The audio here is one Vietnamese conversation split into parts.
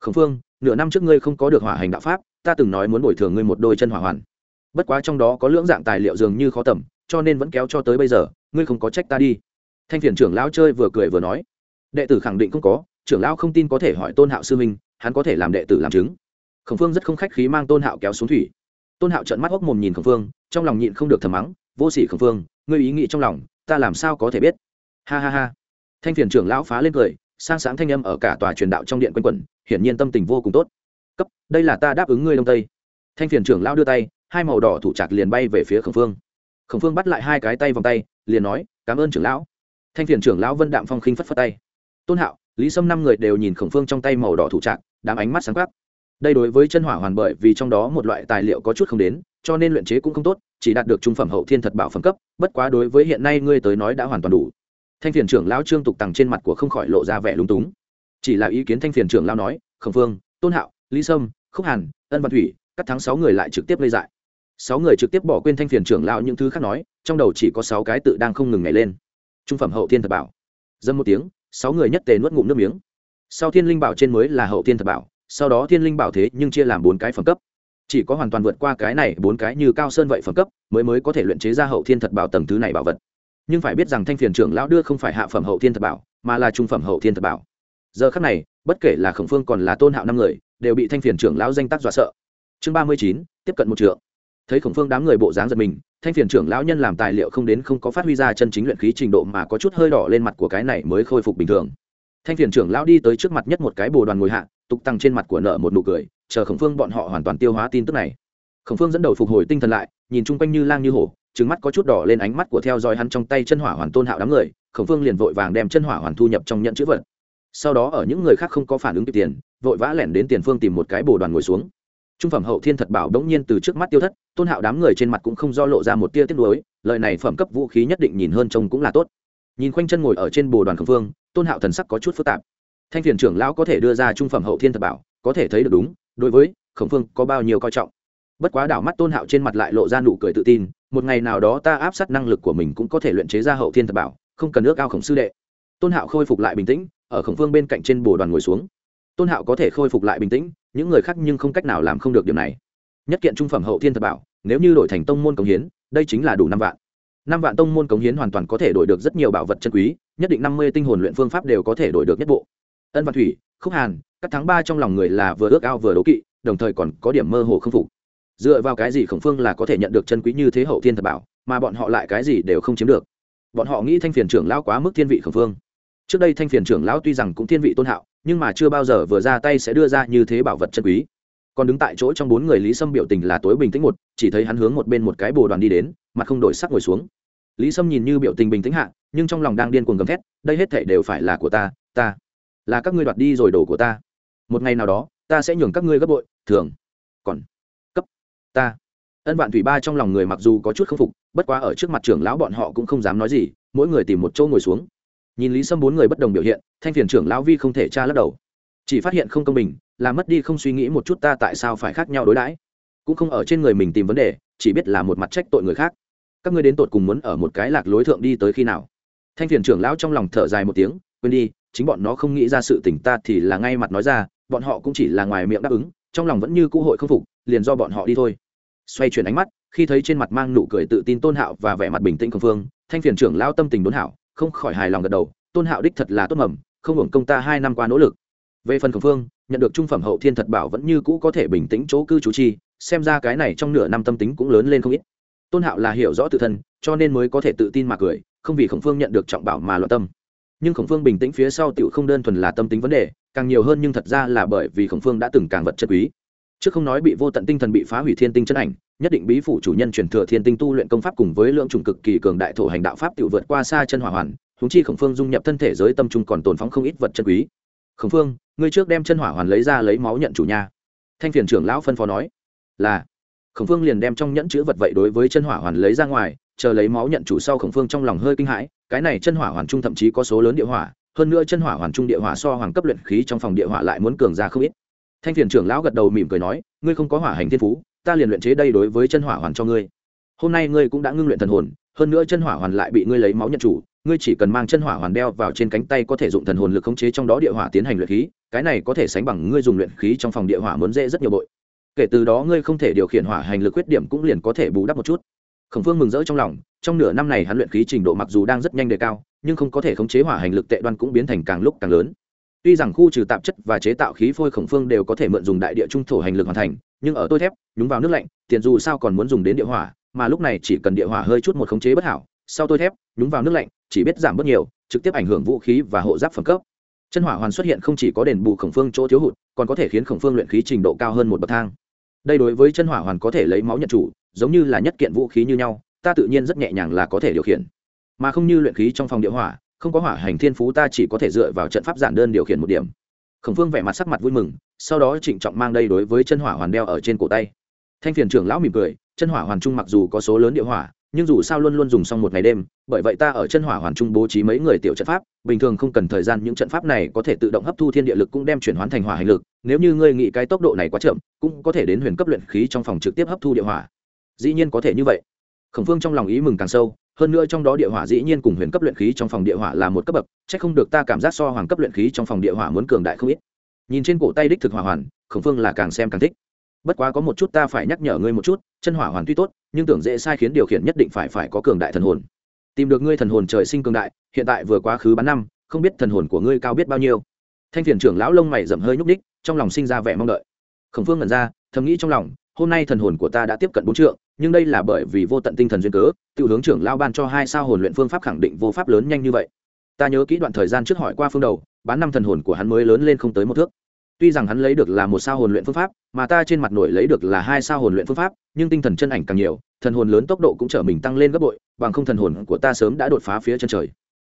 khổng phương, nửa năm trước ngươi không có được hỏa hành đạo pháp, ta từng nói muốn bồi thường ngươi một đôi chân hỏa hoàn. Bất quá trong đó có lưỡng dạng tài liệu dường như khó tầm, cho nên vẫn kéo cho tới bây giờ, ngươi không có trách ta đi. Thanh phiền trưởng lão chơi vừa cười vừa nói. Đệ tử khẳng định không có, trưởng lão không tin có thể hỏi tôn hạo sư minh hắn có thể làm đệ tử làm chứng. Khổng phương rất không khách khí mang tôn hạo kéo xuống thủy. Tôn hạo trợn mắt hốc mồm nhìn khổng phương, trong lòng nhịn không được thầm mắng, vô sỉ khổng phương, ngươi ý nghĩ trong lòng, ta làm sao có thể biết? Ha ha ha. Thanh phiền trưởng lão phá lên cười, sang sáng thanh âm ở cả tòa truyền đạo trong điện quanh quẩn hiển nhiên tâm tình vô cùng tốt. Cấp, đây là ta đáp ứng ngươi đông tây. Thanh phiền trưởng lão đưa tay, hai màu đỏ thủ trạc liền bay về phía khổng phương. Khổng phương bắt lại hai cái tay vòng tay, liền nói, cảm ơn trưởng lão. Thanh phiền trưởng lão vân đạm phong khinh phất phất tay. Tôn hạo, lý sâm năm người đều nhìn khổng phương trong tay màu đỏ thủ trạc đám ánh mắt sáng khắc đây đối với chân hỏa hoàn bởi vì trong đó một loại tài liệu có chút không đến, cho nên luyện chế cũng không tốt, chỉ đạt được trung phẩm hậu thiên thật bảo phẩm cấp, bất quá đối với hiện nay ngươi tới nói đã hoàn toàn đủ. Thanh phiền trưởng lão trương tục tằng trên mặt của không khỏi lộ ra vẻ lúng túng. Chỉ là ý kiến thanh phiền trưởng lão nói khổng phương, tôn hạo, lý sâm, khúc hàn, ân văn thủy, các tháng sáu người lại trực tiếp lây dại. Sáu người trực tiếp bỏ quên thanh phiền trưởng lão những thứ khác nói, trong đầu chỉ có sáu cái tự đang không ngừng nhảy lên. Trung phẩm hậu thiên thật bảo. Dâm một tiếng, sáu người nhất tề nuốt ngụm nước miếng. Sau thiên linh bảo trên mới là hậu thiên thật bảo, sau đó thiên linh bảo thế nhưng chia làm bốn cái phẩm cấp. Chỉ có hoàn toàn vượt qua cái này bốn cái như cao sơn vậy phẩm cấp, mới mới có thể luyện chế ra hậu thiên thật bảo tầng thứ này bảo vật. Nhưng phải biết rằng thanh phiền trưởng lão đưa không phải hạ phẩm hậu thiên thật bảo, mà là trung phẩm hậu thiên thật bảo. Giờ khắc này bất kể là khổng phương còn là tôn hạo năm người, đều bị thanh phiền trưởng lão danh tác dọa sợ. Chương ba mươi chín, tiếp cận một trượng. Thấy khổng phương đám người bộ dáng giật mình, thanh phiền trưởng lão nhân làm tài liệu không đến không có phát huy ra chân chính luyện khí trình độ mà có chút hơi đỏ lên mặt của cái này mới khôi phục bình thường. Thanh phiền trưởng lão đi tới trước mặt nhất một cái bồ đoàn ngồi hạ, tục tăng trên mặt của nợ một nụ cười, chờ khổng phương bọn họ hoàn toàn tiêu hóa tin tức này. Khổng phương dẫn đầu phục hồi tinh thần lại, nhìn chung quanh như lang như hổ trứng mắt có chút đỏ lên ánh mắt của theo dõi hắn trong tay chân hỏa hoàn tôn hạo đám người, khổng phương liền vội vàng đem chân hỏa hoàn thu nhập trong nhận chữ vật sau đó ở những người khác không có phản ứng kịp tiền, vội vã lẻn đến tiền phương tìm một cái bồ đoàn ngồi xuống. Trung phẩm hậu thiên thật bảo đống nhiên từ trước mắt tiêu thất, tôn hạo đám người trên mặt cũng không do lộ ra một tia tiếc nuối, lời này phẩm cấp vũ khí nhất định nhìn hơn trông cũng là tốt. Nhìn quanh chân ngồi ở trên bồ đoàn khổng phương tôn hạo thần sắc có chút phức tạp. Thanh phiền trưởng lão có thể đưa ra trung phẩm hậu thiên thật bảo, có thể thấy được đúng, đối với khổng phương có bao nhiêu coi trọng. Bất quá đảo mắt tôn hạo trên mặt lại lộ ra nụ cười tự tin, một ngày nào đó ta áp sát năng lực của mình cũng có thể luyện chế ra hậu thiên thật bảo, không cần ước ao khổng sư đệ. Tôn hạo khôi phục lại bình tĩnh ở khổng phương bên cạnh trên bồ đoàn ngồi xuống. Tôn hạo có thể khôi phục lại bình tĩnh, những người khác nhưng không cách nào làm không được điều này. Nhất kiện trung phẩm hậu thiên thật bảo, nếu như đổi thành tông môn cống hiến, đây chính là đủ năm vạn. Năm vạn tông môn cống hiến hoàn toàn có thể đổi được rất nhiều bảo vật chân quý, nhất định năm mươi tinh hồn luyện phương pháp đều có thể đổi được nhất bộ. Ân văn thủy, khúc hàn, các tháng ba trong lòng người là vừa ước ao vừa đố kỵ, đồng thời còn có điểm mơ hồ không phục. Dựa vào cái gì khổng phương là có thể nhận được chân quý như thế hậu thiên thật bảo, mà bọn họ lại cái gì đều không chiếm được. Bọn họ nghĩ thanh phiền trưởng lão quá mức thiên vị khổng phương trước đây thanh phiền trưởng lão tuy rằng cũng thiên vị tôn hạo, nhưng mà chưa bao giờ vừa ra tay sẽ đưa ra như thế bảo vật chân quý. Còn đứng tại chỗ trong bốn người lý sâm biểu tình là tối bình tĩnh một, chỉ thấy hắn hướng một bên một cái bồ đoàn đi đến, mặt không đổi sắc ngồi xuống. Lý sâm nhìn như biểu tình bình tĩnh hạ, nhưng trong lòng đang điên cuồng gầm thét, đây hết thể đều phải là của ta ta, là các ngươi đoạt đi rồi đổ của ta. Một ngày nào đó, ta sẽ nhường các ngươi gấp bội thường còn, cấp, ta. Ân vạn thủy ba trong lòng người mặc dù có chút k phục, bất quá ở trước mặt trưởng lão bọn họ cũng không dám nói gì, mỗi người tìm một chỗ ngồi xuống nhìn lý sâm bốn người bất đồng biểu hiện, thanh phiền trưởng lão vi không thể tra lắc đầu. Chỉ phát hiện không công bình, là mất đi không suy nghĩ một chút ta tại sao phải khác nhau đối đãi. Cũng không ở trên người mình tìm vấn đề, chỉ biết là một mặt trách tội người khác. Các ngươi đến tột cùng muốn ở một cái lạc lối thượng đi tới khi nào? Thanh phiền trưởng lão trong lòng thở dài một tiếng, quên đi, chính bọn nó không nghĩ ra sự tỉnh ta thì là ngay mặt nói ra, bọn họ cũng chỉ là ngoài miệng đáp ứng, trong lòng vẫn như cũ hội không phục, liền do bọn họ đi thôi. Xoay chuyển ánh mắt, khi thấy trên mặt mang nụ cười tự tin tôn hạo và vẻ mặt bình tĩnh công phương, thanh phiền trưởng lao tâm tình đốn hảo không khỏi hài lòng gật đầu, tôn hạo đích thật là tốt mầm, không hưởng công ta hai năm qua nỗ lực. Về phần khổng phương, nhận được trung phẩm hậu thiên thật bảo vẫn như cũ có thể bình tĩnh chỗ cư trú chi, xem ra cái này trong nửa năm tâm tính cũng lớn lên không ít. Tôn hạo là hiểu rõ tự thân, cho nên mới có thể tự tin mà cười, không vì khổng phương nhận được trọng bảo mà loạn tâm. Nhưng khổng phương bình tĩnh phía sau tựu không đơn thuần là tâm tính vấn đề, càng nhiều hơn nhưng thật ra là bởi vì khổng phương đã từng càng vật chất quý. Trước không nói bị vô tận tinh thần bị phá hủy thiên tinh chân ảnh nhất định bí phủ chủ nhân truyền thừa thiên tinh tu luyện công pháp cùng với lượng trùng cực kỳ cường đại thổ hành đạo pháp tự vượt qua xa chân hỏa hoàn húng chi khổng phương dung nhập thân thể giới tâm trung còn tồn phóng không ít vật chân quý. Khổng phương, ngươi trước đem chân hỏa hoàn lấy ra lấy máu nhận chủ nhà thanh phiền trưởng lão phân phó nói. Là. Khổng phương liền đem trong nhẫn chữ vật vậy đối với chân hỏa hoàn lấy ra ngoài, chờ lấy máu nhận chủ sau khổng phương trong lòng hơi kinh hãi, cái này chân hỏa hoàn trung thậm chí có số lớn địa hỏa, hơn nữa chân hỏa hoàn trung địa hỏa so hoàng cấp luyện khí trong phòng địa hỏa lại muốn cường ra không ít. Thanh phiền trưởng lão gật đầu mỉm cười nói, ngươi không có hỏa hành thiên phú ta liền luyện chế đây đối với chân hỏa hoàn cho ngươi. Hôm nay ngươi cũng đã ngưng luyện thần hồn, hơn nữa chân hỏa hoàn lại bị ngươi lấy máu nhận chủ, ngươi chỉ cần mang chân hỏa hoàn đeo vào trên cánh tay có thể dụng thần hồn lực khống chế trong đó địa hỏa tiến hành luyện khí, cái này có thể sánh bằng ngươi dùng luyện khí trong phòng địa hỏa muốn dễ rất nhiều bội. Kể từ đó ngươi không thể điều khiển hỏa hành lực khuyết điểm cũng liền có thể bù đắp một chút. Khổng phương mừng rỡ trong lòng, trong nửa năm này hắn luyện khí trình độ mặc dù đang rất nhanh đề cao, nhưng không có thể khống chế hỏa hành lực tệ đoan cũng biến thành càng lúc càng lớn. Tuy rằng khu trừ tạp chất và chế tạo khí phôi khổng phương đều có thể mượn dùng đại địa trung thổ hành lực hoàn thành nhưng ở tôi thép, nhúng vào nước lạnh, tiền dù sao còn muốn dùng đến địa hỏa, mà lúc này chỉ cần địa hỏa hơi chút một khống chế bất hảo, sau tôi thép, nhúng vào nước lạnh, chỉ biết giảm bớt nhiều, trực tiếp ảnh hưởng vũ khí và hộ giáp phẩm cấp. Chân hỏa hoàn xuất hiện không chỉ có đền bù khổng phương chỗ thiếu hụt, còn có thể khiến khổng phương luyện khí trình độ cao hơn một bậc thang. Đây đối với chân hỏa hoàn có thể lấy máu nhận chủ, giống như là nhất kiện vũ khí như nhau, ta tự nhiên rất nhẹ nhàng là có thể điều khiển. Mà không như luyện khí trong phòng địa hỏa, không có hỏa hành thiên phú ta chỉ có thể dựa vào trận pháp giản đơn điều khiển một điểm khổng phương vẻ mặt sắc mặt vui mừng, sau đó trịnh trọng mang đây đối với chân hỏa hoàn đeo ở trên cổ tay. Thanh phiền trưởng lão mỉm cười, chân hỏa hoàn trung mặc dù có số lớn địa hỏa, nhưng dù sao luôn luôn dùng xong một ngày đêm, bởi vậy ta ở chân hỏa hoàn trung bố trí mấy người tiểu trận pháp, bình thường không cần thời gian, những trận pháp này có thể tự động hấp thu thiên địa lực cũng đem chuyển hóa thành hỏa hành lực, nếu như ngươi nghĩ cái tốc độ này quá chậm, cũng có thể đến huyền cấp luyện khí trong phòng trực tiếp hấp thu địa hỏa. Dĩ nhiên có thể như vậy. Khổng phương trong lòng ý mừng càng sâu hơn nữa trong đó địa hỏa dĩ nhiên cùng huyền cấp luyện khí trong phòng địa hỏa là một cấp bậc c h ắ c không được ta cảm giác so hoàng cấp luyện khí trong phòng địa hỏa muốn cường đại không ít. Nhìn trên cổ tay đích thực hỏa hoàn, khổng phương là càng xem càng thích. Bất quá có một chút ta phải nhắc nhở ngươi một chút, chân hỏa hoàn tuy tốt, nhưng tưởng dễ sai khiến điều khiển nhất định phải phải có cường đại thần hồn. Tìm được ngươi thần hồn trời sinh cường đại, hiện tại vừa quá khứ bán năm, không biết thần hồn của ngươi cao biết bao nhiêu. Thanh phiền trưởng lão lông mày dậm hơi nhúc ních trong lòng sinh ra vẻ mong đợi. Khổng phương ngẩn ra, thầm nghĩ trong lòng, hôm nay thần hồn của ta đã tiếp cận bốn trượng nhưng đây là bởi vì vô tận tinh thần duyên cớ tự hướng trưởng lao ban cho hai sao hồn luyện phương pháp khẳng định vô pháp lớn nhanh như vậy. Ta nhớ kỹ đoạn thời gian trước hỏi qua phương đầu, bán năm thần hồn của hắn mới lớn lên không tới một thước. Tuy rằng hắn lấy được là một sao hồn luyện phương pháp, mà ta trên mặt nổi lấy được là hai sao hồn luyện phương pháp, nhưng tinh thần chân ảnh càng nhiều, thần hồn lớn tốc độ cũng trở mình tăng lên gấp bội, bằng không thần hồn của ta sớm đã đột phá phía chân trời.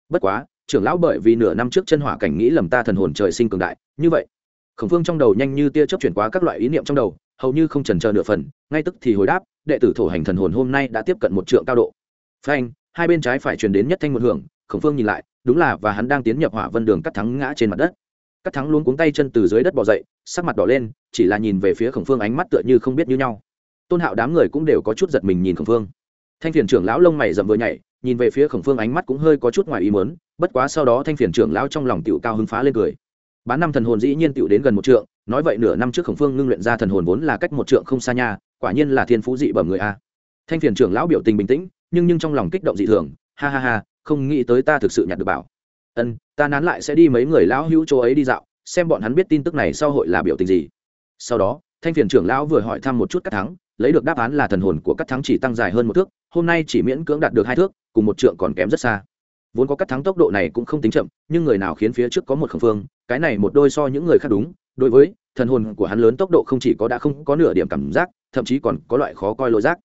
Bất quá, trưởng lão bởi vì nửa năm trước chân hỏa cảnh nghĩ lầm ta thần hồn trời sinh cường đại, như vậy, khổng phương trong đầu nhanh như tia chớp chuyển qua các loại ý niệm trong đầu, hầu như không trần chờ nửa phần, ngay tức thì hồi đáp đệ tử thổ hành thần hồn hôm nay đã tiếp cận một trượng cao độ. Phanh, hai bên trái phải truyền đến nhất thanh một hưởng, khổng phương nhìn lại, đúng là và hắn đang tiến nhập hỏa vân đường cắt thắng ngã trên mặt đất. Cắt thắng luôn cuống tay chân từ dưới đất bỏ dậy, sắc mặt đỏ lên, chỉ là nhìn về phía khổng phương ánh mắt tựa như không biết như nhau. Tôn hạo đám người cũng đều có chút giật mình nhìn khổng phương. Thanh phiền trưởng lão lông mày rậm vừa nhảy, nhìn về phía khổng phương ánh mắt cũng hơi có chút ngoài ý muốn. bất quá sau đó thanh phiền trưởng lão trong lòng tựu cao hứng phá lên cười. Bán năm thần hồn dĩ nhiên tựu đến gần một trượng, nói vậy nửa năm trước khổng phương ngưng luyện ra thần hồn vốn là cách một trượng không xa nha quả nhiên là thiên phú dị bẩm người a. Thanh phiền trưởng lão biểu tình bình tĩnh, nhưng nhưng trong lòng kích động dị thường, ha ha ha, không nghĩ tới ta thực sự nhặt được bảo. Ân, ta nán lại sẽ đi mấy người lão hữu chỗ ấy đi dạo, xem bọn hắn biết tin tức này sau hội là biểu tình gì. Sau đó, thanh phiền trưởng lão vừa hỏi thăm một chút các thắng, lấy được đáp án là thần hồn của các thắng chỉ tăng dài hơn một thước, hôm nay chỉ miễn cưỡng đạt được hai thước, cùng một trượng còn kém rất xa. Vốn có các thắng tốc độ này cũng không tính chậm, nhưng người nào khiến phía trước có một khẩu phương, cái này một đôi so những người khác đúng, đối với thần hồn của hắn lớn tốc độ không chỉ có đã không có nửa điểm cảm giác, thậm chí còn có loại khó coi lỗi giác.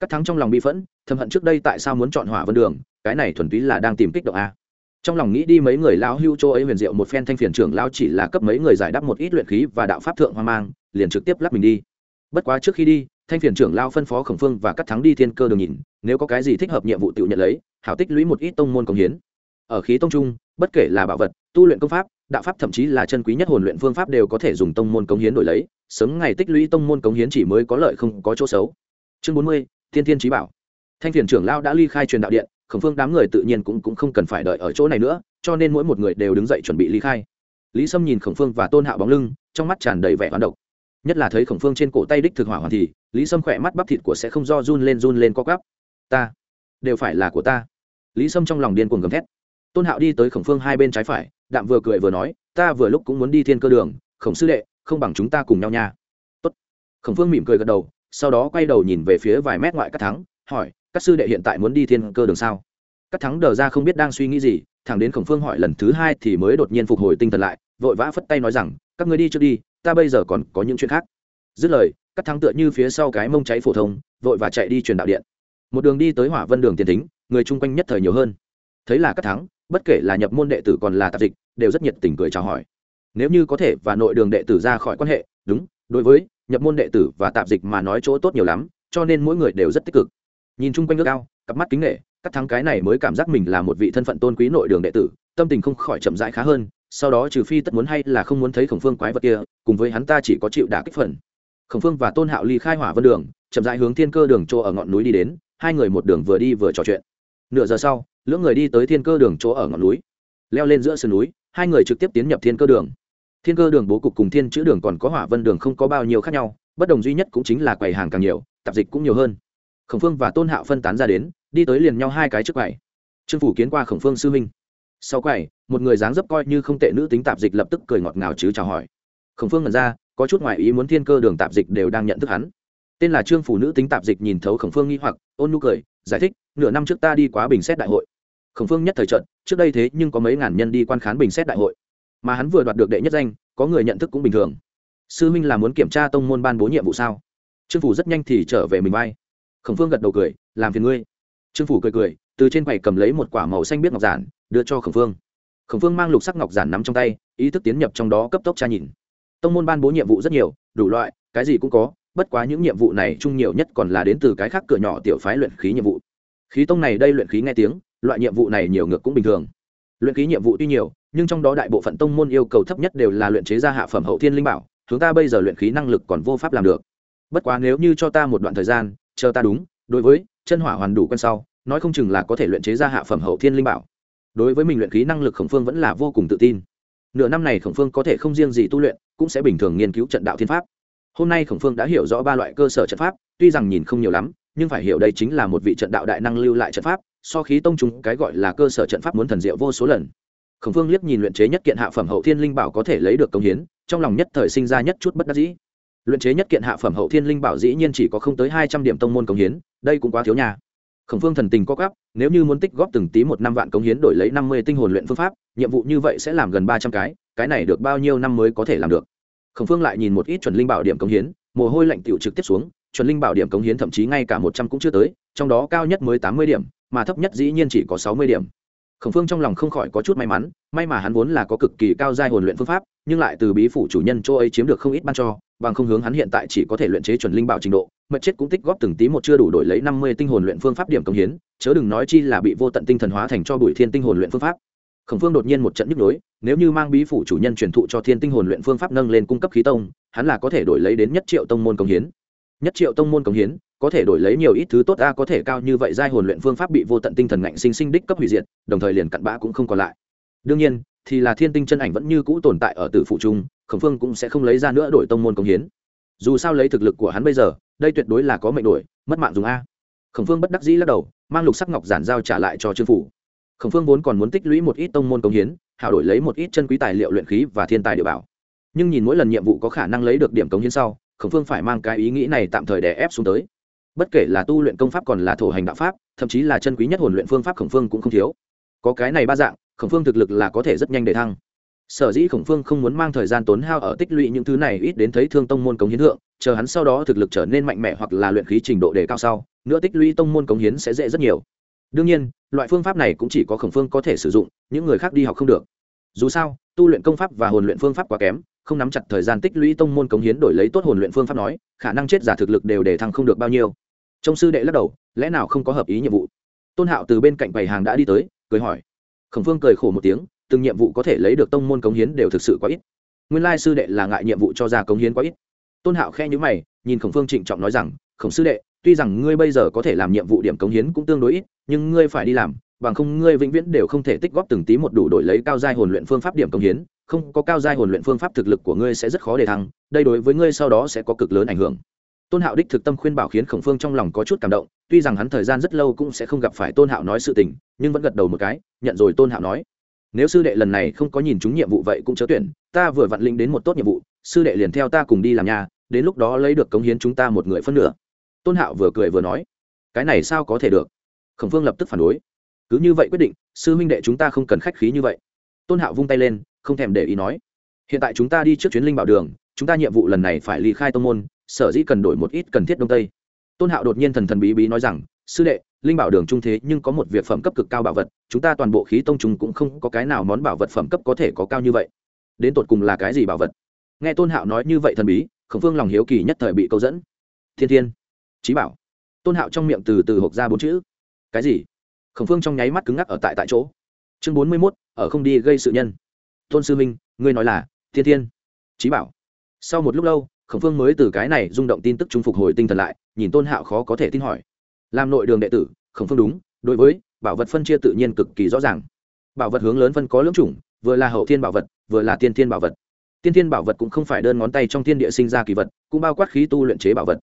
Cắt thắng trong lòng bi phẫn, thầm hận trước đây tại sao muốn chọn hỏa vân đường, cái này thuần túy là đang tìm kích động a. Trong lòng nghĩ đi mấy người lão hưu châu ấy huyền diệu một phen thanh phiền trưởng lao chỉ là cấp mấy người giải đáp một ít luyện khí và đạo pháp thượng hoang mang, liền trực tiếp lắp mình đi. Bất quá trước khi đi, thanh phiền trưởng lao phân phó khổng phương và cắt thắng đi thiên cơ đường nhìn, nếu có cái gì thích hợp nhiệm vụ tự nhận lấy, hảo tích lũy một ít tông môn công hiến. Ở khí tông trung, bất kể là bảo vật tu luyện công pháp đạo pháp thậm chí là chân quý nhất hồn luyện phương pháp đều có thể dùng tông môn cống hiến đổi lấy sớm ngày tích lũy tông môn cống hiến chỉ mới có lợi không có chỗ xấu. Chương bốn mươi thiên thiên trí bảo. Thanh thiền trưởng lao đã ly khai truyền đạo điện khổng phương đám người tự nhiên cũng, cũng không cần phải đợi ở chỗ này nữa cho nên mỗi một người đều đứng dậy chuẩn bị ly khai. Lý sâm nhìn khổng phương và tôn hạo bóng lưng trong mắt tràn đầy vẻ hoán độc. Nhất là thấy khổng phương trên cổ tay đích thực hỏa hoàn thì lý sâm khỏe mắt bắp thịt của sẽ không do run lên run lên co gắp ta đều phải là của ta. Lý sâm trong lòng điên cuồng gầm thét. Tôn hạo đi tới khổng phương hai bên trái phải đạm vừa cười vừa nói, ta vừa lúc cũng muốn đi thiên cơ đường, khổng sư đệ, không bằng chúng ta cùng nhau nha. Tốt. khổng phương mỉm cười gật đầu, sau đó quay đầu nhìn về phía vài mét ngoại các thắng, hỏi, các sư đệ hiện tại muốn đi thiên cơ đường sao? Các thắng đờ ra không biết đang suy nghĩ gì, thẳng đến khổng phương hỏi lần thứ hai thì mới đột nhiên phục hồi tinh thần lại, vội vã phất tay nói rằng, các người đi trước đi, ta bây giờ còn có những chuyện khác. Dứt lời các thắng tựa như phía sau cái mông cháy phổ thông, vội và chạy đi truyền đạo điện. Một đường đi tới hỏa vân đường tiền tính người chung quanh nhất thời nhiều hơn. Thấy là các thắng bất kể là nhập môn đệ tử còn là tạp dịch, đều rất nhiệt tình cười chào hỏi. Nếu như có thể và nội đường đệ tử ra khỏi quan hệ, đúng, đối với nhập môn đệ tử và tạp dịch mà nói chỗ tốt nhiều lắm, cho nên mỗi người đều rất tích cực. Nhìn chung quanh nước cao cặp mắt kính nghệ các thắng cái này mới cảm giác mình là một vị thân phận tôn quý nội đường đệ tử, tâm tình không khỏi chậm rãi khá hơn, sau đó trừ phi tất muốn hay là không muốn thấy khổng phương quái vật kia, cùng với hắn ta chỉ có chịu đả kích phần. Khổng phương và tôn hạo ly khai hỏa vân đường, chậm rãi hướng thiên cơ đường chỗ ở ngọn núi đi đến, hai người một đường vừa đi vừa trò chuyện. Nửa giờ sau lưỡng người đi tới thiên cơ đường chỗ ở ngọn núi, leo lên giữa sườn núi, hai người trực tiếp tiến nhập thiên cơ đường. Thiên cơ đường bố cục cùng thiên chữ đường còn có hỏa vân đường không có bao nhiêu khác nhau, bất đồng duy nhất cũng chính là quầy hàng càng nhiều, tạp dịch cũng nhiều hơn. Khổng phương và tôn hạo phân tán ra đến, đi tới liền nhau hai cái trước quầy. Trương phủ kiến qua khổng phương sư minh sau quầy, một người dáng dấp coi như không tệ nữ tính tạp dịch lập tức cười ngọt ngào chứ chào hỏi. Khổng phương ngẩn ra, có chút ngoại ý muốn thiên cơ đường tạp dịch đều đang nhận thức hắn. Tên là trương phủ nữ tính tạp dịch nhìn thấu khổng phương nghi hoặc, ôn nhu cười, giải thích, nửa năm trước ta đi quá bình xét đại hội khổng phương nhất thời trận, trước đây thế nhưng có mấy ngàn nhân đi quan khán bình xét đại hội. Mà hắn vừa đoạt được đệ nhất danh, có người nhận thức cũng bình thường. Sư minh là muốn kiểm tra tông môn ban bố nhiệm vụ sao? Trương phủ rất nhanh thì trở về mình vai. Khổng phương gật đầu cười, làm phiền ngươi. Trương phủ cười cười, từ trên quầy cầm lấy một quả màu xanh biết ngọc giản, đưa cho khổng phương. Khổng phương mang lục sắc ngọc giản nắm trong tay, ý thức tiến nhập trong đó cấp tốc tra nhìn. Tông môn ban bố nhiệm vụ rất nhiều, đủ loại, cái gì cũng có, bất quá những nhiệm vụ này chung nhiều nhất còn là đến từ cái khác cửa nhỏ tiểu phái luyện khí nhiệm vụ khí tông này đây luyện khí nghe tiếng, loại nhiệm vụ này nhiều ngược cũng bình thường. Luyện khí nhiệm vụ tuy nhiều, nhưng trong đó đại bộ phận tông môn yêu cầu thấp nhất đều là luyện chế ra hạ phẩm hậu thiên linh bảo, chúng ta bây giờ luyện khí năng lực còn vô pháp làm được. Bất quá nếu như cho ta một đoạn thời gian, chờ ta đúng, đối với chân hỏa hoàn đủ quen sau, nói không chừng là có thể luyện chế ra hạ phẩm hậu thiên linh bảo. Đối với mình luyện khí năng lực khổng phương vẫn là vô cùng tự tin. Nửa năm này khổng phương có thể không riêng gì tu luyện, cũng sẽ bình thường nghiên cứu trận đạo thiên pháp. Hôm nay khổng phương đã hiểu rõ ba loại cơ sở trận pháp, tuy rằng nhìn không nhiều lắm nhưng phải hiểu đây chính là một vị trận đạo đại năng lưu lại trận pháp, so khí tông chúng cái gọi là cơ sở trận pháp muốn thần diệu vô số lần. Khổng phương liếc nhìn luyện chế nhất kiện hạ phẩm hậu thiên linh bảo có thể lấy được công hiến, trong lòng nhất thời sinh ra nhất chút bất đắc dĩ. Luyện chế nhất kiện hạ phẩm hậu thiên linh bảo dĩ nhiên chỉ có không tới hai trăm điểm tông môn công hiến, đây cũng quá thiếu nhà khổng phương thần tình có gấp nếu như muốn tích góp từng tí một năm vạn công hiến đổi lấy năm mươi tinh hồn luyện phương pháp, nhiệm vụ như vậy sẽ làm gần ba trăm cái cái này được bao nhiêu năm mới có thể làm được? Khổng phương lại nhìn một ít chuẩn linh bảo điểm công hiến, mồ hôi lạnh tiểu trực tiếp xuống chuẩn linh bảo điểm công hiến thậm chí ngay cả một trăm cũng chưa tới, trong đó cao nhất mới tám mươi điểm, mà thấp nhất dĩ nhiên chỉ có sáu mươi điểm. Khổng phương trong lòng không khỏi có chút may mắn, may mà hắn vốn là có cực kỳ cao giai hồn luyện phương pháp, nhưng lại từ bí phủ chủ nhân chỗ ấy chiếm được không ít ban cho, bằng không hướng hắn hiện tại chỉ có thể luyện chế chuẩn linh bảo trình độ mật chết cũng tích góp từng tí một chưa đủ đổi lấy năm mươi tinh hồn luyện phương pháp điểm công hiến, chớ đừng nói chi là bị vô tận tinh thần hóa thành cho bụi thiên tinh hồn luyện phương pháp. Khổng phương đột nhiên một trận nhức nhối, nếu như mang bí phủ chủ nhân truyền thụ cho thiên tinh hồn luyện phương pháp nâng lên cung cấp khí tông, hắn là có thể đổi lấy đến nhất triệu tông môn công hiến nhất triệu tông môn công hiến, có thể đổi lấy nhiều ít thứ tốt a, có thể cao như vậy giai hồn luyện phương pháp bị vô tận tinh thần ngạnh sinh sinh đích cấp hủy diệt, đồng thời liền cặn bã cũng không còn lại. Đương nhiên, thì là thiên tinh chân ảnh vẫn như cũ tồn tại ở tử phụ trung, khổng phương cũng sẽ không lấy ra nữa đổi tông môn công hiến. Dù sao lấy thực lực của hắn bây giờ, đây tuyệt đối là có mệnh đổi, mất mạng dùng a. Khổng phương bất đắc dĩ lắc đầu, mang lục sắc ngọc giản giao trả lại cho trương phủ. Khổng phương vốn còn muốn tích lũy một ít tông môn công hiến, hảo đổi lấy một ít chân quý tài liệu luyện khí và thiên tài địa bảo. Nhưng nhìn mỗi lần nhiệm vụ có khả năng lấy được điểm công hiến sau khổng phương phải mang cái ý nghĩ này tạm thời đè ép xuống tới. Bất kể là tu luyện công pháp còn là thổ hành đạo pháp, thậm chí là chân quý nhất hồn luyện phương pháp khổng phương cũng không thiếu. Có cái này ba dạng, khổng phương thực lực là có thể rất nhanh để thăng. Sở dĩ khổng phương không muốn mang thời gian tốn hao ở tích lũy những thứ này ít đến thấy thương tông môn cống hiến thượng, chờ hắn sau đó thực lực trở nên mạnh mẽ hoặc là luyện khí trình độ đề cao sau, nữa tích lũy tông môn cống hiến sẽ dễ rất nhiều. Đương nhiên, loại phương pháp này cũng chỉ có khổng phương có thể sử dụng, những người khác đi học không được. Dù sao, tu luyện công pháp và hồn luyện phương pháp quá kém không nắm chặt thời gian tích lũy tông môn cống hiến đổi lấy tốt hồn luyện phương pháp nói, khả năng chết giả thực lực đều để thăng không được bao nhiêu. Trong sư đệ lắc đầu, lẽ nào không có hợp ý nhiệm vụ? Tôn hạo từ bên cạnh bày hàng đã đi tới, cười hỏi. Khổng phương cười khổ một tiếng, từng nhiệm vụ có thể lấy được tông môn cống hiến đều thực sự quá ít. Nguyên lai sư đệ là ngại nhiệm vụ cho ra cống hiến quá ít. Tôn hạo khe nhữ mày, nhìn khổng phương trịnh trọng nói rằng, khổng sư đệ, tuy rằng ngươi bây giờ có thể làm nhiệm vụ điểm cống hiến cũng tương đối ít, nhưng ngươi phải đi làm, bằng không ngươi vĩnh viễn đều không thể tích góp từng tí một đủ đổi lấy cao giai hồn luyện phương pháp điểm cống hiến không có cao giai hồn luyện phương pháp thực lực của ngươi sẽ rất khó để thăng, đây đối với ngươi sau đó sẽ có cực lớn ảnh hưởng. Tôn hạo đích thực tâm khuyên bảo khiến khổng phương trong lòng có chút cảm động, tuy rằng hắn thời gian rất lâu cũng sẽ không gặp phải tôn hạo nói sự tình, nhưng vẫn gật đầu một cái, nhận rồi tôn hạo nói. Nếu sư đệ lần này không có nhìn chúng nhiệm vụ vậy cũng chớ tuyển, ta vừa vặn linh đến một tốt nhiệm vụ, sư đệ liền theo ta cùng đi làm nhà, đến lúc đó lấy được cống hiến chúng ta một người phân nửa. Tôn hạo vừa cười vừa nói. Cái này sao có thể được? Khổng phương lập tức phản đối. Cứ như vậy quyết định, sư huynh đệ chúng ta không cần khách khí như vậy. Tôn hạo vung tay lên không thèm để ý nói. Hiện tại chúng ta đi trước chuyến linh bảo đường, chúng ta nhiệm vụ lần này phải ly khai tông môn, sở dĩ cần đổi một ít cần thiết đông tây. Tôn hạo đột nhiên thần thần bí bí nói rằng, sư đệ, linh bảo đường trung thế nhưng có một việc phẩm cấp cực cao bảo vật, chúng ta toàn bộ khí tông chúng cũng không có cái nào món bảo vật phẩm cấp có thể có cao như vậy. Đến tột cùng là cái gì bảo vật? Nghe tôn hạo nói như vậy thần bí, khổng phương lòng hiếu kỳ nhất thời bị câu dẫn. Thiên thiên trí bảo. Tôn hạo trong miệng từ từ hộp ra bốn chữ. Cái gì? Khổng phương trong nháy mắt cứng ngắc ở tại tại chỗ. Chương bốn mươi mốt, ở không đi gây sự nhân tôn sư minh, ngươi nói là, thiên thiên trí bảo. Sau một lúc lâu, khổng phương mới từ cái này rung động tin tức trung phục hồi tinh thần lại, nhìn tôn hạo khó có thể tin hỏi. Làm nội đường đệ tử, khổng phương đúng, đối với, bảo vật phân chia tự nhiên cực kỳ rõ ràng. Bảo vật hướng lớn phân có lưỡng chủng, vừa là hậu thiên bảo vật, vừa là tiên thiên bảo vật. Tiên thiên bảo vật cũng không phải đơn ngón tay trong thiên địa sinh ra kỳ vật, cũng bao quát khí tu luyện chế bảo vật.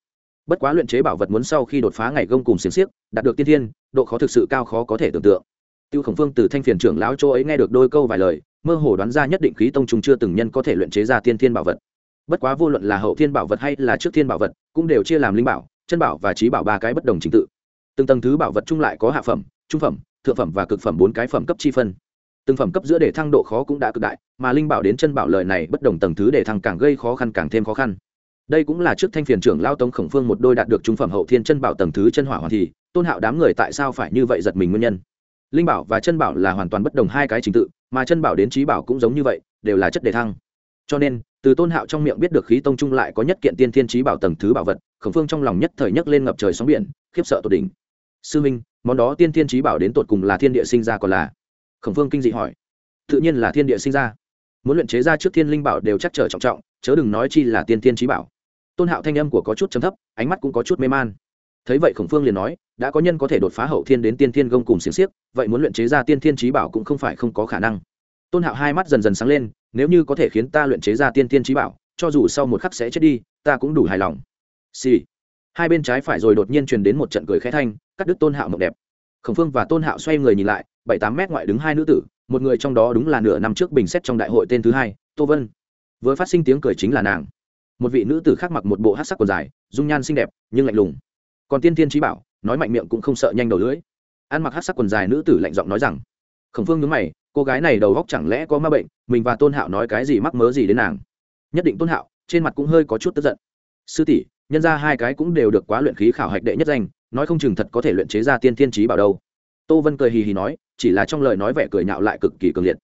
Bất quá luyện chế bảo vật muốn sau khi đột phá ngày gông cùng xiềng xiếc, đạt được tiên thiên, độ khó thực sự cao khó có thể tưởng tượng. Tiêu khổng phương từ thanh phiền trưởng lão chỗ ấy nghe được đôi câu vài lời mơ hồ đoán ra nhất định khí tông trùng chưa từng nhân có thể luyện chế ra tiên thiên bảo vật. Bất quá vô luận là hậu thiên bảo vật hay là trước thiên bảo vật, cũng đều chia làm linh bảo, chân bảo và trí bảo ba cái bất đồng trình tự. Từng tầng thứ bảo vật chung lại có hạ phẩm, trung phẩm, thượng phẩm và cực phẩm bốn cái phẩm cấp chi phân. Từng phẩm cấp giữa để thăng độ khó cũng đã cực đại, mà linh bảo đến chân bảo lời này bất đồng tầng thứ để thăng càng gây khó khăn càng thêm khó khăn. Đây cũng là trước thanh phiền trưởng lao tống khổng phương một đôi đạt được trung phẩm hậu thiên chân bảo tầng thứ chân hỏa hoàn thì, tôn hạo đám người tại sao phải như vậy giật mình nguyên nhân. Linh bảo và chân bảo là hoàn toàn bất đồng hai cái trình tự mà chân bảo đến trí bảo cũng giống như vậy, đều là chất đề thăng. Cho nên, từ tôn hạo trong miệng biết được khí tông trung lại có nhất kiện tiên thiên trí bảo tầng thứ bảo vật, khổng phương trong lòng nhất thời nhất lên ngập trời sóng biển, khiếp sợ tột đỉnh. Sư minh, món đó tiên thiên trí bảo đến tột cùng là thiên địa sinh ra còn là? Khổng phương kinh dị hỏi. Tự nhiên là thiên địa sinh ra. Muốn luyện chế ra trước thiên linh bảo đều chắc trở trọng trọng, chớ đừng nói chi là tiên thiên trí bảo. Tôn hạo thanh âm của có chút chấm thấp, ánh mắt cũng có chút mê man thấy vậy khổng phương liền nói, đã có nhân có thể đột phá hậu thiên đến tiên thiên gông cùng xiềng xiếc, vậy muốn luyện chế ra tiên thiên trí bảo cũng không phải không có khả năng. Tôn hạo hai mắt dần dần sáng lên, nếu như có thể khiến ta luyện chế ra tiên thiên trí bảo, cho dù sau một khắc sẽ chết đi, ta cũng đủ hài lòng. Xì、sì. hai bên trái phải rồi đột nhiên truyền đến một trận cười khẽ thanh, cắt đứt tôn hạo mộng đẹp. Khổng phương và tôn hạo xoay người nhìn lại, bảy tám mét ngoại đứng hai nữ tử, một người trong đó đúng là nửa năm trước bình xét trong đại hội tên thứ hai, tô vân. Vừa phát sinh tiếng cười chính là nàng. Một vị nữ tử khác mặc một bộ hát sắc quần dài, dung nhan xinh đẹp, nhưng lạnh lùng còn tiên tiên trí bảo, nói mạnh miệng cũng không sợ nhanh đầu lưỡi. Ăn mặc hát sắc quần dài nữ tử lạnh giọng nói rằng khẩn phương nhớ mày, cô gái này đầu góc chẳng lẽ có ma bệnh, mình và tôn hạo nói cái gì mắc mớ gì đến nàng? Nhất định tôn hạo, trên mặt cũng hơi có chút tức giận. Sư tỷ, nhân ra hai cái cũng đều được quá luyện khí khảo hạch đệ nhất danh, nói không chừng thật có thể luyện chế ra tiên thiên trí bảo đâu. Tô vân cười hì hì nói, chỉ là trong lời nói vẻ cười nhạo lại cực kỳ cường liệt.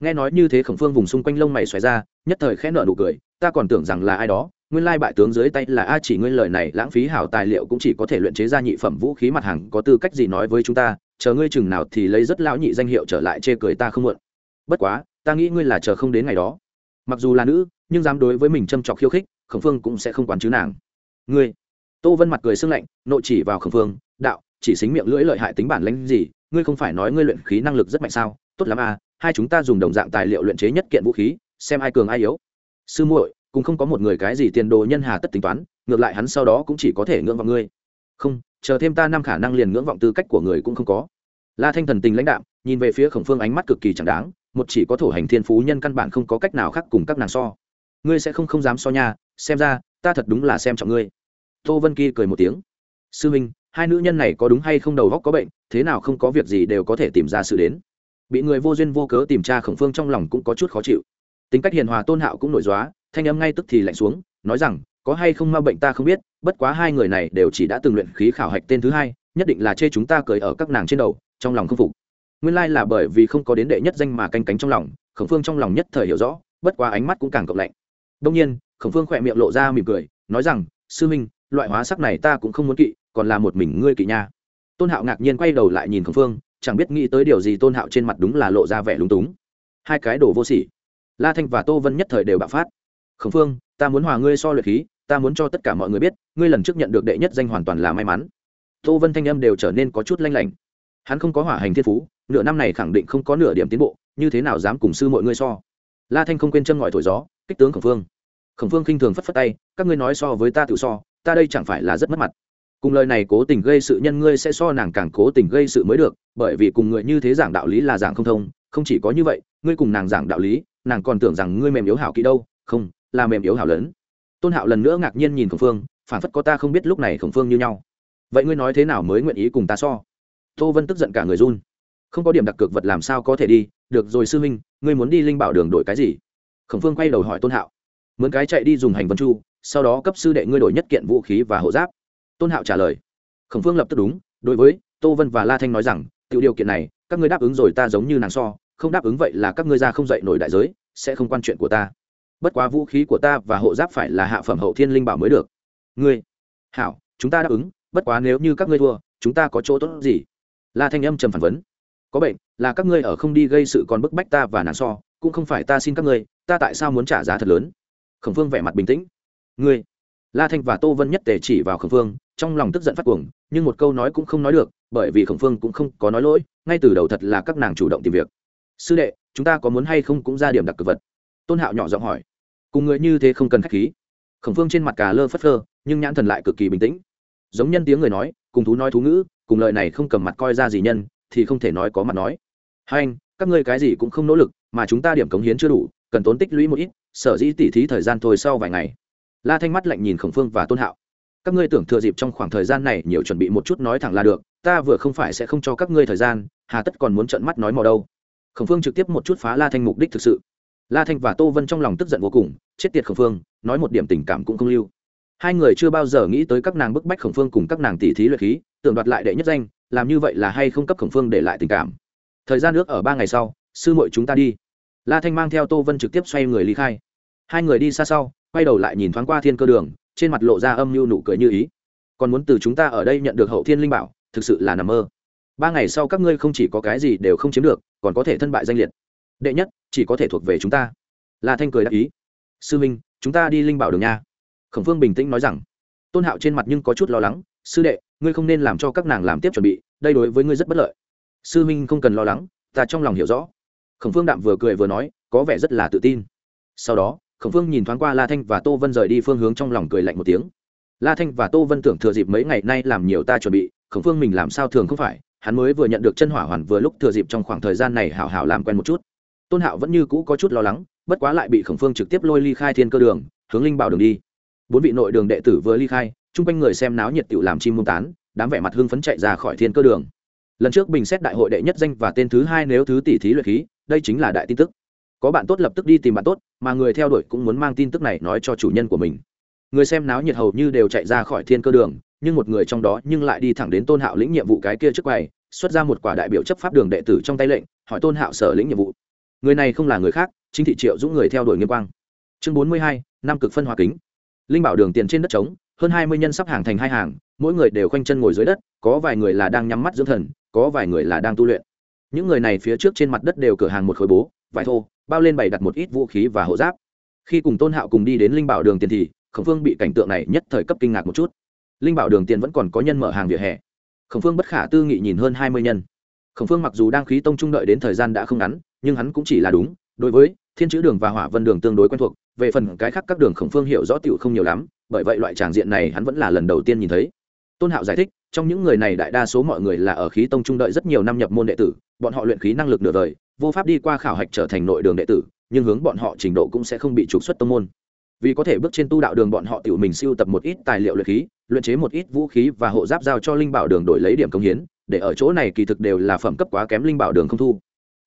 Nghe nói như thế khổng phương vùng xung quanh lông mày xoáy ra, nhất thời khẽ nợ nụ cười, ta còn tưởng rằng là ai đó nguyên lai bại tướng dưới tay là a chỉ ngươi lời này, lãng phí hảo tài liệu cũng chỉ có thể luyện chế ra nhị phẩm vũ khí mặt hàng, có tư cách gì nói với chúng ta, chờ ngươi chừng nào thì lấy rất lão nhị danh hiệu trở lại chê cười ta không muộn. Bất quá, ta nghĩ ngươi là chờ không đến ngày đó. Mặc dù là nữ, nhưng dám đối với mình châm trọc khiêu khích, khổng phương cũng sẽ không quản chứ nàng. Ngươi. Tô vân mặt cười sưng lạnh nội chỉ vào khổng phương, đạo, chỉ xính miệng lưỡi lợi hại tính bản lãnh gì, ngươi không phải nói ngươi luyện khí năng lực rất mạnh sao? Tốt lắm à hai chúng ta dùng đồng dạng tài liệu luyện chế nhất kiện vũ khí, xem ai cường ai yếu. Sư muội cũng không có một người cái gì tiền đồ nhân hà tất tính toán ngược lại hắn sau đó cũng chỉ có thể ngưỡng vọng ngươi. Không chờ thêm ta năm khả năng liền ngưỡng vọng tư cách của người cũng không có. La thanh thần tình lãnh đạm, nhìn về phía khổng phương ánh mắt cực kỳ chẳng đáng một chỉ có thổ hành thiên phú nhân căn bản không có cách nào khác cùng các nàng so. Ngươi sẽ không không dám so nha xem ra ta thật đúng là xem trọng ngươi. Tô vân kỳ cười một tiếng. Sư minh hai nữ nhân này có đúng hay không đầu góc có bệnh thế nào không có việc gì đều có thể tìm ra sự đến. Bị người vô duyên vô cớ tìm tra khổng phương trong lòng cũng có chút khó chịu. Tính cách hiền hòa tôn hạo cũng nổi dóa thanh âm ngay tức thì lạnh xuống, nói rằng, có hay không ma bệnh ta không biết, bất quá hai người này đều chỉ đã từng luyện khí khảo hạch tên thứ hai, nhất định là chê chúng ta cười ở các nàng trên đầu, trong lòng không phục. Nguyên lai là bởi vì không có đến đệ nhất danh mà canh cánh trong lòng, khổng phương trong lòng nhất thời hiểu rõ, bất quá ánh mắt cũng càng cộng lạnh. Đông nhiên, khổng phương khỏe miệng lộ ra mỉm cười, nói rằng, sư minh, loại hóa sắc này ta cũng không muốn kỵ, còn là một mình ngươi kỵ nha. Tôn hạo ngạc nhiên quay đầu lại nhìn khổng phương, chẳng biết nghĩ tới điều gì tôn hạo trên mặt đúng là lộ ra vẻ lúng túng. Hai cái đồ vô sỉ. La thanh và tô vân nhất thời đều bạo phát khổng phương, ta muốn hòa ngươi so luyện khí, ta muốn cho tất cả mọi người biết, ngươi lần trước nhận được đệ nhất danh hoàn toàn là may mắn. Tô vân thanh âm đều trở nên có chút lanh lảnh. Hắn không có hỏa hành thiên phú, nửa năm này khẳng định không có nửa điểm tiến bộ, như thế nào dám cùng sư mọi ngươi so? La thanh không quên châm ngòi thổi gió, kích tướng khổng phương. Khổng phương khinh thường phất phất tay, các ngươi nói so với ta tự so, ta đây chẳng phải là rất mất mặt. Cùng lời này cố tình gây sự nhân ngươi sẽ so nàng càng cố tình gây sự mới được, bởi vì cùng người như thế giảng đạo lý là giảng không thông, không chỉ có như vậy, ngươi cùng nàng giảng đạo lý, nàng còn tưởng rằng ngươi mềm yếu hảo kỹ đâu, không là mềm yếu hảo lớn. Tôn hạo lần nữa ngạc nhiên nhìn khổng phương phản phất có ta không biết lúc này khổng phương như nhau. Vậy ngươi nói thế nào mới nguyện ý cùng ta so? Tô vân tức giận cả người run. Không có điểm đặc cực vật làm sao có thể đi? Được rồi sư huynh, ngươi muốn đi linh bảo đường đổi cái gì? Khổng phương quay đầu hỏi tôn hạo. Mướn cái chạy đi dùng hành vân chu, sau đó cấp sư đệ ngươi đổi nhất kiện vũ khí và hộ giáp. Tôn hạo trả lời. Khổng phương lập tức đúng, đối với tô vân và la thanh nói rằng tự điều kiện này, các ngươi đáp ứng rồi ta giống như nàng so, không đáp ứng vậy là các ngươi ra không dạy nổi đại giới, sẽ không quan chuyện của ta bất quá vũ khí của ta và hộ giáp phải là hạ phẩm hậu thiên linh bảo mới được. Ngươi, hảo, chúng ta đáp ứng, bất quá nếu như các ngươi thua, chúng ta có chỗ tốt gì? La thanh âm trầm phản vấn. Có bệnh, là các ngươi ở không đi gây sự còn bức bách ta và nàng so, cũng không phải ta xin các ngươi, ta tại sao muốn trả giá thật lớn? Khổng phương vẻ mặt bình tĩnh. Ngươi, la thanh và tô vân nhất tề chỉ vào khổng phương trong lòng tức giận phát cuồng, nhưng một câu nói cũng không nói được, bởi vì khổng phương cũng không có nói lỗi, ngay từ đầu thật là các nàng chủ động tìm việc. Sư đệ, chúng ta có muốn hay không cũng ra điểm đặc cực vật. Tôn hạo nhỏ giọng hỏi cùng người như thế không cần k h á c h khí. Khổng phương trên mặt cà lơ phất phơ, nhưng nhãn thần lại cực kỳ bình tĩnh. Giống nhân tiếng người nói, cùng thú nói thú ngữ, cùng lời này không cầm mặt coi ra gì nhân, thì không thể nói có mặt nói. Hai anh, các ngươi cái gì cũng không nỗ lực, mà chúng ta điểm cống hiến chưa đủ, cần tốn tích lũy một ít, sở dĩ tỉ thí thời gian thôi sau vài ngày. La thanh mắt lạnh nhìn khổng phương và tôn hạo. Các ngươi tưởng thừa dịp trong khoảng thời gian này nhiều chuẩn bị một chút nói thẳng là được, ta vừa không phải sẽ không cho các ngươi thời gian, hà tất còn muốn trận mắt nói mò đâu. Khổng phương trực tiếp một chút phá la thanh mục đích thực sự la thanh và tô vân trong lòng tức giận vô cùng, chết tiệt khổng phương, nói một điểm tình cảm cũng không lưu. Hai người chưa bao giờ nghĩ tới các nàng bức bách khổng phương cùng các nàng tỷ thí luyện khí, tưởng đoạt lại đệ nhất danh, làm như vậy là hay không cấp khổng phương để lại tình cảm. Thời gian nước ở ba ngày sau, sư muội chúng ta đi. La thanh mang theo tô vân trực tiếp xoay người ly khai. Hai người đi xa sau, quay đầu lại nhìn thoáng qua thiên cơ đường, trên mặt lộ ra âm mưu nụ cười như ý. Còn muốn từ chúng ta ở đây nhận được hậu thiên linh bảo, thực sự là nằm mơ. Ba ngày sau các ngươi không chỉ có cái gì đều không chiếm được, còn có thể thân bại danh liệt. Đệ nhất chỉ có thể thuộc về chúng ta. La thanh cười đáp ý. Sư minh, chúng ta đi linh bảo đường nha. Khổng phương bình tĩnh nói rằng. Tôn hạo trên mặt nhưng có chút lo lắng. Sư đệ, ngươi không nên làm cho các nàng làm tiếp chuẩn bị, đây đối với ngươi rất bất lợi. Sư minh không cần lo lắng, ta trong lòng hiểu rõ. Khổng phương đạm vừa cười vừa nói, có vẻ rất là tự tin. Sau đó, khổng phương nhìn thoáng qua la thanh và tô vân rời đi phương hướng trong lòng cười lạnh một tiếng. La thanh và tô vân tưởng thừa dịp mấy ngày nay làm nhiều ta chuẩn bị, khổng phương mình làm sao thường không phải, hắn mới vừa nhận được chân hỏa hoàn vừa lúc thừa dịp trong khoảng thời gian này hảo hảo làm quen một chút tôn hạo vẫn như cũ có chút lo lắng, bất quá lại bị khổng phương trực tiếp lôi ly khai thiên cơ đường, hướng linh bảo đường đi. Bốn vị nội đường đệ tử vừa ly khai, chung quanh người xem náo nhiệt tựu làm chim mông tán, đám vẻ mặt hưng phấn chạy ra khỏi thiên cơ đường. Lần trước bình xét đại hội đệ nhất danh và tên thứ hai nếu thứ tỷ thí luyện khí, đây chính là đại tin tức. Có bạn tốt lập tức đi tìm bạn tốt, mà người theo đuổi cũng muốn mang tin tức này nói cho chủ nhân của mình. Người xem náo nhiệt hầu như đều chạy ra khỏi thiên cơ đường, nhưng một người trong đó nhưng lại đi thẳng đến tôn hạo lĩnh nhiệm vụ cái kia trước quầy, xuất ra một quả đại biểu chấp pháp đường đệ tử trong tay lệnh, hỏi tôn hạo sở lĩnh nhiệm vụ người này không là người khác, chính thị triệu dũng người theo đuổi nghiêm quang. Chương bốn mươi hai, năm cực phân hóa kính. Linh bảo đường tiền trên đất trống, hơn hai mươi nhân sắp hàng thành hai hàng, mỗi người đều khoanh chân ngồi dưới đất, có vài người là đang nhắm mắt dưỡng thần, có vài người là đang tu luyện. Những người này phía trước trên mặt đất đều cửa hàng một khối bố, vải thô, bao lên bày đặt một ít vũ khí và hộ giáp. Khi cùng tôn hạo cùng đi đến linh bảo đường tiền thì, khổng phương bị cảnh tượng này nhất thời cấp kinh ngạc một chút. Linh bảo đường tiền vẫn còn có nhân mở hàng vỉa hè. Khổng phương bất khả tư nghị nhìn hơn hai mươi nhân. Khổng phương mặc dù đang khí tông trung đợi đến thời gian đã không ngắn nhưng hắn cũng chỉ là đúng, đối với thiên chữ đường và hỏa vân đường tương đối quen thuộc, về phần cái khác các đường khổng phương hiểu rõ t không nhiều lắm, bởi vậy loại tràng diện này hắn vẫn là lần đầu tiên nhìn thấy. Tôn hạo giải thích, trong những người này đại đa số mọi người là ở khí tông trung đợi rất nhiều năm nhập môn đệ tử, bọn họ luyện khí năng lực nửa đời, vô pháp đi qua khảo hạch trở thành nội đường đệ tử, nhưng hướng bọn họ trình độ cũng sẽ không bị trục xuất tông môn. Vì có thể bước trên tu đạo đường bọn họ tự mình siêu tập một ít tài liệu luyện khí, luyện chế một ít vũ khí và hộ giáp giao cho linh bảo đường đổi lấy điểm công hiến, để ở chỗ này kỳ thực đều là phẩm cấp quá kém linh bảo đường không thu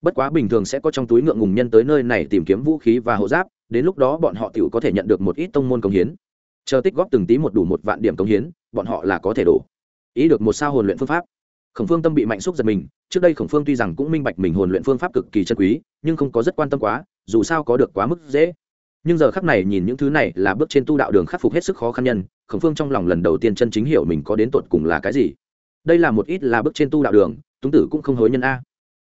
bất quá bình thường sẽ có trong túi ngượng ngùng nhân tới nơi này tìm kiếm vũ khí và hộ giáp, đến lúc đó bọn họ tự có thể nhận được một ít tông môn công hiến. Chờ tích góp từng tí một đủ một vạn điểm công hiến, bọn họ là có thể đổ. Ý được một sao hồn luyện phương pháp. Khổng phương tâm bị mạnh xúc giật mình, trước đây khổng phương tuy rằng cũng minh bạch mình hồn luyện phương pháp cực kỳ chân quý, nhưng không có rất quan tâm quá, dù sao có được quá mức dễ. Nhưng giờ khắc này nhìn những thứ này là bước trên tu đạo đường khắc phục hết sức khó khăn nhân, khổng phương trong lòng lần đầu tiên chân chính hiểu mình có đến tột cùng là cái gì. Đây là một ít là bước trên tu đạo đường, túng tử cũng không hối nhân a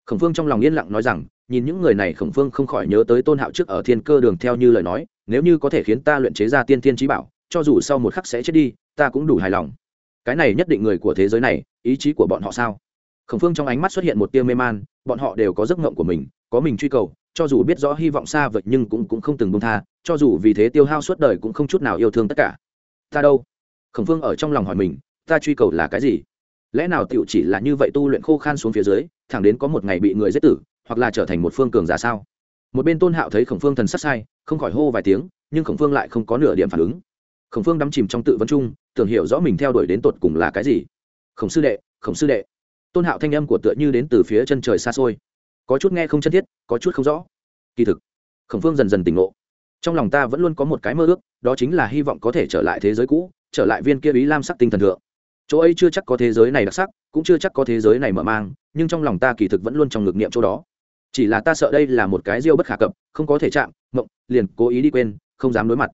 khổng phương trong lòng yên lặng nói rằng nhìn những người này khổng phương không khỏi nhớ tới tôn hạo trước ở thiên cơ đường theo như lời nói nếu như có thể khiến ta luyện chế ra tiên tiên trí bảo cho dù sau một khắc sẽ chết đi ta cũng đủ hài lòng. Cái này nhất định người của thế giới này ý chí của bọn họ sao? Khổng phương trong ánh mắt xuất hiện một tia mê man bọn họ đều có giấc mộng của mình có mình truy cầu cho dù biết rõ hy vọng xa vời nhưng cũng, cũng không từng bông tha cho dù vì thế tiêu hao suốt đời cũng không chút nào yêu thương tất cả. Ta đâu? Khổng phương ở trong lòng hỏi mình ta truy cầu là cái gì? Lẽ nào Tiểu chỉ là như vậy tu luyện khô khan xuống phía dưới, thẳng đến có một ngày bị người giết tử, hoặc là trở thành một phương cường giả sao? Một bên tôn hạo thấy khổng phương thần sắc sai, không khỏi hô vài tiếng, nhưng khổng phương lại không có nửa điểm phản ứng. Khổng phương đắm chìm trong tự vấn chung, tưởng hiểu rõ mình theo đuổi đến tột cùng là cái gì. Khổng sư đệ, khổng sư đệ. Tôn hạo thanh âm của tựa như đến từ phía chân trời xa xôi. Có chút nghe không chân thiết, có chút không rõ. Kỳ thực, khổng phương dần dần tỉnh ngộ. Trong lòng ta vẫn luôn có một cái mơ ước, đó chính là hy vọng có thể trở lại thế giới cũ, trở lại viên kia ý lam sắc tinh thần thượng chỗ ấy chưa chắc có thế giới này đặc sắc, cũng chưa chắc có thế giới này mở mang, nhưng trong lòng ta kỳ thực vẫn luôn trong ngực niệm chỗ đó. Chỉ là ta sợ đây là một cái diêu bất khả cập, không có thể chạm, mộng, liền cố ý đi quên, không dám đối mặt.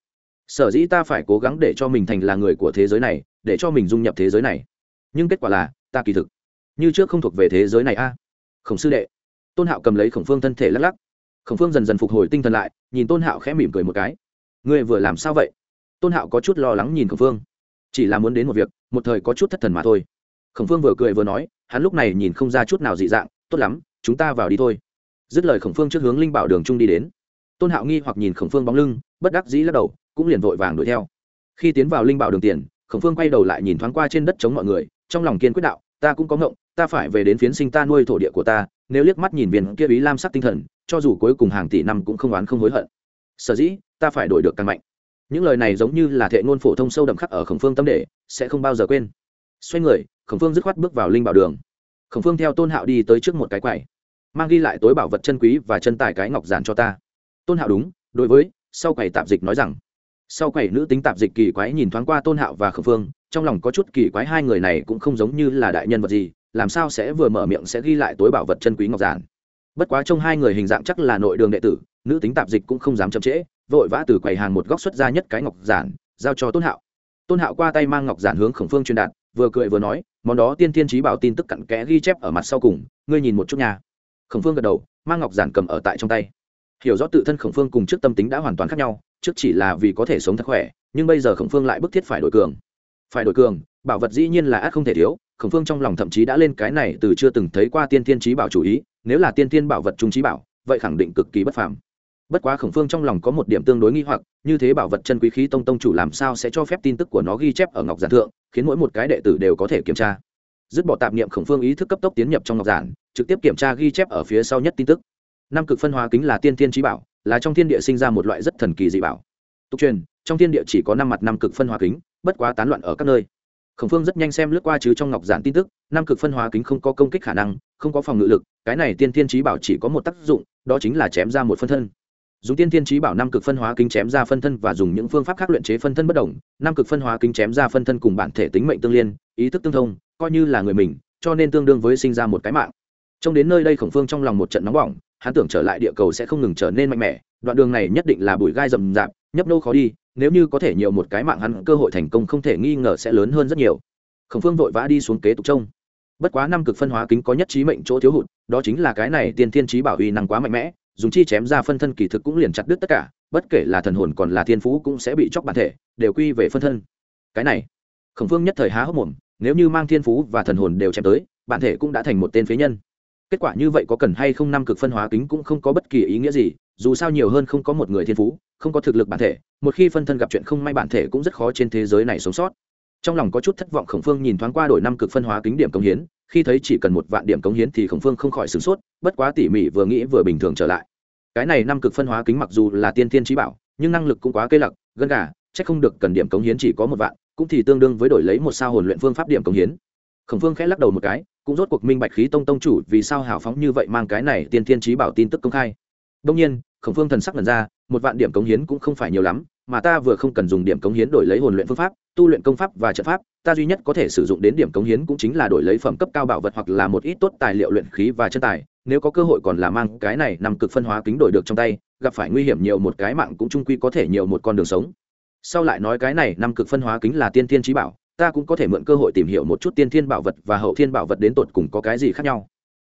Sở dĩ ta phải cố gắng để cho mình thành là người của thế giới này, để cho mình dung nhập thế giới này. Nhưng kết quả là, ta kỳ thực, như trước không thuộc về thế giới này a. Khổng sư đệ. Tôn hạo cầm lấy khổng phương thân thể lắc lắc. Khổng phương dần dần phục hồi tinh thần lại, nhìn tôn hạo khẽ mỉm cười một cái. Ngươi vừa làm sao vậy? Tôn hạo có chút lo lắng nhìn khổng phương. Chỉ là muốn đến một việc một thời có chút thất thần mà thôi. Khổng phương vừa cười vừa nói, hắn lúc này nhìn không ra chút nào dị dạng, tốt lắm, chúng ta vào đi thôi. Dứt lời khổng phương trước hướng linh bảo đường trung đi đến. Tôn hạo nghi hoặc nhìn khổng phương bóng lưng, bất đắc dĩ lắc đầu, cũng liền vội vàng đuổi theo. Khi tiến vào linh bảo đường tiền, khổng phương quay đầu lại nhìn thoáng qua trên đất chống mọi người, trong lòng kiên quyết đạo, ta cũng có ngộng, ta phải về đến phiến sinh ta nuôi thổ địa của ta, nếu liếc mắt nhìn viên kia ý lam sắc tinh thần, cho dù cuối cùng hàng tỷ năm cũng không oán không hối hận. Sở dĩ, ta phải đổi được càng mạnh những lời này giống như là thệ ngôn phổ thông sâu đậm khắc ở khổng phương tâm đệ sẽ không bao giờ quên. Xoay người, khổng phương dứt khoát bước vào linh bảo đường. Khổng phương theo tôn hạo đi tới trước một cái quầy, mang ghi lại tối bảo vật chân quý và chân tài cái ngọc giản cho ta. Tôn hạo đúng, đối với, sau quầy tạp dịch nói rằng. Sau quầy nữ tính tạp dịch kỳ quái nhìn thoáng qua tôn hạo và khổng phương, trong lòng có chút kỳ quái hai người này cũng không giống như là đại nhân vật gì, làm sao sẽ vừa mở miệng sẽ ghi lại tối bảo vật chân quý ngọc giản. Bất quá trong hai người hình dạng chắc là nội đường đệ tử, nữ tính tạp dịch cũng không dám chậm trễ vội vã từ quầy hàng một góc xuất ra nhất cái ngọc giản, giao cho tôn hạo. Tôn hạo qua tay mang ngọc giản hướng khổng phương truyền đạt, vừa cười vừa nói, món đó tiên thiên trí bảo tin tức cặn kẽ ghi chép ở mặt sau cùng, ngươi nhìn một chút nhà khổng phương gật đầu, mang ngọc giản cầm ở tại trong tay. Hiểu rõ tự thân khổng phương cùng trước tâm tính đã hoàn toàn khác nhau, trước chỉ là vì có thể sống thật khỏe, nhưng bây giờ khổng phương lại bức thiết phải đổi cường. Phải đổi cường, bảo vật dĩ nhiên là ác không thể thiếu, khổng phương trong lòng thậm chí đã lên cái này từ chưa từng thấy qua tiên thiên trí bảo chủ ý, nếu là tiên thiên bảo vật trung trí bảo, vậy khẳng định cực kỳ bất phàm bất quá khổng phương trong lòng có một điểm tương đối nghi hoặc, như thế bảo vật chân quý khí tông tông chủ làm sao sẽ cho phép tin tức của nó ghi chép ở ngọc giản thượng, khiến mỗi một cái đệ tử đều có thể kiểm tra. Dứt bỏ tạp niệm, khổng phương ý thức cấp tốc tiến nhập trong ngọc giản, trực tiếp kiểm tra ghi chép ở phía sau nhất tin tức. Năm cực phân hóa kính là tiên thiên trí bảo, là trong thiên địa sinh ra một loại rất thần kỳ dị bảo. Tục truyền, trong thiên địa chỉ có năm mặt năm cực phân hóa kính, bất quá tán loạn ở các nơi. Khổng phương rất nhanh xem lướt qua chứ trong ngọc giản tin tức, năm cực phân hóa kính không có công kích khả năng, không có phòng ngự lực, cái này tiên thiên trí bảo chỉ có một tác dụng, đó chính là chém ra một phân thân dùng tiên thiên trí bảo năm cực phân hóa kính chém ra phân thân và dùng những phương pháp khác luyện chế phân thân bất đồng năm cực phân hóa kính chém ra phân thân cùng bản thể tính mệnh tương liên, ý thức tương thông, coi như là người mình, cho nên tương đương với sinh ra một cái mạng. Trông đến nơi đây khổng phương trong lòng một trận nóng bỏng, hắn tưởng trở lại địa cầu sẽ không ngừng trở nên mạnh mẽ, đoạn đường này nhất định là bụi gai rầm rạp, nhấp nô khó đi, nếu như có thể nhiều một cái mạng hắn, cơ hội thành công không thể nghi ngờ sẽ lớn hơn rất nhiều. Khổng phương vội vã đi xuống kế tục trông. Bất quá năm cực phân hóa kính có nhất trí mệnh chỗ thiếu hụt, đó chính là cái này tiên thiên trí bảo uy năng quá mạnh mẽ dùng chi chém ra phân thân kỳ thực cũng liền chặt đứt tất cả, bất kể là thần hồn còn là thiên phú cũng sẽ bị chóc bản thể, đều quy về phân thân. Cái này, khổng phương nhất thời há hốc mồm, nếu như mang thiên phú và thần hồn đều chém tới, bản thể cũng đã thành một tên phế nhân. Kết quả như vậy có cần hay không năm cực phân hóa kính cũng không có bất kỳ ý nghĩa gì, dù sao nhiều hơn không có một người thiên phú, không có thực lực bản thể, một khi phân thân gặp chuyện không may bản thể cũng rất khó trên thế giới này sống sót. Trong lòng có chút thất vọng khổng phương nhìn thoáng qua đổi năm cực phân hóa kính điểm công hiến khi thấy chỉ cần một vạn điểm cống hiến thì khổng phương không khỏi sửng sốt, bất quá tỉ mỉ vừa nghĩ vừa bình thường trở lại. Cái này năm cực phân hóa kính mặc dù là tiên thiên trí bảo, nhưng năng lực cũng quá cây lặc, gân gà c h ắ c không được cần điểm cống hiến chỉ có một vạn, cũng thì tương đương với đổi lấy một sao hồn luyện phương pháp điểm cống hiến. Khổng phương khẽ lắc đầu một cái, cũng rốt cuộc minh bạch khí tông tông chủ vì sao hào phóng như vậy mang cái này tiên thiên trí bảo tin tức công khai. Đông nhiên, khổng phương thần sắc lần ra, một vạn điểm cống hiến cũng không phải nhiều lắm mà ta vừa không cần dùng điểm cống hiến đổi lấy hồn luyện phương pháp, tu luyện công pháp và trận pháp, ta duy nhất có thể sử dụng đến điểm cống hiến cũng chính là đổi lấy phẩm cấp cao bảo vật hoặc là một ít tốt tài liệu luyện khí và chân tài. Nếu có cơ hội còn là mang cái này nằm cực phân hóa kính đổi được trong tay, gặp phải nguy hiểm nhiều một cái mạng cũng trung quy có thể nhiều một con đường sống. Sau lại nói cái này nằm cực phân hóa kính là tiên thiên trí bảo, ta cũng có thể mượn cơ hội tìm hiểu một chút tiên thiên bảo vật và hậu thiên bảo vật đến tột cùng có cái gì khác nhau.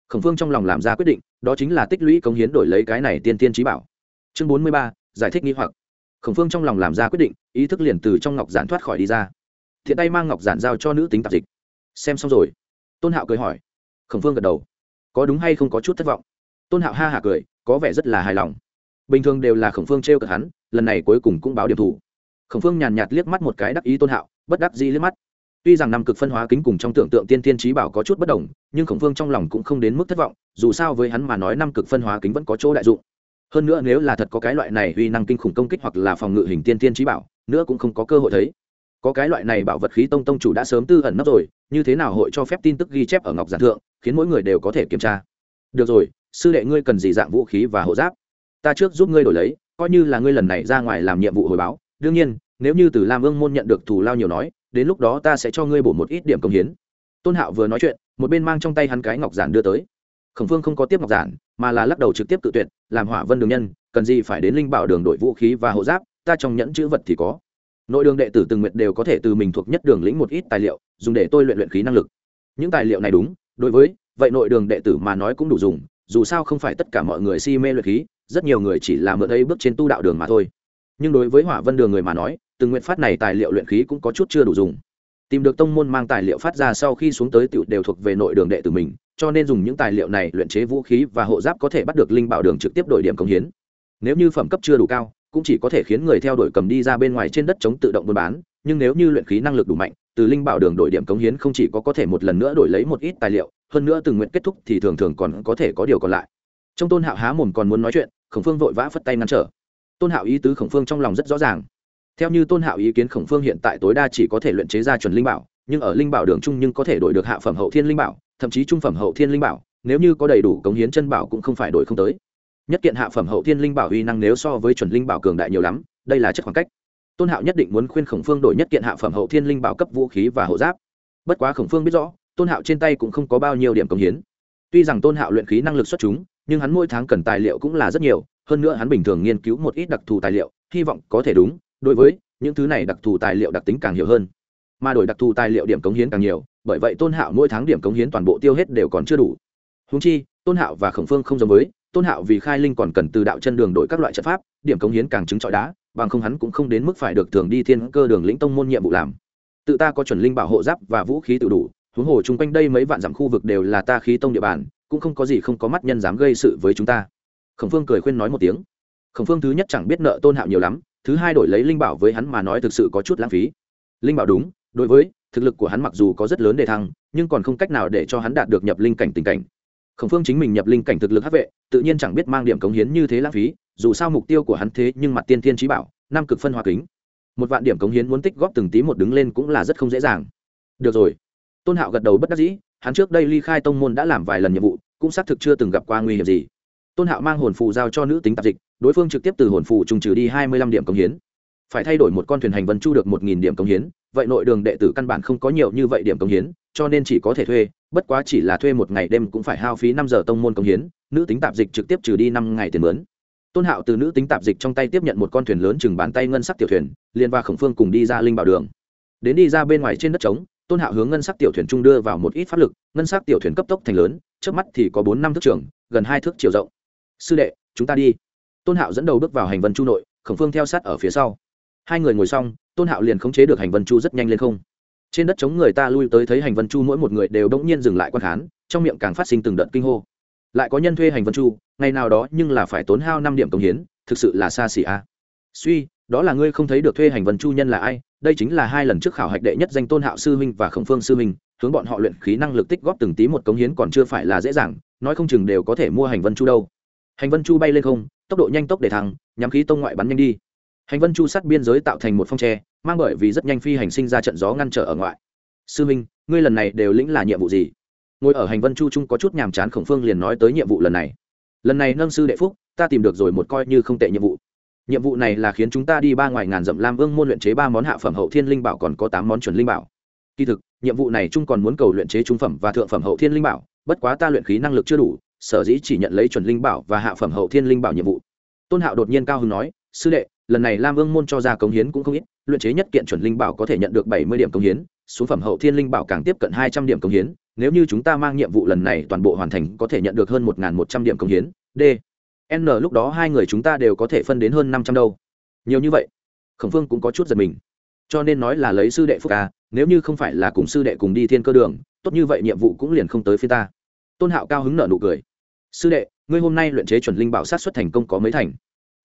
Khổng phương trong lòng làm ra quyết định, đó chính là tích lũy cống hiến đổi lấy cái này tiên thiên trí bảo. Chương bốn mươi ba, giải thích nghi hoặc khổng phương trong lòng làm ra quyết định, ý thức liền từ trong ngọc giản thoát khỏi đi ra. Thiện tay mang ngọc giản giao cho nữ tính tạp dịch. Xem xong rồi, tôn hạo cười hỏi. Khổng phương gật đầu. Có đúng hay không có chút thất vọng? Tôn hạo ha hả cười, có vẻ rất là hài lòng. Bình thường đều là khổng phương t r cợt hắn, lần này cuối cùng cũng báo điểm thủ. Khổng phương nhàn nhạt liếc mắt một cái đắc ý tôn hạo, bất đắc dĩ liếc mắt. Tuy rằng năm cực phân hóa kính cùng trong tưởng tượng tiên tiên trí bảo có chút bất đồng, nhưng khổng phương trong lòng cũng không đến mức thất vọng, dù sao với hắn mà nói năm cực phân hóa kính vẫn có chỗ đại dụng hơn nữa nếu là thật có cái loại này uy năng kinh khủng công kích hoặc là phòng ngự hình tiên tiên trí bảo, nữa cũng không có cơ hội thấy. Có cái loại này bảo vật khí tông tông chủ đã sớm tư ẩn nấp rồi, như thế nào hội cho phép tin tức ghi chép ở ngọc giản thượng, khiến mỗi người đều có thể kiểm tra? Được rồi, sư đệ ngươi cần gì dạng vũ khí và hộ giáp? Ta trước giúp ngươi đổi lấy, coi như là ngươi lần này ra ngoài làm nhiệm vụ hồi báo. Đương nhiên, nếu như từ lam ương môn nhận được thù lao nhiều nói, đến lúc đó ta sẽ cho ngươi bổ một ít điểm công hiến. Tôn hạo vừa nói chuyện, một bên mang trong tay hắn cái ngọc giản đưa tới khổng phương không có tiếp ngọc giản, mà là lắc đầu trực tiếp tự tuyệt, làm hỏa vân đường nhân, cần gì phải đến linh bảo đường đội vũ khí và hộ giáp, ta trong nhẫn chữ vật thì có. Nội đường đệ tử từng nguyện đều có thể từ mình thuộc nhất đường lĩnh một ít tài liệu, dùng để tôi luyện luyện khí năng lực. Những tài liệu này đúng, đối với, vậy nội đường đệ tử mà nói cũng đủ dùng, dù sao không phải tất cả mọi người si mê luyện khí, rất nhiều người chỉ là mượn ấy bước trên tu đạo đường mà thôi. Nhưng đối với hỏa vân đường người mà nói, từng nguyện phát này tài liệu luyện khí cũng có chút chưa đủ dùng. Tìm được tông môn mang tài liệu phát ra sau khi xuống tới tiểu đều thuộc về nội đường đệ tử mình cho nên dùng những tài liệu này luyện chế vũ khí và hộ giáp có thể bắt được linh bảo đường trực tiếp đổi điểm công hiến. Nếu như phẩm cấp chưa đủ cao, cũng chỉ có thể khiến người theo đuổi cầm đi ra bên ngoài trên đất chống tự động buôn bán, nhưng nếu như luyện khí năng lực đủ mạnh, từ linh bảo đường đổi điểm cống hiến không chỉ có có thể một lần nữa đổi lấy một ít tài liệu, hơn nữa từng nguyện kết thúc thì thường thường còn có thể có điều còn lại. Trong tôn hạo há mồm còn muốn nói chuyện, khổng phương vội vã phất tay ngăn trở. Tôn hạo ý tứ khổng phương trong lòng rất rõ ràng. Theo như tôn hạo ý kiến khổng phương hiện tại tối đa chỉ có thể luyện chế ra chuẩn linh bảo, nhưng ở linh bảo đường chung nhưng có thể đổi được hạ phẩm hậu thiên linh bảo thậm chí trung phẩm hậu thiên linh bảo, nếu như có đầy đủ cống hiến chân bảo cũng không phải đổi không tới. Nhất kiện hạ phẩm hậu thiên linh bảo uy năng nếu so với chuẩn linh bảo cường đại nhiều lắm, đây là chất khoảng cách. Tôn hạo nhất định muốn khuyên khổng phương đổi nhất kiện hạ phẩm hậu thiên linh bảo cấp vũ khí và hộ giáp. Bất quá khổng phương biết rõ, tôn hạo trên tay cũng không có bao nhiêu điểm cống hiến. Tuy rằng tôn hạo luyện khí năng lực xuất chúng, nhưng hắn mỗi tháng cần tài liệu cũng là rất nhiều, hơn nữa hắn bình thường nghiên cứu một ít đặc thù tài liệu, hy vọng có thể đúng, đối với những thứ này đặc thù tài liệu đặc tính càng nhiều hơn. Mà đổi đặc thù tài liệu điểm cống hiến càng nhiều bởi vậy tôn hạo mỗi tháng điểm cống hiến toàn bộ tiêu hết đều còn chưa đủ. Húng chi, tôn hạo và khổng phương không giống với, tôn hạo vì khai linh còn cần từ đạo chân đường đổi các loại trận pháp, điểm cống hiến càng chứng trọi đá, bằng không hắn cũng không đến mức phải được thường đi thiên cơ đường lĩnh tông môn nhiệm vụ làm. Tự ta có chuẩn linh bảo hộ giáp và vũ khí tự đủ, huống hồ chung quanh đây mấy vạn dặm khu vực đều là ta khí tông địa bàn, cũng không có gì không có mắt nhân dám gây sự với chúng ta. Khổng phương cười khuyên nói một tiếng. Khổng phương thứ nhất chẳng biết nợ tôn hạo nhiều lắm, thứ hai đổi lấy linh bảo với hắn mà nói thực sự có chút lãng phí. Linh bảo đúng, đối với thực lực của hắn mặc dù có rất lớn đề thăng, nhưng còn không cách nào để cho hắn đạt được nhập linh cảnh tình cảnh. Khổng phương chính mình nhập linh cảnh thực lực hát vệ, tự nhiên chẳng biết mang điểm cống hiến như thế lãng phí, dù sao mục tiêu của hắn thế nhưng mặt tiên thiên trí bảo nam cực phân hoa kính. Một vạn điểm cống hiến muốn tích góp từng tí một đứng lên cũng là rất không dễ dàng. Được rồi. Tôn hạo gật đầu bất đắc dĩ, hắn trước đây ly khai tông môn đã làm vài lần nhiệm vụ, cũng xác thực chưa từng gặp qua nguy hiểm gì. Tôn hạo mang hồn phù giao cho nữ tính tạp dịch, đối phương trực tiếp từ hồn phù trùng trừ đi hai mươi lăm điểm cống hiến. Phải thay đổi một con thuyền hành vân chu được một nghìn điểm cống hiến vậy nội đường đệ tử căn bản không có nhiều như vậy điểm công hiến, cho nên chỉ có thể thuê, bất quá chỉ là thuê một ngày đêm cũng phải hao phí năm giờ tông môn công hiến, nữ tính tạp dịch trực tiếp trừ đi năm ngày tiền mướn. Tôn hạo từ nữ tính tạp dịch trong tay tiếp nhận một con thuyền lớn chừng bàn tay ngân sắc tiểu thuyền, liền và khổng phương cùng đi ra linh bảo đường. Đến đi ra bên ngoài trên đất trống, tôn hạo hướng ngân sắc tiểu thuyền trung đưa vào một ít pháp lực, ngân sắc tiểu thuyền cấp tốc thành lớn, trước mắt thì có bốn năm thước trường gần hai thước chiều rộng. Sư đệ, chúng ta đi. Tôn hạo dẫn đầu bước vào hành vân chu nội, khổng phương theo sát ở phía sau. Hai người ngồi xong tôn hạo liền khống chế được hành vân chu rất nhanh lên không trên đất chống người ta lui tới thấy hành vân chu mỗi một người đều đống nhiên dừng lại quan khán trong miệng càng phát sinh từng đợt kinh hô lại có nhân thuê hành vân chu ngày nào đó nhưng là phải tốn hao năm điểm công hiến thực sự là xa xỉ a suy đó là ngươi không thấy được thuê hành vân chu nhân là ai đây chính là hai lần trước khảo hạch đệ nhất danh tôn hạo sư minh và khổng phương sư minh hướng bọn họ luyện khí năng lực tích góp từng tí một cống hiến còn chưa phải là dễ dàng nói không chừng đều có thể mua hành vân chu đâu hành vân chu bay lên không tốc độ nhanh tốc để thắng nhắm khí tông ngoại bắn nhanh đi hành vân chu sát biên giới tạo thành một phong tre, mang bởi vì rất nhanh phi hành sinh ra trận gió ngăn trở ở ngoại. Sư minh, ngươi lần này đều lĩnh là nhiệm vụ gì? Ngồi ở hành vân chu trung có chút nhàm chán khổng phương liền nói tới nhiệm vụ lần này. Lần này nâng sư đệ phúc, ta tìm được rồi một coi như không tệ nhiệm vụ. Nhiệm vụ này là khiến chúng ta đi ba ngoài ngàn dặm lam vương môn luyện chế ba món hạ phẩm hậu thiên linh bảo còn có tám món chuẩn linh bảo. Kỳ thực, nhiệm vụ này trung còn muốn cầu luyện chế trung phẩm và thượng phẩm hậu thiên linh bảo, bất quá ta luyện khí năng lực chưa đủ, sở dĩ chỉ nhận lấy chuẩn linh bảo và hạ phẩm hậu thiên linh bảo nhiệm vụ. Tôn hạo đột nhiên cao hứng nói, sư đệ lần này lam vương môn cho ra cống hiến cũng không ít, luyện chế nhất kiện chuẩn linh bảo có thể nhận được bảy mươi điểm cống hiến, xuống phẩm hậu thiên linh bảo càng tiếp cận hai trăm điểm cống hiến, nếu như chúng ta mang nhiệm vụ lần này toàn bộ hoàn thành có thể nhận được hơn một một trăm điểm cống hiến. D. N lúc đó hai người chúng ta đều có thể phân đến hơn năm trăm đâu. Nhiều như vậy, khổng phương cũng có chút giật mình. Cho nên nói là lấy sư đệ phúc ca, nếu như không phải là cùng sư đệ cùng đi thiên cơ đường, tốt như vậy nhiệm vụ cũng liền không tới phía ta. Tôn hạo cao hứng nở nụ cười. Sư đệ, ngươi hôm nay luyện chế chuẩn linh bảo sát xuất thành công có mấy thành?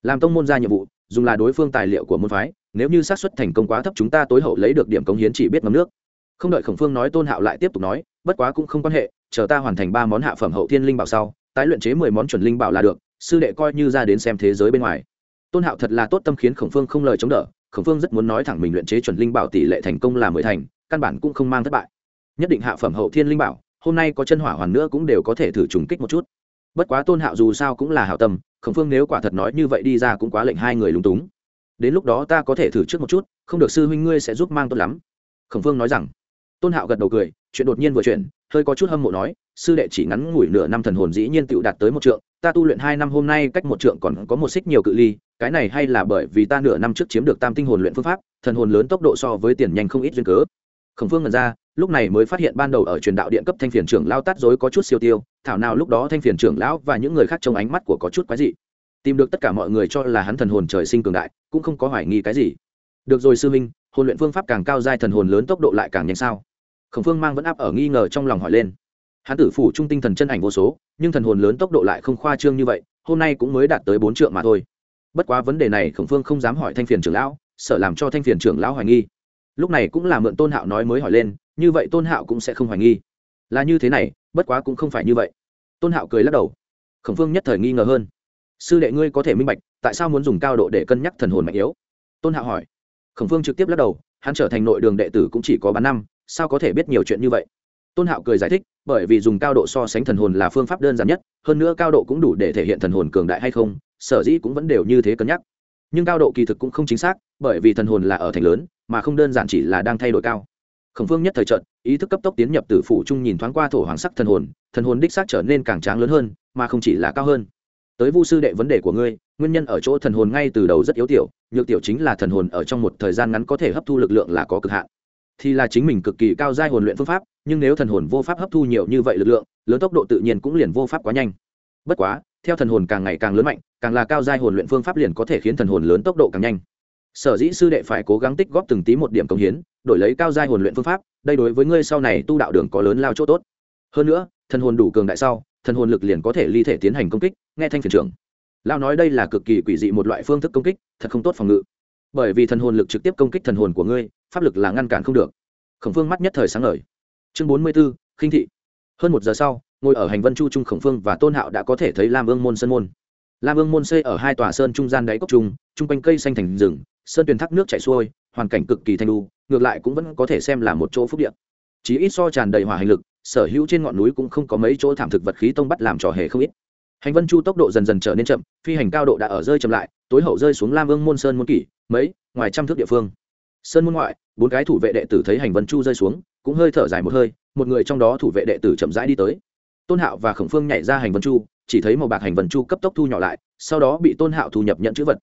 Làm tông môn ra nhiệm vụ dùng là đối phương tài liệu của môn phái, nếu như xác suất thành công quá thấp chúng ta tối hậu lấy được điểm cống hiến chỉ biết ngấm nước. Không đợi khổng phương nói tôn hạo lại tiếp tục nói, bất quá cũng không quan hệ, chờ ta hoàn thành ba món hạ phẩm hậu thiên linh bảo sau, tái luyện chế mười món chuẩn linh bảo là được, sư đệ coi như ra đến xem thế giới bên ngoài. Tôn hạo thật là tốt tâm khiến khổng phương không lời chống đỡ, khổng phương rất muốn nói thẳng mình luyện chế chuẩn linh bảo tỷ lệ thành công là mười thành, căn bản cũng không mang thất bại. Nhất định hạ phẩm hậu thiên linh bảo, hôm nay có chân hỏa hoàn nữa cũng đều có thể thử trùng kích một chút. Bất quá tôn hạo dù sao cũng là hảo tâm khổng phương nếu quả thật nói như vậy đi ra cũng quá lệnh hai người lúng túng. Đến lúc đó ta có thể thử trước một chút, không được sư huynh ngươi sẽ giúp mang tốt lắm. Khổng phương nói rằng. Tôn hạo gật đầu cười, chuyện đột nhiên vừa chuyển, hơi có chút hâm mộ nói, sư đệ chỉ ngắn ngủi nửa năm thần hồn dĩ nhiên tựu đạt tới một trượng, ta tu luyện hai năm hôm nay cách một trượng còn có một xích nhiều cự ly, cái này hay là bởi vì ta nửa năm trước chiếm được tam tinh hồn luyện phương pháp, thần hồn lớn tốc độ so với tiền nhanh không ít duyên cớ. Khổng phương ngần ra lúc này mới phát hiện ban đầu ở truyền đạo điện cấp thanh phiền trưởng lao tát dối có chút siêu tiêu, thảo nào lúc đó thanh phiền trưởng lão và những người khác trong ánh mắt của có chút quái dị. Tìm được tất cả mọi người cho là hắn thần hồn trời sinh cường đại, cũng không có hoài nghi cái gì. Được rồi sư minh hồn luyện phương pháp càng cao giai thần hồn lớn tốc độ lại càng nhanh sao? Khổng phương mang vẫn áp ở nghi ngờ trong lòng hỏi lên. Hắn tử phủ trung tinh thần chân ảnh vô số, nhưng thần hồn lớn tốc độ lại không khoa trương như vậy, hôm nay cũng mới đạt tới bốn trượng mà thôi. Bất quá vấn đề này khổng phương không dám hỏi thanh phiền trưởng lão, sợ làm cho thanh phiền trưởng lão hoài nghi. Lúc này cũng là mượn tôn hạo nói mới hỏi lên như vậy tôn hạo cũng sẽ không hoài nghi. Là như thế này, bất quá cũng không phải như vậy. Tôn hạo cười lắc đầu. Khổng phương nhất thời nghi ngờ hơn. Sư đệ ngươi có thể minh bạch, tại sao muốn dùng cao độ để cân nhắc thần hồn mạnh yếu? Tôn hạo hỏi. Khổng phương trực tiếp lắc đầu, hắn trở thành nội đường đệ tử cũng chỉ có bán năm, sao có thể biết nhiều chuyện như vậy? Tôn hạo cười giải thích, bởi vì dùng cao độ so sánh thần hồn là phương pháp đơn giản nhất, hơn nữa cao độ cũng đủ để thể hiện thần hồn cường đại hay không, sở dĩ cũng vẫn đều như thế cân nhắc. Nhưng cao độ kỳ thực cũng không chính xác, bởi vì thần hồn là ở thành lớn, mà không đơn giản chỉ là đang thay đổi cao khổng phương nhất thời trận ý thức cấp tốc tiến nhập từ phủ trung nhìn thoáng qua thổ hoàng sắc thần hồn thần hồn đích xác trở nên càng tráng lớn hơn, mà không chỉ là cao hơn. Tới vu sư đệ vấn đề của ngươi, nguyên nhân ở chỗ thần hồn ngay từ đầu rất yếu tiểu, nhược tiểu chính là thần hồn ở trong một thời gian ngắn có thể hấp thu lực lượng là có cực hạn. Thì là chính mình cực kỳ cao giai hồn luyện phương pháp, nhưng nếu thần hồn vô pháp hấp thu nhiều như vậy lực lượng, lớn tốc độ tự nhiên cũng liền vô pháp quá nhanh. Bất quá, theo thần hồn càng ngày càng lớn mạnh, càng là cao giai hồn luyện phương pháp liền có thể khiến thần hồn lớn tốc độ càng nhanh. Sở dĩ sư đệ phải cố gắng tích góp từng tí một điểm công hiến đổi lấy cao giai hồn luyện phương pháp, đây đối với ngươi sau này tu đạo đường có lớn lao chỗ tốt. Hơn nữa, thần hồn đủ cường đại sau, thần hồn lực liền có thể ly thể tiến hành công kích, nghe thanh phiền trưởng. Lao nói đây là cực kỳ quỷ dị một loại phương thức công kích, thật không tốt phòng ngự. Bởi vì thần hồn lực trực tiếp công kích thần hồn của ngươi, pháp lực là ngăn cản không được. Khổng phương mắt nhất thời sáng ngời. Chương bốn mươi b ố khinh thị. Hơn một giờ sau, ngồi ở hành vân chu trung khổng phương và tôn hạo đã có thể thấy lam ương môn sơn môn. Lam ương môn xây ở hai tòa sơn trung gian đáy cốc trung chung quanh cây xanh thành rừng, sơn tuyền thác nước chảy xuôi hoàn cảnh cực kỳ thanh lưu ngược lại cũng vẫn có thể xem là một chỗ phúc địa. chỉ ít so tràn đầy hỏa hành lực, sở hữu trên ngọn núi cũng không có mấy chỗ thảm thực vật khí tông bắt làm trò hề không ít. Hành vân chu tốc độ dần dần trở nên chậm, phi hành cao độ đã ở rơi chậm lại, tối hậu rơi xuống lam ương môn sơn môn kỷ, mấy, ngoài trăm thước địa phương. Sơn môn ngoại, bốn cái thủ vệ đệ tử thấy hành vân chu rơi xuống, cũng hơi thở dài một hơi, một người trong đó thủ vệ đệ tử chậm rãi đi tới. Tôn hạo và khổng phương nhảy ra hành vân chu, chỉ thấy màu bạc hành vân chu cấp tốc thu nhỏ lại, sau đó bị tôn hạo thu nhập nhận chữ vật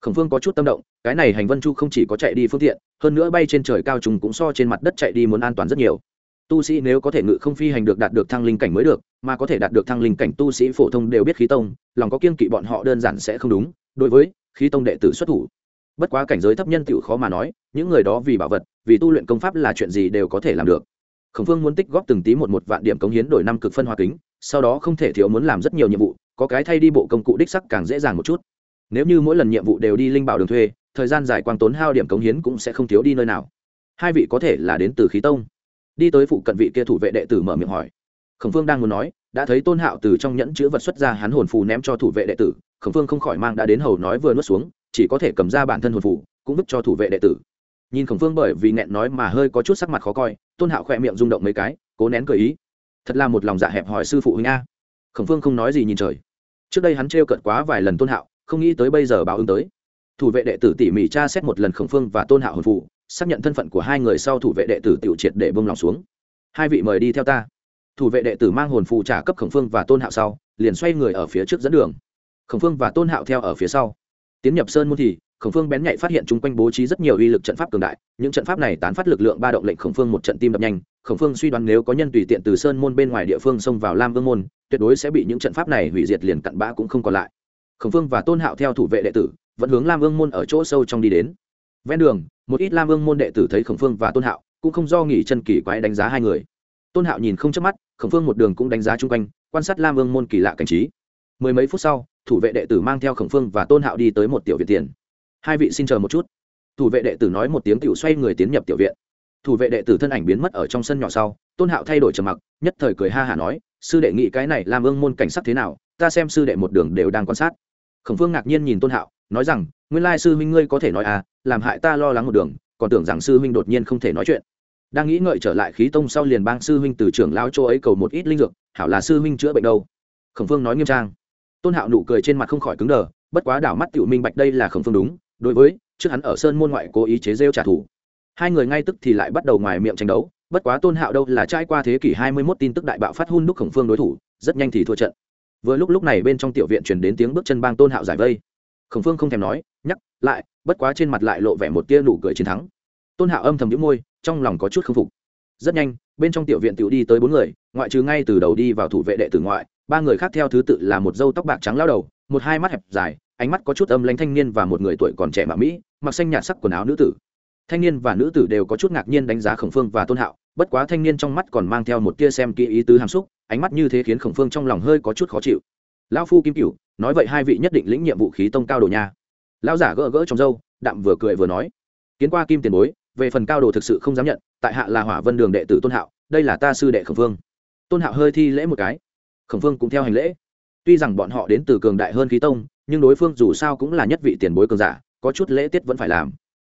khổng phương có chút tâm động, cái này hành vân chu không chỉ có chạy đi phương tiện, hơn nữa bay trên trời cao trùng cũng so trên mặt đất chạy đi muốn an toàn rất nhiều. Tu sĩ nếu có thể ngự không phi hành được đạt được thăng linh cảnh mới được, mà có thể đạt được thăng linh cảnh tu sĩ phổ thông đều biết khí tông, lòng có kiên kỵ bọn họ đơn giản sẽ không đúng, đối với khí tông đệ tử xuất thủ. Bất quá cảnh giới thấp nhân tựu khó mà nói, những người đó vì bảo vật, vì tu luyện công pháp là chuyện gì đều có thể làm được. Khổng phương muốn tích góp từng tí một một vạn điểm cống hiến đổi năm cực phân hoa kính, sau đó không thể thiếu muốn làm rất nhiều nhiệm vụ, có cái thay đi bộ công cụ đích sắc càng dễ dàng một chút nếu như mỗi lần nhiệm vụ đều đi linh bảo đường thuê, thời gian dài quang tốn hao điểm cống hiến cũng sẽ không thiếu đi nơi nào. Hai vị có thể là đến từ khí tông. Đi tới phụ cận vị kia thủ vệ đệ tử mở miệng hỏi. Khổng phương đang muốn nói, đã thấy tôn hạo từ trong nhẫn chữ vật xuất ra hắn hồn phù ném cho thủ vệ đệ tử. Khổng phương không khỏi mang đã đến hầu nói vừa nuốt xuống, chỉ có thể cầm ra bản thân hồn phù, cũng vứt cho thủ vệ đệ tử. Nhìn khổng phương bởi vì nghẹn nói mà hơi có chút sắc mặt khó coi, tôn hạo khỏe miệng rung động mấy cái, cố nén cười ý. Thật là một lòng dạ hẹp hỏi sư phụ huynh a. Khổng phương không nói gì nhìn trời. Trước đây hắn trêu cợt quá vài lần tôn hạo không nghĩ tới bây giờ báo ứng tới. Thủ vệ đệ tử tỉ mỉ tra xét một lần khổng phương và tôn hạo hồn phụ, xác nhận thân phận của hai người sau thủ vệ đệ tử tiểu triệt để bông lòng xuống. Hai vị mời đi theo ta. Thủ vệ đệ tử mang hồn phụ trả cấp khổng phương và tôn hạo sau, liền xoay người ở phía trước dẫn đường. Khổng phương và tôn hạo theo ở phía sau. Tiến nhập sơn môn thì, khổng phương bén nhạy phát hiện chung quanh bố trí rất nhiều uy lực trận pháp cường đại, những trận pháp này tán phát lực lượng ba động lệnh khổng phương một trận tim đập nhanh. Khổng phương suy đoán nếu có nhân tùy tiện từ sơn môn bên ngoài địa phương xông vào lam vương môn, tuyệt đối sẽ bị những trận pháp này hủy diệt liền cặn bã cũng không còn lại khổng phương và tôn hạo theo thủ vệ đệ tử, vẫn hướng lam vương môn ở chỗ sâu trong đi đến. Ven đường, một ít lam vương môn đệ tử thấy khổng phương và tôn hạo, cũng không do nghỉ chân kỳ quái đánh giá hai người. Tôn hạo nhìn không chớp mắt, khổng phương một đường cũng đánh giá chung quanh, quan sát lam vương môn kỳ lạ cảnh trí. Mười mấy phút sau, thủ vệ đệ tử mang theo khổng phương và tôn hạo đi tới một tiểu viện tiền. Hai vị xin chờ một chút. Thủ vệ đệ tử nói một tiếng tiểu xoay người tiến nhập tiểu viện. Thủ vệ đệ tử thân ảnh biến mất ở trong sân nhỏ sau, tôn hạo thay đổi trầm mặc, nhất thời cười ha hả nói, sư đệ nghĩ cái này làm ương môn cảnh sắc thế nào? Ta xem sư đệ một đường đều đang quan sát khổng phương ngạc nhiên nhìn tôn hạo, nói rằng, nguyên lai sư huynh ngươi có thể nói à làm hại ta lo lắng một đường, còn tưởng rằng sư huynh đột nhiên không thể nói chuyện. Đang nghĩ ngợi trở lại khí tông sau liền bang sư huynh từ trưởng lao châu ấy cầu một ít linh dược, hảo là sư huynh chữa bệnh đâu? Khổng phương nói nghiêm trang. Tôn hạo nụ cười trên mặt không khỏi cứng đờ, bất quá đảo mắt tiểu minh bạch đây là khổng phương đúng, đối với, trước hắn ở sơn môn ngoại cố ý chế rêu trả thù. Hai người ngay tức thì lại bắt đầu ngoài miệng tranh đấu, bất quá tôn hạo đâu là trai qua thế kỷ hai mươi 21 tin tức đại bạo phát hun đúc khổng phương đối thủ, rất nhanh thì thua trận vừa lúc lúc này bên trong tiểu viện truyền đến tiếng bước chân bang tôn hạo giải vây. Khổng phương không thèm nói, nhắc lại, bất quá trên mặt lại lộ vẻ một tia nụ cười chiến thắng. Tôn hạo âm thầm nhíu môi, trong lòng có chút k phục. Rất nhanh, bên trong tiểu viện tiểu đi tới bốn người, ngoại trừ ngay từ đầu đi vào thủ vệ đệ tử ngoại, ba người khác theo thứ tự là một dâu tóc bạc trắng lao đầu, một hai mắt hẹp dài, ánh mắt có chút âm lãnh thanh niên và một người tuổi còn trẻ mà mỹ, mặc xanh nhạt sắc quần áo nữ tử thanh niên và nữ tử đều có chút ngạc nhiên đánh giá khổng phương và tôn hạo bất quá thanh niên trong mắt còn mang theo một tia xem kỹ ý tứ hàm xúc ánh mắt như thế khiến khổng phương trong lòng hơi có chút khó chịu. Lão phu kim cửu nói vậy hai vị nhất định lĩnh nhiệm vụ khí tông cao đồ nha. Lão giả gỡ gỡ trong dâu, đạm vừa cười vừa nói kiến qua kim tiền bối về phần cao đồ thực sự không dám nhận tại hạ là hỏa vân đường đệ tử tôn hạo đây là ta sư đệ khổng phương. Tôn hạo hơi thi lễ một cái. Khổng phương cũng theo hành lễ. Tuy rằng bọn họ đến từ cường đại hơn khí tông nhưng đối phương dù sao cũng là nhất vị tiền bối cường giả có chút lễ tiết vẫn phải làm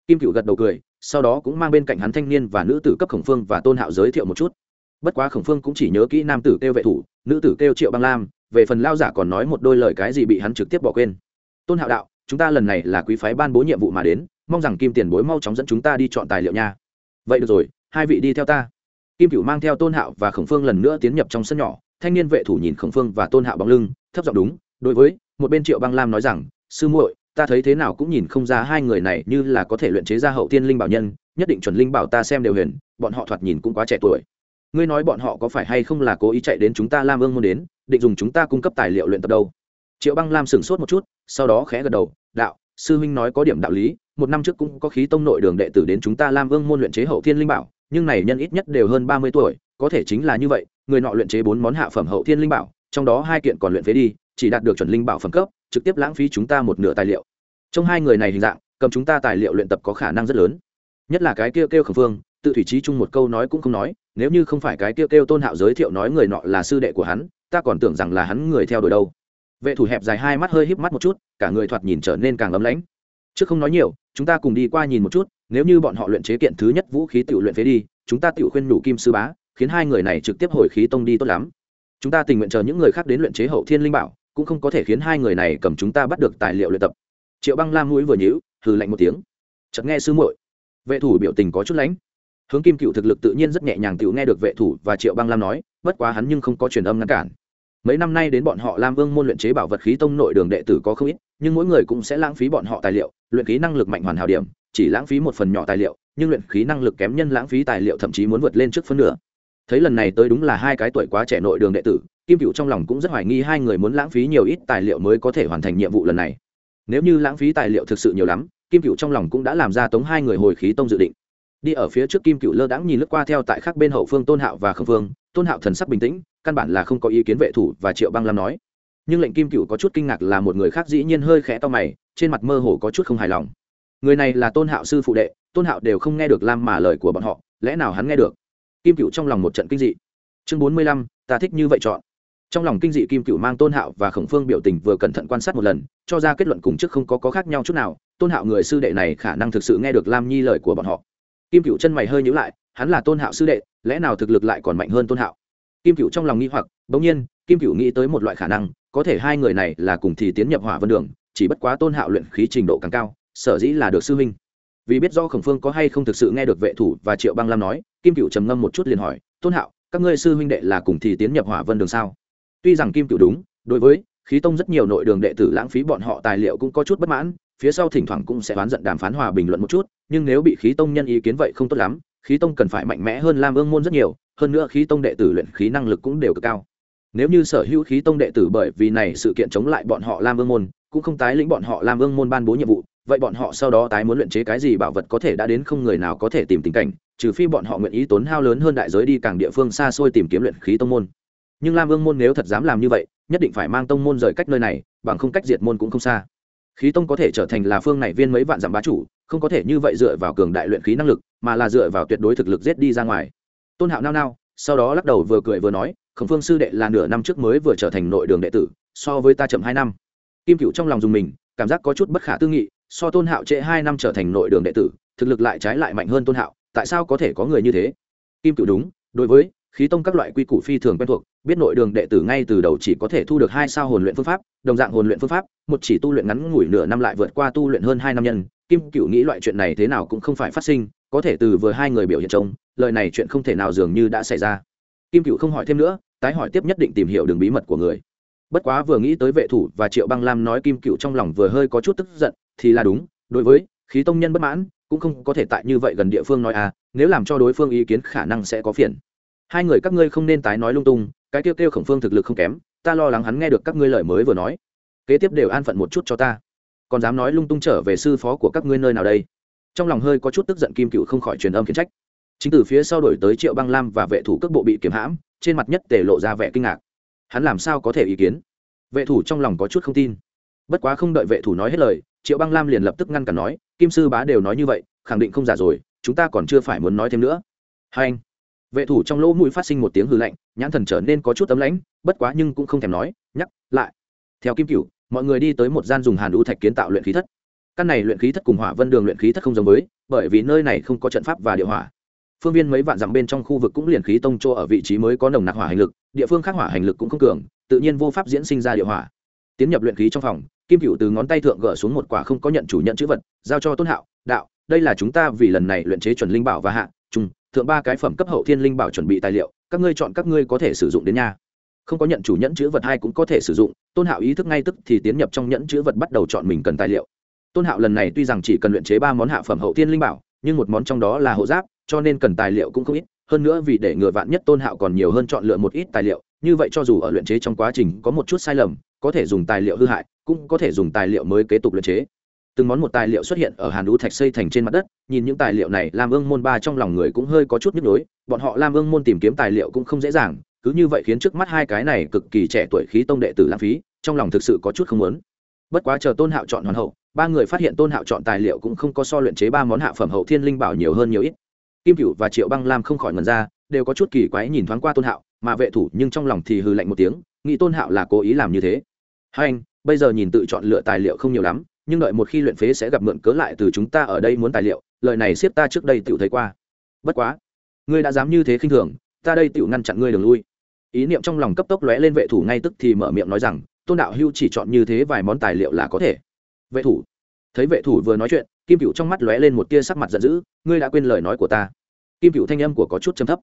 kim cựu gật đầu cười, sau đó cũng mang bên cạnh hắn thanh niên và nữ tử cấp khổng phương và tôn hạo giới thiệu một chút. Bất quá khổng phương cũng chỉ nhớ kỹ nam tử kêu vệ thủ, nữ tử kêu triệu băng lam, về phần lao giả còn nói một đôi lời cái gì bị hắn trực tiếp bỏ quên. Tôn hạo đạo, chúng ta lần này là quý phái ban bố nhiệm vụ mà đến, mong rằng kim tiền bối mau chóng dẫn chúng ta đi chọn tài liệu nha. Vậy được rồi, hai vị đi theo ta. Kim cựu mang theo tôn hạo và khổng phương lần nữa tiến nhập trong sân nhỏ, thanh niên vệ thủ nhìn khổng phương và tôn hạo bóng lưng, thấp giọng đúng, đối với một bên triệu băng lam nói rằng, sư muội ta thấy thế nào cũng nhìn không ra hai người này như là có thể luyện chế ra hậu tiên linh bảo nhân, nhất định chuẩn linh bảo ta xem đều huyền, bọn họ thoạt nhìn cũng quá trẻ tuổi. Ngươi nói bọn họ có phải hay không là cố ý chạy đến chúng ta lam ương môn đến, định dùng chúng ta cung cấp tài liệu luyện tập đâu? Triệu băng lam sửng sốt một chút, sau đó khẽ gật đầu, đạo, sư huynh nói có điểm đạo lý, một năm trước cũng có khí tông nội đường đệ tử đến chúng ta lam ương môn luyện chế hậu thiên linh bảo, nhưng này nhân ít nhất đều hơn ba mươi tuổi, có thể chính là như vậy, người nọ luyện chế bốn món hạ phẩm hậu thiên linh bảo, trong đó hai kiện còn luyện phế đi, chỉ đạt được chuẩn linh bảo phẩm cấp trực tiếp lãng phí chúng ta một nửa tài liệu. Trong hai người này hình dạng, cầm chúng ta tài liệu luyện tập có khả năng rất lớn. Nhất là cái kêu kêu khẩn phương, tự thủy trí chung một câu nói cũng không nói, nếu như không phải cái kêu kêu tôn hạo giới thiệu nói người nọ là sư đệ của hắn, ta còn tưởng rằng là hắn người theo đuổi đâu. Vệ thủ hẹp dài hai mắt hơi híp mắt một chút, cả người thoạt nhìn trở nên càng ấm lãnh. Trước không nói nhiều, chúng ta cùng đi qua nhìn một chút, nếu như bọn họ luyện chế kiện thứ nhất vũ khí tự luyện phế đi, chúng ta tự khuyên nhủ kim sư bá, khiến hai người này trực tiếp hồi khí tông đi tốt lắm. Chúng ta tình nguyện chờ những người khác đến luyện chế hậu thiên linh bảo cũng không có thể khiến hai người này cầm chúng ta bắt được tài liệu luyện tập. Triệu băng lam mũi vừa nhíu, hừ lạnh một tiếng. Chợt nghe sư muội, vệ thủ biểu tình có chút lánh. hướng kim cựu thực lực tự nhiên rất nhẹ nhàng tự nghe được vệ thủ và triệu băng lam nói, bất quá hắn nhưng không có truyền âm ngăn cản. Mấy năm nay đến bọn họ lam vương môn luyện chế bảo vật khí tông nội đường đệ tử có không ít, nhưng mỗi người cũng sẽ lãng phí bọn họ tài liệu, luyện khí năng lực mạnh hoàn hảo điểm, chỉ lãng phí một phần nhỏ tài liệu, nhưng luyện khí năng lực kém nhân lãng phí tài liệu thậm chí muốn vượt lên trước phân nửa. Thấy lần này tới đúng là hai cái tuổi quá trẻ nội đường đệ tử kim cựu trong lòng cũng rất hoài nghi hai người muốn lãng phí nhiều ít tài liệu mới có thể hoàn thành nhiệm vụ lần này. Nếu như lãng phí tài liệu thực sự nhiều lắm, kim cựu trong lòng cũng đã làm ra tống hai người hồi khí tông dự định. Đi ở phía trước, kim cựu lơ đãng nhìn lướt qua theo tại khác bên hậu phương tôn hạo và khâm phương tôn hạo thần sắc bình tĩnh, căn bản là không có ý kiến vệ thủ và triệu băng lam nói. Nhưng lệnh kim cựu có chút kinh ngạc là một người khác dĩ nhiên hơi khẽ to mày, trên mặt mơ hồ có chút không hài lòng. Người này là tôn hạo sư phụ đệ, tôn hạo đều không nghe được lam mà lời của bọn họ, lẽ nào hắn nghe được? Kim cựu trong lòng một trận kinh dị. Chương bốn mươi lăm, ta thích như vậy chọn trong lòng kinh dị kim cựu mang tôn hạo và khổng phương biểu tình vừa cẩn thận quan sát một lần cho ra kết luận cùng trước không có, có khác nhau chút nào tôn hạo người sư đệ này khả năng thực sự nghe được lam nhi lời của bọn họ. Kim cựu chân mày hơi nhữ lại hắn là tôn hạo sư đệ lẽ nào thực lực lại còn mạnh hơn tôn hạo? Kim cựu trong lòng nghi hoặc bỗng nhiên kim cựu nghĩ tới một loại khả năng có thể hai người này là cùng thì tiến nhập hỏa vân đường chỉ bất quá tôn hạo luyện khí trình độ càng cao sở dĩ là được sư huynh. Vì biết do khổng phương có hay không thực sự nghe được vệ thủ và triệu băng lam nói kim cựu trầm ngâm một chút liền hỏi tôn hạo các ngươi sư huynh đệ là cùng thì tiến nhập hỏa vân đường sao? Tuy rằng kim cựu đúng, đối với khí tông rất nhiều nội đường đệ tử lãng phí bọn họ tài liệu cũng có chút bất mãn, phía sau thỉnh thoảng cũng sẽ oán giận đàm phán hòa bình luận một chút, nhưng nếu bị khí tông nhân ý kiến vậy không tốt lắm, khí tông cần phải mạnh mẽ hơn lam ương môn rất nhiều, hơn nữa khí tông đệ tử luyện khí năng lực cũng đều cực cao. Nếu như sở hữu khí tông đệ tử bởi vì này sự kiện chống lại bọn họ lam ương môn, cũng không tái lĩnh bọn họ lam ương môn ban bố nhiệm vụ, vậy bọn họ sau đó tái muốn luyện chế cái gì bảo vật có thể đã đến không người nào có thể tìm tình cảnh, trừ phi bọn họ nguyện ý tốn hao lớn hơn đại giới đi càng địa phương xa xôi tìm kiếm luyện khí tông môn nhưng lam ương môn nếu thật dám làm như vậy, nhất định phải mang tông môn rời cách nơi này, bằng không cách diệt môn cũng không xa. Khí tông có thể trở thành là phương này viên mấy vạn dặm bá chủ, không có thể như vậy dựa vào cường đại luyện khí năng lực, mà là dựa vào tuyệt đối thực lực giết đi ra ngoài. Tôn hạo nao nao, sau đó lắc đầu vừa cười vừa nói, khổng phương sư đệ là nửa năm trước mới vừa trở thành nội đường đệ tử, so với ta chậm hai năm. Kim cựu trong lòng dùng mình, cảm giác có chút bất khả tư nghị, so tôn hạo trễ hai năm trở thành nội đường đệ tử, thực lực lại trái lại mạnh hơn tôn hạo, tại sao có thể có người như thế? Kim cựu đúng, đối với khí tông các loại quy củ phi thường quen thuộc, biết nội đường đệ tử ngay từ đầu chỉ có thể thu được hai sao hồn luyện phương pháp, đồng dạng hồn luyện phương pháp, một chỉ tu luyện ngắn ngủi nửa năm lại vượt qua tu luyện hơn hai năm nhân. Kim cựu nghĩ loại chuyện này thế nào cũng không phải phát sinh, có thể từ vừa hai người biểu hiện trông, lời này chuyện không thể nào dường như đã xảy ra. Kim cựu không hỏi thêm nữa, tái hỏi tiếp nhất định tìm hiểu đường bí mật của người. Bất quá vừa nghĩ tới vệ thủ và triệu băng lam nói kim cựu trong lòng vừa hơi có chút tức giận, thì là đúng, đối với khí tông nhân bất mãn, cũng không có thể tại như vậy gần địa phương nói à nếu làm cho đối phương ý kiến khả năng sẽ có phiền hai người các ngươi không nên tái nói lung tung, cái kêu kêu khổng phương thực lực không kém, ta lo lắng hắn nghe được các ngươi lời mới vừa nói. Kế tiếp đều an phận một chút cho ta. Còn dám nói lung tung trở về sư phó của các ngươi nơi nào đây? Trong lòng hơi có chút tức giận kim cựu không khỏi truyền âm khiển trách. Chính từ phía sau đổi tới triệu băng lam và vệ thủ cước bộ bị kiểm hãm, trên mặt nhất tể lộ ra vẻ kinh ngạc. Hắn làm sao có thể ý kiến? Vệ thủ trong lòng có chút không tin. Bất quá không đợi vệ thủ nói hết lời, triệu băng lam liền lập tức ngăn cản nói, kim sư bá đều nói như vậy, khẳng định không giả rồi, chúng ta còn chưa phải muốn nói thêm nữa. Hai anh vệ thủ trong lỗ mũi phát sinh một tiếng hư lạnh, nhãn thần trở nên có chút tấm lãnh, bất quá nhưng cũng không thèm nói, nhắc lại. Theo kim cửu, mọi người đi tới một gian dùng hàn đũ thạch kiến tạo luyện khí thất. Căn này luyện khí thất cùng hỏa vân đường luyện khí thất không giống với, bởi vì nơi này không có trận pháp và địa hỏa. Phương viên mấy vạn dặm bên trong khu vực cũng liền khí tông chỗ ở vị trí mới có nồng nặc hỏa hành lực, địa phương khác hỏa hành lực cũng không cường, tự nhiên vô pháp diễn sinh ra địa hỏa. Tiến nhập luyện khí trong phòng, kim cựu từ ngón tay thượng gỡ xuống một quả không có nhận chủ nhận chữ vật, giao cho tôn hạo, đạo, đây là chúng ta vì lần này luyện chế chuẩn linh bảo và hạ trung thượng ba cái phẩm cấp hậu thiên linh bảo chuẩn bị tài liệu các ngươi chọn các ngươi có thể sử dụng đến nhà, không có nhận chủ nhẫn chữ vật hai cũng có thể sử dụng tôn hạo ý thức ngay tức thì tiến nhập trong nhẫn chữ vật bắt đầu chọn mình cần tài liệu. Tôn hạo lần này tuy rằng chỉ cần luyện chế ba món hạ phẩm hậu thiên linh bảo nhưng một món trong đó là hộ giáp cho nên cần tài liệu cũng không ít hơn nữa vì để ngừa vạn nhất tôn hạo còn nhiều hơn chọn lựa một ít tài liệu như vậy cho dù ở luyện chế trong quá trình có một chút sai lầm có thể dùng tài liệu hư hại cũng có thể dùng tài liệu mới kế tục luyện chế từng món một tài liệu xuất hiện ở hàn đũ thạch xây thành trên mặt đất, nhìn những tài liệu này làm ương môn ba trong lòng người cũng hơi có chút nhức nhối, bọn họ làm ương môn tìm kiếm tài liệu cũng không dễ dàng, cứ như vậy khiến trước mắt hai cái này cực kỳ trẻ tuổi khí tông đệ tử lãng phí, trong lòng thực sự có chút không muốn. Bất quá chờ tôn hạo chọn hoàn hậu, ba người phát hiện tôn hạo chọn tài liệu cũng không có so luyện chế ba món hạ phẩm hậu thiên linh bảo nhiều hơn nhiều ít. Kim cựu và triệu băng lam không khỏi ngần ra, đều có chút kỳ quái nhìn thoáng qua tôn hạo, mà vệ thủ nhưng trong lòng thì hư lạnh một tiếng, nghĩ tôn hạo là cố ý làm như thế. Hai anh, bây giờ nhìn tự chọn lựa tài liệu không nhiều lắm nhưng đợi một khi luyện phế sẽ gặp mượn cớ lại từ chúng ta ở đây muốn tài liệu, lời này siết ta trước đây tự thấy qua. Bất quá, ngươi đã dám như thế khinh thường, ta đây tự ngăn chặn ngươi đường lui. Ý niệm trong lòng cấp tốc lóe lên vệ thủ ngay tức thì mở miệng nói rằng, tôn đạo hưu chỉ chọn như thế vài món tài liệu là có thể. Vệ thủ, thấy vệ thủ vừa nói chuyện, kim cựu trong mắt lóe lên một tia sắc mặt giận dữ, ngươi đã quên lời nói của ta. Kim cựu thanh âm của có chút chấm thấp.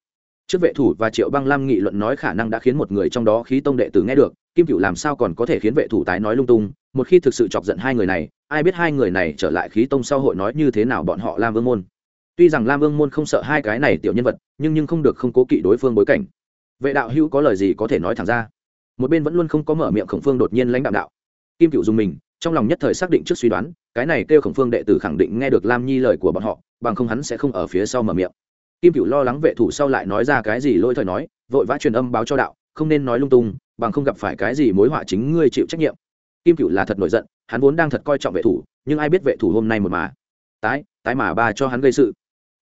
Trước vệ thủ và triệu băng lam nghị luận nói khả năng đã khiến một người trong đó khí tông đệ tử nghe được, kim cựu làm sao còn có thể khiến vệ thủ tái nói lung tung một khi thực sự chọc giận hai người này, ai biết hai người này trở lại khí tông sau hội nói như thế nào bọn họ lam vương môn. Tuy rằng lam vương môn không sợ hai cái này tiểu nhân vật, nhưng nhưng không được không cố kỵ đối phương bối cảnh. Vệ đạo hữu có lời gì có thể nói thẳng ra? Một bên vẫn luôn không có mở miệng khổng phương đột nhiên lãnh đạo đạo. Kim cựu dùng mình, trong lòng nhất thời xác định trước suy đoán, cái này kêu khổng phương đệ tử khẳng định nghe được lam nhi lời của bọn họ, bằng không hắn sẽ không ở phía sau mở miệng. Kim cựu lo lắng vệ thủ sau lại nói ra cái gì lôi thời nói, vội vã truyền âm báo cho đạo, không nên nói lung tung, bằng không gặp phải cái gì mối họa chính ngươi chịu trách nhiệm kim cựu là thật nổi giận, hắn vốn đang thật coi trọng vệ thủ, nhưng ai biết vệ thủ hôm nay một mà. Tái tái mà ba cho hắn gây sự.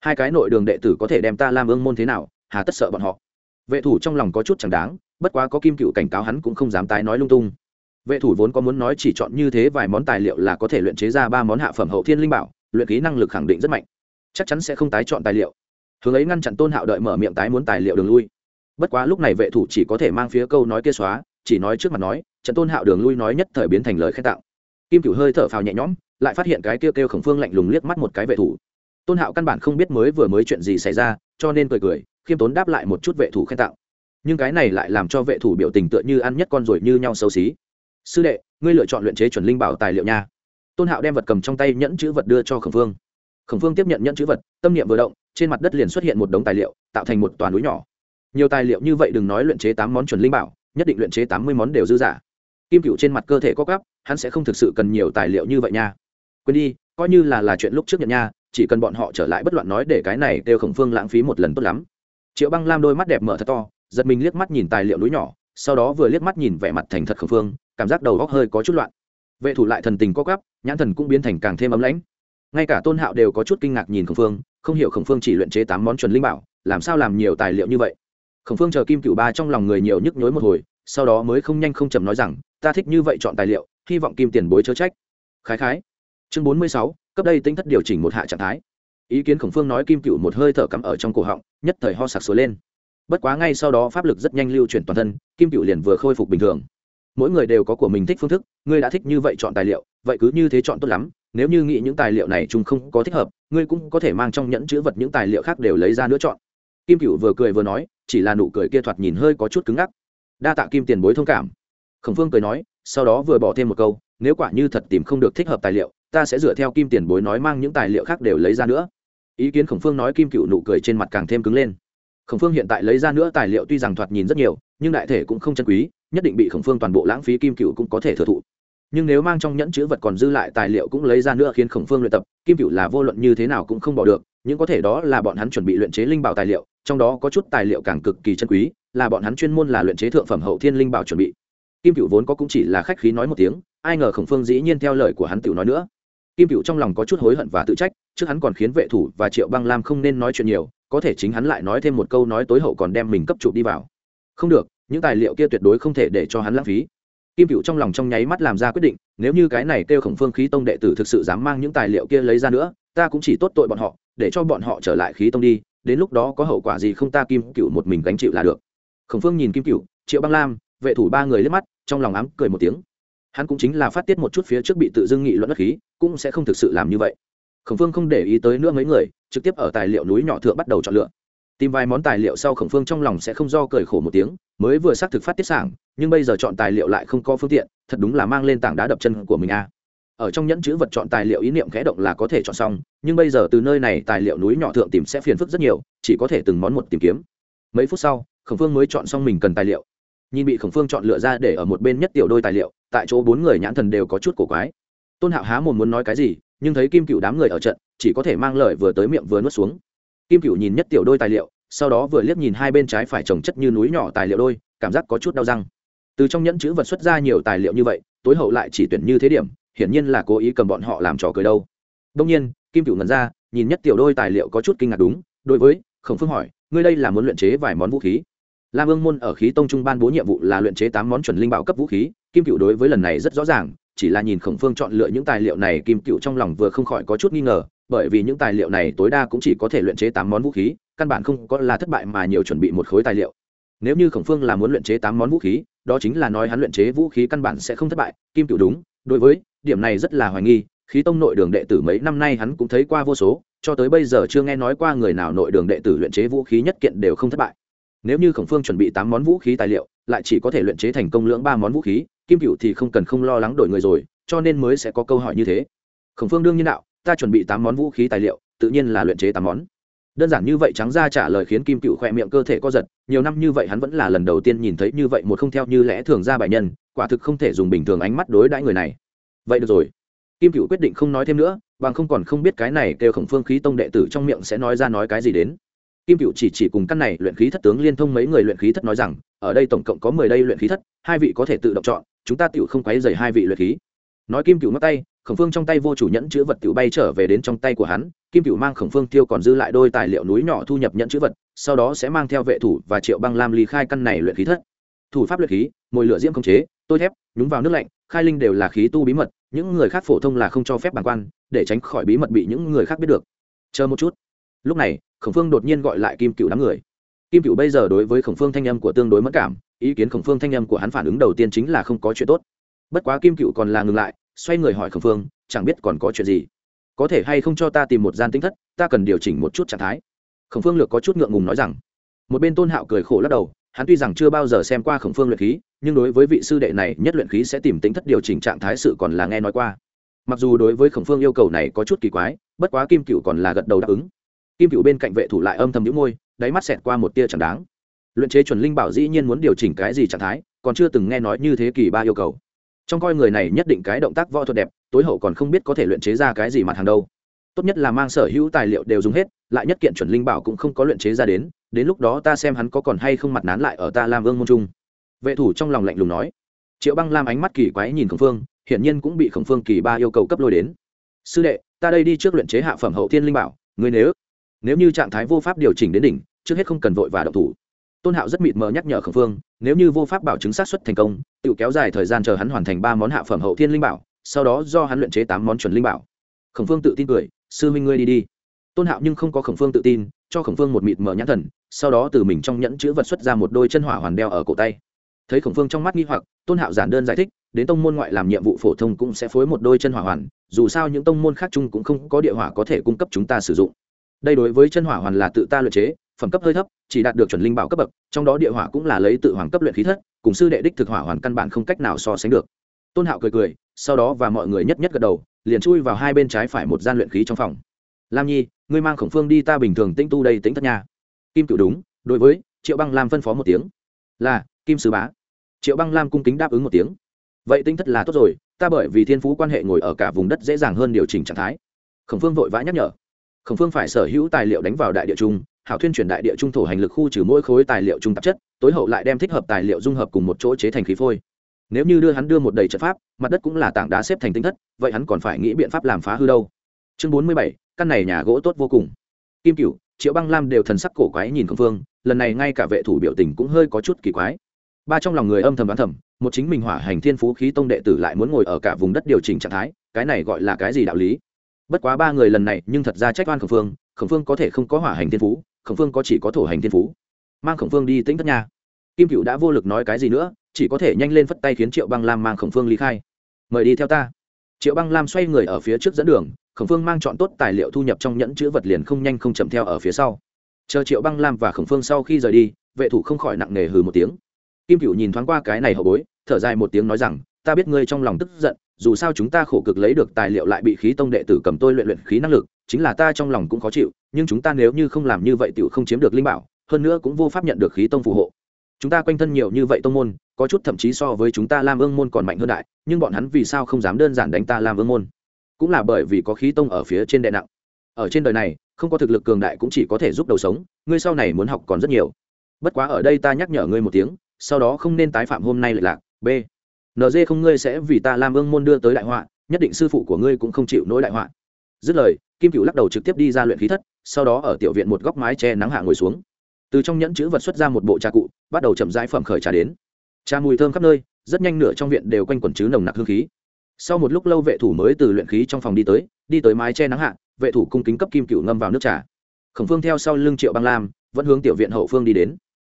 Hai cái nội đường đệ tử có thể đem ta làm ương môn thế nào, hà tất sợ bọn họ. Vệ thủ trong lòng có chút chẳng đáng, bất quá có kim cựu cảnh cáo hắn cũng không dám tái nói lung tung. Vệ thủ vốn có muốn nói chỉ chọn như thế vài món tài liệu là có thể luyện chế ra ba món hạ phẩm hậu thiên linh bảo, luyện ký năng lực khẳng định rất mạnh. Chắc chắn sẽ không tái chọn tài liệu. Hướng ấy ngăn chặn tôn hạo đợi mở miệng tái muốn tài liệu đường lui. Bất quá lúc này vệ thủ chỉ có thể mang phía câu nói kia xóa chỉ nói trước mặt nói trận tôn hạo đường lui nói nhất thời biến thành lời khen tạo. Kim cửu hơi thở phào nhẹ nhõm, lại phát hiện cái kia kêu khổng phương lạnh lùng liếc mắt một cái vệ thủ. Tôn hạo căn bản không biết mới vừa mới chuyện gì xảy ra, cho nên cười cười, khiêm tốn đáp lại một chút vệ thủ khen tạo. Nhưng cái này lại làm cho vệ thủ biểu tình tựa như ăn nhất con ruồi như nhau xấu xí. Sư đệ, ngươi lựa chọn luyện chế chuẩn linh bảo tài liệu nha. Tôn hạo đem vật cầm trong tay nhẫn chữ vật đưa cho khổng phương. Khổng phương tiếp nhận nhẫn chữ vật, tâm niệm vừa động, trên mặt đất liền xuất hiện một đống tài liệu, tạo thành một toàn núi nhỏ. Nhiều tài liệu như vậy đừng nói luyện chế tám món chuẩn linh bảo nhất định luyện chế tám mươi món đều dư giả. Kim cựu trên mặt cơ thể có cắp hắn sẽ không thực sự cần nhiều tài liệu như vậy nha. Quên đi, coi như là là chuyện lúc trước nhận nha, chỉ cần bọn họ trở lại bất loạn nói để cái này đều khổng phương lãng phí một lần tốt lắm. Triệu băng lam đôi mắt đẹp mở thật to, giật mình liếc mắt nhìn tài liệu núi nhỏ, sau đó vừa liếc mắt nhìn vẻ mặt thành thật khổng phương, cảm giác đầu góc hơi có chút loạn. Vệ thủ lại thần tình có cắp nhãn thần cũng biến thành càng thêm ấm lãnh. Ngay cả tôn hạo đều có chút kinh ngạc nhìn khổng phương, không hiểu khổng phương chỉ luyện chế tám món chuẩn linh bảo, làm sao làm nhiều tài liệu như vậy khổng phương chờ kim cựu ba trong lòng người nhiều nhức nhối một hồi, sau đó mới không nhanh không chầm nói rằng, ta thích như vậy chọn tài liệu, hy vọng kim tiền bối chớ trách. Khái khái. Chương bốn mươi sáu, cấp đây tính thất điều chỉnh một hạ trạng thái. Ý kiến khổng phương nói kim cựu một hơi thở cắm ở trong cổ họng, nhất thời ho sặc số lên. Bất quá ngay sau đó pháp lực rất nhanh lưu chuyển toàn thân, kim cựu liền vừa khôi phục bình thường. Mỗi người đều có của mình thích phương thức, ngươi đã thích như vậy chọn tài liệu, vậy cứ như thế chọn tốt lắm, nếu như nghĩ những tài liệu này chúng không có thích hợp, ngươi cũng có thể mang trong nhẫn chữ vật những tài liệu khác đều lấy ra nữa chọn kim cựu vừa cười vừa nói, chỉ là nụ cười kia thoạt nhìn hơi có chút cứng ngắc. Đa tạ kim tiền bối thông cảm. Khổng phương cười nói, sau đó vừa bỏ thêm một câu, nếu quả như thật tìm không được thích hợp tài liệu, ta sẽ dựa theo kim tiền bối nói mang những tài liệu khác đều lấy ra nữa. Ý kiến khổng phương nói kim cựu nụ cười trên mặt càng thêm cứng lên. Khổng phương hiện tại lấy ra nữa tài liệu tuy rằng thoạt nhìn rất nhiều, nhưng đại thể cũng không chân quý, nhất định bị khổng phương toàn bộ lãng phí kim cựu cũng có thể thừa thụ. Nhưng nếu mang trong nhẫn chữ vật còn dư lại tài liệu cũng lấy ra nữa khiến khổng phương luyện tập, kim cựu là vô luận như thế nào cũng không bỏ được những có thể đó là bọn hắn chuẩn bị luyện chế linh bảo tài liệu trong đó có chút tài liệu càng cực kỳ chân quý, là bọn hắn chuyên môn là luyện chế thượng phẩm hậu thiên linh bảo chuẩn bị. Kim cựu vốn có cũng chỉ là khách khí nói một tiếng, ai ngờ khổng phương dĩ nhiên theo lời của hắn tiểu nói nữa. Kim cựu trong lòng có chút hối hận và tự trách, trước hắn còn khiến vệ thủ và triệu băng lam không nên nói chuyện nhiều, có thể chính hắn lại nói thêm một câu nói tối hậu còn đem mình cấp chụp đi vào. Không được, những tài liệu kia tuyệt đối không thể để cho hắn lãng phí. Kim cựu trong lòng trong nháy mắt làm ra quyết định, nếu như cái này kêu khổng phương khí tông đệ tử thực sự dám mang những tài liệu kia lấy ra nữa, ta cũng chỉ tốt tội bọn họ, để cho bọn họ trở lại khí tông đi đến lúc đó có hậu quả gì không ta kim cựu một mình gánh chịu là được. Khổng phương nhìn kim cựu triệu băng lam, vệ thủ ba người liếc mắt, trong lòng ám cười một tiếng. Hắn cũng chính là phát tiết một chút phía trước bị tự dưng nghị luận đất khí, cũng sẽ không thực sự làm như vậy. Khổng phương không để ý tới nữa mấy người, trực tiếp ở tài liệu núi nhỏ thượng bắt đầu chọn lựa. Tìm vài món tài liệu sau khổng phương trong lòng sẽ không do cười khổ một tiếng, mới vừa xác thực phát tiết sảng, nhưng bây giờ chọn tài liệu lại không có phương tiện, thật đúng là mang lên tảng đá đập chân của mình a ở trong nhẫn chữ vật chọn tài liệu ý niệm khẽ động là có thể chọn xong, nhưng bây giờ từ nơi này tài liệu núi nhỏ thượng tìm sẽ phiền phức rất nhiều, chỉ có thể từng món một tìm kiếm. Mấy phút sau, khổng phương mới chọn xong mình cần tài liệu. Nhìn bị khổng phương chọn lựa ra để ở một bên nhất tiểu đôi tài liệu, tại chỗ bốn người nhãn thần đều có chút cổ quái. Tôn hạo há mồm muốn nói cái gì, nhưng thấy kim cựu đám người ở trận, chỉ có thể mang lời vừa tới miệng vừa nuốt xuống. Kim cựu nhìn nhất tiểu đôi tài liệu, sau đó vừa liếc nhìn hai bên trái phải trồng chất như núi nhỏ tài liệu đôi, cảm giác có chút đau răng. Từ trong nhẫn chữ vật xuất ra nhiều tài liệu như vậy, tối hậu lại chỉ tuyển như thế điểm hiển nhiên là cố ý cầm bọn họ làm trò cười đâu. Đông nhiên, kim cựu ngẩn ra, nhìn nhất tiểu đôi tài liệu có chút kinh ngạc đúng, đối với khổng phương hỏi, ngươi đây là muốn luyện chế vài món vũ khí? Lam ương môn ở khí tông trung ban bố nhiệm vụ là luyện chế tám món chuẩn linh bảo cấp vũ khí, kim cựu đối với lần này rất rõ ràng, chỉ là nhìn khổng phương chọn lựa những tài liệu này kim cựu trong lòng vừa không khỏi có chút nghi ngờ, bởi vì những tài liệu này tối đa cũng chỉ có thể luyện chế tám món vũ khí, căn bản không có là thất bại mà nhiều chuẩn bị một khối tài liệu. Nếu như khổng phương là muốn luyện chế tám món vũ khí, đó chính là nói hắn luyện chế vũ khí căn bản sẽ không thất bại, kim cựu đúng, đối với điểm này rất là hoài nghi, khí tông nội đường đệ tử mấy năm nay hắn cũng thấy qua vô số, cho tới bây giờ chưa nghe nói qua người nào nội đường đệ tử luyện chế vũ khí nhất kiện đều không thất bại. Nếu như khổng phương chuẩn bị tám món vũ khí tài liệu, lại chỉ có thể luyện chế thành công lưỡng ba món vũ khí, kim cựu thì không cần không lo lắng đổi người rồi, cho nên mới sẽ có câu hỏi như thế. Khổng phương đương nhiên đạo, ta chuẩn bị tám món vũ khí tài liệu, tự nhiên là luyện chế tám món. Đơn giản như vậy trắng ra trả lời khiến kim cựu khỏe miệng cơ thể co giật, nhiều năm như vậy hắn vẫn là lần đầu tiên nhìn thấy như vậy một không theo như lẽ thường ra bài nhân, quả thực không thể dùng bình thường ánh mắt đối đãi người này vậy được rồi. Kim cựu quyết định không nói thêm nữa, bằng không còn không biết cái này kêu khổng phương khí tông đệ tử trong miệng sẽ nói ra nói cái gì đến. Kim cựu chỉ chỉ cùng căn này luyện khí thất tướng liên thông mấy người luyện khí thất nói rằng, ở đây tổng cộng có mười đây luyện khí thất, hai vị có thể tự động chọn, chúng ta tựu không quấy dày hai vị luyện khí. Nói kim cựu ngắt tay, khổng phương trong tay vô chủ nhẫn chữ vật tựu bay trở về đến trong tay của hắn, kim cựu mang khổng phương tiêu còn dư lại đôi tài liệu núi nhỏ thu nhập nhẫn chữ vật, sau đó sẽ mang theo vệ thủ và triệu băng lam ly khai căn này luyện khí thất. Thủ pháp luyện khí, mồi lửa diễm không chế, tôi thép, nhúng vào nước lạnh khai linh đều là khí tu bí mật, những người khác phổ thông là không cho phép bản quan, để tránh khỏi bí mật bị những người khác biết được. Chờ một chút. Lúc này, khổng phương đột nhiên gọi lại kim cựu đám người. Kim cựu bây giờ đối với khổng phương thanh âm của tương đối mất cảm, ý kiến khổng phương thanh âm của hắn phản ứng đầu tiên chính là không có chuyện tốt. Bất quá kim cựu còn là ngừng lại, xoay người hỏi khổng phương, chẳng biết còn có chuyện gì? Có thể hay không cho ta tìm một gian tinh thất, ta cần điều chỉnh một chút trạng thái. Khổng phương lược có chút ngượng ngùng nói rằng. Một bên tôn hạo cười khổ lắc đầu hắn tuy rằng chưa bao giờ xem qua khổng phương luyện khí, nhưng đối với vị sư đệ này, nhất luyện khí sẽ tìm tính thất điều chỉnh trạng thái sự còn là nghe nói qua. Mặc dù đối với khổng phương yêu cầu này có chút kỳ quái, bất quá kim cựu còn là gật đầu đáp ứng. Kim cựu bên cạnh vệ thủ lại âm thầm những môi, đáy mắt xẹt qua một tia chẳng đáng. Luyện chế chuẩn linh bảo dĩ nhiên muốn điều chỉnh cái gì trạng thái, còn chưa từng nghe nói như thế kỳ ba yêu cầu. Trong coi người này nhất định cái động tác võ thuật đẹp, tối hậu còn không biết có thể luyện chế ra cái gì mặt hàng đâu. Tốt nhất là mang sở hữu tài liệu đều dùng hết, lại nhất kiện chuẩn linh bảo cũng không có luyện chế ra đến đến lúc đó ta xem hắn có còn hay không mặt nán lại ở ta lam vương môn trung. Vệ thủ trong lòng lạnh lùng nói. Triệu băng lam ánh mắt kỳ quái nhìn khổng phương, hiển nhiên cũng bị khổng phương kỳ ba yêu cầu cấp lôi đến. Sư đệ, ta đây đi trước luyện chế hạ phẩm hậu thiên linh bảo người nếu nếu như trạng thái vô pháp điều chỉnh đến đỉnh, trước hết không cần vội và động thủ. Tôn hạo rất mịt mờ nhắc nhở Khổng phương, nếu như vô pháp bảo chứng sát xuất thành công tự kéo dài thời gian chờ hắn hoàn thành ba món hạ phẩm hậu thiên linh bảo, sau đó do hắn luyện chế tám món chuẩn linh bảo. Khổng phương tự tin cười, sư minh ngươi đi đi. Tôn hạo nhưng không có Khổng phương tự tin cho Khổng phương một mịt mờ nhãn thần, sau đó từ mình trong nhẫn chữ vật xuất ra một đôi chân hỏa hoàn đeo ở cổ tay. Thấy khổng phương trong mắt nghi hoặc, tôn hạo giản đơn giải thích, đến tông môn ngoại làm nhiệm vụ phổ thông cũng sẽ phối một đôi chân hỏa hoàn, dù sao những tông môn khác chung cũng không có địa hỏa có thể cung cấp chúng ta sử dụng. Đây đối với chân hỏa hoàn là tự ta luyện chế, phẩm cấp hơi thấp, chỉ đạt được chuẩn linh bảo cấp bậc, trong đó địa hỏa cũng là lấy tự hoàng cấp luyện khí thất, cùng sư đệ đích thực hỏa hoàn căn bản không cách nào so sánh được. Tôn hạo cười cười, sau đó và mọi người nhất nhất gật đầu, liền chui vào hai bên trái phải một gian luyện khí trong phòng lam nhi, ngươi mang khổng phương đi ta bình thường tĩnh tu đây tĩnh thất nhà kim cựu đúng, đối với triệu băng lam phân phó một tiếng. Là, kim sứ bá. Triệu băng lam cung kính đáp ứng một tiếng. Vậy tĩnh thất là tốt rồi, ta bởi vì thiên phú quan hệ ngồi ở cả vùng đất dễ dàng hơn điều chỉnh trạng thái. Khổng phương vội vã nhắc nhở. Khổng phương phải sở hữu tài liệu đánh vào đại địa trung, hảo thuyên chuyển đại địa trung thổ hành lực khu trừ mỗi khối tài liệu trung tạp chất, tối hậu lại đem thích hợp tài liệu dung hợp cùng một chỗ chế thành khí phôi. Nếu như đưa hắn đưa một đầy trận pháp, mặt đất cũng là tảng đá xếp thành tinh thất, vậy hắn còn phải nghĩ biện pháp làm phá hư đâu. Chương bốn mươi bảy căn này nhà gỗ tốt vô cùng. Kim cựu triệu băng lam đều thần sắc cổ quái nhìn khổng phương, lần này ngay cả vệ thủ biểu tình cũng hơi có chút kỳ quái. Ba trong lòng người âm thầm đoán thầm, một chính mình hỏa hành thiên phú khí tông đệ tử lại muốn ngồi ở cả vùng đất điều chỉnh trạng thái, cái này gọi là cái gì đạo lý? Bất quá ba người lần này, nhưng thật ra trách oan khổng phương khổng phương có thể không có hỏa hành thiên phú, khổng phương có chỉ có thổ hành thiên phú. Mang khổng phương đi tĩnh thất nhà kim cựu đã vô lực nói cái gì nữa, chỉ có thể nhanh lên phất tay khiến triệu băng lam mang khổng phương ly khai. Mời đi theo ta. Triệu băng lam xoay người ở phía trước dẫn đường khổng phương mang chọn tốt tài liệu thu nhập trong nhẫn chữ vật liền không nhanh không chậm theo ở phía sau. Chờ triệu băng lam và khổng phương sau khi rời đi, vệ thủ không khỏi nặng nề hừ một tiếng. Kim cựu nhìn thoáng qua cái này hậu bối, thở dài một tiếng nói rằng, ta biết ngươi trong lòng tức giận, dù sao chúng ta khổ cực lấy được tài liệu lại bị khí tông đệ tử cầm tôi luyện luyện khí năng lực, chính là ta trong lòng cũng khó chịu, nhưng chúng ta nếu như không làm như vậy tựu không chiếm được linh bảo, hơn nữa cũng vô pháp nhận được khí tông phù hộ. Chúng ta quanh thân nhiều như vậy tông môn, có chút thậm chí so với chúng ta lam ương môn còn mạnh hơn đại, nhưng bọn hắn vì sao không dám đơn giản đánh ta lam ương môn? Cũng là bởi vì có khí tông ở phía trên đệ nặng. Ở trên đời này, không có thực lực cường đại cũng chỉ có thể giúp đầu sống, ngươi sau này muốn học còn rất nhiều. Bất quá ở đây ta nhắc nhở ngươi một tiếng, sau đó không nên tái phạm hôm nay lại lạc. B. Nd không ngươi sẽ vì ta làm ương môn đưa tới đại họa, nhất định sư phụ của ngươi cũng không chịu nỗi đại họa. Dứt lời, kim cựu lắc đầu trực tiếp đi ra luyện khí thất, sau đó ở tiểu viện một góc mái che nắng hạ ngồi xuống. Từ trong nhẫn chữ vật xuất ra một bộ trà cụ, bắt đầu chậm rãi phẩm khởi trà đến. Trà mùi thơm khắp nơi, rất nhanh nửa trong viện đều quanh quẩn chứ nồng nặc hương khí sau một lúc lâu vệ thủ mới từ luyện khí trong phòng đi tới đi tới mái che nắng hạ, vệ thủ cung kính cấp kim cựu ngâm vào nước trà. Khổng phương theo sau lưng triệu băng lam, vẫn hướng tiểu viện hậu phương đi đến.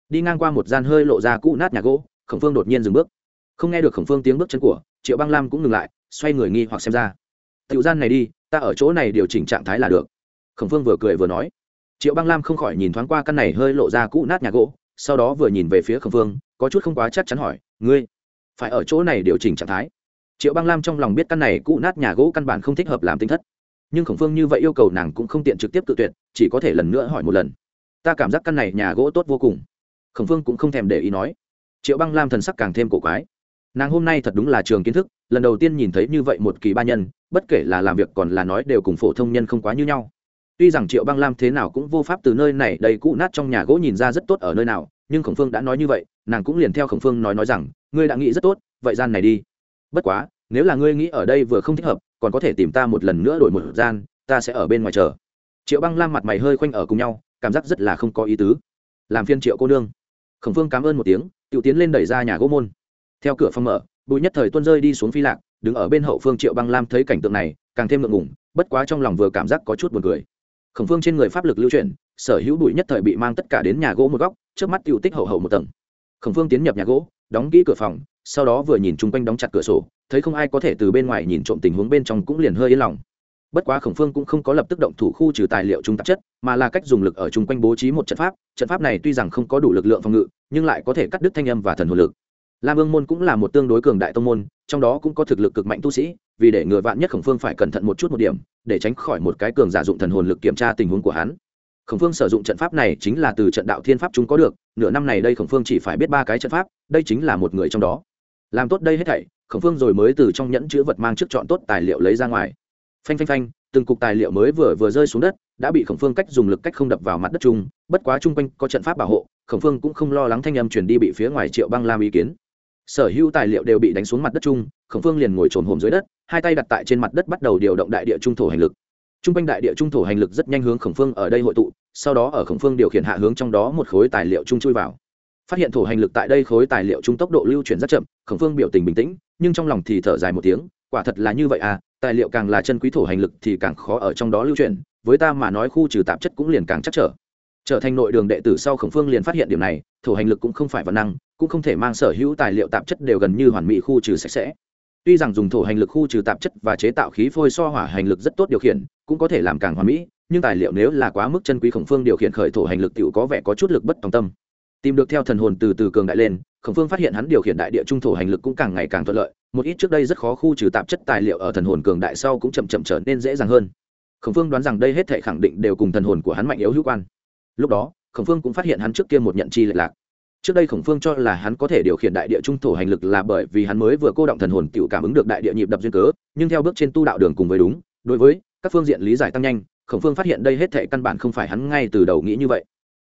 Đi ngang qua một gian hơi lộ ra cũ nát nhà gỗ, khổng phương đột nhiên dừng bước. Không nghe được khổng phương tiếng bước chân của, triệu băng lam cũng ngừng lại, xoay người nghi hoặc xem ra. Tiểu gian này đi, ta ở chỗ này điều chỉnh trạng thái là được. Khổng phương vừa cười vừa nói. Triệu băng lam không khỏi nhìn thoáng qua căn này hơi lộ ra cũ nát nhà gỗ, sau đó vừa nhìn về phía khổng phương, có chút không quá chắc chắn hỏi, ngươi phải ở chỗ này điều chỉnh trạng thái? Triệu băng lam trong lòng biết căn này cũ nát nhà gỗ căn bản không thích hợp làm tinh thất. Nhưng khổng phương như vậy yêu cầu nàng cũng không tiện trực tiếp tự tuyệt, chỉ có thể lần nữa hỏi một lần. Ta cảm giác căn này nhà gỗ tốt vô cùng. Khổng phương cũng không thèm để ý nói. Triệu băng lam thần sắc càng thêm cổ quái. Nàng hôm nay thật đúng là trường kiến thức, lần đầu tiên nhìn thấy như vậy một kỳ ba nhân, bất kể là làm việc còn là nói đều cùng phổ thông nhân không quá như nhau. Tuy rằng triệu băng lam thế nào cũng vô pháp từ nơi này đầy cũ nát trong nhà gỗ nhìn ra rất tốt ở nơi nào, nhưng khổng phương đã nói như vậy, nàng cũng liền theo khổng phương nói nói rằng, ngươi đã nghĩ rất tốt, vậy gian này đi bất quá, nếu là ngươi nghĩ ở đây vừa không thích hợp, còn có thể tìm ta một lần nữa đổi một gian, ta sẽ ở bên ngoài chờ. Triệu băng lam mặt mày hơi khoanh ở cùng nhau, cảm giác rất là không có ý tứ. Làm phiên triệu cô nương. Khổng phương cảm ơn một tiếng tự tiến lên đẩy ra nhà gỗ môn. Theo cửa phòng mở, bùi nhất thời tuân rơi đi xuống phi lạc, đứng ở bên hậu phương triệu băng lam thấy cảnh tượng này, càng thêm ngượng ngủng bất quá trong lòng vừa cảm giác có chút buồn cười. Khổng phương trên người pháp lực lưu chuyển, sở hữu bùi nhất thời bị mang tất cả đến nhà gỗ một góc, trước mắt tiêu tích hậu hậu một tầng. Khổng phương tiến nhập nhà gỗ, đóng kỹ cửa phòng sau đó vừa nhìn chung quanh đóng chặt cửa sổ, thấy không ai có thể từ bên ngoài nhìn trộm tình huống bên trong cũng liền hơi yên lòng. Bất quá khổng phương cũng không có lập tức động thủ khu trừ tài liệu trung tạp chất, mà là cách dùng lực ở chung quanh bố trí một trận pháp trận pháp này tuy rằng không có đủ lực lượng phòng ngự, nhưng lại có thể cắt đứt thanh âm và thần hồn lực. Lam ương môn cũng là một tương đối cường đại tông môn, trong đó cũng có thực lực cực mạnh tu sĩ, vì để ngừa vạn nhất khổng phương phải cẩn thận một chút một điểm, để tránh khỏi một cái cường giả dụng thần hồn lực kiểm tra tình huống của hắn. Khổng phương sử dụng trận pháp này chính là từ trận đạo thiên pháp chúng có được, nửa năm này đây khổng phương chỉ phải biết ba cái trận pháp, đây chính là một người trong đó làm tốt đây hết thảy, khổng phương rồi mới từ trong nhẫn chữ vật mang trước chọn tốt tài liệu lấy ra ngoài. Phanh phanh phanh, từng cục tài liệu mới vừa vừa rơi xuống đất, đã bị khổng phương cách dùng lực cách không đập vào mặt đất chung. Bất quá chung quanh có trận pháp bảo hộ, khổng phương cũng không lo lắng thanh âm chuyển đi bị phía ngoài triệu băng lam ý kiến. Sở hữu tài liệu đều bị đánh xuống mặt đất chung, khổng phương liền ngồi trồn hồm dưới đất, hai tay đặt tại trên mặt đất bắt đầu điều động đại địa trung thổ hành lực. Chung quanh đại địa trung thổ hành lực rất nhanh hướng khổng phương ở đây hội tụ, sau đó ở khổng phương điều khiển hạ hướng trong đó một khối tài liệu chung chui vào phát hiện thổ hành lực tại đây khối tài liệu chúng tốc độ lưu chuyển rất chậm, khổng phương biểu tình bình tĩnh, nhưng trong lòng thì thở dài một tiếng, quả thật là như vậy à tài liệu càng là chân quý thổ hành lực thì càng khó ở trong đó lưu chuyển, với ta mà nói khu trừ tạp chất cũng liền càng chắc trở. Trở thành nội đường đệ tử sau khổng phương liền phát hiện điểm này, thổ hành lực cũng không phải văn năng, cũng không thể mang sở hữu tài liệu tạp chất đều gần như hoàn mỹ khu trừ sạch sẽ. Tuy rằng dùng thổ hành lực khu trừ tạp chất và chế tạo khí phôi so hỏa hành lực rất tốt điều khiển, cũng có thể làm càng hoàn mỹ, nhưng tài liệu nếu là quá mức chân quý khổng phương điều khiển khởi thổ hành lực t có vẻ có chút lực bất tòng tâm tìm được theo thần hồn từ từ cường đại lên, khổng phương phát hiện hắn điều khiển đại địa trung thổ hành lực cũng càng ngày càng thuận lợi, một ít trước đây rất khó khu trừ tạp chất tài liệu ở thần hồn cường đại sau cũng chậm chậm trở nên dễ dàng hơn. Khổng phương đoán rằng đây hết thể khẳng định đều cùng thần hồn của hắn mạnh yếu hữu quan. Lúc đó, khổng phương cũng phát hiện hắn trước kia một nhận chi lệch lạc. Trước đây khổng phương cho là hắn có thể điều khiển đại địa trung thổ hành lực là bởi vì hắn mới vừa cô động thần hồn tự cảm ứng được đại địa nhịp đập duyên cớ, nhưng theo bước trên tu đạo đường cùng với đúng, đối với các phương diện lý giải tăng nhanh, khổng phương phát hiện đây hết thể căn bản không phải hắn ngay từ đầu nghĩ như vậy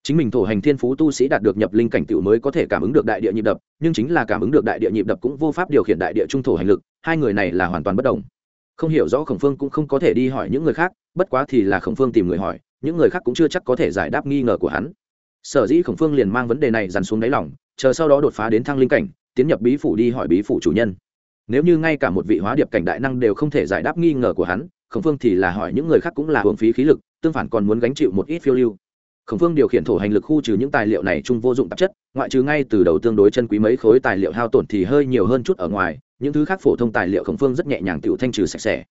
chính mình thổ hành thiên phú tu sĩ đạt được nhập linh cảnh tiểu mới có thể cảm ứng được đại địa nhịp đập, nhưng chính là cảm ứng được đại địa nhịp đập cũng vô pháp điều khiển đại địa trung thổ hành lực, hai người này là hoàn toàn bất đồng. Không hiểu rõ khổng phương cũng không có thể đi hỏi những người khác, bất quá thì là khổng phương tìm người hỏi, những người khác cũng chưa chắc có thể giải đáp nghi ngờ của hắn. Sở dĩ khổng phương liền mang vấn đề này dằn xuống đáy lòng, chờ sau đó đột phá đến thăng linh cảnh, tiến nhập bí phủ đi hỏi bí phủ chủ nhân. Nếu như ngay cả một vị hóa điệp cảnh đại năng đều không thể giải đáp nghi ngờ của hắn, khổng phương thì là hỏi những người khác cũng là hưởng phí khí lực, tương phản còn muốn gánh chịu một ít phiêu lưu khổng phương điều khiển thổ hành lực khu trừ những tài liệu này chung vô dụng tạp chất, ngoại trừ ngay từ đầu tương đối chân quý mấy khối tài liệu hao tổn thì hơi nhiều hơn chút ở ngoài, những thứ khác phổ thông tài liệu khổng phương rất nhẹ nhàng tự thanh trừ sạch sẽ.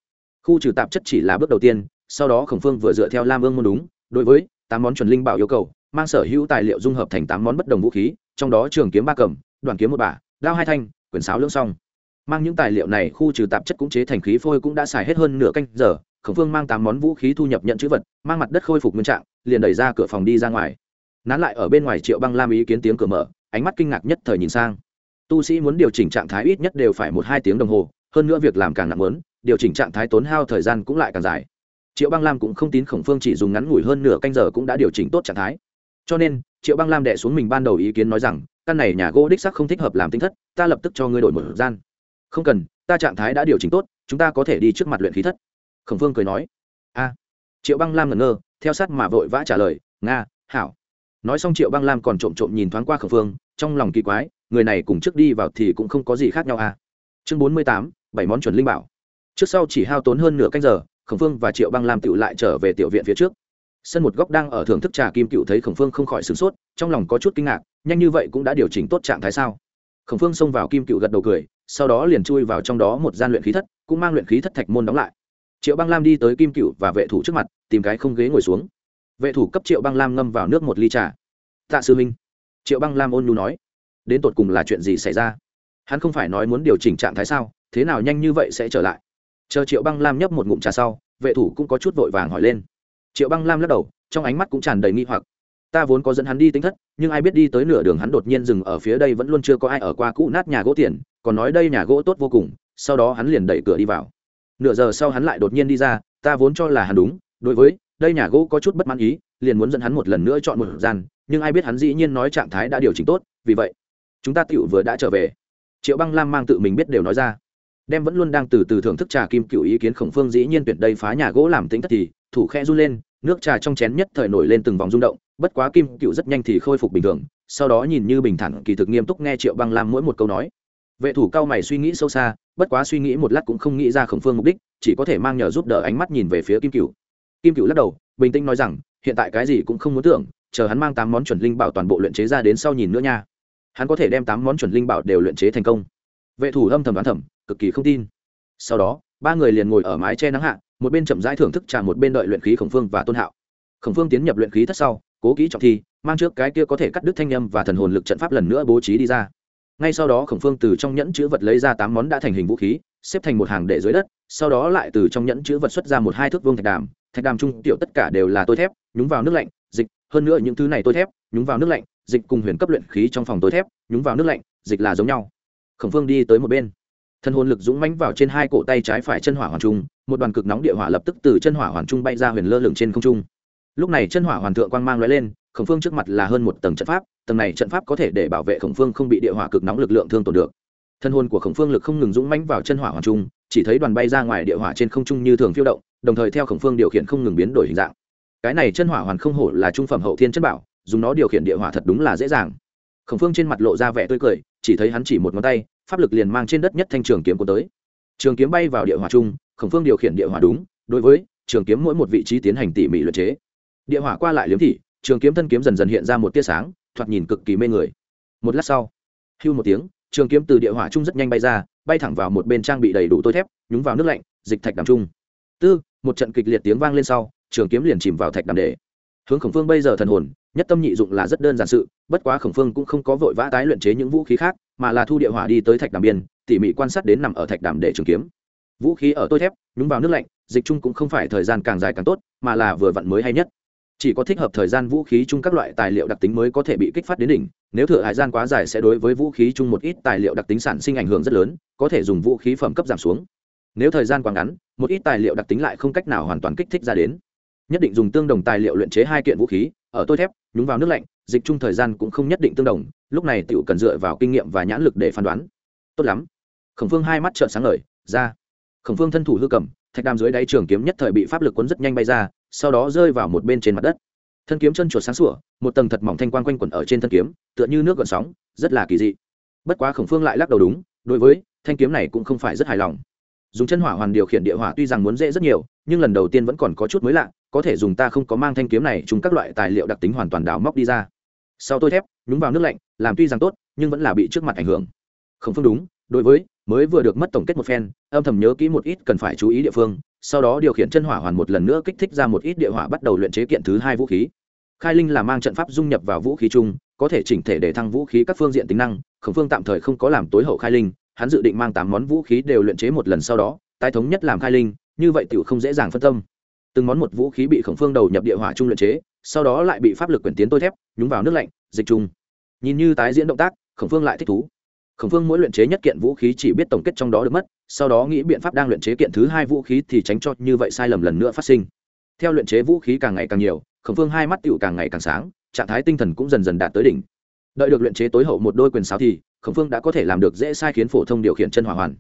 Khu trừ tạp chất chỉ là bước đầu tiên, sau đó khổng phương vừa dựa theo lam ương môn đúng, đối với tám món chuẩn linh bảo yêu cầu, mang sở hữu tài liệu dung hợp thành tám món bất đồng vũ khí, trong đó trường kiếm ba cầm, đoàn kiếm một bả, đao hai thanh quyển sáo lưỡng xong mang những tài liệu này khu trừ tạp chất cũng chế thành khí phôi cũng đã xài hết hơn nửa canh giờ, khổng phương mang tám món vũ khí thu nhập nhận chữ vật, mang mặt đất khôi phục nguyên trạng liền đẩy ra cửa phòng đi ra ngoài. Nán lại ở bên ngoài triệu băng lam ý kiến tiếng cửa mở, ánh mắt kinh ngạc nhất thời nhìn sang. Tu sĩ muốn điều chỉnh trạng thái ít nhất đều phải một hai tiếng đồng hồ, hơn nữa việc làm càng nặng lớn điều chỉnh trạng thái tốn hao thời gian cũng lại càng dài. Triệu băng lam cũng không tín khổng phương chỉ dùng ngắn ngủi hơn nửa canh giờ cũng đã điều chỉnh tốt trạng thái. Cho nên, triệu băng lam đệ xuống mình ban đầu ý kiến nói rằng, căn này nhà gỗ đích sắc không thích hợp làm tinh thất, ta lập tức cho ngươi đổi một gian. Không cần, ta trạng thái đã điều chỉnh tốt, chúng ta có thể đi trước mặt luyện khí thất. Khổng phương cười nói. A triệu băng lam ngẩn ngơ, theo sát mà vội vã trả lời, nga, hảo. Nói xong triệu băng lam còn trộm trộm nhìn thoáng qua khổng phương, trong lòng kỳ quái, người này cùng trước đi vào thì cũng không có gì khác nhau à. Chương bốn mươi tám, bảy món chuẩn linh bảo. Trước sau chỉ hao tốn hơn nửa canh giờ, khổng phương và triệu băng lam tựu lại trở về tiểu viện phía trước. Sân một góc đang ở thưởng thức trà kim cựu thấy khổng phương không khỏi sửng sốt, trong lòng có chút kinh ngạc, nhanh như vậy cũng đã điều chỉnh tốt trạng thái sao? Khổng phương xông vào kim cựu gật đầu cười, sau đó liền chui vào trong đó một gian luyện khí thất, cũng mang luyện khí thất thạch môn đóng lại triệu băng lam đi tới kim cựu và vệ thủ trước mặt, tìm cái không ghế ngồi xuống. Vệ thủ cấp triệu băng lam ngâm vào nước một ly trà. Tạ sư minh triệu băng lam ôn nhu nói. Đến tột cùng là chuyện gì xảy ra? Hắn không phải nói muốn điều chỉnh trạng thái sao? Thế nào nhanh như vậy sẽ trở lại? Chờ triệu băng lam nhấp một ngụm trà sau, vệ thủ cũng có chút vội vàng hỏi lên. Triệu băng lam lắc đầu, trong ánh mắt cũng tràn đầy nghi hoặc. Ta vốn có dẫn hắn đi tính thất, nhưng ai biết đi tới nửa đường hắn đột nhiên dừng ở phía đây vẫn luôn chưa có ai ở qua cũ nát nhà gỗ tiền, còn nói đây nhà gỗ tốt vô cùng, sau đó hắn liền đẩy cửa đi vào nửa giờ sau hắn lại đột nhiên đi ra, ta vốn cho là hắn đúng, đối với, đây nhà gỗ có chút bất mãn ý, liền muốn dẫn hắn một lần nữa chọn một gian, nhưng ai biết hắn dĩ nhiên nói trạng thái đã điều chỉnh tốt, vì vậy, chúng ta tựu vừa đã trở về. Triệu băng lam mang tự mình biết đều nói ra. Đem vẫn luôn đang từ từ thưởng thức trà kim cựu ý kiến khổng phương dĩ nhiên tuyển đây phá nhà gỗ làm tính thất thì, thủ khe run lên, nước trà trong chén nhất thời nổi lên từng vòng rung động, bất quá kim cựu rất nhanh thì khôi phục bình thường, sau đó nhìn như bình thản, kỳ thực nghiêm túc nghe triệu băng lam mỗi một câu nói vệ thủ cao mày suy nghĩ sâu xa, bất quá suy nghĩ một lát cũng không nghĩ ra khổng phương mục đích, chỉ có thể mang nhờ giúp đỡ ánh mắt nhìn về phía kim cựu kim cựu lắc đầu, bình tĩnh nói rằng, hiện tại cái gì cũng không muốn tưởng, chờ hắn mang tám món chuẩn linh bảo toàn bộ luyện chế ra đến sau nhìn nữa nha. Hắn có thể đem tám món chuẩn linh bảo đều luyện chế thành công. Vệ thủ âm thầm đoán thầm, cực kỳ không tin. Sau đó, ba người liền ngồi ở mái che nắng hạ, một bên chậm rãi thưởng thức trà, một bên đợi luyện khí khổng phương và tôn hạo. Khổng phương tiến nhập luyện khí thất sau, cố kỹ trọng thi, mang trước cái kia có thể cắt đứt thanh âm và thần hồn lực trận pháp lần nữa bố trí đi ra ngay sau đó khổng phương từ trong nhẫn chữ vật lấy ra tám món đã thành hình vũ khí, xếp thành một hàng để dưới đất, sau đó lại từ trong nhẫn chữ vật xuất ra một hai thước vương thạch đàm. Thạch đàm trung tiểu tất cả đều là tôi thép, nhúng vào nước lạnh, dịch. Hơn nữa những thứ này tôi thép, nhúng vào nước lạnh, dịch cùng huyền cấp luyện khí trong phòng tôi thép, nhúng vào nước lạnh, dịch là giống nhau. Khổng phương đi tới một bên. Thân hồn lực dũng mãnh vào trên hai cổ tay trái phải chân hỏa hoàn trung, một đoàn cực nóng địa hỏa lập tức từ chân hỏa hoàn trung bay ra huyền lơ lửng trên không trung. Lúc này chân hỏa hoàn thượng quang mang lóe lên khổng phương trước mặt là hơn một tầng trận pháp tầng này trận pháp có thể để bảo vệ khổng phương không bị địa hỏa cực nóng lực lượng thương tổn được. Thân hồn của khổng phương lực không ngừng dũng mãnh vào chân hỏa hoàn trung chỉ thấy đoàn bay ra ngoài địa hỏa trên không trung như thường phiêu động đồng thời theo khổng phương điều khiển không ngừng biến đổi hình dạng. Cái này chân hỏa hoàn không hổ là trung phẩm hậu thiên chất bảo dùng nó điều khiển địa hỏa thật đúng là dễ dàng. Khổng phương trên mặt lộ ra vẻ tươi cười chỉ thấy hắn chỉ một ngón tay pháp lực liền mang trên đất nhất thanh trường kiếm của tới. Trường kiếm bay vào địa hỏa trung, khổng phương điều khiển địa hỏa đúng đối với trường kiếm mỗi một vị trí tiến hành tỉ mỉ luyện chế. Địa hỏa qua lại liếm thị trường kiếm thân kiếm dần dần hiện ra một tia sáng, thoạt nhìn cực kỳ mê người. Một lát sau, hưu một tiếng, trường kiếm từ địa hỏa trung rất nhanh bay ra, bay thẳng vào một bên trang bị đầy đủ tôi thép, nhúng vào nước lạnh, dịch thạch đàm trung. tư, một trận kịch liệt tiếng vang lên sau, trường kiếm liền chìm vào thạch đàm để. Hướng khổng phương bây giờ thần hồn, nhất tâm nhị dụng là rất đơn giản sự, bất quá khổng phương cũng không có vội vã tái luyện chế những vũ khí khác, mà là thu địa hỏa đi tới thạch đàm biên, tỉ mỉ quan sát đến nằm ở thạch đàm để trường kiếm. Vũ khí ở tôi thép, nhúng vào nước lạnh, dịch chung cũng không phải thời gian càng dài càng tốt, mà là vừa vặn mới hay nhất chỉ có thích hợp thời gian vũ khí chung các loại tài liệu đặc tính mới có thể bị kích phát đến đỉnh, nếu thừa hải gian quá dài sẽ đối với vũ khí chung một ít tài liệu đặc tính sản sinh ảnh hưởng rất lớn, có thể dùng vũ khí phẩm cấp giảm xuống. Nếu thời gian quá ngắn, một ít tài liệu đặc tính lại không cách nào hoàn toàn kích thích ra đến. Nhất định dùng tương đồng tài liệu luyện chế hai kiện vũ khí, ở tôi thép, nhúng vào nước lạnh, dịch chung thời gian cũng không nhất định tương đồng, lúc này tựu cần dựa vào kinh nghiệm và nhãn lực để phán đoán. Tốt lắm. Khẩn phương hai mắt trợn sáng ngời, ra. Khẩn phương thân thủ hư cầm thạch đàm dưới đáy trường kiếm nhất thời bị pháp lực cuốn rất nhanh bay ra, sau đó rơi vào một bên trên mặt đất. Thân kiếm chân chuột sáng sủa, một tầng thật mỏng thanh quan quanh quẩn ở trên thân kiếm, tựa như nước gợn sóng, rất là kỳ dị. Bất quá khổng phương lại lắc đầu đúng, đối với, thanh kiếm này cũng không phải rất hài lòng. Dùng chân hỏa hoàn điều khiển địa hỏa tuy rằng muốn dễ rất nhiều, nhưng lần đầu tiên vẫn còn có chút mới lạ, có thể dùng ta không có mang thanh kiếm này chúng các loại tài liệu đặc tính hoàn toàn đào móc đi ra. Sau tôi thép, nhúng vào nước lạnh, làm tuy rằng tốt, nhưng vẫn là bị trước mặt ảnh hưởng. Khổng phương đúng, đối với mới vừa được mất tổng kết một phen, âm thầm nhớ kỹ một ít cần phải chú ý địa phương, sau đó điều khiển chân hỏa hoàn một lần nữa kích thích ra một ít địa hỏa bắt đầu luyện chế kiện thứ hai vũ khí. Khai linh là mang trận pháp dung nhập vào vũ khí chung, có thể chỉnh thể để thăng vũ khí các phương diện tính năng, khổng phương tạm thời không có làm tối hậu khai linh, hắn dự định mang tám món vũ khí đều luyện chế một lần sau đó, tái thống nhất làm khai linh, như vậy tiểu không dễ dàng phân tâm. Từng món một vũ khí bị khổng phương đầu nhập địa hỏa trung luyện chế, sau đó lại bị pháp lực quyển tiến tôi thép, nhúng vào nước lạnh, dịch chung. Nhìn như tái diễn động tác, khổng phương lại thích thú khổng phương mỗi luyện chế nhất kiện vũ khí chỉ biết tổng kết trong đó được mất, sau đó nghĩ biện pháp đang luyện chế kiện thứ hai vũ khí thì tránh cho như vậy sai lầm lần nữa phát sinh. Theo luyện chế vũ khí càng ngày càng nhiều, khổng phương hai mắt tựu càng ngày càng sáng, trạng thái tinh thần cũng dần dần đạt tới đỉnh. Đợi được luyện chế tối hậu một đôi quyền sáo thì, khổng phương đã có thể làm được dễ sai khiến phổ thông điều khiển chân hỏa hoàn.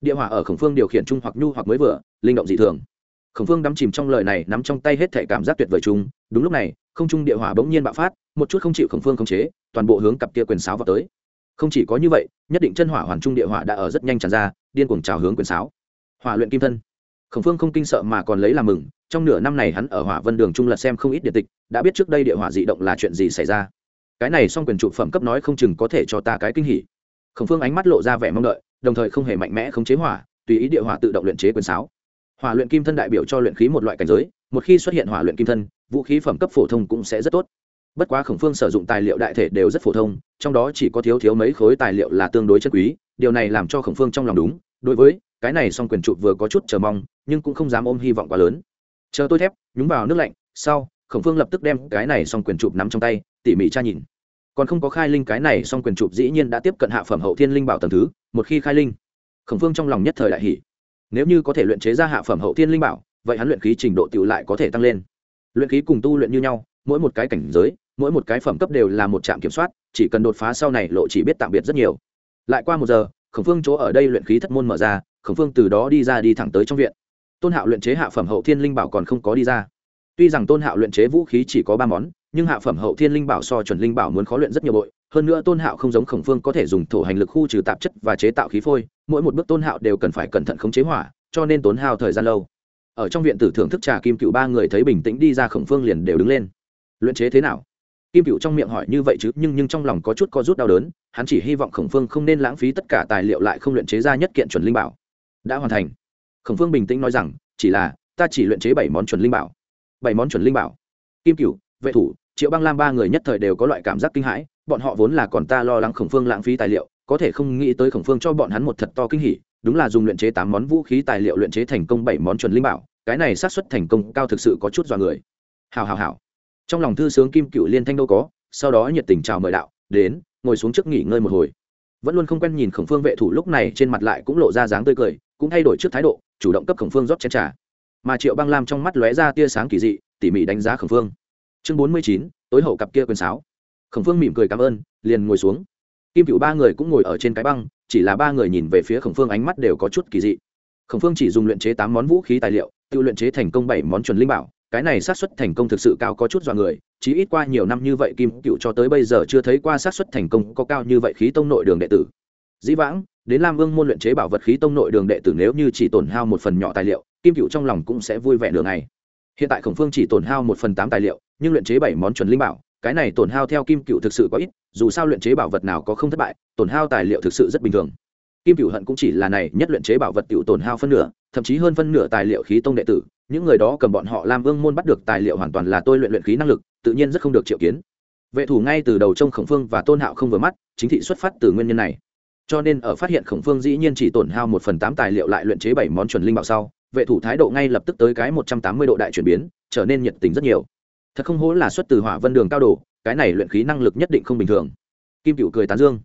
Địa hỏa ở khổng phương điều khiển trung hoặc nhu hoặc mới vừa, linh động dị thường. Khổng phương đắm chìm trong lời này, nắm trong tay hết thể cảm giác tuyệt vời chung. Đúng lúc này, không trung địa hỏa bỗng nhiên bạo phát, một chút không chịu khổng phương khống chế, toàn bộ hướng cặp kia quyền sáo vào tới không chỉ có như vậy, nhất định chân hỏa hoàn trung địa hỏa đã ở rất nhanh tràn ra, điên cuồng trào hướng quyền sáo. Hỏa luyện kim thân. Khổng phương không kinh sợ mà còn lấy làm mừng, trong nửa năm này hắn ở hỏa vân đường trung lật xem không ít điện tịch, đã biết trước đây địa hỏa dị động là chuyện gì xảy ra. Cái này song quyền trụ phẩm cấp nói không chừng có thể cho ta cái kinh hỉ. Khổng phương ánh mắt lộ ra vẻ mong đợi, đồng thời không hề mạnh mẽ khống chế hỏa, tùy ý địa hỏa tự động luyện chế quyền sáo. Hỏa luyện kim thân đại biểu cho luyện khí một loại cảnh giới, một khi xuất hiện hỏa luyện kim thân, vũ khí phẩm cấp phổ thông cũng sẽ rất tốt bất quá khổng phương sử dụng tài liệu đại thể đều rất phổ thông, trong đó chỉ có thiếu thiếu mấy khối tài liệu là tương đối chân quý, điều này làm cho khổng phương trong lòng đúng. Đối với cái này song quyền trụ vừa có chút chờ mong, nhưng cũng không dám ôm hy vọng quá lớn. Chờ tôi thép, nhúng vào nước lạnh, sau, khổng phương lập tức đem cái này song quyền trụ nắm trong tay, tỉ mỉ tra nhìn. Còn không có khai linh, cái này song quyền trụ dĩ nhiên đã tiếp cận hạ phẩm hậu thiên linh bảo tầm thứ, một khi khai linh, khổng phương trong lòng nhất thời đại hỷ nếu như có thể luyện chế ra hạ phẩm hậu thiên linh bảo, vậy hắn luyện khí trình độ tiểu lại có thể tăng lên. Luyện khí cùng tu luyện như nhau, mỗi một cái cảnh giới mỗi một cái phẩm cấp đều là một trạm kiểm soát, chỉ cần đột phá sau này lộ chỉ biết tạm biệt rất nhiều. Lại qua một giờ, khổng phương chỗ ở đây luyện khí thất môn mở ra, khổng phương từ đó đi ra đi thẳng tới trong viện. Tôn hạo luyện chế hạ phẩm hậu thiên linh bảo còn không có đi ra. Tuy rằng tôn hạo luyện chế vũ khí chỉ có ba món, nhưng hạ phẩm hậu thiên linh bảo so chuẩn linh bảo muốn khó luyện rất nhiều bội, hơn nữa tôn hạo không giống khổng phương có thể dùng thổ hành lực khu trừ tạp chất và chế tạo khí phôi, mỗi một bước tôn hạo đều cần phải cẩn thận khống chế hỏa, cho nên tốn hao thời gian lâu. Ở trong viện tử thưởng thức trà kim cựu ba người thấy bình tĩnh đi ra, khổng phương liền đều đứng lên. Luyện chế thế nào? Kim cựu trong miệng hỏi như vậy chứ, nhưng nhưng trong lòng có chút có rút đau đớn, hắn chỉ hy vọng khổng phương không nên lãng phí tất cả tài liệu lại không luyện chế ra nhất kiện chuẩn linh bảo. Đã hoàn thành. Khổng phương bình tĩnh nói rằng, chỉ là, ta chỉ luyện chế bảy món chuẩn linh bảo. Bảy món chuẩn linh bảo. Kim cựu vệ thủ, triệu băng lam ba người nhất thời đều có loại cảm giác kinh hãi, bọn họ vốn là còn ta lo lắng khổng phương lãng phí tài liệu, có thể không nghĩ tới khổng phương cho bọn hắn một thật to kinh hỉ, đúng là dùng luyện chế tám món vũ khí tài liệu luyện chế thành công bảy món chuẩn linh bảo, cái này xác suất thành công cao thực sự có chút dọa người. Hào hào hào trong lòng thư sướng kim cựu liên thanh đâu có, sau đó nhiệt tình chào mời đạo, đến, ngồi xuống trước nghỉ ngơi một hồi. Vẫn luôn không quen nhìn khổng phương vệ thủ lúc này trên mặt lại cũng lộ ra dáng tươi cười, cũng thay đổi trước thái độ, chủ động cấp khổng phương rót chén trà. Mà triệu băng lam trong mắt lóe ra tia sáng kỳ dị, tỉ mỉ đánh giá khổng phương. Chương bốn mươi chín, tối hậu cặp kia quyền sáo. Khổng phương mỉm cười cảm ơn, liền ngồi xuống. Kim cựu ba người cũng ngồi ở trên cái băng, chỉ là ba người nhìn về phía khổng phương ánh mắt đều có chút kỳ dị. Khổng phương chỉ dùng luyện chế tám món vũ khí tài liệu, tự luyện chế thành công bảy món chuẩn linh bảo cái này xác suất thành công thực sự cao có chút dọa người chỉ ít qua nhiều năm như vậy kim cựu cho tới bây giờ chưa thấy qua xác suất thành công có cao như vậy khí tông nội đường đệ tử. Dĩ vãng, đến lam vương môn luyện chế bảo vật khí tông nội đường đệ tử nếu như chỉ tổn hao một phần nhỏ tài liệu, kim cựu trong lòng cũng sẽ vui vẻ đường này hiện tại khổng phương chỉ tổn hao một phần tám tài liệu, nhưng luyện chế bảy món chuẩn linh bảo, cái này tổn hao theo kim cựu thực sự có ít, dù sao luyện chế bảo vật nào có không thất bại, tổn hao tài liệu thực sự rất bình thường. Kim cựu hận cũng chỉ là này, nhất luyện chế bảo vật tiểu tổn hao phân nửa, thậm chí hơn phân nửa tài liệu khí tông đệ tử những người đó cầm bọn họ làm vương môn bắt được tài liệu hoàn toàn là tôi luyện luyện khí năng lực, tự nhiên rất không được triệu kiến. Vệ thủ ngay từ đầu trông khổng phương và tôn hạo không vừa mắt, chính thị xuất phát từ nguyên nhân này. Cho nên ở phát hiện khổng phương dĩ nhiên chỉ tổn hao một phần tám tài liệu lại luyện chế bảy món chuẩn linh bảo sau, vệ thủ thái độ ngay lập tức tới cái một trăm tám mươi độ đại chuyển biến, trở nên nhiệt tình rất nhiều. Thật không hổ là xuất từ hỏa vân đường cao đồ, cái này luyện khí năng lực nhất định không bình thường. Kim cựu cười tán dương.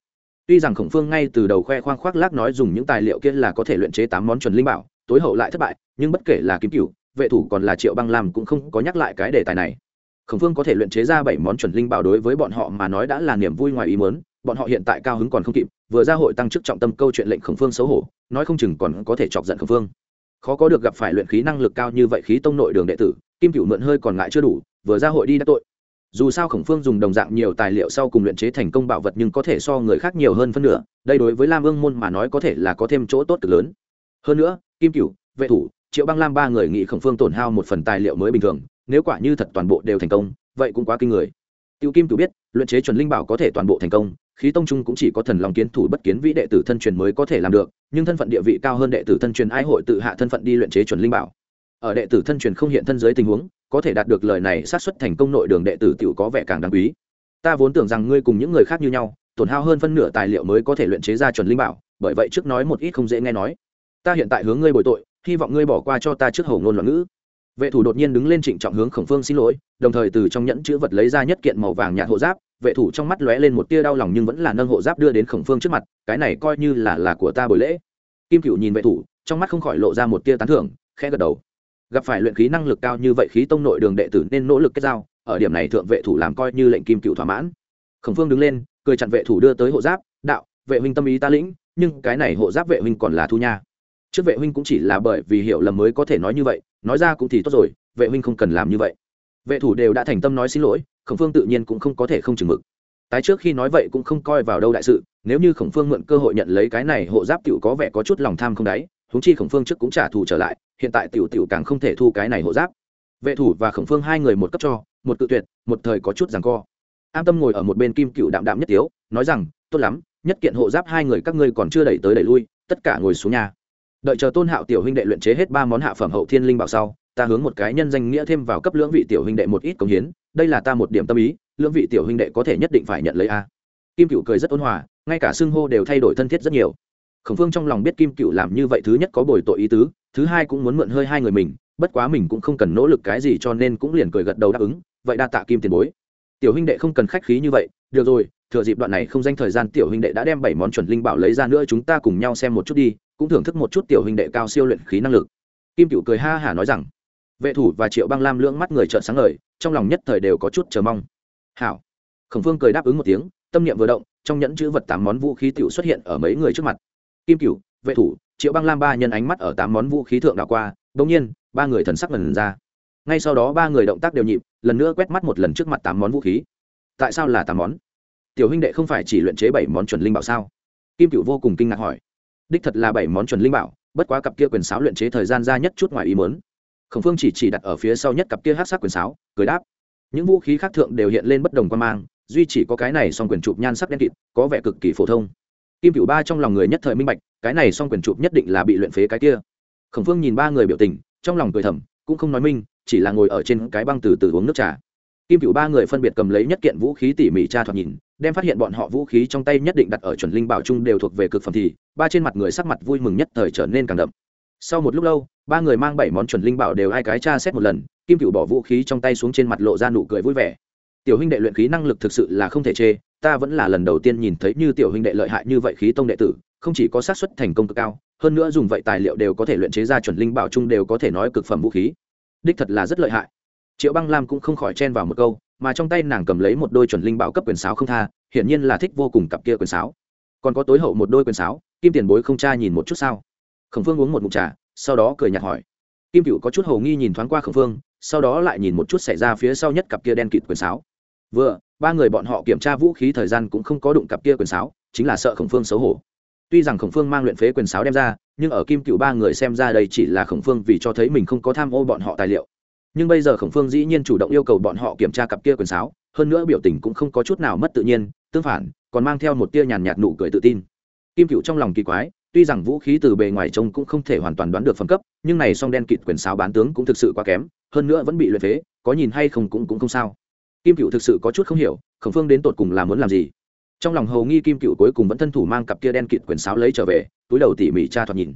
Tuy rằng khổng phương ngay từ đầu khoe khoang khoác lác nói dùng những tài liệu kia là có thể luyện chế tám món chuẩn linh bảo, tối hậu lại thất bại, nhưng bất kể là kim cựu vệ thủ còn là triệu băng lam cũng không có nhắc lại cái đề tài này. Khổng phương có thể luyện chế ra bảy món chuẩn linh bảo đối với bọn họ mà nói đã là niềm vui ngoài ý mớn bọn họ hiện tại cao hứng còn không kịp, vừa ra hội tăng chức trọng tâm câu chuyện lệnh khổng phương xấu hổ, nói không chừng còn có thể chọc giận khổng phương. Khó có được gặp phải luyện khí năng lực cao như vậy khí tông nội đường đệ tử, kim cựu mượn hơi còn ngại chưa đủ, vừa ra hội đi đã tội. Dù sao khổng phương dùng đồng dạng nhiều tài liệu sau cùng luyện chế thành công bảo vật nhưng có thể so người khác nhiều hơn phân nửa, đây đối với lam ương môn mà nói có thể là có thêm chỗ tốt cực lớn. Hơn nữa, kim cựu vệ thủ triệu băng lam ba người nghĩ khổng phương tổn hao một phần tài liệu mới bình thường, nếu quả như thật toàn bộ đều thành công, vậy cũng quá kinh người. Tiêu kim cựu biết, luyện chế chuẩn linh bảo có thể toàn bộ thành công, khí tông trung cũng chỉ có thần lòng kiến thủ bất kiến vĩ đệ tử thân truyền mới có thể làm được, nhưng thân phận địa vị cao hơn đệ tử thân truyền ai hội tự hạ thân phận đi luyện chế chuẩn linh bảo. Ở đệ tử thân truyền không hiện thân giới tình huống, có thể đạt được lời này sát xuất thành công nội đường đệ tử tiểu có vẻ càng đáng quý. Ta vốn tưởng rằng ngươi cùng những người khác như nhau, tổn hao hơn phân nửa tài liệu mới có thể luyện chế ra chuẩn linh bảo, bởi vậy trước nói một ít không dễ nghe nói. Ta hiện tại hướng ngươi bồi tội hy vọng ngươi bỏ qua cho ta trước hầu ngôn loạn ngữ. Vệ thủ đột nhiên đứng lên trịnh trọng hướng khổng phương xin lỗi, đồng thời từ trong nhẫn chữ vật lấy ra nhất kiện màu vàng nhạt hộ giáp, vệ thủ trong mắt lóe lên một tia đau lòng nhưng vẫn là nâng hộ giáp đưa đến khổng phương trước mặt, cái này coi như là là của ta buổi lễ. Kim cựu nhìn vệ thủ, trong mắt không khỏi lộ ra một tia tán thưởng, khẽ gật đầu. Gặp phải luyện khí năng lực cao như vậy khí tông nội đường đệ tử nên nỗ lực kết giao, ở điểm này thượng vệ thủ làm coi như lệnh kim cựu thỏa mãn. Khổng phương đứng lên, cười chặn vệ thủ đưa tới hộ giáp, đạo, vệ huynh tâm ý ta lĩnh, nhưng cái này hộ giáp vệ huynh còn là thu nha trước vệ huynh cũng chỉ là bởi vì hiểu lầm mới có thể nói như vậy, nói ra cũng thì tốt rồi, vệ huynh không cần làm như vậy. Vệ thủ đều đã thành tâm nói xin lỗi, khổng phương tự nhiên cũng không có thể không chừng mực. Tái trước khi nói vậy cũng không coi vào đâu đại sự, nếu như khổng phương mượn cơ hội nhận lấy cái này, hộ giáp t có vẻ có chút lòng tham không đáy húng chi khổng phương trước cũng trả thù trở lại, hiện tại tiểu tiểu càng không thể thu cái này hộ giáp. Vệ thủ và khổng phương hai người một cấp cho, một tự tuyệt, một thời có chút rằng co. Am tâm ngồi ở một bên kim cựu đạm đạm nhất tiếu, nói rằng, tốt lắm, nhất kiện hộ giáp hai người các ngươi còn chưa đẩy tới đẩy lui, tất cả ngồi xuống nhà đợi chờ tôn hạo tiểu huynh đệ luyện chế hết ba món hạ phẩm hậu thiên linh bảo sau, ta hướng một cái nhân danh nghĩa thêm vào cấp lưỡng vị tiểu huynh đệ một ít công hiến, đây là ta một điểm tâm ý, lưỡng vị tiểu huynh đệ có thể nhất định phải nhận lấy a. Kim cựu cười rất ôn hòa, ngay cả xưng hô đều thay đổi thân thiết rất nhiều. Khổng phương trong lòng biết kim cựu làm như vậy thứ nhất có bồi tội ý tứ, thứ hai cũng muốn mượn hơi hai người mình, bất quá mình cũng không cần nỗ lực cái gì cho nên cũng liền cười gật đầu đáp ứng, vậy đa tạ kim tiền bối. Tiểu huynh đệ không cần khách khí như vậy, được rồi, thừa dịp đoạn này không danh thời gian tiểu huynh đệ đã đem bảy món chuẩn linh bảo lấy ra nữa chúng ta cùng nhau xem một chút đi cũng thưởng thức một chút tiểu huynh đệ cao siêu luyện khí năng lực. Kim cựu cười ha hả nói rằng, vệ thủ và triệu băng lam lưỡng mắt người trợn sáng lời trong lòng nhất thời đều có chút chờ mong. Hảo. Khổng phương cười đáp ứng một tiếng, tâm niệm vừa động, trong nhẫn chữ vật tám món vũ khí tiểu xuất hiện ở mấy người trước mặt. Kim cựu vệ thủ, triệu băng lam ba nhân ánh mắt ở tám món vũ khí thượng đảo qua bỗng nhiên, ba người thần sắc lần ra. Ngay sau đó ba người động tác đều nhịp, lần nữa quét mắt một lần trước mặt tám món vũ khí. Tại sao là tám món? Tiểu huynh đệ không phải chỉ luyện chế bảy món chuẩn linh bảo sao? Kim cựu vô cùng kinh ngạc hỏi đích thật là bảy món chuẩn linh bảo, bất quá cặp kia quyền sáo luyện chế thời gian ra nhất chút ngoài ý mớn khổng phương chỉ chỉ đặt ở phía sau nhất cặp kia hát sắc quyền sáo, cười đáp. Những vũ khí khác thượng đều hiện lên bất đồng quan mang, duy chỉ có cái này song quyền chụp nhan sắc đen kịt, có vẻ cực kỳ phổ thông. Kim cựu ba trong lòng người nhất thời minh bạch, cái này song quyền chụp nhất định là bị luyện phế cái kia. Khổng phương nhìn ba người biểu tình, trong lòng cười thầm, cũng không nói minh, chỉ là ngồi ở trên cái băng từ từ uống nước trà kim cựu ba người phân biệt cầm lấy nhất kiện vũ khí tỉ mỉ tra thoạt nhìn, đem phát hiện bọn họ vũ khí trong tay nhất định đặt ở chuẩn linh bảo trung đều thuộc về cực phẩm thì, ba trên mặt người sắc mặt vui mừng nhất thời trở nên càng đậm. Sau một lúc lâu, ba người mang bảy món chuẩn linh bảo đều hai cái tra xét một lần, kim cựu bỏ vũ khí trong tay xuống trên mặt lộ ra nụ cười vui vẻ. Tiểu huynh đệ luyện khí năng lực thực sự là không thể chê, ta vẫn là lần đầu tiên nhìn thấy như tiểu huynh đệ lợi hại như vậy khí tông đệ tử, không chỉ có xác suất thành công cực cao, hơn nữa dùng vậy tài liệu đều có thể luyện chế ra chuẩn linh bảo chung đều có thể nói cực phẩm vũ khí. Đích thật là rất lợi hại triệu băng lam cũng không khỏi chen vào một câu, mà trong tay nàng cầm lấy một đôi chuẩn linh bảo cấp quyền sáo không tha, hiển nhiên là thích vô cùng cặp kia quyền sáo. Còn có tối hậu một đôi quyền sáo, kim tiền bối không cha nhìn một chút sao? Khổng phương uống một mụn trà, sau đó cười nhạt hỏi. Kim cựu có chút hầu nghi nhìn thoáng qua khổng phương, sau đó lại nhìn một chút xảy ra phía sau nhất cặp kia đen kịt quyền sáo. Vừa, ba người bọn họ kiểm tra vũ khí thời gian cũng không có đụng cặp kia quyền sáo, chính là sợ khổng phương xấu hổ. Tuy rằng khổng phương mang luyện phế quyền sáo đem ra, nhưng ở kim cựu ba người xem ra đây chỉ là khổng phương vì cho thấy mình không có tham ô bọn họ tài liệu nhưng bây giờ khổng phương dĩ nhiên chủ động yêu cầu bọn họ kiểm tra cặp kia quyền sáo, hơn nữa biểu tình cũng không có chút nào mất tự nhiên, tương phản, còn mang theo một tia nhàn nhạt nụ cười tự tin. Kim cựu trong lòng kỳ quái, tuy rằng vũ khí từ bề ngoài trông cũng không thể hoàn toàn đoán được phẩm cấp, nhưng này song đen kịt quyền sáo bán tướng cũng thực sự quá kém, hơn nữa vẫn bị luyện phế, có nhìn hay không cũng cũng không sao. Kim cựu thực sự có chút không hiểu, khổng phương đến tột cùng là muốn làm gì? Trong lòng hầu nghi kim cựu cuối cùng vẫn thân thủ mang cặp kia đen kịt quyền sáo lấy trở về, túi đầu tỉ mỉ cha thoạt nhìn.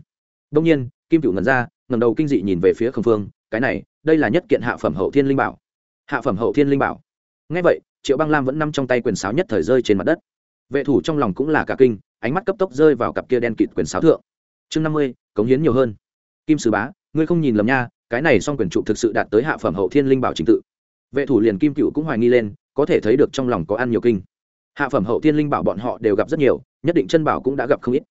Đông nhiên, kim cựu ngẩn ra ngầm đầu kinh dị nhìn về phía khổng phương, cái này đây là nhất kiện hạ phẩm hậu thiên linh bảo. Hạ phẩm hậu thiên linh bảo. Ngay vậy, triệu băng lam vẫn nằm trong tay quyền sáo nhất thời rơi trên mặt đất. Vệ thủ trong lòng cũng là cả kinh, ánh mắt cấp tốc rơi vào cặp kia đen kịt quyền sáo thượng. Chương năm mươi, cống hiến nhiều hơn. Kim sứ bá, ngươi không nhìn lầm nha, cái này song quyền trụ thực sự đạt tới hạ phẩm hậu thiên linh bảo trình tự. Vệ thủ liền kim cựu cũng hoài nghi lên, có thể thấy được trong lòng có ăn nhiều kinh. Hạ phẩm hậu thiên linh bảo bọn họ đều gặp rất nhiều, nhất định chân bảo cũng đã gặp không ít.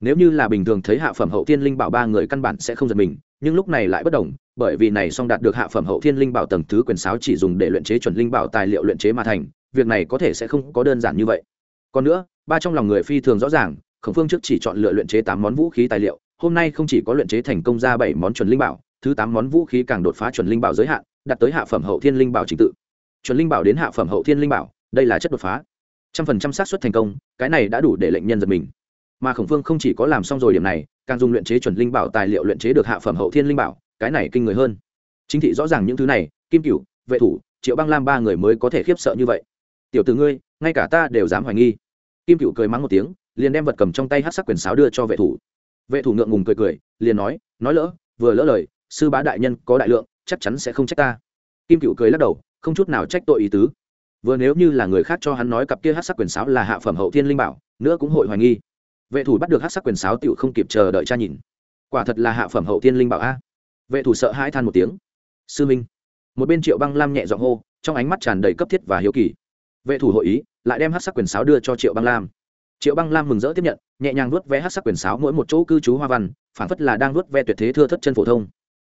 Nếu như là bình thường thấy hạ phẩm hậu thiên linh bảo ba người căn bản sẽ không giật mình nhưng lúc này lại bất đồng, bởi vì này song đạt được hạ phẩm hậu thiên linh bảo tầng thứ quyền sáo chỉ dùng để luyện chế chuẩn linh bảo tài liệu luyện chế mà thành, việc này có thể sẽ không có đơn giản như vậy. Còn nữa, ba trong lòng người phi thường rõ ràng, khổng phương trước chỉ chọn lựa luyện chế tám món vũ khí tài liệu, hôm nay không chỉ có luyện chế thành công ra bảy món chuẩn linh bảo, thứ tám món vũ khí càng đột phá chuẩn linh bảo giới hạn, đạt tới hạ phẩm hậu thiên linh bảo trình tự. Chuẩn linh bảo đến hạ phẩm hậu thiên linh bảo, đây là chất đột phá. Trăm phần trăm xác suất thành công, cái này đã đủ để lệnh nhân giật mình mà khổng phương không chỉ có làm xong rồi điểm này, càng dùng luyện chế chuẩn linh bảo tài liệu luyện chế được hạ phẩm hậu thiên linh bảo, cái này kinh người hơn. Chính thị rõ ràng những thứ này, kim cửu, vệ thủ, triệu băng lam ba người mới có thể khiếp sợ như vậy. Tiểu từ ngươi, ngay cả ta đều dám hoài nghi. Kim cửu cười mắng một tiếng, liền đem vật cầm trong tay hát sắc quyền sáo đưa cho vệ thủ. Vệ thủ ngượng ngùng cười cười, liền nói nói lỡ, vừa lỡ lời, sư bá đại nhân có đại lượng, chắc chắn sẽ không trách ta. Kim cựu cười lắc đầu, không chút nào trách tội ý tứ. Vừa nếu như là người khác cho hắn nói cặp kia hát sắc quyền sáo là hạ phẩm hậu thiên linh bảo, nữa cũng hội hoài nghi vệ thủ bắt được hát sắc quyền sáo tựu không kịp chờ đợi cha nhìn. Quả thật là hạ phẩm hậu thiên linh bảo a. Vệ thủ sợ hãi than một tiếng. Sư minh. Một bên triệu băng lam nhẹ giọng hô, trong ánh mắt tràn đầy cấp thiết và hiếu kỳ. Vệ thủ hội ý, lại đem hát sắc quyền sáo đưa cho triệu băng lam. Triệu băng lam mừng rỡ tiếp nhận, nhẹ nhàng vuốt ve hát sắc quyền sáo mỗi một chỗ cư trú hoa văn phản phất là đang vuốt ve tuyệt thế thưa thất chân phổ thông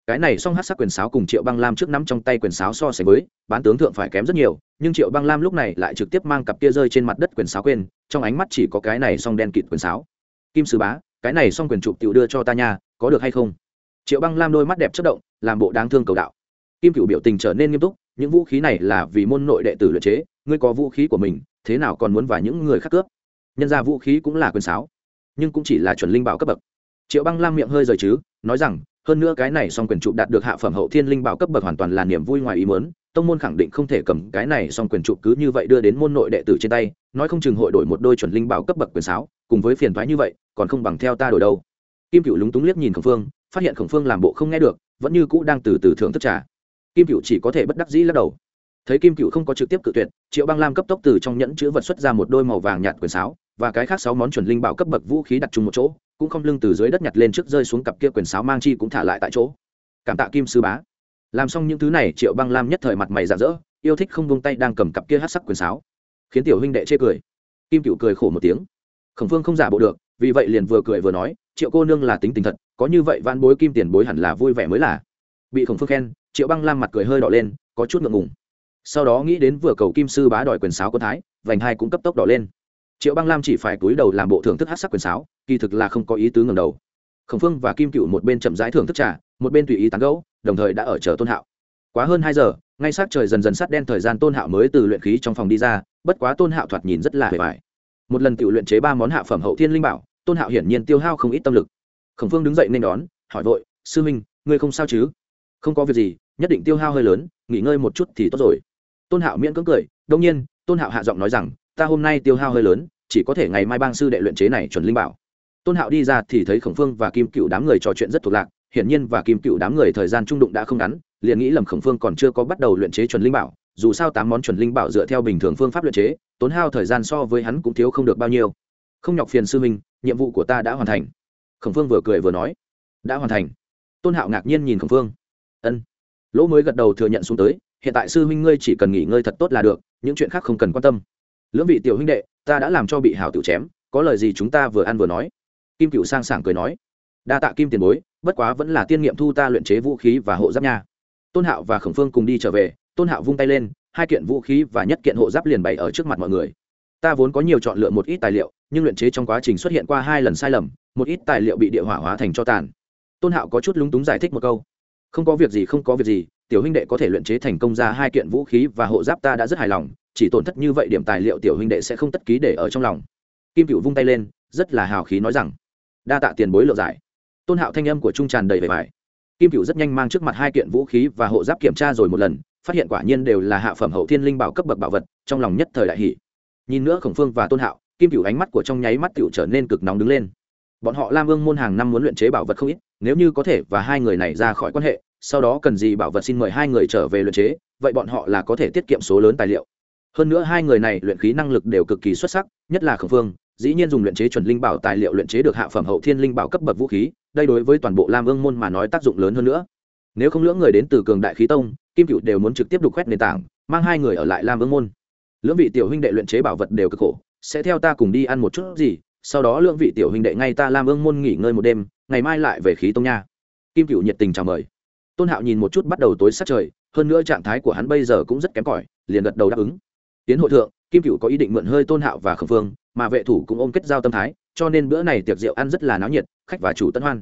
cái này song hát sắc quyền sáo cùng triệu băng lam trước nắm trong tay quyền sáo so sánh với, bán tướng thượng phải kém rất nhiều, nhưng triệu băng lam lúc này lại trực tiếp mang cặp kia rơi trên mặt đất quyền sáo quên trong ánh mắt chỉ có cái này song đen kịt quyền sáo. Kim sứ bá, cái này song quyền trục tiểu đưa cho ta nha, có được hay không? Triệu băng lam đôi mắt đẹp chất động, làm bộ đáng thương cầu đạo. Kim cựu biểu tình trở nên nghiêm túc, những vũ khí này là vì môn nội đệ tử luyện chế, ngươi có vũ khí của mình, thế nào còn muốn và những người khác cướp? Nhân ra vũ khí cũng là quyền sáo, nhưng cũng chỉ là chuẩn linh bảo cấp bậc. Triệu băng lam miệng hơi rời chứ, nói rằng hơn nữa cái này song quyền trụ đạt được hạ phẩm hậu thiên linh bảo cấp bậc hoàn toàn là niềm vui ngoài ý muốn. tông môn khẳng định không thể cầm cái này song quyền trụ cứ như vậy đưa đến môn nội đệ tử trên tay, nói không chừng hội đổi một đôi chuẩn linh bảo cấp bậc quyền sáo, cùng với phiền thoái như vậy, còn không bằng theo ta đổi đâu kim cựu lúng túng liếc nhìn khổng phương, phát hiện khổng phương làm bộ không nghe được, vẫn như cũ đang từ từ thưởng thức trà kim cựu chỉ có thể bất đắc dĩ lắc đầu thấy kim cựu không có trực tiếp cự tuyệt, triệu băng lam cấp tốc từ trong nhẫn chữ vật xuất ra một đôi màu vàng nhạt quyền sáo, và cái khác sáu món chuẩn linh bảo cấp bậc vũ khí đặt chung một chỗ cũng không lưng từ dưới đất nhặt lên trước rơi xuống cặp kia quyền sáo mang chi cũng thả lại tại chỗ. Cảm tạ kim sư bá. Làm xong những thứ này, triệu băng lam nhất thời mặt mày rạng rỡ, yêu thích không buông tay đang cầm cặp kia hát sắc quyền sáo. Khiến tiểu huynh đệ chê cười. Kim cựu cười khổ một tiếng. Khổng phương không giả bộ được, vì vậy liền vừa cười vừa nói, triệu cô nương là tính tình thật, có như vậy van bối kim tiền bối hẳn là vui vẻ mới là. Bị khổng phương khen, triệu băng lam mặt cười hơi đỏ lên, có chút ngượng ngùng. Sau đó nghĩ đến vừa cầu kim sư bá đòi quyền sáo của thái, vành hai cũng cấp tốc đỏ lên triệu băng lam chỉ phải cúi đầu làm bộ thưởng thức hát sắc quyền sáo, kỳ thực là không có ý tứ ngầm đầu. Khổng phương và kim cựu một bên chậm rãi thưởng thức trà, một bên tùy ý tán gẫu, đồng thời đã ở chờ tôn hạo. Quá hơn hai giờ, ngay sát trời dần dần sát đen thời gian tôn hạo mới từ luyện khí trong phòng đi ra, bất quá tôn hạo thoạt nhìn rất là hề vải một lần tự luyện chế ba món hạ phẩm hậu thiên linh bảo, tôn hạo hiển nhiên tiêu hao không ít tâm lực. Khổng phương đứng dậy nên đón, hỏi vội, sư minh ngươi không sao chứ? Không có việc gì, nhất định tiêu hao hơi lớn, nghỉ ngơi một chút thì tốt rồi. Tôn hạo miễn cưỡng cười đông nhiên, tôn hạo hạ giọng nói rằng ta hôm nay tiêu hao hơi lớn, chỉ có thể ngày mai bang sư đệ luyện chế này chuẩn linh bảo. Tôn hạo đi ra thì thấy khổng phương và kim cựu đám người trò chuyện rất thuộc lạc, hiển nhiên và kim cựu đám người thời gian trung đụng đã không ngắn, liền nghĩ lầm khổng phương còn chưa có bắt đầu luyện chế chuẩn linh bảo, dù sao tám món chuẩn linh bảo dựa theo bình thường phương pháp luyện chế, tốn hao thời gian so với hắn cũng thiếu không được bao nhiêu. Không nhọc phiền sư minh nhiệm vụ của ta đã hoàn thành. Khổng phương vừa cười vừa nói. Đã hoàn thành. Tôn hạo ngạc nhiên nhìn khổng phương. Ân. Lỗ mới gật đầu thừa nhận xuống tới, hiện tại sư huynh ngươi chỉ cần nghỉ ngơi thật tốt là được, những chuyện khác không cần quan tâm lưỡng vị tiểu huynh đệ, ta đã làm cho bị hảo tiểu chém, có lời gì chúng ta vừa ăn vừa nói. Kim cựu sang sảng cười nói. Đa tạ kim tiền bối, bất quá vẫn là tiên nghiệm thu ta luyện chế vũ khí và hộ giáp nha. Tôn hạo và khổng phương cùng đi trở về, tôn hạo vung tay lên, hai kiện vũ khí và nhất kiện hộ giáp liền bày ở trước mặt mọi người. Ta vốn có nhiều chọn lựa một ít tài liệu, nhưng luyện chế trong quá trình xuất hiện qua hai lần sai lầm, một ít tài liệu bị địa hỏa hóa thành cho tàn. Tôn hạo có chút lúng túng giải thích một câu. Không có việc gì, không có việc gì tiểu huynh đệ có thể luyện chế thành công ra hai kiện vũ khí và hộ giáp ta đã rất hài lòng, chỉ tổn thất như vậy điểm tài liệu tiểu huynh đệ sẽ không tất ký để ở trong lòng. Kim cựu vung tay lên, rất là hào khí nói rằng, đa tạ tiền bối lượng giải. Tôn hạo thanh âm của trung tràn đầy vẻ vải. Kim cựu rất nhanh mang trước mặt hai kiện vũ khí và hộ giáp kiểm tra rồi một lần, phát hiện quả nhiên đều là hạ phẩm hậu thiên linh bảo cấp bậc bảo vật, trong lòng nhất thời đại hỷ nhìn nữa khổng phương và tôn hạo, kim cựu ánh mắt của trong nháy mắt cựu trở nên cực nóng đứng lên. Bọn họ lam vương môn hàng năm muốn luyện chế bảo vật không ít, nếu như có thể và hai người này ra khỏi quan hệ sau đó cần gì bảo vật xin mời hai người trở về luyện chế, vậy bọn họ là có thể tiết kiệm số lớn tài liệu. Hơn nữa hai người này luyện khí năng lực đều cực kỳ xuất sắc, nhất là khẩn phương, dĩ nhiên dùng luyện chế chuẩn linh bảo tài liệu luyện chế được hạ phẩm hậu thiên linh bảo cấp bậc vũ khí, đây đối với toàn bộ lam vương môn mà nói tác dụng lớn hơn nữa. Nếu không lưỡng người đến từ cường đại khí tông, kim cựu đều muốn trực tiếp đục khoét nền tảng, mang hai người ở lại lam vương môn. Lưỡng vị tiểu huynh đệ luyện chế bảo vật đều cực khổ, sẽ theo ta cùng đi ăn một chút gì, sau đó lưỡng vị tiểu huynh đệ ngay ta lam vương môn nghỉ ngơi một đêm, ngày mai lại về khí tông nha. Kim cựu nhiệt tình chào mời tôn hạo nhìn một chút bắt đầu tối sát trời, hơn nữa trạng thái của hắn bây giờ cũng rất kém cỏi, liền gật đầu đáp ứng. Tiến hội thượng, kim cựu có ý định mượn hơi tôn hạo và khẩn phương, mà vệ thủ cũng ôm kết giao tâm thái, cho nên bữa này tiệc rượu ăn rất là náo nhiệt, khách và chủ tân hoan.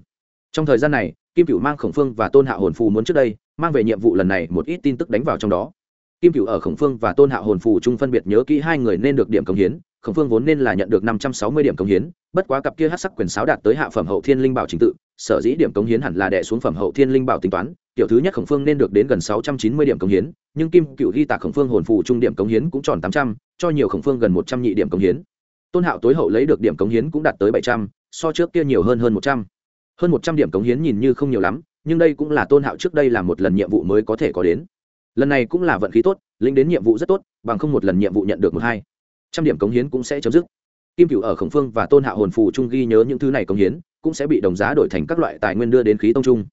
Trong thời gian này, kim cựu mang khổng phương và tôn hạo hồn phù muốn trước đây, mang về nhiệm vụ lần này một ít tin tức đánh vào trong đó. Kim cựu ở khổng phương và tôn hạo hồn phù chung phân biệt nhớ kỹ hai người nên được điểm công hiến khổng phương vốn nên là nhận được năm trăm sáu mươi điểm công hiến, bất quá cặp kia hát sắc quyền sáo đạt tới hạ phẩm hậu thiên linh bảo trình tự, sở dĩ điểm công hiến hẳn là đẻ xuống phẩm hậu thiên linh bảo tính toán, tiểu thứ nhất khổng phương nên được đến gần sáu trăm chín mươi điểm công hiến, nhưng kim cựu ghi tạc khổng phương hồn phụ trung điểm công hiến cũng tròn tám trăm, cho nhiều khổng phương gần một trăm nhị điểm công hiến. Tôn hạo tối hậu lấy được điểm công hiến cũng đạt tới bảy trăm, so trước kia nhiều hơn hơn một trăm. Hơn một trăm điểm công hiến nhìn như không nhiều lắm, nhưng đây cũng là tôn hạo trước đây làm một lần nhiệm vụ mới có thể có đến. Lần này cũng là vận khí tốt, lĩnh đến nhiệm vụ rất tốt, bằng không một lần nhiệm vụ nhận được một hai trăm điểm cống hiến cũng sẽ chấm dứt. Kim cựu ở khổng phương và tôn hạ hồn phù trung ghi nhớ những thứ này cống hiến, cũng sẽ bị đồng giá đổi thành các loại tài nguyên đưa đến khí tông trung.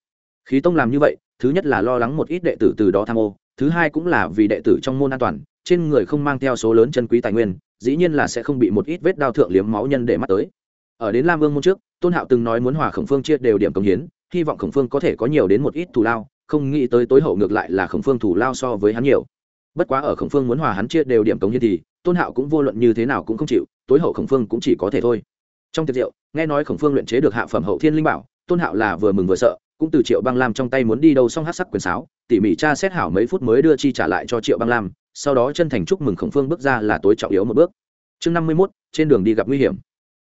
Khí tông làm như vậy, thứ nhất là lo lắng một ít đệ tử từ đó tham ô, thứ hai cũng là vì đệ tử trong môn an toàn, trên người không mang theo số lớn chân quý tài nguyên, dĩ nhiên là sẽ không bị một ít vết đao thượng liếm máu nhân để mắt tới. Ở đến lam vương môn trước, tôn hạo từng nói muốn hòa khổng phương chia đều điểm cống hiến, hy vọng khổng phương có thể có nhiều đến một ít thù lao, không nghĩ tới tối hậu ngược lại là khổng phương thù lao so với hắn nhiều. Bất quá ở khổng phương muốn hòa hắn chia đều điểm cống hiến thì tôn hạo cũng vô luận như thế nào cũng không chịu, tối hậu khổng phương cũng chỉ có thể thôi. Trong tiệc rượu, nghe nói khổng phương luyện chế được hạ phẩm hậu thiên linh bảo, tôn hạo là vừa mừng vừa sợ, cũng từ triệu băng lam trong tay muốn đi đâu xong hát sắc quyền sáo, tỉ mỉ cha xét hảo mấy phút mới đưa chi trả lại cho triệu băng lam, sau đó chân thành chúc mừng khổng phương bước ra là tối trọng yếu một bước. Chương năm mươi mốt, trên đường đi gặp nguy hiểm.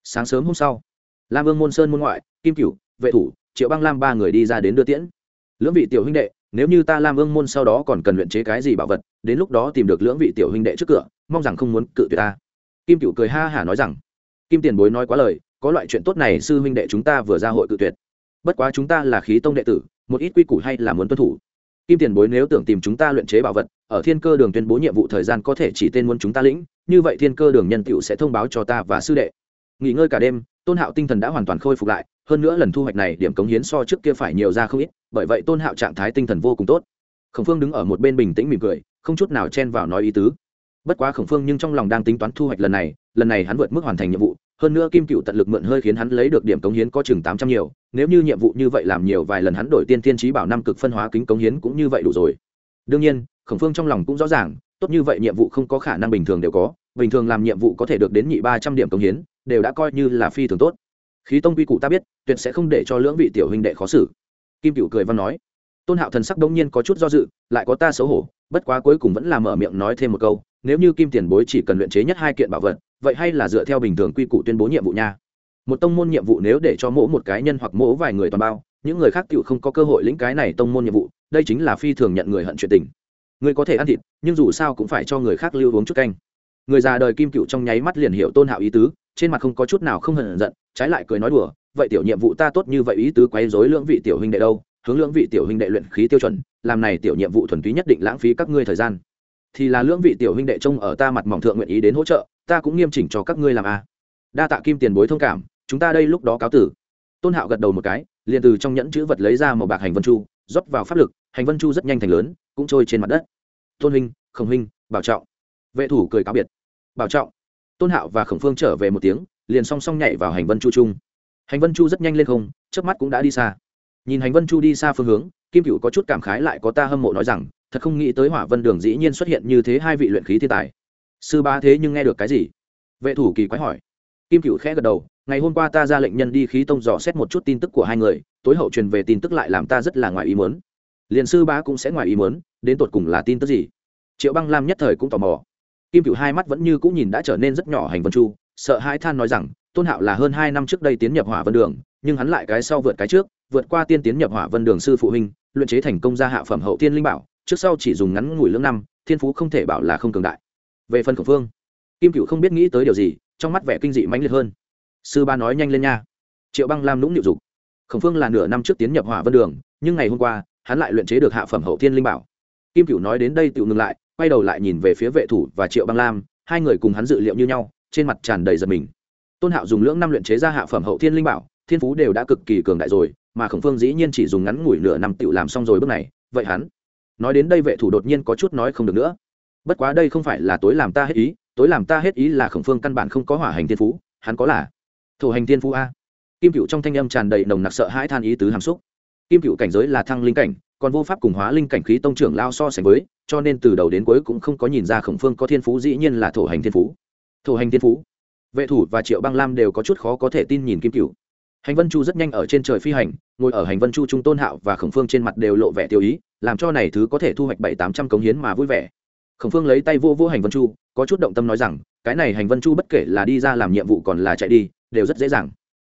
Sáng sớm hôm sau, lam vương môn sơn môn ngoại, kim cửu, vệ thủ, triệu băng lam ba người đi ra đến đưa tiễn. Lưỡng vị tiểu huynh đệ nếu như ta lam vương môn sau đó còn cần luyện chế cái gì bảo vật, đến lúc đó tìm được lưỡng vị tiểu huynh đệ trước cửa, mong rằng không muốn cự tuyệt ta. Kim cựu cười ha hả nói rằng, kim tiền bối nói quá lời, có loại chuyện tốt này sư huynh đệ chúng ta vừa ra hội cự tuyệt. Bất quá chúng ta là khí tông đệ tử, một ít quy củ hay là muốn tuân thủ. Kim tiền bối nếu tưởng tìm chúng ta luyện chế bảo vật, ở thiên cơ đường tuyên bố nhiệm vụ thời gian có thể chỉ tên muốn chúng ta lĩnh, như vậy thiên cơ đường nhân tựu sẽ thông báo cho ta và sư đệ. Nghỉ ngơi cả đêm, tôn hạo tinh thần đã hoàn toàn khôi phục lại hơn nữa lần thu hoạch này điểm cống hiến so trước kia phải nhiều ra không ít, bởi vậy tôn hạo trạng thái tinh thần vô cùng tốt. Khổng phương đứng ở một bên bình tĩnh mỉm cười, không chút nào chen vào nói ý tứ. Bất quá khổng phương nhưng trong lòng đang tính toán thu hoạch lần này lần này hắn vượt mức hoàn thành nhiệm vụ, hơn nữa kim cựu tận lực mượn hơi khiến hắn lấy được điểm cống hiến có chừng tám trăm nhiều, nếu như nhiệm vụ như vậy làm nhiều vài lần hắn đổi tiên tiên trí bảo năm cực phân hóa kính cống hiến cũng như vậy đủ rồi. Đương nhiên, khổng phương trong lòng cũng rõ ràng, tốt như vậy nhiệm vụ không có khả năng bình thường đều có, bình thường làm nhiệm vụ có thể được đến nhị ba trăm điểm cống hiến, đều đã coi như là phi thường tốt khí tông quy củ ta biết, tuyệt sẽ không để cho lưỡng vị tiểu huynh đệ khó xử. Kim cựu cười văn nói. Tôn hạo thần sắc đông nhiên có chút do dự, lại có ta xấu hổ, bất quá cuối cùng vẫn là mở miệng nói thêm một câu, nếu như kim tiền bối chỉ cần luyện chế nhất hai kiện bảo vật, vậy hay là dựa theo bình thường quy củ tuyên bố nhiệm vụ nha. Một tông môn nhiệm vụ nếu để cho mỗi một cá nhân hoặc mỗi vài người toàn bao, những người khác tự không có cơ hội lĩnh cái này tông môn nhiệm vụ, đây chính là phi thường nhận người hận chuyện tình. Người có thể ăn thịt, nhưng dù sao cũng phải cho người khác lưu uống chút canh. Người già đời kim cựu trong nháy mắt liền hiểu tôn hạo ý tứ trên mặt không có chút nào không hận giận, trái lại cười nói đùa, vậy tiểu nhiệm vụ ta tốt như vậy ý tứ quấy rối lưỡng vị tiểu huynh đệ đâu? Hướng lưỡng vị tiểu huynh đệ luyện khí tiêu chuẩn, làm này tiểu nhiệm vụ thuần túy nhất định lãng phí các ngươi thời gian. Thì là lưỡng vị tiểu huynh đệ trông ở ta mặt mỏng thượng nguyện ý đến hỗ trợ, ta cũng nghiêm chỉnh cho các ngươi làm a đa tạ kim tiền bối thông cảm, chúng ta đây lúc đó cáo tử. Tôn hạo gật đầu một cái, liền từ trong nhẫn chữ vật lấy ra một bạc hành vân chu, rót vào pháp lực, hành vân chu rất nhanh thành lớn, cũng trôi trên mặt đất. Tôn huynh, khổng huynh, bảo trọng. Vệ thủ cười cáo biệt. Bảo trọng tôn hạo và khổng phương trở về một tiếng, liền song song nhảy vào hành vân chu chung. Hành vân chu rất nhanh lên không trước mắt cũng đã đi xa. Nhìn hành vân chu đi xa phương hướng, kim cựu có chút cảm khái lại có ta hâm mộ nói rằng, thật không nghĩ tới hỏa vân đường dĩ nhiên xuất hiện như thế hai vị luyện khí thiên tài. Sư ba thế nhưng nghe được cái gì? Vệ thủ kỳ quái hỏi. Kim cựu khẽ gật đầu, ngày hôm qua ta ra lệnh nhân đi khí tông dò xét một chút tin tức của hai người, tối hậu truyền về tin tức lại làm ta rất là ngoài ý muốn. Liền sư ba cũng sẽ ngoài ý muốn, đến tột cùng là tin tức gì? Triệu băng lam nhất thời cũng tò mò kim cựu hai mắt vẫn như cũng nhìn đã trở nên rất nhỏ hành vân chu, sợ hãi than nói rằng, tôn hạo là hơn hai năm trước đây tiến nhập hỏa vân đường, nhưng hắn lại cái sau vượt cái trước, vượt qua tiên tiến nhập hỏa vân đường sư phụ huynh, luyện chế thành công ra hạ phẩm hậu tiên linh bảo, trước sau chỉ dùng ngắn ngủi lưỡng năm, thiên phú không thể bảo là không cường đại. Về phần khổng phương kim cựu không biết nghĩ tới điều gì, trong mắt vẻ kinh dị mãnh liệt hơn. Sư ba nói nhanh lên nha. Triệu băng lam nũng nịu dục. Khổng phương là nửa năm trước tiến nhập hỏa vân đường, nhưng ngày hôm qua, hắn lại luyện chế được hạ phẩm hậu thiên linh bảo. Kim cựu nói đến đây tự ngừng lại quay đầu lại nhìn về phía vệ thủ và triệu băng lam, hai người cùng hắn dự liệu như nhau, trên mặt tràn đầy giật mình. Tôn hạo dùng lưỡng năm luyện chế ra hạ phẩm hậu thiên linh bảo, thiên phú đều đã cực kỳ cường đại rồi, mà khổng phương dĩ nhiên chỉ dùng ngắn ngủi nửa năm tựu làm xong rồi bước này, vậy hắn? Nói đến đây vệ thủ đột nhiên có chút nói không được nữa. Bất quá đây không phải là tối làm ta hết ý, tối làm ta hết ý là khổng phương căn bản không có hỏa hành thiên phú, hắn có là thổ hành thiên phú a. Kim cựu trong thanh âm tràn đầy nồng nặc sợ hãi than ý tứ hàm xúc. Kim cựu cảnh giới là thăng linh cảnh, còn vô pháp cùng hóa linh cảnh khí tông trưởng lao so sánh với cho nên từ đầu đến cuối cũng không có nhìn ra khổng phương có thiên phú, dĩ nhiên là thổ hành thiên phú. Thổ hành thiên phú. Vệ thủ và triệu băng lam đều có chút khó có thể tin nhìn kim cựu hành vân chu rất nhanh ở trên trời phi hành, ngồi ở hành vân chu trung tôn hạo và khổng phương trên mặt đều lộ vẻ tiêu ý, làm cho này thứ có thể thu hoạch bảy tám trăm cống hiến mà vui vẻ. Khổng phương lấy tay vô vô hành vân chu, có chút động tâm nói rằng, cái này hành vân chu bất kể là đi ra làm nhiệm vụ còn là chạy đi, đều rất dễ dàng.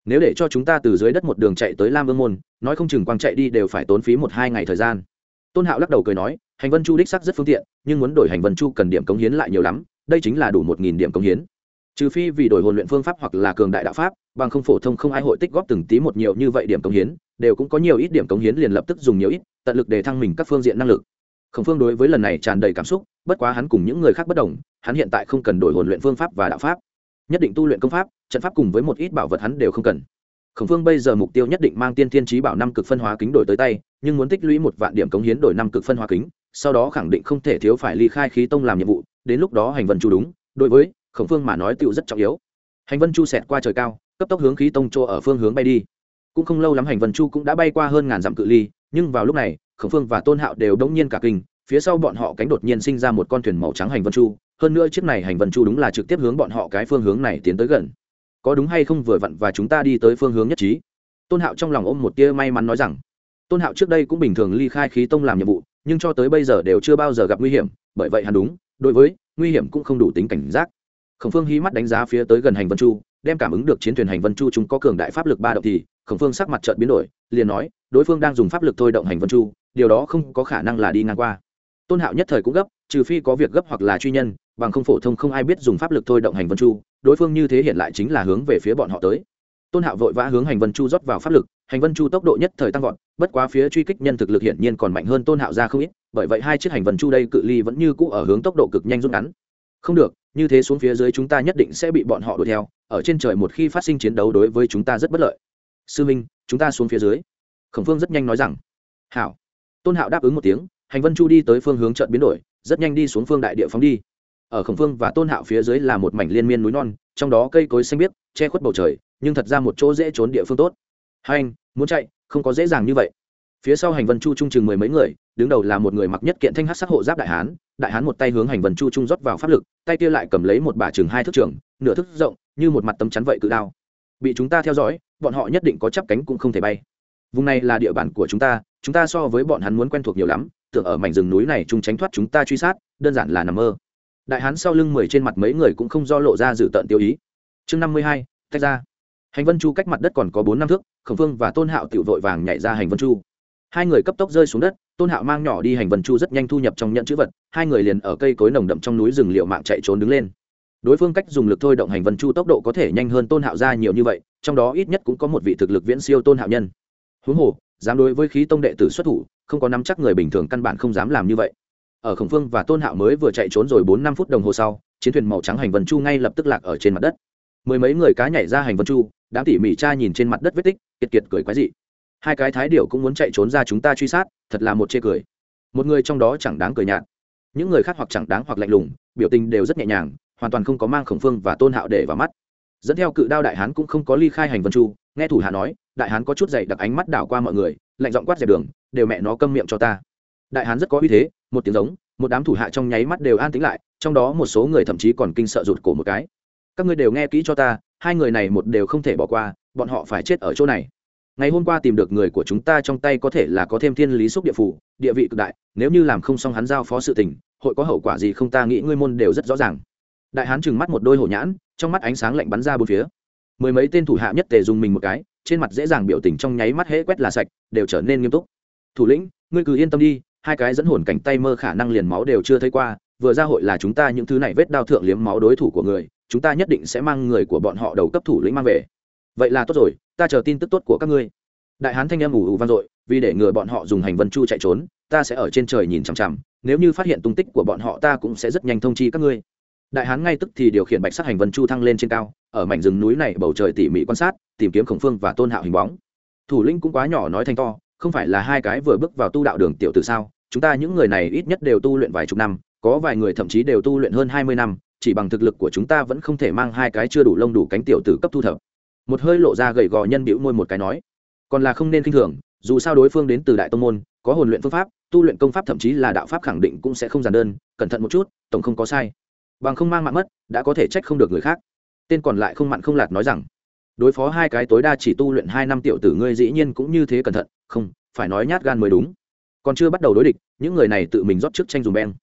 Nếu để cho chúng ta từ dưới đất một đường chạy tới lam vương môn, nói không chừng quang chạy đi đều phải tốn phí một hai ngày thời gian tôn hạo lắc đầu cười nói, hành vân chu đích sắc rất phương tiện, nhưng muốn đổi hành vân chu cần điểm cống hiến lại nhiều lắm, đây chính là đủ một nghìn điểm cống hiến. Trừ phi vì đổi hồn luyện phương pháp hoặc là cường đại đạo pháp, bằng không phổ thông không ai hội tích góp từng tí một nhiều như vậy điểm cống hiến, đều cũng có nhiều ít điểm cống hiến liền lập tức dùng nhiều ít, tận lực để thăng mình các phương diện năng lực. Khổng phương đối với lần này tràn đầy cảm xúc, bất quá hắn cùng những người khác bất đồng, hắn hiện tại không cần đổi hồn luyện phương pháp và đạo pháp. Nhất định tu luyện công pháp, trận pháp cùng với một ít bảo vật hắn đều không cần khổng phương bây giờ mục tiêu nhất định mang tiên thiên trí bảo năm cực phân hóa kính đổi tới tay, nhưng muốn tích lũy một vạn điểm cống hiến đổi năm cực phân hóa kính, sau đó khẳng định không thể thiếu phải ly khai khí tông làm nhiệm vụ, đến lúc đó hành vân chu đúng, đối với khổng phương mà nói tựu rất trọng yếu. Hành vân chu xẹt qua trời cao, cấp tốc hướng khí tông chỗ ở phương hướng bay đi. Cũng không lâu lắm hành vân chu cũng đã bay qua hơn ngàn dặm cự ly, nhưng vào lúc này, khổng phương và tôn hạo đều đống nhiên cả kinh, phía sau bọn họ cánh đột nhiên sinh ra một con thuyền màu trắng hành vân chu, hơn nữa chiếc này hành vân chu đúng là trực tiếp hướng bọn họ cái phương hướng này tiến tới gần có đúng hay không vừa vặn và chúng ta đi tới phương hướng nhất trí. Tôn hạo trong lòng ôm một tia may mắn nói rằng, tôn hạo trước đây cũng bình thường ly khai khí tông làm nhiệm vụ, nhưng cho tới bây giờ đều chưa bao giờ gặp nguy hiểm, bởi vậy hắn đúng, đối với nguy hiểm cũng không đủ tính cảnh giác. Khổng phương hí mắt đánh giá phía tới gần hành vân chu, đem cảm ứng được chiến thuyền hành vân chu chúng có cường đại pháp lực ba động thì, khổng phương sắc mặt trợn biến đổi, liền nói, đối phương đang dùng pháp lực thôi động hành vân chu, điều đó không có khả năng là đi ngang qua. Tôn hạo nhất thời cũng gấp, trừ phi có việc gấp hoặc là truy nhân, bằng không phổ thông không ai biết dùng pháp lực thôi động hành vân chu đối phương như thế hiện lại chính là hướng về phía bọn họ tới. Tôn hạo vội vã hướng hành vân chu rót vào pháp lực, hành vân chu tốc độ nhất thời tăng vọt, bất quá phía truy kích nhân thực lực hiển nhiên còn mạnh hơn tôn hạo ra không ít, bởi vậy hai chiếc hành vân chu đây cự ly vẫn như cũ ở hướng tốc độ cực nhanh rút ngắn. Không được, như thế xuống phía dưới chúng ta nhất định sẽ bị bọn họ đuổi theo, ở trên trời một khi phát sinh chiến đấu đối với chúng ta rất bất lợi. Sư minh, chúng ta xuống phía dưới. Khổng phương rất nhanh nói rằng, hảo. Tôn hạo đáp ứng một tiếng, hành vân chu đi tới phương hướng trận biến đổi, rất nhanh đi xuống phương đại địa phóng đi ở khổng phương và tôn hạo phía dưới là một mảnh liên miên núi non, trong đó cây cối xanh biếc, che khuất bầu trời, nhưng thật ra một chỗ dễ trốn địa phương tốt. Hai anh, muốn chạy, không có dễ dàng như vậy. Phía sau hành vân chu trung chừng mười mấy người, đứng đầu là một người mặc nhất kiện thanh hát sắc hộ giáp đại hán đại hán một tay hướng hành vân chu trung rót vào pháp lực, tay kia lại cầm lấy một bả chừng hai thước trưởng nửa thước rộng, như một mặt tấm chắn vậy cự đao. Bị chúng ta theo dõi, bọn họ nhất định có chắp cánh cũng không thể bay. Vùng này là địa bàn của chúng ta chúng ta so với bọn hắn muốn quen thuộc nhiều lắm, tưởng ở mảnh rừng núi này chúng tránh thoát chúng ta truy sát, đơn giản là nằm mơ đại hán sau lưng mười trên mặt mấy người cũng không do lộ ra dự tận tiêu ý. Chương năm mươi hai, tách ra. Hành vân chu cách mặt đất còn có bốn năm thước, khổng phương và tôn hạo tự vội vàng nhảy ra hành vân chu. Hai người cấp tốc rơi xuống đất, tôn hạo mang nhỏ đi hành vân chu rất nhanh thu nhập trong nhận chữ vật, hai người liền ở cây cối nồng đậm trong núi rừng liệu mạng chạy trốn đứng lên. Đối phương cách dùng lực thôi động hành vân chu tốc độ có thể nhanh hơn tôn hạo ra nhiều như vậy, trong đó ít nhất cũng có một vị thực lực viễn siêu tôn hạo nhân. Huống hồ, dám đối với khí tông đệ tử xuất thủ, không có nắm chắc người bình thường căn bản không dám làm như vậy ở khổng phương và tôn hạo mới vừa chạy trốn rồi bốn năm phút đồng hồ sau, chiến thuyền màu trắng hành vân chu ngay lập tức lạc ở trên mặt đất. Mười mấy người cá nhảy ra hành vân chu, đám tỉ mỉ cha nhìn trên mặt đất vết tích, kiệt kiệt cười quái dị. Hai cái thái điệu cũng muốn chạy trốn ra chúng ta truy sát, thật là một chê cười. Một người trong đó chẳng đáng cười nhạt. Những người khác hoặc chẳng đáng hoặc lạnh lùng, biểu tình đều rất nhẹ nhàng, hoàn toàn không có mang khổng phương và tôn hạo để vào mắt. Dẫn theo cự đao đại hán cũng không có ly khai hành vân chu, nghe thủ hạ nói, đại hán có chút dày đặc ánh mắt đảo qua mọi người, lạnh giọng quát dẹp đường, đều mẹ nó câm miệng cho ta. Đại hán rất có uy thế một tiếng giống, một đám thủ hạ trong nháy mắt đều an tĩnh lại, trong đó một số người thậm chí còn kinh sợ rụt cổ một cái. Các ngươi đều nghe kỹ cho ta, hai người này một đều không thể bỏ qua, bọn họ phải chết ở chỗ này. Ngày hôm qua tìm được người của chúng ta trong tay có thể là có thêm thiên lý xúc địa phủ địa vị cực đại, nếu như làm không xong hắn giao phó sự tình, hội có hậu quả gì không ta nghĩ ngươi môn đều rất rõ ràng. Đại hán trừng mắt một đôi hổ nhãn, trong mắt ánh sáng lạnh bắn ra bốn phía. Mười mấy tên thủ hạ nhất tề dùng mình một cái, trên mặt dễ dàng biểu tình trong nháy mắt hễ quét là sạch, đều trở nên nghiêm túc. Thủ lĩnh, ngươi cứ yên tâm đi hai cái dẫn hồn cảnh tay mơ khả năng liền máu đều chưa thấy qua, vừa ra hội là chúng ta những thứ này vết đao thượng liếm máu đối thủ của người, chúng ta nhất định sẽ mang người của bọn họ đầu cấp thủ lĩnh mang về. Vậy là tốt rồi, ta chờ tin tức tốt của các ngươi. Đại hán thanh em ủ ủ vang dội, vì để ngừa bọn họ dùng hành vân chu chạy trốn, ta sẽ ở trên trời nhìn chằm chằm, nếu như phát hiện tung tích của bọn họ ta cũng sẽ rất nhanh thông chi các ngươi. Đại hán ngay tức thì điều khiển bạch sắc hành vân chu thăng lên trên cao, ở mảnh rừng núi này bầu trời tỉ mỉ quan sát, tìm kiếm khổng phương và tôn hạo hình bóng. Thủ lĩnh cũng quá nhỏ nói thành to không phải là hai cái vừa bước vào tu đạo đường tiểu tử sao? Chúng ta những người này ít nhất đều tu luyện vài chục năm, có vài người thậm chí đều tu luyện hơn hai mươi năm, chỉ bằng thực lực của chúng ta vẫn không thể mang hai cái chưa đủ lông đủ cánh tiểu tử cấp thu thập. Một hơi lộ ra gầy gò nhân bĩu môi một cái nói, còn là không nên kinh thường, dù sao đối phương đến từ đại tông môn, có hồn luyện phương pháp, tu luyện công pháp thậm chí là đạo pháp khẳng định cũng sẽ không giản đơn, cẩn thận một chút, tổng không có sai. Bằng không mang mạng mất, đã có thể trách không được người khác. Tên còn lại không mặn không lạt nói rằng, đối phó hai cái tối đa chỉ tu luyện hai năm tiểu tử ngươi dĩ nhiên cũng như thế cẩn thận không, phải nói nhát gan mới đúng. Còn chưa bắt đầu đối địch, những người này tự mình rót trước tranh dùng beng.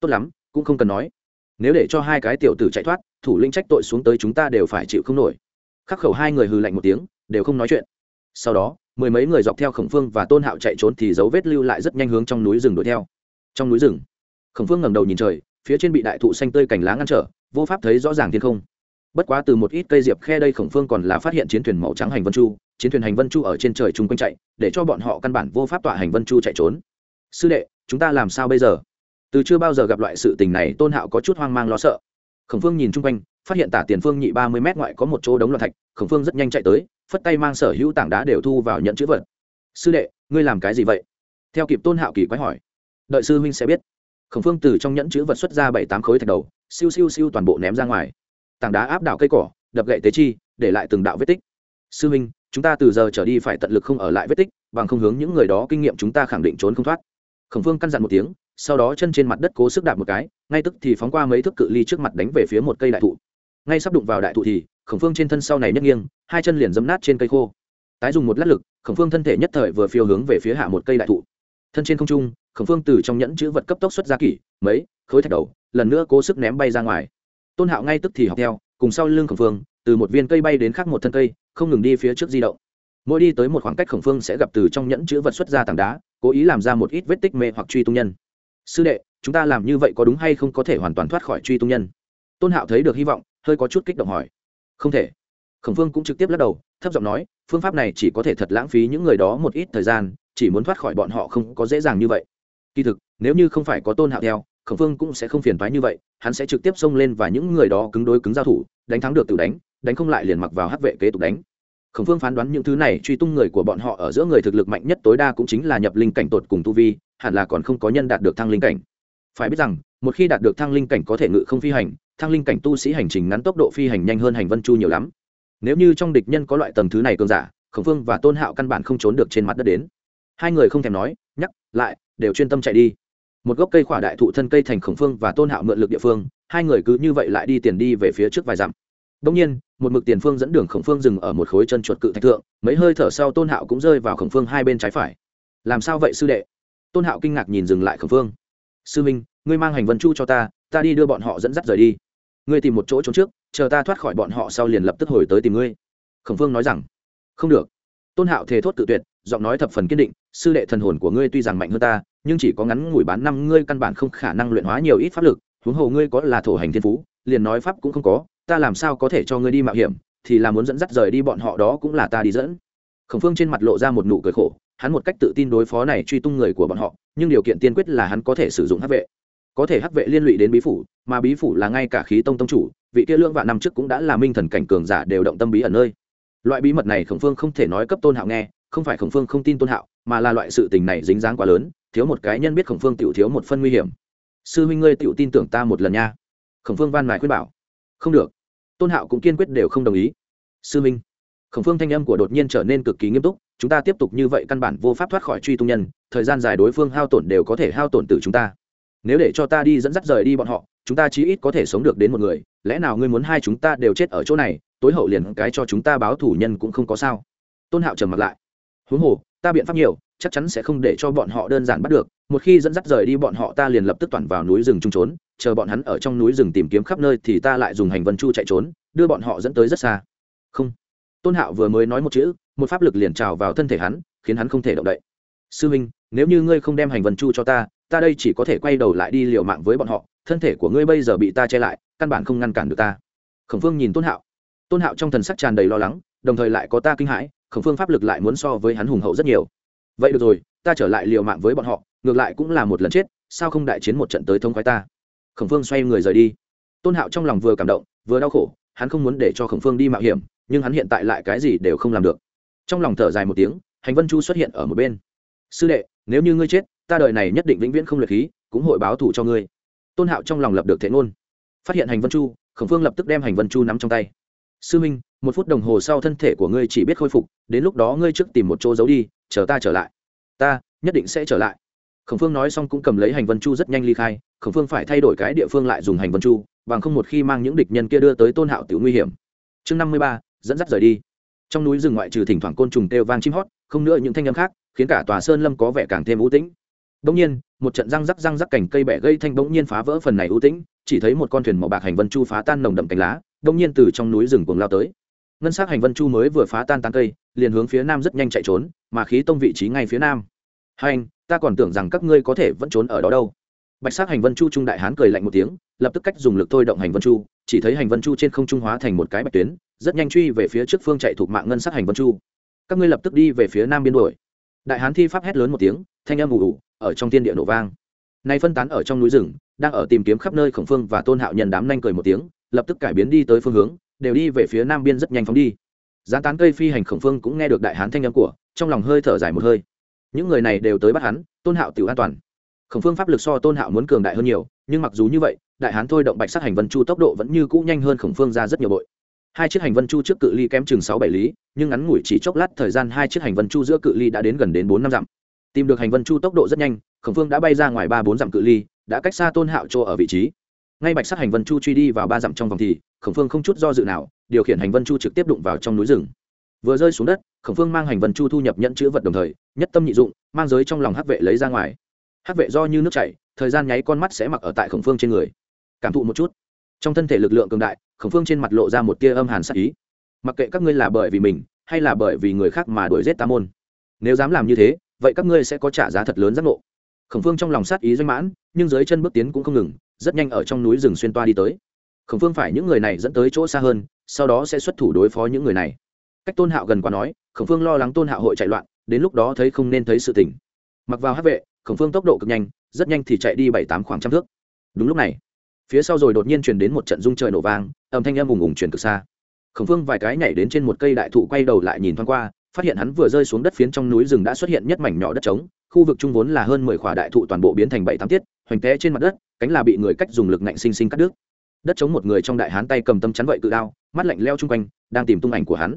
Tốt lắm, cũng không cần nói. Nếu để cho hai cái tiểu tử chạy thoát, thủ linh trách tội xuống tới chúng ta đều phải chịu không nổi. Khắc khẩu hai người hừ lạnh một tiếng, đều không nói chuyện. Sau đó, mười mấy người dọc theo khổng phương và tôn hạo chạy trốn thì dấu vết lưu lại rất nhanh hướng trong núi rừng đuổi theo. Trong núi rừng, khổng phương ngẩng đầu nhìn trời, phía trên bị đại thụ xanh tươi cành lá ngăn trở, vô pháp thấy rõ ràng thiên không. Bất quá từ một ít cây diệp khe đây khổng phương còn là phát hiện chiến thuyền màu trắng hành vân chu chiến thuyền hành vân chu ở trên trời chung quanh chạy, để cho bọn họ căn bản vô pháp tọa hành vân chu chạy trốn. Sư đệ, chúng ta làm sao bây giờ? Từ chưa bao giờ gặp loại sự tình này, tôn hạo có chút hoang mang lo sợ. Khổng phương nhìn chung quanh, phát hiện tả tiền phương nhị ba mươi m ngoại có một chỗ đống loạn thạch, khổng phương rất nhanh chạy tới, phất tay mang sở hữu tảng đá đều thu vào nhận chữ vật. Sư đệ, ngươi làm cái gì vậy? Theo kịp tôn hạo kỳ quái hỏi. Đợi sư huynh sẽ biết. Khổng phương từ trong nhẫn chữ vật xuất ra bảy tám khối thạch đầu, siêu siêu siêu toàn bộ ném ra ngoài. Tảng đá áp đảo cây cỏ, đập gậy tế chi, để lại từng đạo vết tích. Sư huynh chúng ta từ giờ trở đi phải tận lực không ở lại vết tích, bằng không hướng những người đó kinh nghiệm chúng ta khẳng định trốn không thoát. Khổng phương căn dặn một tiếng, sau đó chân trên mặt đất cố sức đạp một cái, ngay tức thì phóng qua mấy thước cự ly trước mặt đánh về phía một cây đại thụ. Ngay sắp đụng vào đại thụ thì, khổng phương trên thân sau này nhấc nghiêng, hai chân liền dấm nát trên cây khô. Tái dùng một lát lực, khổng phương thân thể nhất thời vừa phiêu hướng về phía hạ một cây đại thụ. Thân trên không trung, khổng phương từ trong nhẫn chữ vật cấp tốc xuất ra kỷ, mấy, khối thạch đầu, lần nữa cố sức ném bay ra ngoài. Tôn hạo ngay tức thì học theo, cùng sau lưng khổng phương từ một viên cây bay đến khác một thân cây, không ngừng đi phía trước di động. Mỗi đi tới một khoảng cách khổng phương sẽ gặp từ trong nhẫn chữ vật xuất ra tảng đá, cố ý làm ra một ít vết tích mê hoặc truy tung nhân. Sư đệ, chúng ta làm như vậy có đúng hay không có thể hoàn toàn thoát khỏi truy tung nhân? Tôn hạo thấy được hy vọng, hơi có chút kích động hỏi. Không thể. Khổng phương cũng trực tiếp lắc đầu, thấp giọng nói, phương pháp này chỉ có thể thật lãng phí những người đó một ít thời gian, chỉ muốn thoát khỏi bọn họ không có dễ dàng như vậy. Kỳ thực, nếu như không phải có tôn hạo theo, khổng phương cũng sẽ không phiền thoái như vậy, hắn sẽ trực tiếp xông lên và những người đó cứng đối cứng giao thủ, đánh thắng được tự đánh đánh không lại liền mặc vào hắc vệ kế tục đánh. Khổng phương phán đoán những thứ này truy tung người của bọn họ ở giữa người thực lực mạnh nhất tối đa cũng chính là nhập linh cảnh tột cùng tu vi, hẳn là còn không có nhân đạt được thăng linh cảnh. Phải biết rằng, một khi đạt được thăng linh cảnh có thể ngự không phi hành, thăng linh cảnh tu sĩ hành trình ngắn tốc độ phi hành nhanh hơn hành vân chu nhiều lắm. Nếu như trong địch nhân có loại tầng thứ này cường giả, khổng phương và tôn hạo căn bản không trốn được trên mặt đất đến. Hai người không thèm nói, nhắc lại, đều chuyên tâm chạy đi. Một gốc cây khỏa đại thụ thân cây thành khổng phương và tôn hạo mượn lực địa phương, hai người cứ như vậy lại đi tiền đi về phía trước vài dặm đông nhiên, một mực tiền phương dẫn đường khổng phương dừng ở một khối chân chuột cự thạch thượng, mấy hơi thở sau tôn hạo cũng rơi vào khổng phương hai bên trái phải. Làm sao vậy, sư đệ? Tôn hạo kinh ngạc nhìn dừng lại khổng phương. Sư minh, ngươi mang hành vân chu cho ta ta đi đưa bọn họ dẫn dắt rời đi. Ngươi tìm một chỗ trốn trước, chờ ta thoát khỏi bọn họ sau liền lập tức hồi tới tìm ngươi. Khổng phương nói rằng, không được. Tôn hạo thề thốt tự tuyệt, giọng nói thập phần kiên định, sư đệ thần hồn của ngươi tuy rằng mạnh hơn ta, nhưng chỉ có ngắn ngủi bán năm, ngươi căn bản không khả năng luyện hóa nhiều ít pháp lực, huống hồ ngươi có là thổ hành thiên phú, liền nói pháp cũng không có ta làm sao có thể cho ngươi đi mạo hiểm, thì là muốn dẫn dắt rời đi bọn họ đó cũng là ta đi dẫn. Khổng phương trên mặt lộ ra một nụ cười khổ, hắn một cách tự tin đối phó này truy tung người của bọn họ, nhưng điều kiện tiên quyết là hắn có thể sử dụng hắc vệ. Có thể hắc vệ liên lụy đến bí phủ, mà bí phủ là ngay cả khí tông tông chủ, vị kia lương vạn năm trước cũng đã là minh thần cảnh cường giả đều động tâm bí ẩn nơi. Loại bí mật này khổng phương không thể nói cấp tôn hạo nghe, không phải khổng phương không tin tôn hạo, mà là loại sự tình này dính dáng quá lớn, thiếu một cái nhân biết khổng phương tiểu thiếu một phân nguy hiểm. Sư huynh ngươi tiểu tin tưởng ta một lần nha. Khổng phương van mài khuyên bảo. Không được tôn hạo cũng kiên quyết đều không đồng ý sư Minh, khổng phương thanh âm của đột nhiên trở nên cực kỳ nghiêm túc chúng ta tiếp tục như vậy căn bản vô pháp thoát khỏi truy tung nhân thời gian dài đối phương hao tổn đều có thể hao tổn từ chúng ta nếu để cho ta đi dẫn dắt rời đi bọn họ chúng ta chí ít có thể sống được đến một người lẽ nào ngươi muốn hai chúng ta đều chết ở chỗ này tối hậu liền cái cho chúng ta báo thủ nhân cũng không có sao tôn hạo trầm mặt lại huống hồ ta biện pháp nhiều chắc chắn sẽ không để cho bọn họ đơn giản bắt được một khi dẫn dắt rời đi bọn họ ta liền lập tức toàn vào núi rừng trung trốn chờ bọn hắn ở trong núi rừng tìm kiếm khắp nơi thì ta lại dùng hành vân chu chạy trốn, đưa bọn họ dẫn tới rất xa. Không. Tôn hạo vừa mới nói một chữ, một pháp lực liền trào vào thân thể hắn, khiến hắn không thể động đậy. Sư huynh nếu như ngươi không đem hành vân chu cho ta ta đây chỉ có thể quay đầu lại đi liều mạng với bọn họ, thân thể của ngươi bây giờ bị ta che lại, căn bản không ngăn cản được ta. Khổng phương nhìn tôn hạo. Tôn hạo trong thần sắc tràn đầy lo lắng, đồng thời lại có ta kinh hãi, khổng phương pháp lực lại muốn so với hắn hùng hậu rất nhiều. Vậy được rồi, ta trở lại liều mạng với bọn họ, ngược lại cũng là một lần chết, sao không đại chiến một trận tới thông khoái ta? Khổng phương xoay người rời đi. Tôn hạo trong lòng vừa cảm động, vừa đau khổ, hắn không muốn để cho khổng phương đi mạo hiểm, nhưng hắn hiện tại lại cái gì đều không làm được. Trong lòng thở dài một tiếng, hành vân chu xuất hiện ở một bên. Sư đệ, nếu như ngươi chết, ta đời này nhất định vĩnh viễn không luyện khí, cũng hội báo thủ cho ngươi. Tôn hạo trong lòng lập được thế ngôn. Phát hiện hành vân chu, khổng phương lập tức đem hành vân chu nắm trong tay. Sư minh, một phút đồng hồ sau thân thể của ngươi chỉ biết khôi phục, đến lúc đó ngươi trước tìm một chỗ giấu đi, chờ ta trở lại. Ta, nhất định sẽ trở lại khổng phương nói xong cũng cầm lấy hành vân chu rất nhanh ly khai, khổng phương phải thay đổi cái địa phương lại dùng hành vân chu, bằng không một khi mang những địch nhân kia đưa tới tôn hạo tiểu nguy hiểm. Chương năm mươi ba, dẫn dắt rời đi. Trong núi rừng ngoại trừ thỉnh thoảng côn trùng kêu vang chim hót, không nữa những thanh âm khác, khiến cả tòa sơn lâm có vẻ càng thêm ưu tĩnh. Bỗng nhiên, một trận răng rắc răng rắc cành cây bẻ gây thanh bỗng nhiên phá vỡ phần này ưu tĩnh, chỉ thấy một con thuyền màu bạc hành vân chu phá tan nồng đậm cành lá bỗng nhiên từ trong núi rừng cuồng lao tới. Ngân s á c hành vân chu mới vừa phá tan tán cây, liền hướng phía nam rất nhanh chạy trốn, mà khí tông vị trí ngay phía nam hai anh, ta còn tưởng rằng các ngươi có thể vẫn trốn ở đó đâu. Bạch s á c hành vân chu trung đại hán cười lạnh một tiếng, lập tức cách dùng lực thôi động hành vân chu, chỉ thấy hành vân chu trên không trung hóa thành một cái bạch tuyến, rất nhanh truy về phía trước phương chạy thuộc mạng ngân sắc hành vân chu. Các ngươi lập tức đi về phía nam biên đuổi. Đại hán thi pháp hét lớn một tiếng, thanh âm ù ù, ở trong thiên địa nổ vang. Nay phân tán ở trong núi rừng, đang ở tìm kiếm khắp nơi khổng phương và tôn hạo nhân đám nhanh cười một tiếng, lập tức cải biến đi tới phương hướng, đều đi về phía nam biên rất nhanh phóng đi. Gián tán cây phi hành khổng phương cũng nghe được đại hán thanh âm của, trong lòng hơi thở dài một hơi những người này đều tới bắt hắn, tôn hạo tiểu an toàn. Khổng phương pháp lực so tôn hạo muốn cường đại hơn nhiều, nhưng mặc dù như vậy, đại hán thôi động bạch sát hành vân chu tốc độ vẫn như cũ nhanh hơn khổng phương ra rất nhiều bội. Hai chiếc hành vân chu trước cự ly kém chừng sáu bảy lý, nhưng ngắn ngủi chỉ chốc lát thời gian hai chiếc hành vân chu giữa cự ly đã đến gần đến bốn năm dặm. Tìm được hành vân chu tốc độ rất nhanh, khổng phương đã bay ra ngoài ba bốn dặm cự ly, đã cách xa tôn hạo chỗ ở vị trí. Ngay bạch sát hành vân chu truy đi vào ba dặm trong vòng thì, khổng phương không chút do dự nào, điều khiển hành vân chu trực tiếp đụng vào trong núi rừng vừa rơi xuống đất, khổng phương mang hành vân chu thu nhập nhận chữ vật đồng thời, nhất tâm nhị dụng, mang giới trong lòng hắc vệ lấy ra ngoài. Hắc vệ do như nước chảy, thời gian nháy con mắt sẽ mặc ở tại khổng phương trên người. Cảm thụ một chút. Trong thân thể lực lượng cường đại, khổng phương trên mặt lộ ra một tia âm hàn sắc ý. Mặc kệ các ngươi là bởi vì mình, hay là bởi vì người khác mà đuổi giết tam môn, nếu dám làm như thế, vậy các ngươi sẽ có trả giá thật lớn giác ngộ. Khổng phương trong lòng sát ý doanh mãn, nhưng dưới chân bước tiến cũng không ngừng, rất nhanh ở trong núi rừng xuyên toa đi tới. Khổng phương phải những người này dẫn tới chỗ xa hơn, sau đó sẽ xuất thủ đối phó những người này cách tôn hạo gần quá nói, khổng phương lo lắng tôn hạo hội chạy loạn, đến lúc đó thấy không nên thấy sự tỉnh mặc vào hát vệ, khổng phương tốc độ cực nhanh, rất nhanh thì chạy đi bảy tám khoảng trăm thước. Đúng lúc này, phía sau rồi đột nhiên truyền đến một trận rung trời nổ vang, âm thanh em ùng ùng truyền cực xa. Khổng phương vài cái nhảy đến trên một cây đại thụ quay đầu lại nhìn thoáng qua, phát hiện hắn vừa rơi xuống đất phiến trong núi rừng đã xuất hiện nhất mảnh nhỏ đất trống, khu vực trung vốn là hơn mười khỏa đại thụ toàn bộ biến thành bảy tám tiết, hoành té trên mặt đất, cánh là bị người cách dùng lực nạnh sinh sinh cắt đứt. Đất chống một người trong đại hán tay cầm tâm chắn vậy cự đao, mắt lạnh leo chung quanh, đang tìm tung ảnh của hắn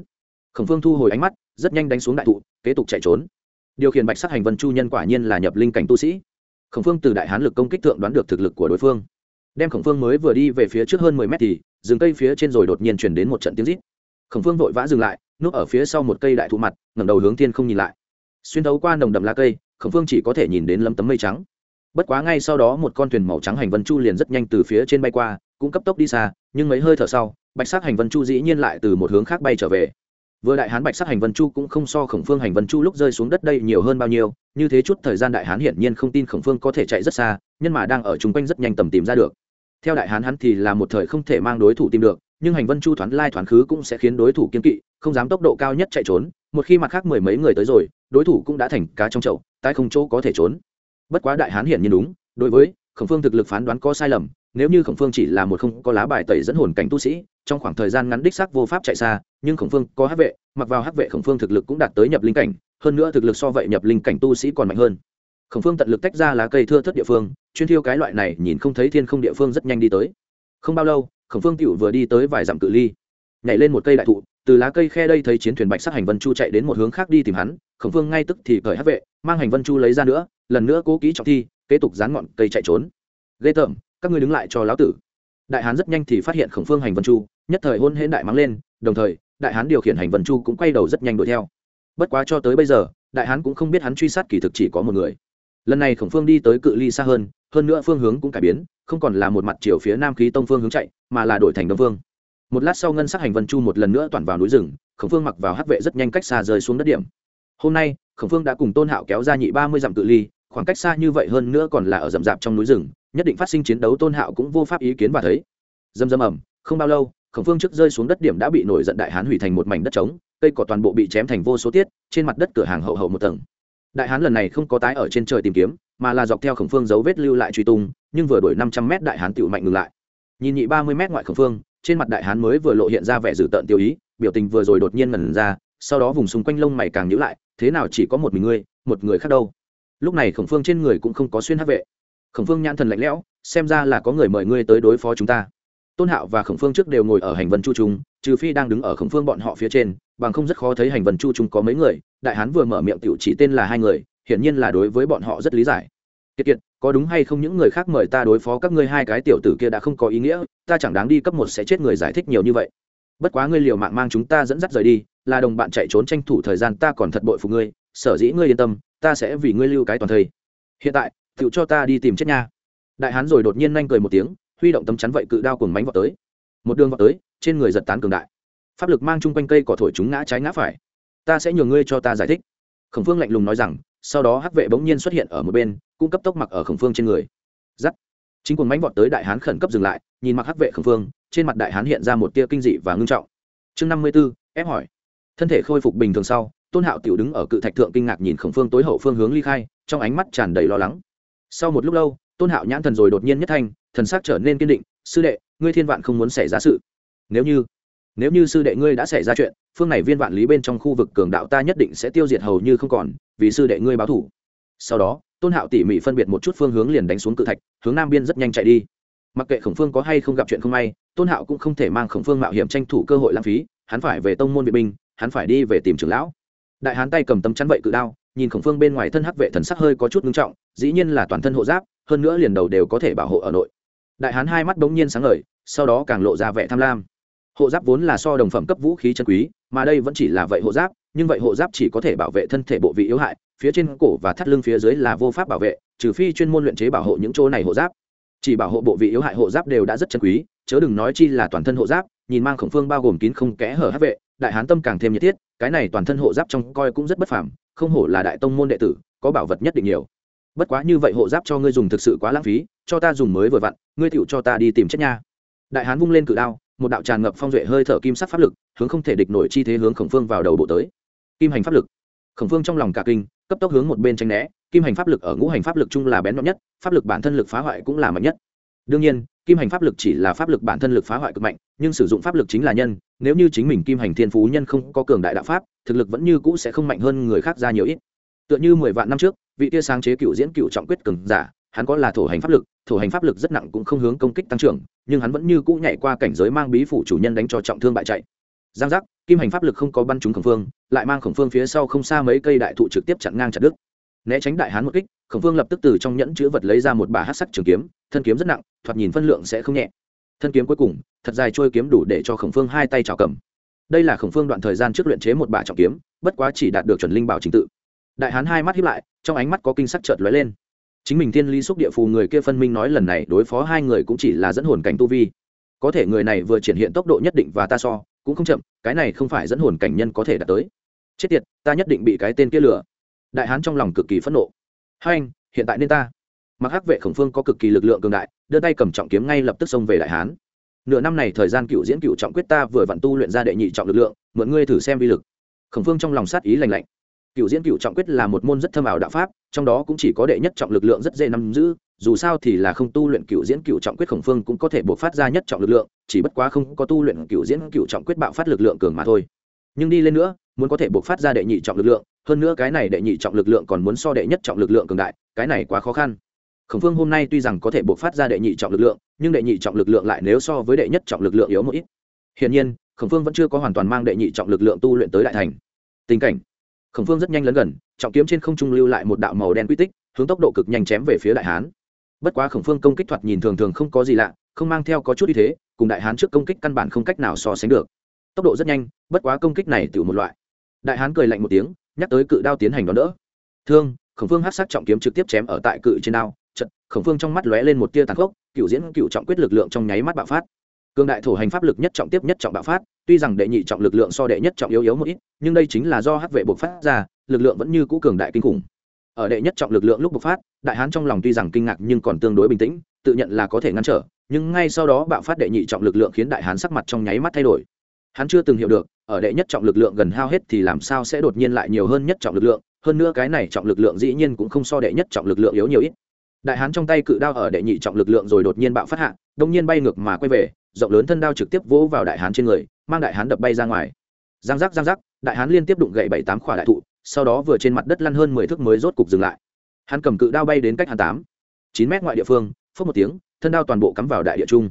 khổng phương thu hồi ánh mắt, rất nhanh đánh xuống đại thụ, kế tục chạy trốn. Điều khiển bạch sắc hành vân chu nhân quả nhiên là nhập linh cảnh tu sĩ. Khổng phương từ đại hán lực công kích thượng đoán được thực lực của đối phương. Đem khổng phương mới vừa đi về phía trước hơn mười mét thì, rừng cây phía trên rồi đột nhiên chuyển đến một trận tiếng rít. Khổng phương vội vã dừng lại, núp ở phía sau một cây đại thụ mặt, ngẩng đầu hướng thiên không nhìn lại. Xuyên thấu qua nồng đậm lá cây, khổng phương chỉ có thể nhìn đến lấm tấm mây trắng. Bất quá ngay sau đó một con thuyền màu trắng hành vân chu liền rất nhanh từ phía trên bay qua, cũng cấp tốc đi xa, nhưng mấy hơi thở sau, bạch sắc hành vân chu dĩ nhiên lại từ một hướng khác bay trở về vừa đại hán bạch sắc hành vân chu cũng không so khổng phương hành vân chu lúc rơi xuống đất đây nhiều hơn bao nhiêu, như thế chút thời gian đại hán hiển nhiên không tin khổng phương có thể chạy rất xa nhưng mà đang ở chung quanh rất nhanh tầm tìm ra được. Theo đại hán hắn thì là một thời không thể mang đối thủ tìm được, nhưng hành vân chu thoáng lai thoáng khứ cũng sẽ khiến đối thủ kiên kỵ, không dám tốc độ cao nhất chạy trốn, một khi mặt khác mười mấy người tới rồi, đối thủ cũng đã thành cá trong chậu tai không chỗ có thể trốn. Bất quá đại hán hiển nhiên đúng, đối với khổng phương thực lực phán đoán có sai lầm nếu như khổng phương chỉ là một không có lá bài tẩy dẫn hồn cảnh tu sĩ, trong khoảng thời gian ngắn đích xác vô pháp chạy xa, nhưng khổng phương có hát vệ, mặc vào hát vệ khổng phương thực lực cũng đạt tới nhập linh cảnh, hơn nữa thực lực so vậy nhập linh cảnh tu sĩ còn mạnh hơn. Khổng phương tận lực tách ra lá cây thưa thất địa phương, chuyên thiêu cái loại này nhìn không thấy thiên không địa phương rất nhanh đi tới. Không bao lâu, khổng phương tựu vừa đi tới vài dặm cự ly. Nhảy lên một cây đại thụ, từ lá cây khe đây thấy chiến thuyền bạch sắc hành vân chu chạy đến một hướng khác đi tìm hắn. Khổng phương ngay tức thì cởi hát vệ, mang hành vân chu lấy ra nữa, lần nữa cố kỹ trọng thi, kế tục dán ngọn cây chạy trốn. Ghê tởm các ngươi đứng lại cho lão tử. Đại hán rất nhanh thì phát hiện khổng phương hành vân chu, nhất thời hôn hễn đại mắng lên, đồng thời, đại hán điều khiển hành vân chu cũng quay đầu rất nhanh đuổi theo. Bất quá cho tới bây giờ, đại hán cũng không biết hắn truy sát kỳ thực chỉ có một người. Lần này khổng phương đi tới cự ly xa hơn hơn nữa phương hướng cũng cải biến, không còn là một mặt chiều phía nam khí tông phương hướng chạy, mà là đổi thành đông phương. Một lát sau ngân sắc hành vân chu một lần nữa toàn vào núi rừng, khổng phương mặc vào hát vệ rất nhanh cách xa rơi xuống đất điểm. Hôm nay, khổng phương đã cùng tôn hạo kéo ra nhị ba mươi dặm cự ly, khoảng cách xa như vậy hơn nữa còn là ở rậm rạp trong núi rừng nhất định phát sinh chiến đấu tôn hạo cũng vô pháp ý kiến và thấy. Dầm dầm ẩm không bao lâu, khổng phương trước rơi xuống đất điểm đã bị nổi giận đại hán hủy thành một mảnh đất trống, cây cỏ toàn bộ bị chém thành vô số tiết, trên mặt đất cửa hàng hậu hậu một tầng. Đại hán lần này không có tái ở trên trời tìm kiếm, mà là dọc theo khổng phương dấu vết lưu lại truy tung, nhưng vừa đổi năm trăm mét đại hán tựu mạnh ngừng lại. Nhìn nhị ba mươi mét ngoại khổng phương, trên mặt đại hán mới vừa lộ hiện ra vẻ dữ tợn tiêu ý, biểu tình vừa rồi đột nhiên ngẩn ra, sau đó vùng xung quanh lông mày càng nhữ lại, thế nào chỉ có một mình ngươi, một người khác đâu? Lúc này khổng phương trên người cũng không có xuyên hát vệ khổng phương nhãn thần lạnh lẽo, xem ra là có người mời ngươi tới đối phó chúng ta. Tôn hạo và khổng phương trước đều ngồi ở hành vân chu trung, trừ phi đang đứng ở khổng phương bọn họ phía trên, bằng không rất khó thấy hành vân chu trung có mấy người. Đại hán vừa mở miệng tiểu chỉ tên là hai người, hiển nhiên là đối với bọn họ rất lý giải. Kiệt kiệt, có đúng hay không những người khác mời ta đối phó các ngươi hai cái tiểu tử kia đã không có ý nghĩa, ta chẳng đáng đi cấp một sẽ chết người giải thích nhiều như vậy. Bất quá ngươi liều mạng mang chúng ta dẫn dắt rời đi, là đồng bạn chạy trốn tranh thủ thời gian ta còn thật bội phục ngươi, sở dĩ ngươi yên tâm, ta sẽ vì ngươi lưu cái toàn thây. Hiện tại tựu cho ta đi tìm chết nha. Đại hán rồi đột nhiên nhanh cười một tiếng, huy động tấm chắn vậy cự đao cùng bánh vào tới. Một đường vào tới, trên người giật tán cường đại. Pháp lực mang chung quanh cây cỏ thổi chúng ngã trái ngã phải. Ta sẽ nhường ngươi cho ta giải thích. Khổng phương lạnh lùng nói rằng, sau đó hắc vệ bỗng nhiên xuất hiện ở một bên, cũng cấp tốc mặc ở khổng phương trên người. Giắt. Chính cuồng mánh vọt tới đại hán khẩn cấp dừng lại, nhìn mặc hắc vệ khổng phương, trên mặt đại hán hiện ra một tia kinh dị và ngưng trọng. Chương năm mươi b ố ép hỏi. Thân thể khôi phục bình thường sau, tôn hạo tiểu đứng ở cự thạch thượng kinh ngạc nhìn khổng phương tối hậu phương hướng ly khai, trong ánh mắt tràn đầy lo lắng sau một lúc lâu, tôn hạo nhãn thần rồi đột nhiên nhất thanh, thần sắc trở nên kiên định, sư đệ, ngươi thiên vạn không muốn xảy ra sự. Nếu như nếu như sư đệ ngươi đã xảy ra chuyện, phương này viên vạn lý bên trong khu vực cường đạo ta nhất định sẽ tiêu diệt hầu như không còn, vì sư đệ ngươi báo thủ. Sau đó, tôn hạo tỉ mỉ phân biệt một chút phương hướng liền đánh xuống cự thạch, hướng nam biên rất nhanh chạy đi. Mặc kệ khổng phương có hay không gặp chuyện không may, tôn hạo cũng không thể mang khổng phương mạo hiểm tranh thủ cơ hội lãng phí, hắn phải về tông môn vệ binh, hắn phải đi về tìm trưởng lão. Đại hán tay cầm tấm chắn vậy cự đao, nhìn khổng phương bên ngoài thân hắc vệ thần sắc hơi có chút ngưng trọng dĩ nhiên là toàn thân hộ giáp, hơn nữa liền đầu đều có thể bảo hộ ở nội. Đại hán hai mắt bỗng nhiên sáng ngời, sau đó càng lộ ra vẻ tham lam. Hộ giáp vốn là so đồng phẩm cấp vũ khí chân quý, mà đây vẫn chỉ là vậy hộ giáp, nhưng vậy hộ giáp chỉ có thể bảo vệ thân thể bộ vị yếu hại, phía trên cổ và thắt lưng phía dưới là vô pháp bảo vệ, trừ phi chuyên môn luyện chế bảo hộ những chỗ này hộ giáp. Chỉ bảo hộ bộ vị yếu hại hộ giáp đều đã rất chân quý, chớ đừng nói chi là toàn thân hộ giáp, nhìn mang khổng phương bao gồm kín không kẽ hở hát vệ, đại hán tâm càng thêm nhiệt thiết, cái này toàn thân hộ giáp trong coi cũng rất bất phàm, không hổ là đại tông môn đệ tử, có bảo vật nhất định nhiều bất quá như vậy hộ giáp cho ngươi dùng thực sự quá lãng phí, cho ta dùng mới vừa vặn, ngươi tựu cho ta đi tìm chết nha. Đại hán vung lên cự đao, một đạo tràn ngập phong duệ hơi thở kim sắc pháp lực, hướng không thể địch nổi chi thế hướng khổng phương vào đầu bộ tới. Kim hành pháp lực. Khổng phương trong lòng cả kinh, cấp tốc hướng một bên tranh né, kim hành pháp lực ở ngũ hành pháp lực chung là bén nhọn nhất, pháp lực bản thân lực phá hoại cũng là mạnh nhất. Đương nhiên, kim hành pháp lực chỉ là pháp lực bản thân lực phá hoại cực mạnh, nhưng sử dụng pháp lực chính là nhân, nếu như chính mình kim hành thiên phú nhân không có cường đại đạo pháp, thực lực vẫn như cũ sẽ không mạnh hơn người khác ra nhiều ít tựa như mười vạn năm trước, vị tia sáng chế cựu diễn cựu trọng quyết cường giả, hắn có là thổ hành pháp lực, thổ hành pháp lực rất nặng cũng không hướng công kích tăng trưởng, nhưng hắn vẫn như cũ nhảy qua cảnh giới mang bí phủ chủ nhân đánh cho trọng thương bại chạy. Giang giác, kim hành pháp lực không có bắn trúng khổng phương, lại mang khổng phương phía sau không xa mấy cây đại thụ trực tiếp chặn ngang chặt đứt. Né tránh đại hán một kích, khổng phương lập tức từ trong nhẫn chữ vật lấy ra một bà hát sắc trường kiếm, thân kiếm rất nặng, thoạt nhìn phân lượng sẽ không nhẹ. Thân kiếm cuối cùng, thật dài trôi kiếm đủ để cho khổng phương hai tay trào cầm. Đây là khổng phương đoạn thời gian trước luyện chế một bà trọng kiếm, bất quá chỉ đạt được chuẩn linh bảo trình tự đại hán hai mắt hiếp lại, trong ánh mắt có kinh sắc chợt lóe lên. Chính mình thiên ly xúc địa phù người kia phân minh nói lần này đối phó hai người cũng chỉ là dẫn hồn cảnh tu vi. Có thể người này vừa triển hiện tốc độ nhất định và ta so, cũng không chậm, cái này không phải dẫn hồn cảnh nhân có thể đạt tới. Chết tiệt, ta nhất định bị cái tên kia lừa. Đại hán trong lòng cực kỳ phẫn nộ. Hai anh, hiện tại nên ta. Mặc hắc vệ khổng phương có cực kỳ lực lượng cường đại, đưa tay cầm trọng kiếm ngay lập tức xông về đại hán. Nửa năm này thời gian cựu diễn cựu trọng quyết ta vừa vặn tu luyện ra đệ nhị trọng lực lượng, mượn ngươi thử xem vi lực. Khổng phương trong lòng sát ý lành lạnh cựu diễn cựu trọng quyết là một môn rất thâm ảo đạo pháp, trong đó cũng chỉ có đệ nhất trọng lực lượng rất dễ nắm giữ, dù sao thì là không tu luyện cựu diễn cựu trọng quyết khổng phương cũng có thể buộc phát ra nhất trọng lực lượng, chỉ bất quá không có tu luyện cựu diễn cựu trọng quyết bạo phát lực lượng cường mà thôi. Nhưng đi lên nữa, muốn có thể buộc phát ra đệ nhị trọng lực lượng, hơn nữa cái này đệ nhị trọng lực lượng còn muốn so đệ nhất trọng lực lượng cường đại, cái này quá khó khăn. Khổng phương hôm nay tuy rằng có thể buộc phát ra đệ nhị trọng lực lượng, nhưng đệ nhị trọng lực lượng lại nếu so với đệ nhất trọng lực lượng yếu một ít. Hiển nhiên, khổng phương vẫn chưa có hoàn toàn mang đệ nhị trọng lực lượng tu luyện tới đại thành. Tình cảnh khổng phương rất nhanh lấn gần, trọng kiếm trên không trung lưu lại một đạo màu đen quy tích, hướng tốc độ cực nhanh chém về phía đại hán. Bất quá khổng phương công kích thoạt nhìn thường thường không có gì lạ, không mang theo có chút ưu thế, cùng đại hán trước công kích căn bản không cách nào so sánh được. Tốc độ rất nhanh, bất quá công kích này tự một loại. Đại hán cười lạnh một tiếng, nhắc tới cự đao tiến hành đón đỡ. Thương, khổng phương hát sắc trọng kiếm trực tiếp chém ở tại cự trên đao trận khổng phương trong mắt lóe lên một tia tàn khốc, cựu diễn cựu trọng quyết lực lượng trong nháy mắt bạo phát cường đại thổ hành pháp lực nhất trọng tiếp nhất trọng bạo phát, tuy rằng đệ nhị trọng lực lượng so đệ nhất trọng yếu yếu một ít, nhưng đây chính là do hắc vệ bộc phát ra, lực lượng vẫn như cũ cường đại kinh khủng. Ở đệ nhất trọng lực lượng lúc bộc phát, đại hán trong lòng tuy rằng kinh ngạc nhưng còn tương đối bình tĩnh, tự nhận là có thể ngăn trở, nhưng ngay sau đó bạo phát đệ nhị trọng lực lượng khiến đại hán sắc mặt trong nháy mắt thay đổi. Hắn chưa từng hiểu được, ở đệ nhất trọng lực lượng gần hao hết thì làm sao sẽ đột nhiên lại nhiều hơn nhất trọng lực lượng, hơn nữa cái này trọng lực lượng dĩ nhiên cũng không so đệ nhất trọng lực lượng yếu nhiều ít đại hán trong tay cự đao ở đệ nhị trọng lực lượng rồi đột nhiên bạo phát hạ, đông nhiên bay ngược mà quay về, rộng lớn thân đao trực tiếp vỗ vào đại hán trên người, mang đại hán đập bay ra ngoài. Giang giác giang giác, đại hán liên tiếp đụng gậy bảy tám khỏa đại thụ, sau đó vừa trên mặt đất lăn hơn mười thước mới rốt cục dừng lại. Hắn cầm cự đao bay đến cách hắn tám, chín mét ngoại địa phương phớt một tiếng, thân đao toàn bộ cắm vào đại địa trung.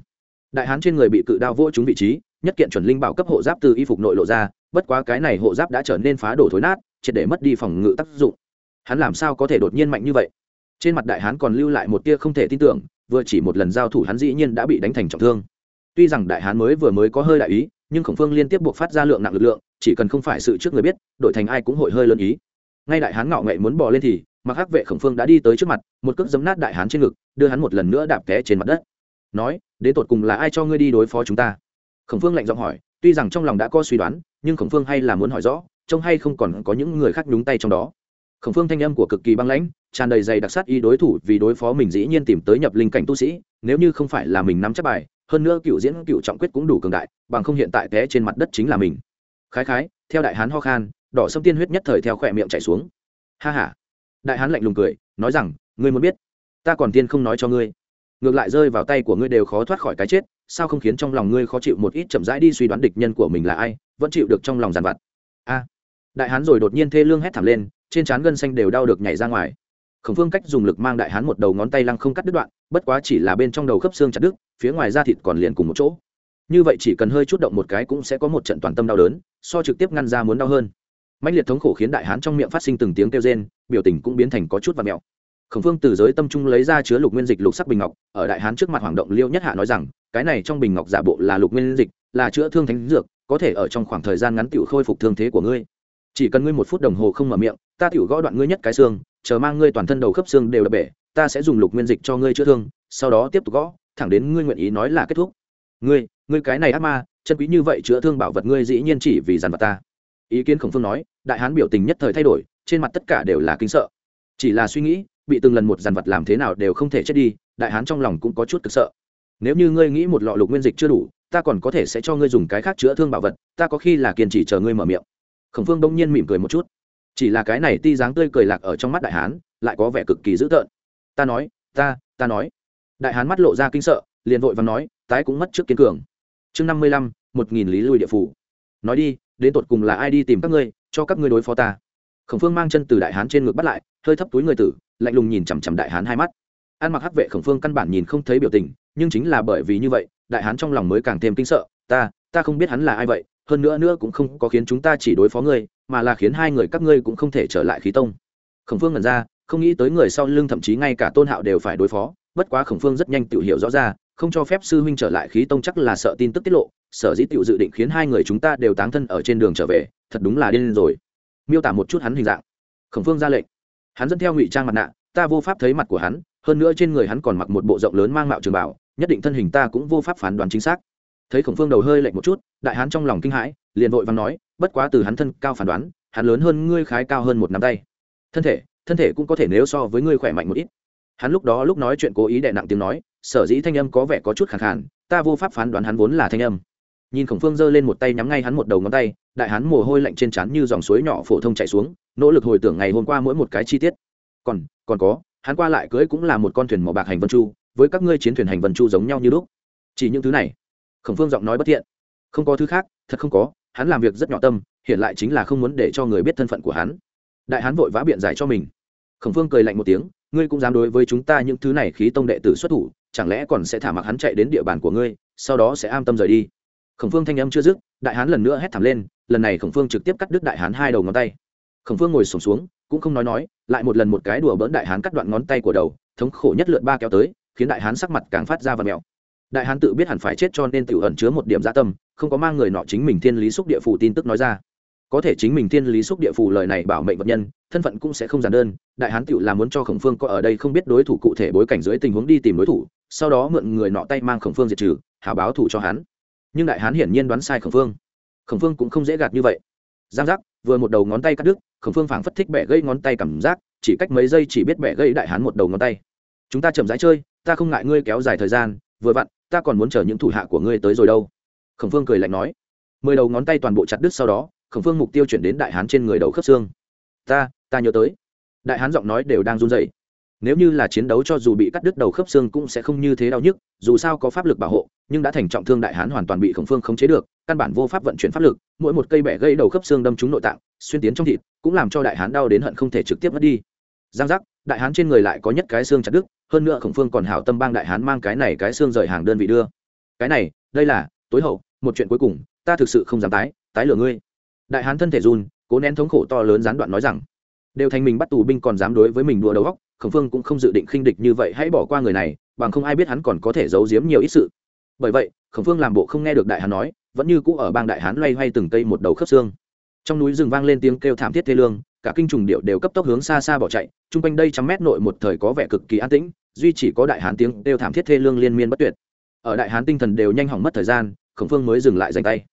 Đại hán trên người bị cự đao vỗ trúng vị trí, nhất kiện chuẩn linh bảo cấp hộ giáp từ y phục nội lộ ra, bất quá cái này hộ giáp đã trở nên phá đổ thối nát, triệt để mất đi phòng ngự tác dụng. Hắn làm sao có thể đột nhiên mạnh như vậy? Trên mặt đại hán còn lưu lại một tia không thể tin tưởng, vừa chỉ một lần giao thủ hắn dĩ nhiên đã bị đánh thành trọng thương. Tuy rằng đại hán mới vừa mới có hơi đại ý, nhưng khổng phương liên tiếp buộc phát ra lượng nặng lực lượng, chỉ cần không phải sự trước người biết, đội thành ai cũng hội hơi lớn ý. Ngay đại hán ngạo nghệ muốn bò lên thì, mặc hắc vệ khổng phương đã đi tới trước mặt, một cước giấm nát đại hán trên ngực, đưa hắn một lần nữa đạp té trên mặt đất. Nói, đến tột cùng là ai cho ngươi đi đối phó chúng ta? Khổng phương lạnh giọng hỏi, tuy rằng trong lòng đã có suy đoán, nhưng khổng phương hay là muốn hỏi rõ, trông hay không còn có những người khác nhúng tay trong đó khổng phương thanh âm của cực kỳ băng lãnh, tràn đầy dày đặc sát y đối thủ vì đối phó mình dĩ nhiên tìm tới nhập linh cảnh tu sĩ, nếu như không phải là mình nắm chắc bài, hơn nữa cựu diễn cựu trọng quyết cũng đủ cường đại, bằng không hiện tại té trên mặt đất chính là mình. Khái khái, theo đại hán ho khan, đỏ sâm tiên huyết nhất thời theo khỏe miệng chảy xuống. Ha ha. Đại hán lạnh lùng cười, nói rằng, ngươi muốn biết, ta còn tiên không nói cho ngươi. Ngược lại rơi vào tay của ngươi đều khó thoát khỏi cái chết, sao không khiến trong lòng ngươi khó chịu một ít chậm rãi đi suy đoán địch nhân của mình là ai, vẫn chịu được trong lòng giàn vặt? A. Đại hán rồi đột nhiên thê lương hét thảm lên trên trán gân xanh đều đau được nhảy ra ngoài. Khổng phương cách dùng lực mang đại hán một đầu ngón tay lăng không cắt đứt đoạn, bất quá chỉ là bên trong đầu khớp xương chặt đứt, phía ngoài da thịt còn liền cùng một chỗ. Như vậy chỉ cần hơi chút động một cái cũng sẽ có một trận toàn tâm đau đớn, so trực tiếp ngăn ra muốn đau hơn. Mạnh liệt thống khổ khiến đại hán trong miệng phát sinh từng tiếng kêu rên, biểu tình cũng biến thành có chút và mẹo. Khổng phương từ giới tâm trung lấy ra chứa lục nguyên dịch lục sắc bình ngọc, ở đại hán trước mặt hoàng động liêu nhất hạ nói rằng, cái này trong bình ngọc giả bộ là lục nguyên dịch, là chữa thương thánh dược, có thể ở trong khoảng thời gian ngắn tự khôi phục thương thế của ngươi. Chỉ cần ngươi một phút đồng hồ không mở miệng ta tiểu gõ đoạn ngươi nhất cái xương, chờ mang ngươi toàn thân đầu khớp xương đều đập bể, ta sẽ dùng lục nguyên dịch cho ngươi chữa thương, sau đó tiếp tục gõ, thẳng đến ngươi nguyện ý nói là kết thúc. Ngươi ngươi cái này ác ma, chân quý như vậy chữa thương bảo vật ngươi dĩ nhiên chỉ vì dàn vật ta. Ý kiến khổng phương nói, đại hán biểu tình nhất thời thay đổi, trên mặt tất cả đều là kinh sợ. Chỉ là suy nghĩ, bị từng lần một dàn vật làm thế nào đều không thể chết đi, đại hán trong lòng cũng có chút cực sợ. Nếu như ngươi nghĩ một lọ lục nguyên dịch chưa đủ, ta còn có thể sẽ cho ngươi dùng cái khác chữa thương bảo vật, ta có khi là kiên trì chờ ngươi mở miệng. Khổng phương đông nhiên mỉm cười một chút chỉ là cái này ti dáng tươi cười lạc ở trong mắt đại hán, lại có vẻ cực kỳ dữ tợn. Ta nói, ta ta nói. Đại hán mắt lộ ra kinh sợ, liền vội và nói, tái cũng mất trước kiên cường. Chương năm mươi lăm, một nghìn lý lui địa phủ. Nói đi, đến tột cùng là ai đi tìm các ngươi, cho các ngươi đối phó ta? Khổng phương mang chân từ đại hán trên ngực bắt lại, hơi thấp túi người tử, lạnh lùng nhìn chằm chằm đại hán hai mắt. Ăn mặc hắc vệ khổng phương căn bản nhìn không thấy biểu tình, nhưng chính là bởi vì như vậy, đại hán trong lòng mới càng thêm kinh sợ. Ta ta không biết hắn là ai vậy, hơn nữa nữa cũng không có khiến chúng ta chỉ đối phó ngươi mà là khiến hai người các ngươi cũng không thể trở lại khí tông. Khổng phương ngẩn ra, không nghĩ tới người sau lưng thậm chí ngay cả tôn hạo đều phải đối phó, bất quá khổng phương rất nhanh tự hiểu rõ ra, không cho phép sư huynh trở lại khí tông chắc là sợ tin tức tiết lộ, sở dĩ tự dự định khiến hai người chúng ta đều tán thân ở trên đường trở về, thật đúng là điên rồi. Miêu tả một chút hắn hình dạng. Khổng phương ra lệnh. Hắn dẫn theo ngụy trang mặt nạ, ta vô pháp thấy mặt của hắn, hơn nữa trên người hắn còn mặc một bộ rộng lớn mang mạo trường bảo, nhất định thân hình ta cũng vô pháp phán đoán chính xác. Thấy khổng phương đầu hơi lệch một chút đại hán trong lòng kinh hãi, liền vội vàng nói, bất quá từ hắn thân cao phán đoán, hắn lớn hơn ngươi khái cao hơn một nắm tay. Thân thể thân thể cũng có thể nếu so với ngươi khỏe mạnh một ít. Hắn lúc đó lúc nói chuyện cố ý đè nặng tiếng nói, sở dĩ thanh âm có vẻ có chút khẳng khàn, ta vô pháp phán đoán hắn vốn là thanh âm. Nhìn khổng phương giơ lên một tay nhắm ngay hắn một đầu ngón tay, đại hắn mồ hôi lạnh trên trán như dòng suối nhỏ phổ thông chạy xuống, nỗ lực hồi tưởng ngày hôm qua mỗi một cái chi tiết. Còn còn có, hắn qua lại cưới cũng là một con thuyền màu bạc hành vân chu, với các ngươi chiến thuyền hành vân chu giống nhau như lúc. Chỉ những thứ này, khổng phương giọng nói bất thiện không có thứ khác, thật không có, hắn làm việc rất nhỏ tâm, hiện lại chính là không muốn để cho người biết thân phận của hắn. Đại hắn vội vã biện giải cho mình. Khổng phương cười lạnh một tiếng, ngươi cũng dám đối với chúng ta những thứ này khí tông đệ tử xuất thủ, chẳng lẽ còn sẽ thả mặc hắn chạy đến địa bàn của ngươi, sau đó sẽ am tâm rời đi? Khổng phương thanh âm chưa dứt, đại hán lần nữa hét thảm lên, lần này khổng phương trực tiếp cắt đứt đại hán hai đầu ngón tay. Khổng phương ngồi sổm xuống, cũng không nói nói, lại một lần một cái đùa bỡn đại hán cắt đoạn ngón tay của đầu, thống khổ nhất lượt ba kéo tới, khiến đại hán sắc mặt càng phát ra và mèo đại hán tự biết hẳn phải chết cho nên tự ẩn chứa một điểm gia tâm, không có mang người nọ chính mình thiên lý xúc địa phủ tin tức nói ra. Có thể chính mình thiên lý xúc địa phủ lời này bảo mệnh vật nhân, thân phận cũng sẽ không giản đơn, đại hán tự là muốn cho khổng phương có ở đây không biết đối thủ cụ thể bối cảnh dưới tình huống đi tìm đối thủ, sau đó mượn người nọ tay mang khổng phương diệt trừ hào báo thủ cho hắn. Nhưng đại hán hiển nhiên đoán sai khổng phương. Khổng phương cũng không dễ gạt như vậy. Giang giác, vừa một đầu ngón tay cắt đứt, khổng phương phảng phất thích bẻ gây ngón tay cảm giác, chỉ cách mấy giây chỉ biết bẻ gây đại hán một đầu ngón tay. Chúng ta chậm rãi chơi, ta không ngại ngươi kéo dài thời gian, vừa vặn ta còn muốn chờ những thủ hạ của ngươi tới rồi đâu. Khổng phương cười lạnh nói. Mười đầu ngón tay toàn bộ chặt đứt sau đó, khổng phương mục tiêu chuyển đến đại hán trên người đầu khớp xương. Ta ta nhớ tới. Đại hán giọng nói đều đang run rẩy. Nếu như là chiến đấu cho dù bị cắt đứt đầu khớp xương cũng sẽ không như thế đau nhức, dù sao có pháp lực bảo hộ, nhưng đã thành trọng thương đại hán hoàn toàn bị khổng phương khống chế được, căn bản vô pháp vận chuyển pháp lực, mỗi một cây bẻ gây đầu khớp xương đâm trúng nội tạng, xuyên tiến trong thịt, cũng làm cho đại hán đau đến hận không thể trực tiếp mất đi. Giang giác đại hán trên người lại có nhất cái xương chặt đứt, hơn nữa khổng phương còn hảo tâm bang đại hán mang cái này cái xương rời hàng đơn vị đưa. Cái này, đây là, tối hậu, một chuyện cuối cùng, ta thực sự không dám tái tái lửa ngươi. Đại hán thân thể run, cố nén thống khổ to lớn gián đoạn nói rằng, đều thành mình bắt tù binh còn dám đối với mình đùa đầu góc khổng phương cũng không dự định khinh địch như vậy, hãy bỏ qua người này, bằng không ai biết hắn còn có thể giấu giếm nhiều ít sự. Bởi vậy, khổng phương làm bộ không nghe được đại hán nói, vẫn như cũ ở bang đại hán loay hoay từng cây một đầu khớp xương. Trong núi rừng vang lên tiếng kêu thảm thiết thê lương cả kinh trùng điệu đều cấp tốc hướng xa xa bỏ chạy, chung quanh đây trăm mét nội một thời có vẻ cực kỳ an tĩnh, duy chỉ có đại hán tiếng đều thảm thiết thê lương liên miên bất tuyệt. Ở đại hán tinh thần đều nhanh hỏng mất thời gian, khổng phương mới dừng lại dành tay.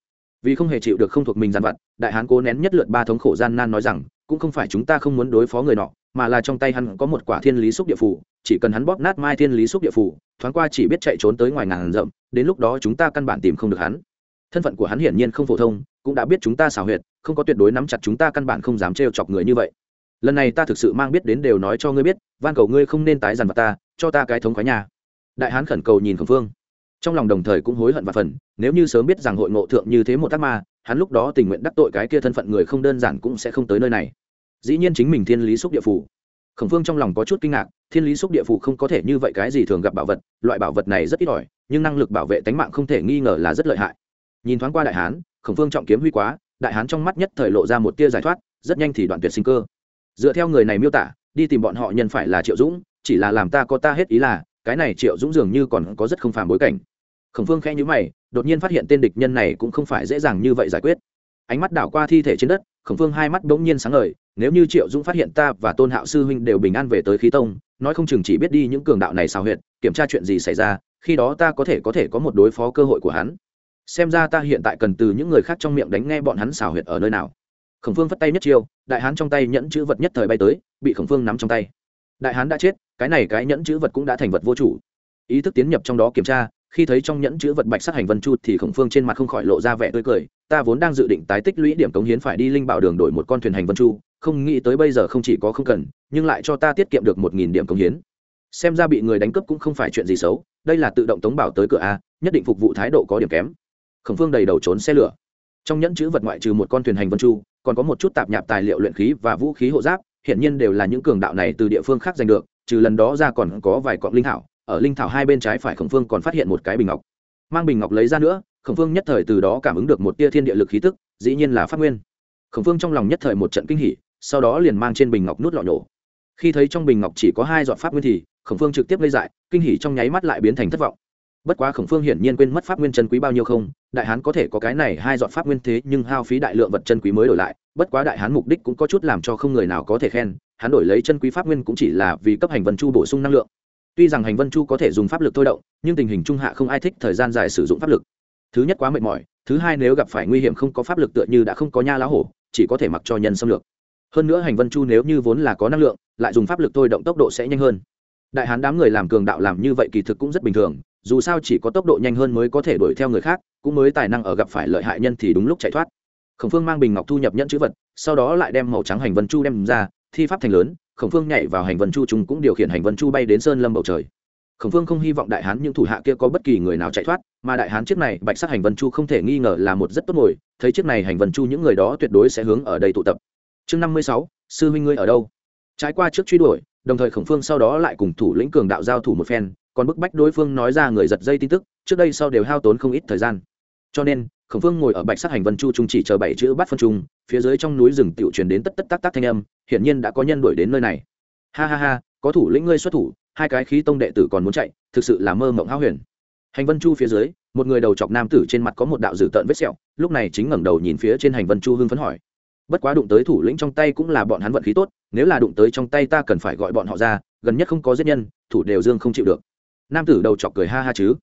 Vì không hề chịu được không thuộc mình gian vặt, đại hán cố nén nhất lượt ba thống khổ gian nan nói rằng, cũng không phải chúng ta không muốn đối phó người nọ, mà là trong tay hắn có một quả thiên lý xúc địa phủ chỉ cần hắn bóp nát mai thiên lý xúc địa phủ thoáng qua chỉ biết chạy trốn tới ngoài ngàn rậm đến lúc đó chúng ta căn bản tìm không được hắn. Thân phận của hắn hiển nhiên không phổ thông cũng đã biết chúng ta xảo huyệt, không có tuyệt đối nắm chặt chúng ta căn bản không dám trêu chọc người như vậy. Lần này ta thực sự mang biết đến đều nói cho ngươi biết, van cầu ngươi không nên tái dằn vào ta, cho ta cái thống khoái nhà đại hán khẩn cầu nhìn khổng phương. Trong lòng đồng thời cũng hối hận và phần nếu như sớm biết rằng hội ngộ thượng như thế một tác ma, hắn lúc đó tình nguyện đắc tội cái kia thân phận người không đơn giản cũng sẽ không tới nơi này. Dĩ nhiên chính mình thiên lý xúc địa phủ. Khổng phương trong lòng có chút kinh ngạc, thiên lý xúc địa phủ không có thể như vậy cái gì thường gặp bảo vật, loại bảo vật này rất ít ỏi, nhưng năng lực bảo vệ tánh mạng không thể nghi ngờ là rất lợi hại. Nhìn thoáng qua đại hán khổng phương trọng kiếm huy quá, đại hán trong mắt nhất thời lộ ra một tia giải thoát, rất nhanh thì đoạn tuyệt sinh cơ. Dựa theo người này miêu tả, đi tìm bọn họ nhân phải là triệu dũng, chỉ là làm ta có ta hết ý là, cái này triệu dũng dường như còn có rất không phàm bối cảnh. Khổng phương khẽ nhữ mày, đột nhiên phát hiện tên địch nhân này cũng không phải dễ dàng như vậy giải quyết. Ánh mắt đảo qua thi thể trên đất, khổng phương hai mắt bỗng nhiên sáng ngời, nếu như triệu dũng phát hiện ta và tôn hạo sư huynh đều bình an về tới khí tông, nói không chừng chỉ biết đi những cường đạo này xào huyệt, kiểm tra chuyện gì xảy ra, khi đó ta có thể có thể có một đối phó cơ hội của hắn xem ra ta hiện tại cần từ những người khác trong miệng đánh nghe bọn hắn xào huyệt ở nơi nào. Khổng phương phất tay nhất chiêu, đại hán trong tay nhẫn chữ vật nhất thời bay tới, bị khổng phương nắm trong tay. Đại hán đã chết, cái này cái nhẫn chữ vật cũng đã thành vật vô chủ. Ý thức tiến nhập trong đó kiểm tra, khi thấy trong nhẫn chữ vật bạch sắc hành vân chu thì khổng phương trên mặt không khỏi lộ ra vẻ tươi cười, ta vốn đang dự định tái tích lũy điểm cống hiến phải đi linh bảo đường đổi một con thuyền hành vân chu, không nghĩ tới bây giờ không chỉ có không cần, nhưng lại cho ta tiết kiệm được một nghìn điểm cống hiến. Xem ra bị người đánh cướp cũng không phải chuyện gì xấu, đây là tự động tống bảo tới cửa a, nhất định phục vụ thái độ có điểm kém khổng phương đầy đầu trốn xe lửa. Trong nhẫn chữ vật ngoại trừ một con thuyền hành vân chu, còn có một chút tạp nhạp tài liệu luyện khí và vũ khí hộ giáp hiện nhiên đều là những cường đạo này từ địa phương khác giành được, trừ lần đó ra còn có vài cọng linh thảo, ở linh thảo hai bên trái phải khổng phương còn phát hiện một cái bình ngọc. Mang bình ngọc lấy ra nữa, khổng phương nhất thời từ đó cảm ứng được một tia thiên địa lực khí tức, dĩ nhiên là phát nguyên. Khổng phương trong lòng nhất thời một trận kinh hỉ, sau đó liền mang trên bình ngọc nút lọ nhổ. Khi thấy trong bình ngọc chỉ có hai giọt pháp nguyên thì, khổng phương trực tiếp lấy dại, kinh hỉ trong nháy mắt lại biến thành thất vọng bất quá khổng phương hiển nhiên quên mất pháp nguyên chân quý bao nhiêu không, đại hán có thể có cái này hai dọn pháp nguyên thế nhưng hao phí đại lượng vật chân quý mới đổi lại, bất quá đại hán mục đích cũng có chút làm cho không người nào có thể khen, hắn đổi lấy chân quý pháp nguyên cũng chỉ là vì cấp hành vân chu bổ sung năng lượng. Tuy rằng hành vân chu có thể dùng pháp lực thôi động, nhưng tình hình trung hạ không ai thích thời gian dài sử dụng pháp lực. Thứ nhất quá mệt mỏi, thứ hai nếu gặp phải nguy hiểm không có pháp lực tựa như đã không có nha lá hổ, chỉ có thể mặc cho nhân xâm lược. Hơn nữa hành vân chu nếu như vốn là có năng lượng, lại dùng pháp lực thôi động tốc độ sẽ nhanh hơn. Đại hán đám người làm cường đạo làm như vậy kỳ thực cũng rất bình thường dù sao chỉ có tốc độ nhanh hơn mới có thể đuổi theo người khác, cũng mới tài năng ở gặp phải lợi hại nhân thì đúng lúc chạy thoát. Khổng phương mang bình ngọc thu nhập nhẫn chữ vật, sau đó lại đem màu trắng hành vân chu đem ra, thi pháp thành lớn, khổng phương nhảy vào hành vân chu chúng cũng điều khiển hành vân chu bay đến sơn lâm bầu trời. Khổng phương không hy vọng đại hán những thủ hạ kia có bất kỳ người nào chạy thoát, mà đại hán chiếc này bạch sắc hành vân chu không thể nghi ngờ là một rất tốt ngồi, thấy chiếc này hành vân chu những người đó tuyệt đối sẽ hướng ở đây tụ tập. Chương năm mươi sáu, sư huynh ngươi ở đâu? Trái qua trước truy đuổi, đồng thời khổng phương sau đó lại cùng thủ lĩnh cường đạo giao thủ một phen còn bức bách đối phương nói ra người giật dây tin tức, trước đây sau đều hao tốn không ít thời gian. Cho nên, khổng phương ngồi ở bạch sát hành vân chu trung chỉ chờ bảy chữ bắt phân trung, phía dưới trong núi rừng tiểu truyền đến tất tất tác tác thanh âm, hiển nhiên đã có nhân đuổi đến nơi này. Ha ha ha, có thủ lĩnh ngươi xuất thủ, hai cái khí tông đệ tử còn muốn chạy, thực sự là mơ mộng háo huyền. Hành vân chu phía dưới, một người đầu chọc nam tử trên mặt có một đạo dữ tợn vết sẹo, lúc này chính ngẩng đầu nhìn phía trên hành vân chu hưng phấn hỏi. Bất quá đụng tới thủ lĩnh trong tay cũng là bọn hắn vận khí tốt, nếu là đụng tới trong tay ta cần phải gọi bọn họ ra, gần nhất không có giết nhân, thủ đều dương không chịu được nam tử đầu chọc cười ha ha chứ.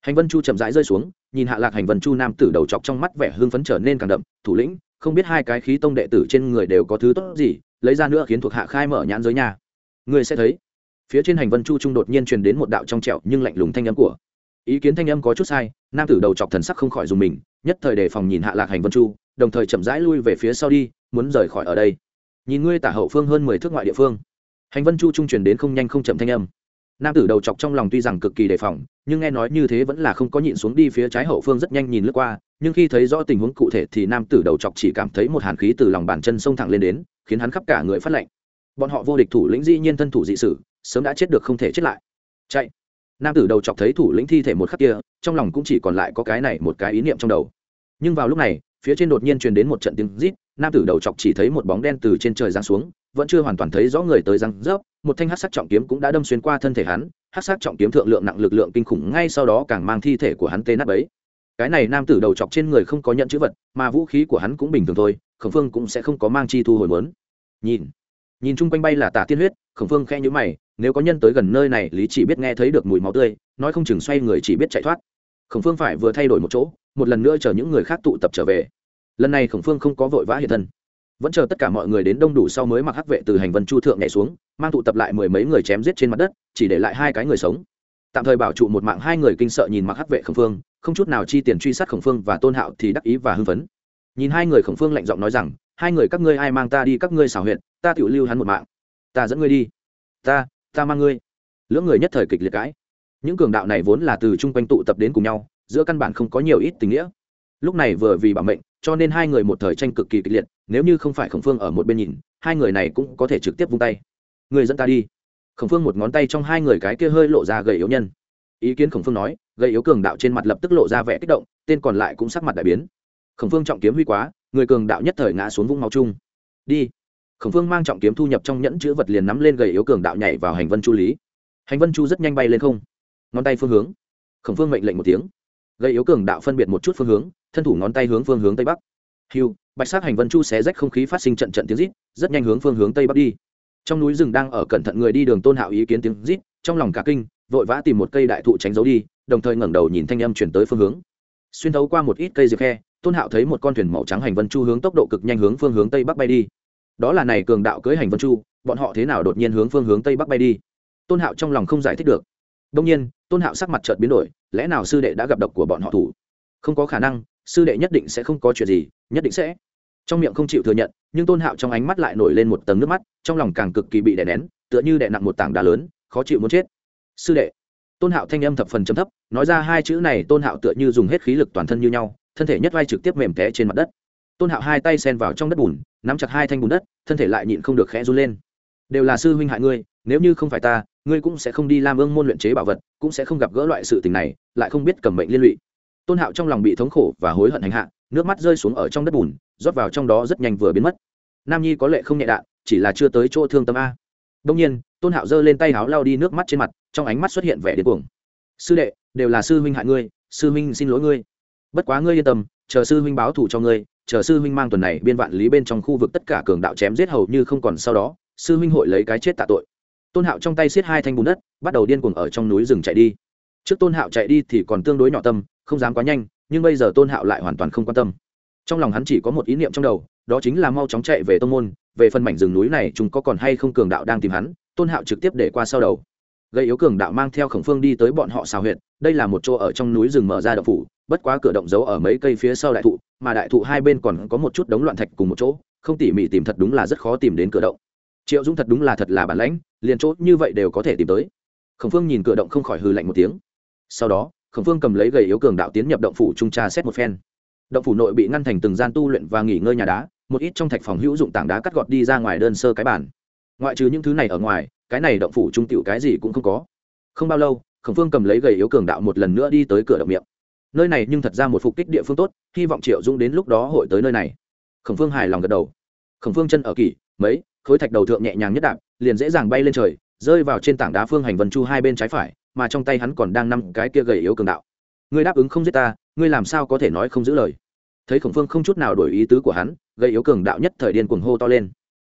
Hành vân chu chậm rãi rơi xuống, nhìn hạ lạc hành vân chu nam tử đầu chọc trong mắt vẻ hưng phấn trở nên càng đậm, thủ lĩnh, không biết hai cái khí tông đệ tử trên người đều có thứ tốt gì, lấy ra nữa khiến thuộc hạ khai mở nhãn giới nhà người sẽ thấy. Phía trên hành vân chu trung đột nhiên truyền đến một đạo trong trẹo nhưng lạnh lùng thanh âm của. Ý kiến thanh âm có chút sai, nam tử đầu chọc thần sắc không khỏi dùng mình, nhất thời đề phòng nhìn hạ lạc hành vân chu, đồng thời chậm rãi lui về phía sau đi, muốn rời khỏi ở đây. Nhìn ngươi tả hậu phương hơn mười thước ngoại địa phương. Hành vân chu trung truyền đến không nhanh không chậm thanh âm nam tử đầu chọc trong lòng tuy rằng cực kỳ đề phòng, nhưng nghe nói như thế vẫn là không có nhịn xuống đi phía trái hậu phương rất nhanh nhìn lướt qua, nhưng khi thấy rõ tình huống cụ thể thì nam tử đầu chọc chỉ cảm thấy một hàn khí từ lòng bàn chân xông thẳng lên đến, khiến hắn khắp cả người phát lạnh. Bọn họ vô địch thủ lĩnh dĩ nhiên thân thủ dị sử, sớm đã chết được không thể chết lại. Chạy. Nam tử đầu chọc thấy thủ lĩnh thi thể một khắc kia, trong lòng cũng chỉ còn lại có cái này một cái ý niệm trong đầu. Nhưng vào lúc này, phía trên đột nhiên truyền đến một trận tiếng rít, nam tử đầu chọc chỉ thấy một bóng đen từ trên trời giáng xuống vẫn chưa hoàn toàn thấy rõ người tới răng rớp, một thanh hát sắc trọng kiếm cũng đã đâm xuyên qua thân thể hắn hát sắc trọng kiếm thượng lượng nặng lực lượng kinh khủng ngay sau đó càng mang thi thể của hắn tê nát ấy cái này nam tử đầu chọc trên người không có nhận chữ vật, mà vũ khí của hắn cũng bình thường thôi, khổng phương cũng sẽ không có mang chi thu hồi mớn nhìn nhìn chung quanh bay là tả tiên huyết, khổng phương khe nhữ mày, nếu có nhân tới gần nơi này, lý chỉ biết nghe thấy được mùi máu tươi, nói không chừng xoay người chỉ biết chạy thoát. Khổng phương phải vừa thay đổi một chỗ, một lần nữa chờ những người khác tụ tập trở về. Lần này khổng phương không có vội vã hiện thân vẫn chờ tất cả mọi người đến đông đủ sau mới mặc hắc vệ từ hành vân chu thượng nhảy xuống, mang tụ tập lại mười mấy người chém giết trên mặt đất, chỉ để lại hai cái người sống. Tạm thời bảo trụ một mạng hai người kinh sợ nhìn mặc hắc vệ khổng phương, không chút nào chi tiền truy sát khổng phương và tôn hạo thì đắc ý và hưng phấn. Nhìn hai người khổng phương lạnh giọng nói rằng, hai người các ngươi ai mang ta đi các ngươi xảo huyện, ta tự lưu hắn một mạng. Ta dẫn ngươi đi. Ta ta mang ngươi. Lưỡng người nhất thời kịch liệt cãi. Những cường đạo này vốn là từ chung quanh tụ tập đến cùng nhau, giữa căn bản không có nhiều ít tình nghĩa. Lúc này vừa vì bảo mệnh cho nên hai người một thời tranh cực kỳ kịch liệt, nếu như không phải khổng phương ở một bên nhìn, hai người này cũng có thể trực tiếp vung tay. Người dẫn ta đi. Khổng phương một ngón tay trong hai người cái kia hơi lộ ra gầy yếu nhân. Ý kiến khổng phương nói, gầy yếu cường đạo trên mặt lập tức lộ ra vẻ kích động, tên còn lại cũng sắc mặt đại biến. Khổng phương trọng kiếm huy quá, người cường đạo nhất thời ngã xuống vũng máu chung. Đi. Khổng phương mang trọng kiếm thu nhập trong nhẫn chữ vật liền nắm lên gầy yếu cường đạo nhảy vào hành vân chu lý. Hành vân chu rất nhanh bay lên không. Ngón tay phương hướng. Khổng phương mệnh lệnh một tiếng. Gầy yếu cường đạo phân biệt một chút phương hướng thân thủ ngón tay hướng phương hướng tây bắc. Hiu bạch sắc hành vân chu xé rách không khí phát sinh trận trận tiếng rít, rất nhanh hướng phương hướng tây bắc đi. Trong núi rừng đang ở cẩn thận người đi đường tôn hạo ý kiến tiếng rít, trong lòng cả kinh, vội vã tìm một cây đại thụ tránh giấu đi, đồng thời ngẩng đầu nhìn thanh âm chuyển tới phương hướng. Xuyên thấu qua một ít cây diệp khe, tôn hạo thấy một con thuyền màu trắng hành vân chu hướng tốc độ cực nhanh hướng phương hướng tây bắc bay đi. Đó là này cường đạo cưới hành vân chu, bọn họ thế nào đột nhiên hướng phương hướng tây bắc bay đi? Tôn hạo trong lòng không giải thích được. Đông nhiên, tôn hạo sắc mặt chợt biến đổi, lẽ nào sư đệ đã gặp độc của bọn họ thủ? Không có khả năng sư đệ nhất định sẽ không có chuyện gì, nhất định sẽ. Trong miệng không chịu thừa nhận, nhưng tôn hạo trong ánh mắt lại nổi lên một tầng nước mắt, trong lòng càng cực kỳ bị đè nén, tựa như đè nặng một tảng đá lớn, khó chịu muốn chết. Sư đệ. Tôn hạo thanh âm thập phần chấm thấp, nói ra hai chữ này, tôn hạo tựa như dùng hết khí lực toàn thân như nhau, thân thể nhất vai trực tiếp mềm té trên mặt đất. Tôn hạo hai tay sen vào trong đất bùn, nắm chặt hai thanh bùn đất, thân thể lại nhịn không được khẽ run lên. Đều là sư huynh hại ngươi, nếu như không phải ta, ngươi cũng sẽ không đi làm ương môn luyện chế bảo vật, cũng sẽ không gặp gỡ loại sự tình này, lại không biết cầm mệnh liên lụy tôn hạo trong lòng bị thống khổ và hối hận hành hạ, nước mắt rơi xuống ở trong đất bùn, rót vào trong đó rất nhanh vừa biến mất. Nam nhi có lệ không nhẹ đạn, chỉ là chưa tới chỗ thương tâm a. Đông nhiên, tôn hạo giơ lên tay háo lao đi nước mắt trên mặt, trong ánh mắt xuất hiện vẻ điên cuồng. Sư đệ, đều là sư huynh hại ngươi, sư huynh xin lỗi ngươi. Bất quá ngươi yên tâm, chờ sư huynh báo thù cho ngươi, chờ sư huynh mang tuần này biên vạn lý bên trong khu vực tất cả cường đạo chém giết hầu như không còn sau đó, sư huynh hội lấy cái chết tạ tội. Tôn hạo trong tay xiết hai thanh bùn đất, bắt đầu điên cuồng ở trong núi rừng chạy đi trước tôn hạo chạy đi thì còn tương đối nhỏ tâm, không dám quá nhanh, nhưng bây giờ tôn hạo lại hoàn toàn không quan tâm. Trong lòng hắn chỉ có một ý niệm trong đầu, đó chính là mau chóng chạy về tông môn, về phần mảnh rừng núi này chúng có còn hay không cường đạo đang tìm hắn, tôn hạo trực tiếp để qua sau đầu. Gây yếu cường đạo mang theo khổng phương đi tới bọn họ xào huyện đây là một chỗ ở trong núi rừng mở ra đậu phủ, bất quá cửa động giấu ở mấy cây phía sau đại thụ, mà đại thụ hai bên còn có một chút đống loạn thạch cùng một chỗ, không tỉ mỉ tìm thật đúng là rất khó tìm đến cửa động. Triệu dũng thật đúng là thật là bản lãnh, liền chỗ như vậy đều có thể tìm tới. Khổng phương nhìn cửa động không khỏi hư lạnh một tiếng sau đó, khổng phương cầm lấy gầy yếu cường đạo tiến nhập động phủ trung tra xét một phen. Động phủ nội bị ngăn thành từng gian tu luyện và nghỉ ngơi nhà đá, một ít trong thạch phòng hữu dụng tảng đá cắt gọt đi ra ngoài đơn sơ cái bản ngoại trừ những thứ này ở ngoài, cái này động phủ trung tiểu cái gì cũng không có. Không bao lâu, khổng phương cầm lấy gầy yếu cường đạo một lần nữa đi tới cửa động miệng. Nơi này nhưng thật ra một phục kích địa phương tốt, hy vọng triệu dũng đến lúc đó hội tới nơi này. Khổng phương hài lòng gật đầu. Khổng phương chân ở kỷ, mấy, khối thạch đầu thượng nhẹ nhàng nhất đạp, liền dễ dàng bay lên trời, rơi vào trên tảng đá phương hành vân chu hai bên trái phải mà trong tay hắn còn đang nằm cái kia gầy yếu cường đạo. Ngươi đáp ứng không giết ta, ngươi làm sao có thể nói không giữ lời? Thấy khổng phương không chút nào đổi ý tứ của hắn, gầy yếu cường đạo nhất thời điên cuồng hô to lên.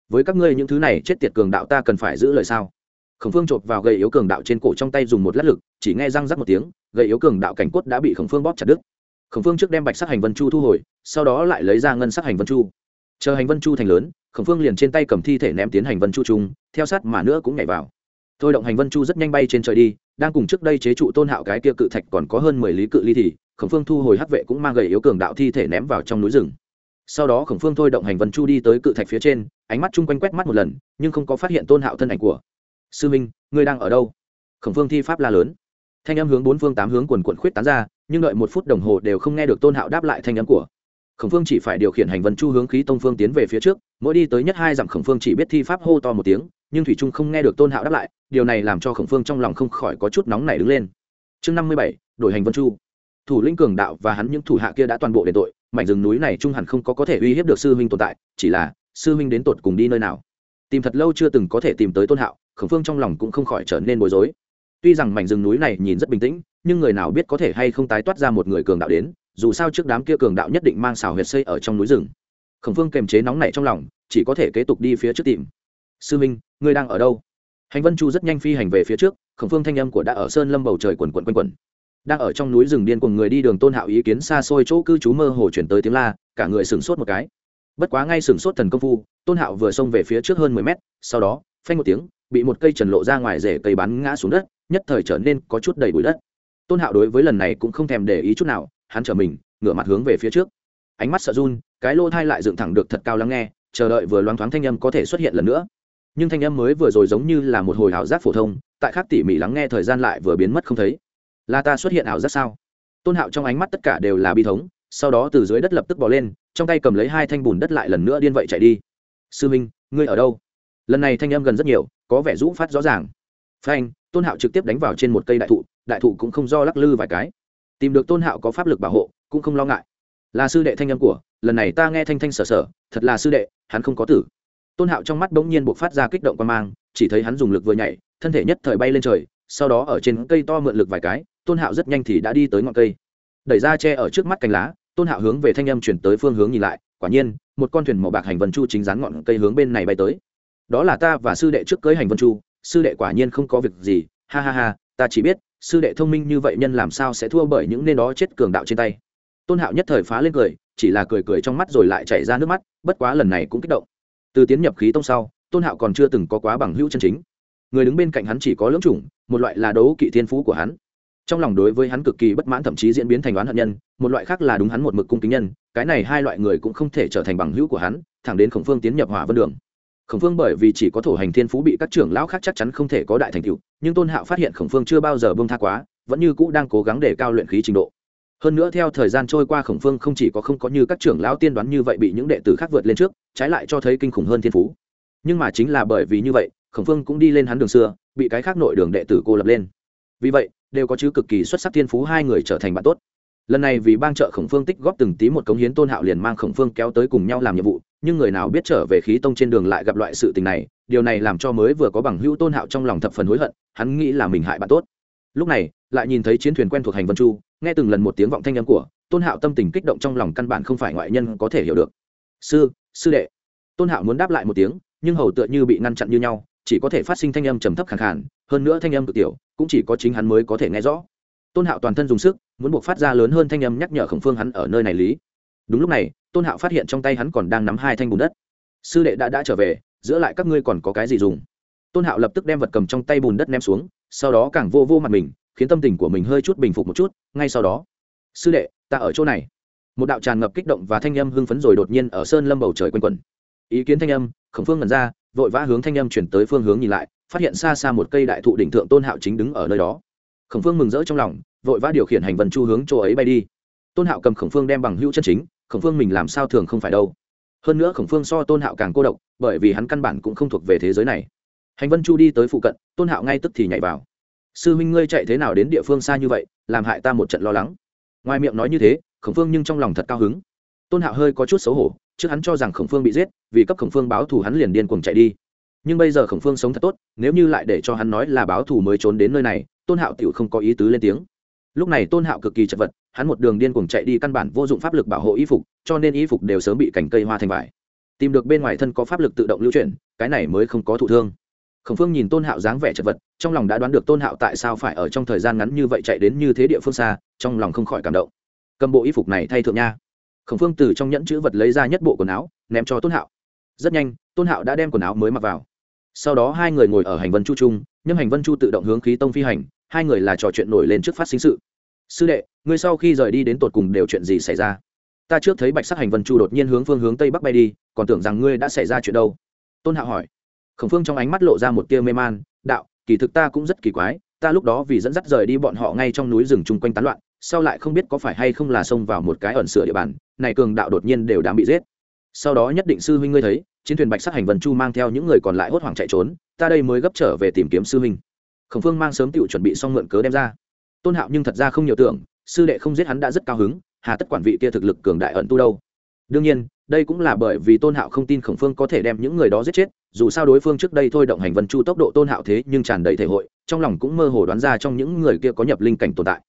Với các ngươi những thứ này chết tiệt cường đạo ta cần phải giữ lời sao? Khổng phương chộp vào gầy yếu cường đạo trên cổ trong tay dùng một lát lực, chỉ nghe răng rắc một tiếng, gầy yếu cường đạo cảnh cốt đã bị khổng phương bóp chặt đứt. Khổng phương trước đem bạch sắc hành vân chu thu hồi, sau đó lại lấy ra ngân sắc hành vân chu. Chờ hành vân chu thành lớn, khổng phương liền trên tay cầm thi thể ném tiến hành vân chu trung theo sát mà nữa cũng nhảy vào. Thôi động hành vân chu rất nhanh bay trên trời đi đang cùng trước đây chế trụ tôn hạo cái kia cự thạch còn có hơn mười lý cự ly thì khổng phương thu hồi hắc vệ cũng mang gầy yếu cường đạo thi thể ném vào trong núi rừng. Sau đó khổng phương thôi động hành vân chu đi tới cự thạch phía trên, ánh mắt chung quanh quét mắt một lần, nhưng không có phát hiện tôn hạo thân ảnh của. Sư minh, ngươi đang ở đâu? Khổng phương thi pháp la lớn. Thanh âm hướng bốn phương tám hướng quần quận khuyết tán ra, nhưng đợi một phút đồng hồ đều không nghe được tôn hạo đáp lại thanh âm của. Khổng phương chỉ phải điều khiển hành vân chu hướng khí tông phương tiến về phía trước, mỗi đi tới nhất hai dặm khổng phương chỉ biết thi pháp hô to một tiếng nhưng thủy trung không nghe được tôn hạo đáp lại, điều này làm cho khổng phương trong lòng không khỏi có chút nóng nảy đứng lên. Chương năm mươi bảy, đổi hành vân chu. Thủ lĩnh cường đạo và hắn những thủ hạ kia đã toàn bộ đền tội, mảnh rừng núi này trung hẳn không có có thể uy hiếp được sư huynh tồn tại, chỉ là, sư huynh đến tột cùng đi nơi nào? Tìm thật lâu chưa từng có thể tìm tới tôn hạo, khổng phương trong lòng cũng không khỏi trở nên bối rối. Tuy rằng mảnh rừng núi này nhìn rất bình tĩnh, nhưng người nào biết có thể hay không tái toát ra một người cường đạo đến, dù sao trước đám kia cường đạo nhất định mang xào huyệt xây ở trong núi rừng. Khổng phương kềm chế nóng này trong lòng, chỉ có thể kế tục đi phía trước tìm sư minh, ngươi đang ở đâu? Hành vân chu rất nhanh phi hành về phía trước, khổng phương thanh âm của đã ở sơn lâm bầu trời quần quần quanh quần đang ở trong núi rừng điên cùng người đi đường tôn hạo ý kiến xa xôi chỗ cư trú mơ hồ chuyển tới tiếng la, cả người sửng sốt một cái. Bất quá ngay sửng sốt thần công phu, tôn hạo vừa xông về phía trước hơn mười mét, sau đó, phanh một tiếng, bị một cây trần lộ ra ngoài rễ cây bắn ngã xuống đất, nhất thời trở nên có chút đầy bụi đất. Tôn hạo đối với lần này cũng không thèm để ý chút nào, hắn trở mình, ngửa mặt hướng về phía trước. Ánh mắt sợ run, cái lô thai lại dựng thẳng được thật cao lắng nghe, chờ đợi vừa loáng thoáng thanh âm có thể xuất hiện lần nữa nhưng thanh âm mới vừa rồi giống như là một hồi ảo giác phổ thông, tại khác tỉ mỉ lắng nghe thời gian lại vừa biến mất không thấy. Là ta xuất hiện ảo giác sao? Tôn hạo trong ánh mắt tất cả đều là bi thống, sau đó từ dưới đất lập tức bỏ lên, trong tay cầm lấy hai thanh bùn đất lại lần nữa điên vậy chạy đi. Sư minh, ngươi ở đâu? Lần này thanh âm gần rất nhiều, có vẻ rũ phát rõ ràng. Phanh, tôn hạo trực tiếp đánh vào trên một cây đại thụ đại thụ cũng không do lắc lư vài cái. Tìm được tôn hạo có pháp lực bảo hộ, cũng không lo ngại. Là sư đệ thanh âm của, lần này ta nghe thanh thanh sở sở, thật là sư đệ, hắn không có tử tôn hạo trong mắt bỗng nhiên buộc phát ra kích động quan mang, chỉ thấy hắn dùng lực vừa nhảy, thân thể nhất thời bay lên trời, sau đó ở trên cây to mượn lực vài cái, tôn hạo rất nhanh thì đã đi tới ngọn cây. Đẩy ra che ở trước mắt cành lá, tôn hạo hướng về thanh âm chuyển tới phương hướng nhìn lại, quả nhiên, một con thuyền màu bạc hành vân chu chính rán ngọn cây hướng bên này bay tới. Đó là ta và sư đệ trước cưới hành vân chu, sư đệ quả nhiên không có việc gì, ha ha ha, ta chỉ biết, sư đệ thông minh như vậy nhân làm sao sẽ thua bởi những nên đó chết cường đạo trên tay. Tôn hạo nhất thời phá lên cười, chỉ là cười cười trong mắt rồi lại chảy ra nước mắt, bất quá lần này cũng kích động từ tiến nhập khí tông sau, tôn hạo còn chưa từng có quá bằng hữu chân chính. Người đứng bên cạnh hắn chỉ có lưỡng chủng, một loại là đấu kỵ thiên phú của hắn. Trong lòng đối với hắn cực kỳ bất mãn, thậm chí diễn biến thành đoán hận nhân, một loại khác là đúng hắn một mực cung kính nhân, cái này hai loại người cũng không thể trở thành bằng hữu của hắn, thẳng đến khổng phương tiến nhập hỏa vân đường. Khổng phương bởi vì chỉ có thổ hành thiên phú bị các trưởng lão khác chắc chắn không thể có đại thành tựu, nhưng tôn hạo phát hiện khổng phương chưa bao giờ bông tha quá, vẫn như cũ đang cố gắng để cao luyện khí trình độ hơn nữa theo thời gian trôi qua khổng phương không chỉ có không có như các trưởng lão tiên đoán như vậy bị những đệ tử khác vượt lên trước, trái lại cho thấy kinh khủng hơn thiên phú. Nhưng mà chính là bởi vì như vậy, khổng phương cũng đi lên hắn đường xưa, bị cái khác nội đường đệ tử cô lập lên. Vì vậy, đều có chứ cực kỳ xuất sắc thiên phú hai người trở thành bạn tốt. Lần này vì bang trợ khổng phương tích góp từng tí một cống hiến tôn hạo liền mang khổng phương kéo tới cùng nhau làm nhiệm vụ, nhưng người nào biết trở về khí tông trên đường lại gặp loại sự tình này, điều này làm cho mới vừa có bằng hữu tôn hạo trong lòng thập phần hối hận, hắn nghĩ là mình hại bạn tốt. Lúc này, lại nhìn thấy chiến thuyền quen thuộc hành vân chu nghe từng lần một tiếng vọng thanh âm của, tôn hạo tâm tình kích động trong lòng căn bản không phải ngoại nhân có thể hiểu được. Sư sư đệ. Tôn hạo muốn đáp lại một tiếng, nhưng hầu tựa như bị ngăn chặn như nhau, chỉ có thể phát sinh thanh âm trầm thấp khẳng khàn, hơn nữa thanh âm cực tiểu, cũng chỉ có chính hắn mới có thể nghe rõ. Tôn hạo toàn thân dùng sức, muốn buộc phát ra lớn hơn thanh âm nhắc nhở khổng phương hắn ở nơi này lý. Đúng lúc này, tôn hạo phát hiện trong tay hắn còn đang nắm hai thanh bùn đất. Sư đệ đã đã trở về, giữa lại các ngươi còn có cái gì dùng? Tôn hạo lập tức đem vật cầm trong tay bùn đất ném xuống, sau đó càng vô vô mặt mình khiến tâm tình của mình hơi chút bình phục một chút, ngay sau đó. Sư đệ, ta ở chỗ này. Một đạo tràn ngập kích động và thanh âm hưng phấn rồi đột nhiên ở sơn lâm bầu trời quanh quẩn. Ý kiến thanh âm, khổng phương ngẩn ra, vội vã hướng thanh âm chuyển tới phương hướng nhìn lại, phát hiện xa xa một cây đại thụ đỉnh thượng tôn hạo chính đứng ở nơi đó. Khổng phương mừng rỡ trong lòng, vội vã điều khiển hành vân chu hướng chỗ ấy bay đi. Tôn hạo cầm khổng phương đem bằng hữu chân chính, khổng phương mình làm sao thường không phải đâu. Hơn nữa khổng phương so tôn hạo càng cô độc, bởi vì hắn căn bản cũng không thuộc về thế giới này. Hành vân chu đi tới phụ cận, tôn hạo ngay tức thì nhảy vào sư huynh ngươi chạy thế nào đến địa phương xa như vậy, làm hại ta một trận lo lắng. Ngoài miệng nói như thế, khổng phương nhưng trong lòng thật cao hứng. Tôn hạo hơi có chút xấu hổ, trước hắn cho rằng khổng phương bị giết, vì cấp khổng phương báo thù hắn liền điên cuồng chạy đi. Nhưng bây giờ khổng phương sống thật tốt, nếu như lại để cho hắn nói là báo thù mới trốn đến nơi này, tôn hạo tựu không có ý tứ lên tiếng. Lúc này tôn hạo cực kỳ chật vật, hắn một đường điên cuồng chạy đi căn bản vô dụng pháp lực bảo hộ y phục, cho nên y phục đều sớm bị cành cây hoa thành vải. Tìm được bên ngoài thân có pháp lực tự động lưu chuyển, cái này mới không có thụ thương khổng phương nhìn tôn hạo dáng vẻ chật vật, trong lòng đã đoán được tôn hạo tại sao phải ở trong thời gian ngắn như vậy chạy đến như thế địa phương xa, trong lòng không khỏi cảm động. Cầm bộ y phục này thay thượng nha. Khổng phương từ trong nhẫn chữ vật lấy ra nhất bộ quần áo, ném cho tôn hạo. Rất nhanh, tôn hạo đã đem quần áo mới mặc vào. Sau đó hai người ngồi ở hành vân chu trung, nhưng hành vân chu tự động hướng khí tông phi hành, hai người là trò chuyện nổi lên trước phát sinh sự. Sư đệ, ngươi sau khi rời đi đến tột cùng đều chuyện gì xảy ra? Ta trước thấy bạch sắc hành vân chu đột nhiên hướng phương hướng tây bắc bay đi, còn tưởng rằng ngươi đã xảy ra chuyện đâu. Tôn hạo hỏi khổng phương trong ánh mắt lộ ra một tia mê man, đạo, kỳ thực ta cũng rất kỳ quái, ta lúc đó vì dẫn dắt rời đi bọn họ ngay trong núi rừng chung quanh tán loạn, sau lại không biết có phải hay không là xông vào một cái ẩn sửa địa bàn, này cường đạo đột nhiên đều đã bị giết. Sau đó nhất định sư huynh ngươi thấy, chiến thuyền bạch sắc hành vân chu mang theo những người còn lại hốt hoảng chạy trốn, ta đây mới gấp trở về tìm kiếm sư huynh. Khổng phương mang sớm tựu chuẩn bị xong mượn cớ đem ra. Tôn hạo nhưng thật ra không nhiều tưởng, sư đệ không giết hắn đã rất cao hứng, hà tất quản vị kia thực lực cường đại ẩn tu đâu. Đương nhiên đây cũng là bởi vì tôn hạo không tin khổng phương có thể đem những người đó giết chết, dù sao đối phương trước đây thôi động hành vân chu tốc độ tôn hạo thế nhưng tràn đầy thể hội, trong lòng cũng mơ hồ đoán ra trong những người kia có nhập linh cảnh tồn tại.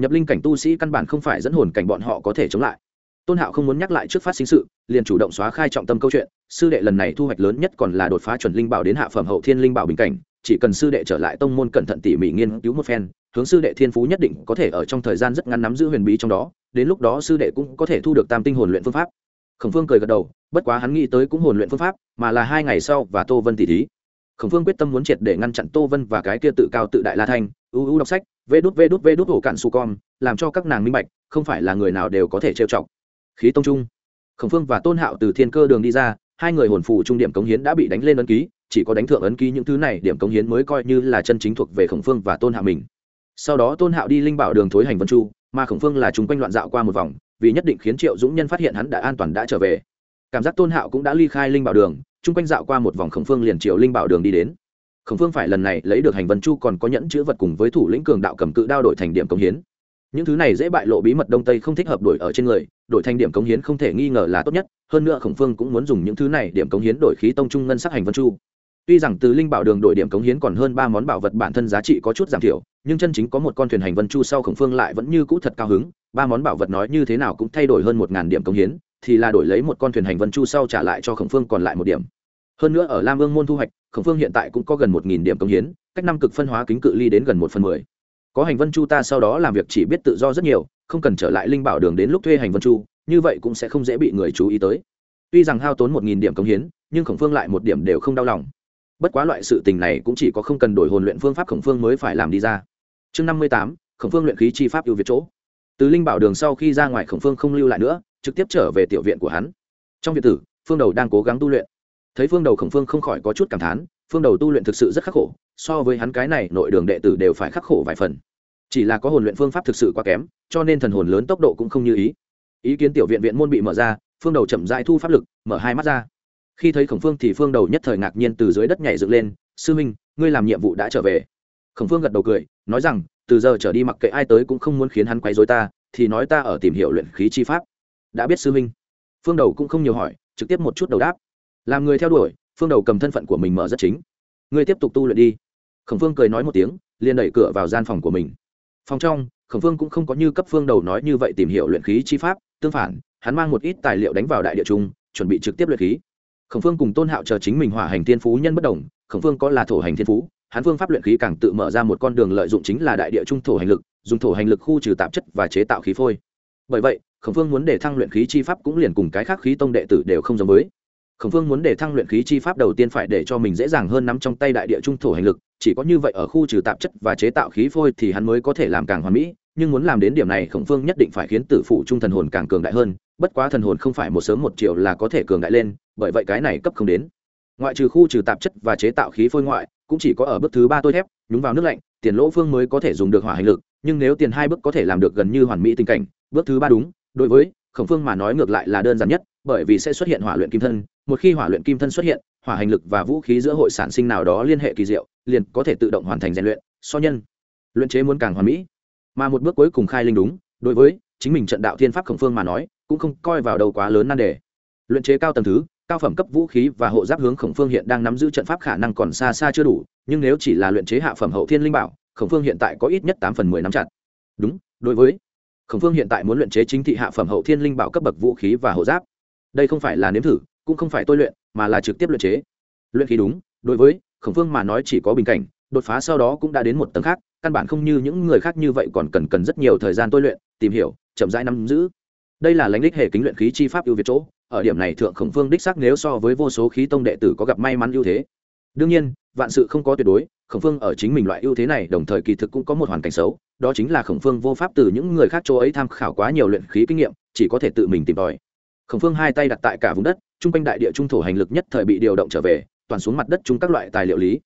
Nhập linh cảnh tu sĩ căn bản không phải dẫn hồn cảnh bọn họ có thể chống lại. Tôn hạo không muốn nhắc lại trước phát sinh sự, liền chủ động xóa khai trọng tâm câu chuyện, sư đệ lần này thu hoạch lớn nhất còn là đột phá chuẩn linh bảo đến hạ phẩm hậu thiên linh bảo bình cảnh, chỉ cần sư đệ trở lại tông môn cẩn thận tỉ mỉ nghiên cứu một phen, hướng sư đệ thiên phú nhất định có thể ở trong thời gian rất ngắn nắm giữ huyền bí trong đó, đến lúc đó sư đệ cũng có thể thu được tam tinh hồn luyện phương pháp khổng phương cười gật đầu, bất quá hắn nghĩ tới cũng hồn luyện phương pháp, mà là hai ngày sau và tô vân tỷ thí. Khổng phương quyết tâm muốn triệt để ngăn chặn tô vân và cái kia tự cao tự đại la thanh ưu ưu đọc sách, vê đút vê đút vê đút hổ cạn su con làm cho các nàng minh bạch, không phải là người nào đều có thể trêu chọc. Khí tông trung, khổng phương và tôn hạo từ thiên cơ đường đi ra, hai người hồn phù trung điểm cống hiến đã bị đánh lên ấn ký, chỉ có đánh thượng ấn ký những thứ này điểm cống hiến mới coi như là chân chính thuộc về khổng phương và tôn hạo mình. Sau đó tôn hạo đi linh bảo đường thối hành vân chu, mà khổng phương là chúng quanh loạn dạo qua một vòng vì nhất định khiến triệu dũng nhân phát hiện hắn đã an toàn đã trở về. Cảm giác tôn hạo cũng đã ly khai linh bảo đường, chung quanh dạo qua một vòng khổng phương liền triệu linh bảo đường đi đến. Khổng phương phải lần này lấy được hành vân chu còn có nhẫn chữ vật cùng với thủ lĩnh cường đạo cầm cự đao đổi thành điểm cống hiến. Những thứ này dễ bại lộ bí mật đông tây không thích hợp đổi ở trên người, đổi thành điểm cống hiến không thể nghi ngờ là tốt nhất, hơn nữa khổng phương cũng muốn dùng những thứ này điểm cống hiến đổi khí tông trung ngân sắc hành vân chu. Tuy rằng từ linh bảo đường đổi điểm cống hiến còn hơn ba món bảo vật bản thân giá trị có chút giảm thiểu, nhưng chân chính có một con thuyền hành vân chu sau khổng phương lại vẫn như cũ thật cao hứng ba món bảo vật nói như thế nào cũng thay đổi hơn một ngàn điểm công hiến, thì là đổi lấy một con thuyền hành vân chu sau trả lại cho khổng phương còn lại một điểm. Hơn nữa ở lam vương môn thu hoạch, khổng phương hiện tại cũng có gần một nghìn điểm công hiến, cách năm cực phân hóa kính cự ly đến gần một phần mười. Có hành vân chu ta sau đó làm việc chỉ biết tự do rất nhiều, không cần trở lại linh bảo đường đến lúc thuê hành vân chu, như vậy cũng sẽ không dễ bị người chú ý tới. Tuy rằng hao tốn một nghìn điểm công hiến, nhưng khổng phương lại một điểm đều không đau lòng. Bất quá loại sự tình này cũng chỉ có không cần đổi hồn luyện phương pháp khổng phương mới phải làm đi ra. Chương năm mươi tám, khổng phương luyện khí chi pháp ưu việt chỗ từ linh bảo đường sau khi ra ngoài khổng phương không lưu lại nữa, trực tiếp trở về tiểu viện của hắn. Trong viện tử, phương đầu đang cố gắng tu luyện. Thấy phương đầu khổng phương không khỏi có chút cảm thán, phương đầu tu luyện thực sự rất khắc khổ, so với hắn cái này nội đường đệ tử đều phải khắc khổ vài phần. Chỉ là có hồn luyện phương pháp thực sự quá kém, cho nên thần hồn lớn tốc độ cũng không như ý. Ý kiến tiểu viện viện môn bị mở ra, phương đầu chậm dại thu pháp lực, mở hai mắt ra. Khi thấy khổng phương thì phương đầu nhất thời ngạc nhiên từ dưới đất nhảy dựng lên, sư minh, ngươi làm nhiệm vụ đã trở về. Khổng phương gật đầu cười, nói rằng từ giờ trở đi mặc kệ ai tới cũng không muốn khiến hắn quấy rối ta thì nói ta ở tìm hiểu luyện khí chi pháp. Đã biết sư huynh, phương đầu cũng không nhiều hỏi trực tiếp một chút đầu đáp. Làm người theo đuổi phương đầu cầm thân phận của mình mở rất chính. Ngươi tiếp tục tu luyện đi. Khổng phương cười nói một tiếng liền đẩy cửa vào gian phòng của mình. Phòng trong khổng phương cũng không có như cấp phương đầu nói như vậy tìm hiểu luyện khí chi pháp tương phản hắn mang một ít tài liệu đánh vào đại địa trung chuẩn bị trực tiếp luyện khí. Khổng phương cùng tôn hạo chờ chính mình hỏa hành thiên phú nhân bất đồng khổng phương có là thổ hành thiên phú hắn phương pháp luyện khí càng tự mở ra một con đường lợi dụng chính là đại địa trung thổ hành lực, dùng thổ hành lực khu trừ tạp chất và chế tạo khí phôi. Bởi vậy, khổng phương muốn để thăng luyện khí chi pháp cũng liền cùng cái khác khí tông đệ tử đều không giống với. Khổng phương muốn để thăng luyện khí chi pháp đầu tiên phải để cho mình dễ dàng hơn nắm trong tay đại địa trung thổ hành lực, chỉ có như vậy ở khu trừ tạp chất và chế tạo khí phôi thì hắn mới có thể làm càng hoàn mỹ, nhưng muốn làm đến điểm này khổng phương nhất định phải khiến tử phụ trung thần hồn càng cường đại hơn, bất quá thần hồn không phải một sớm một chiều là có thể cường đại lên, bởi vậy cái này cấp không đến. Ngoại trừ khu trừ tạp chất và chế tạo khí phôi ngoại cũng chỉ có ở bước thứ ba tôi thép, nhúng vào nước lạnh, tiền lỗ phương mới có thể dùng được hỏa hành lực, nhưng nếu tiền hai bước có thể làm được gần như hoàn mỹ tình cảnh, bước thứ ba đúng, đối với khổng phương mà nói ngược lại là đơn giản nhất, bởi vì sẽ xuất hiện hỏa luyện kim thân, một khi hỏa luyện kim thân xuất hiện, hỏa hành lực và vũ khí giữa hội sản sinh nào đó liên hệ kỳ diệu, liền có thể tự động hoàn thành rèn luyện, so nhân, luyện chế muốn càng hoàn mỹ. Mà một bước cuối cùng khai linh đúng, đối với chính mình trận đạo thiên pháp khổng phương mà nói, cũng không coi vào đâu quá lớn nan đề. Luyện chế cao tầng thứ cao phẩm cấp vũ khí và hộ giáp hướng khổng phương hiện đang nắm giữ trận pháp khả năng còn xa xa chưa đủ, nhưng nếu chỉ là luyện chế hạ phẩm hậu thiên linh bảo, khổng phương hiện tại có ít nhất tám phần mười năm chặt. Đúng, đối với, khổng phương hiện tại muốn luyện chế chính thị hạ phẩm hậu thiên linh bảo cấp bậc vũ khí và hộ giáp. Đây không phải là nếm thử, cũng không phải tôi luyện, mà là trực tiếp luyện chế. Luyện khí đúng, đối với, khổng phương mà nói chỉ có bình cảnh, đột phá sau đó cũng đã đến một tầng khác, căn bản không như những người khác như vậy còn cần cần rất nhiều thời gian tôi luyện, tìm hiểu, chậm rãi nắm giữ. Đây là lãnh đích hệ kính luyện khí chi pháp ưu việt chỗ ở điểm này thượng khổng phương đích xác nếu so với vô số khí tông đệ tử có gặp may mắn ưu thế. Đương nhiên, vạn sự không có tuyệt đối, khổng phương ở chính mình loại ưu thế này đồng thời kỳ thực cũng có một hoàn cảnh xấu, đó chính là khổng phương vô pháp từ những người khác chỗ ấy tham khảo quá nhiều luyện khí kinh nghiệm, chỉ có thể tự mình tìm tòi. Khổng phương hai tay đặt tại cả vùng đất chung quanh đại địa trung thổ hành lực nhất thời bị điều động trở về, toàn xuống mặt đất chung các loại tài liệu lý.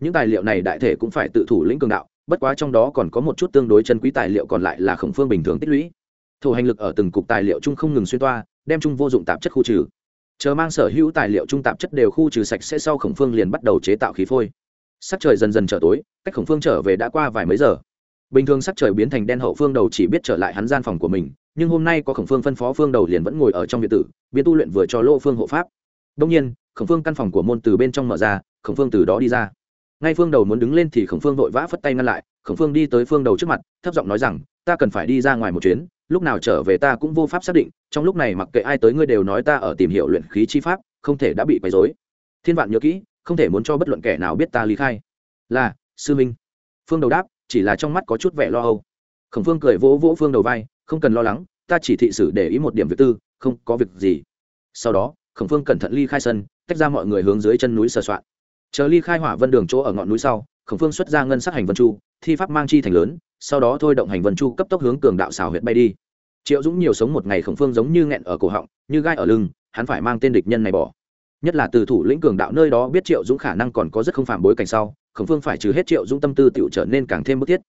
Những tài liệu này đại thể cũng phải tự thủ lĩnh cường đạo, bất quá trong đó còn có một chút tương đối chân quý tài liệu còn lại là khổng phương bình thường tích lũy. Thổ hành lực ở từng cục tài liệu chung không ngừng xuyên toa đem chung vô dụng tạp chất khu trừ. Chờ mang sở hữu tài liệu trung tạp chất đều khu trừ sạch sẽ sau khổng phương liền bắt đầu chế tạo khí phôi. Sắc trời dần dần trở tối, cách khổng phương trở về đã qua vài mấy giờ. Bình thường sắc trời biến thành đen hậu phương đầu chỉ biết trở lại hắn gian phòng của mình, nhưng hôm nay có khổng phương phân phó phương đầu liền vẫn ngồi ở trong viện tử, biến tu luyện vừa cho lô phương hộ pháp. Đông nhiên, khổng phương căn phòng của môn từ bên trong mở ra, khổng phương từ đó đi ra. Ngay phương đầu muốn đứng lên thì khổng phương vội vã phất tay ngăn lại, khổng phương đi tới phương đầu trước mặt, thấp giọng nói rằng, ta cần phải đi ra ngoài một chuyến lúc nào trở về ta cũng vô pháp xác định, trong lúc này mặc kệ ai tới ngươi đều nói ta ở tìm hiểu luyện khí chi pháp, không thể đã bị quấy dối thiên vạn nhớ kỹ, không thể muốn cho bất luận kẻ nào biết ta lý khai. Là, sư minh phương đầu đáp, chỉ là trong mắt có chút vẻ lo âu. Khổng phương cười vỗ vỗ phương đầu vai, không cần lo lắng, ta chỉ thị sử để ý một điểm việc tư, không có việc gì. Sau đó, khổng phương cẩn thận ly khai sân, tách ra mọi người hướng dưới chân núi sờ soạn. Chờ ly khai hỏa vân đường chỗ ở ngọn núi sau, khổng phương xuất ra ngân sát hành vân chu, thi pháp mang chi thành lớn sau đó thôi động hành vân chu cấp tốc hướng cường đạo xào huyệt bay đi. Triệu dũng nhiều sống một ngày khổng phương giống như nghẹn ở cổ họng, như gai ở lưng, hắn phải mang tên địch nhân này bỏ. Nhất là từ thủ lĩnh cường đạo nơi đó biết triệu dũng khả năng còn có rất không phạm bối cảnh sau, khổng phương phải trừ hết triệu dũng tâm tư tựu trở nên càng thêm bức thiết.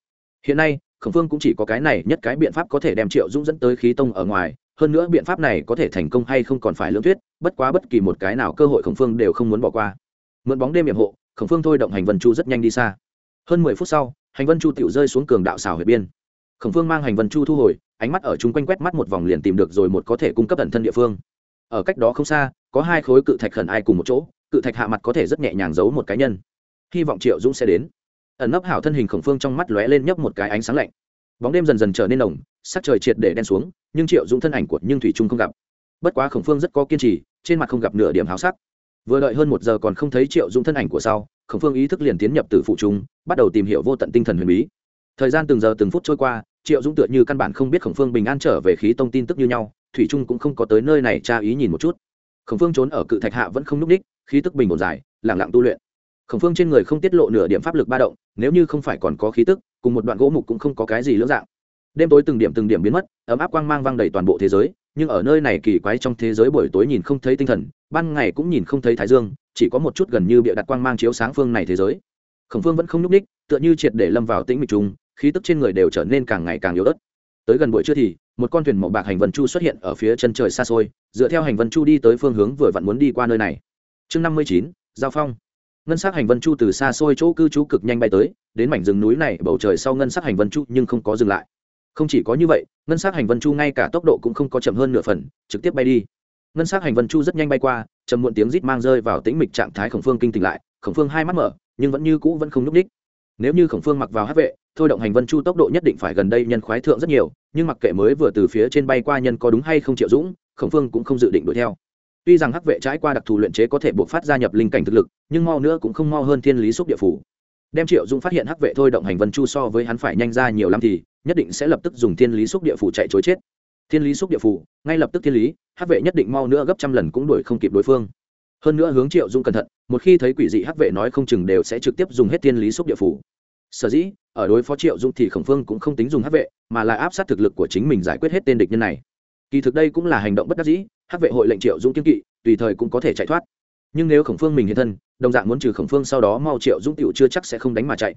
Hiện nay, khổng phương cũng chỉ có cái này nhất cái biện pháp có thể đem triệu dũng dẫn tới khí tông ở ngoài, hơn nữa biện pháp này có thể thành công hay không còn phải lưỡng thuyết, bất quá bất kỳ một cái nào cơ hội khổng phương đều không muốn bỏ qua. Mượn bóng đêm hiểm hộ, khổng phương thôi động hành vân chu rất nhanh đi xa. Hơn mười phút sau hành vân chu Tiểu rơi xuống cường đạo xào huyệt biên. Khổng phương mang hành vân chu thu hồi, ánh mắt ở chung quanh quét mắt một vòng liền tìm được rồi một có thể cung cấp ẩn thân địa phương. Ở cách đó không xa, có hai khối cự thạch khẩn ai cùng một chỗ, cự thạch hạ mặt có thể rất nhẹ nhàng giấu một cá nhân. Hy vọng triệu dũng sẽ đến. Ẩn nấp hảo thân hình khổng phương trong mắt lóe lên nhấp một cái ánh sáng lạnh. Bóng đêm dần dần trở nên nồng, sắc trời triệt để đen xuống, nhưng triệu dũng thân ảnh của nhưng thủy trung không gặp. Bất quá khổng phương rất có kiên trì, trên mặt không gặp nửa điểm háo sắc. Vừa đợi hơn một giờ còn không thấy triệu dũng thân ảnh của sau khổng phương ý thức liền tiến nhập từ phụ trung, bắt đầu tìm hiểu vô tận tinh thần huyền bí. Thời gian từng giờ từng phút trôi qua, triệu dũng tựa như căn bản không biết khổng phương bình an trở về khí tông tin tức như nhau, thủy trung cũng không có tới nơi này tra ý nhìn một chút. Khổng phương trốn ở cự thạch hạ vẫn không n ú c ních, khí tức bình ổn dài lẳng lặng tu luyện. Khổng phương trên người không tiết lộ nửa điểm pháp lực ba động, nếu như không phải còn có khí tức, cùng một đoạn gỗ mục cũng không có cái gì lưỡng dạng đêm tối từng điểm từng điểm biến mất, ấm áp quang mang vang đầy toàn bộ thế giới, nhưng ở nơi này kỳ quái trong thế giới buổi tối nhìn không thấy tinh thần, ban ngày cũng nhìn không thấy thái dương, chỉ có một chút gần như bịa đặt quang mang chiếu sáng phương này thế giới. Khổng phương vẫn không nhúc ních tựa như triệt để lâm vào tĩnh mịch trung khí tức trên người đều trở nên càng ngày càng yếu ớt. Tới gần buổi trưa thì, một con thuyền màu bạc hành vân chu xuất hiện ở phía chân trời xa xôi, dựa theo hành vân chu đi tới phương hướng vừa vặn muốn đi qua nơi này. Chương năm mươi chín, giao phong. Ngân sắc hành vân chu từ xa xôi chỗ cư trú cực nhanh bay tới, đến mảnh rừng núi này, bầu trời sau ngân sắc hành vân chu nhưng không có dừng lại không chỉ có như vậy, ngân sát hành vân chu ngay cả tốc độ cũng không có chậm hơn nửa phần, trực tiếp bay đi. Ngân sát hành vân chu rất nhanh bay qua chầm muộn tiếng rít mang rơi vào tĩnh mịch trạng thái khổng phương kinh tỉnh lại, khổng phương hai mắt mở, nhưng vẫn như cũ vẫn không n ú c ních nếu như khổng phương mặc vào hát vệ, thôi động hành vân chu tốc độ nhất định phải gần đây nhân khoái thượng rất nhiều, nhưng mặc kệ mới vừa từ phía trên bay qua nhân có đúng hay không triệu dũng, khổng phương cũng không dự định đuổi theo. Tuy rằng hắc vệ trái qua đặc thù luyện chế có thể buộc phát gia nhập linh cảnh thực lực, nhưng mau nữa cũng không mau hơn thiên lý xúc địa phủ. Đem triệu dũng phát hiện hắc vệ thôi động hành vân chu so với hắn phải nhanh ra nhiều lắm thì nhất định sẽ lập tức dùng thiên lý xúc địa phủ chạy chối chết. Thiên lý xúc địa phủ, ngay lập tức thiên lý, hắc vệ nhất định mau nữa gấp trăm lần cũng đuổi không kịp đối phương. Hơn nữa hướng triệu dung cẩn thận, một khi thấy quỷ dị hắc vệ nói không chừng đều sẽ trực tiếp dùng hết thiên lý xúc địa phủ. Sở dĩ, ở đối phó triệu dung thì khổng phương cũng không tính dùng hắc vệ, mà là áp sát thực lực của chính mình giải quyết hết tên địch nhân này. Kỳ thực đây cũng là hành động bất đắc dĩ, hắc vệ hội lệnh triệu dung kiên kỵ, tùy thời cũng có thể chạy thoát. Nhưng nếu khổng phương mình hiện thân, đồng dạng muốn trừ khổng phương sau đó mau triệu dũng tựu chưa chắc sẽ không đánh mà chạy.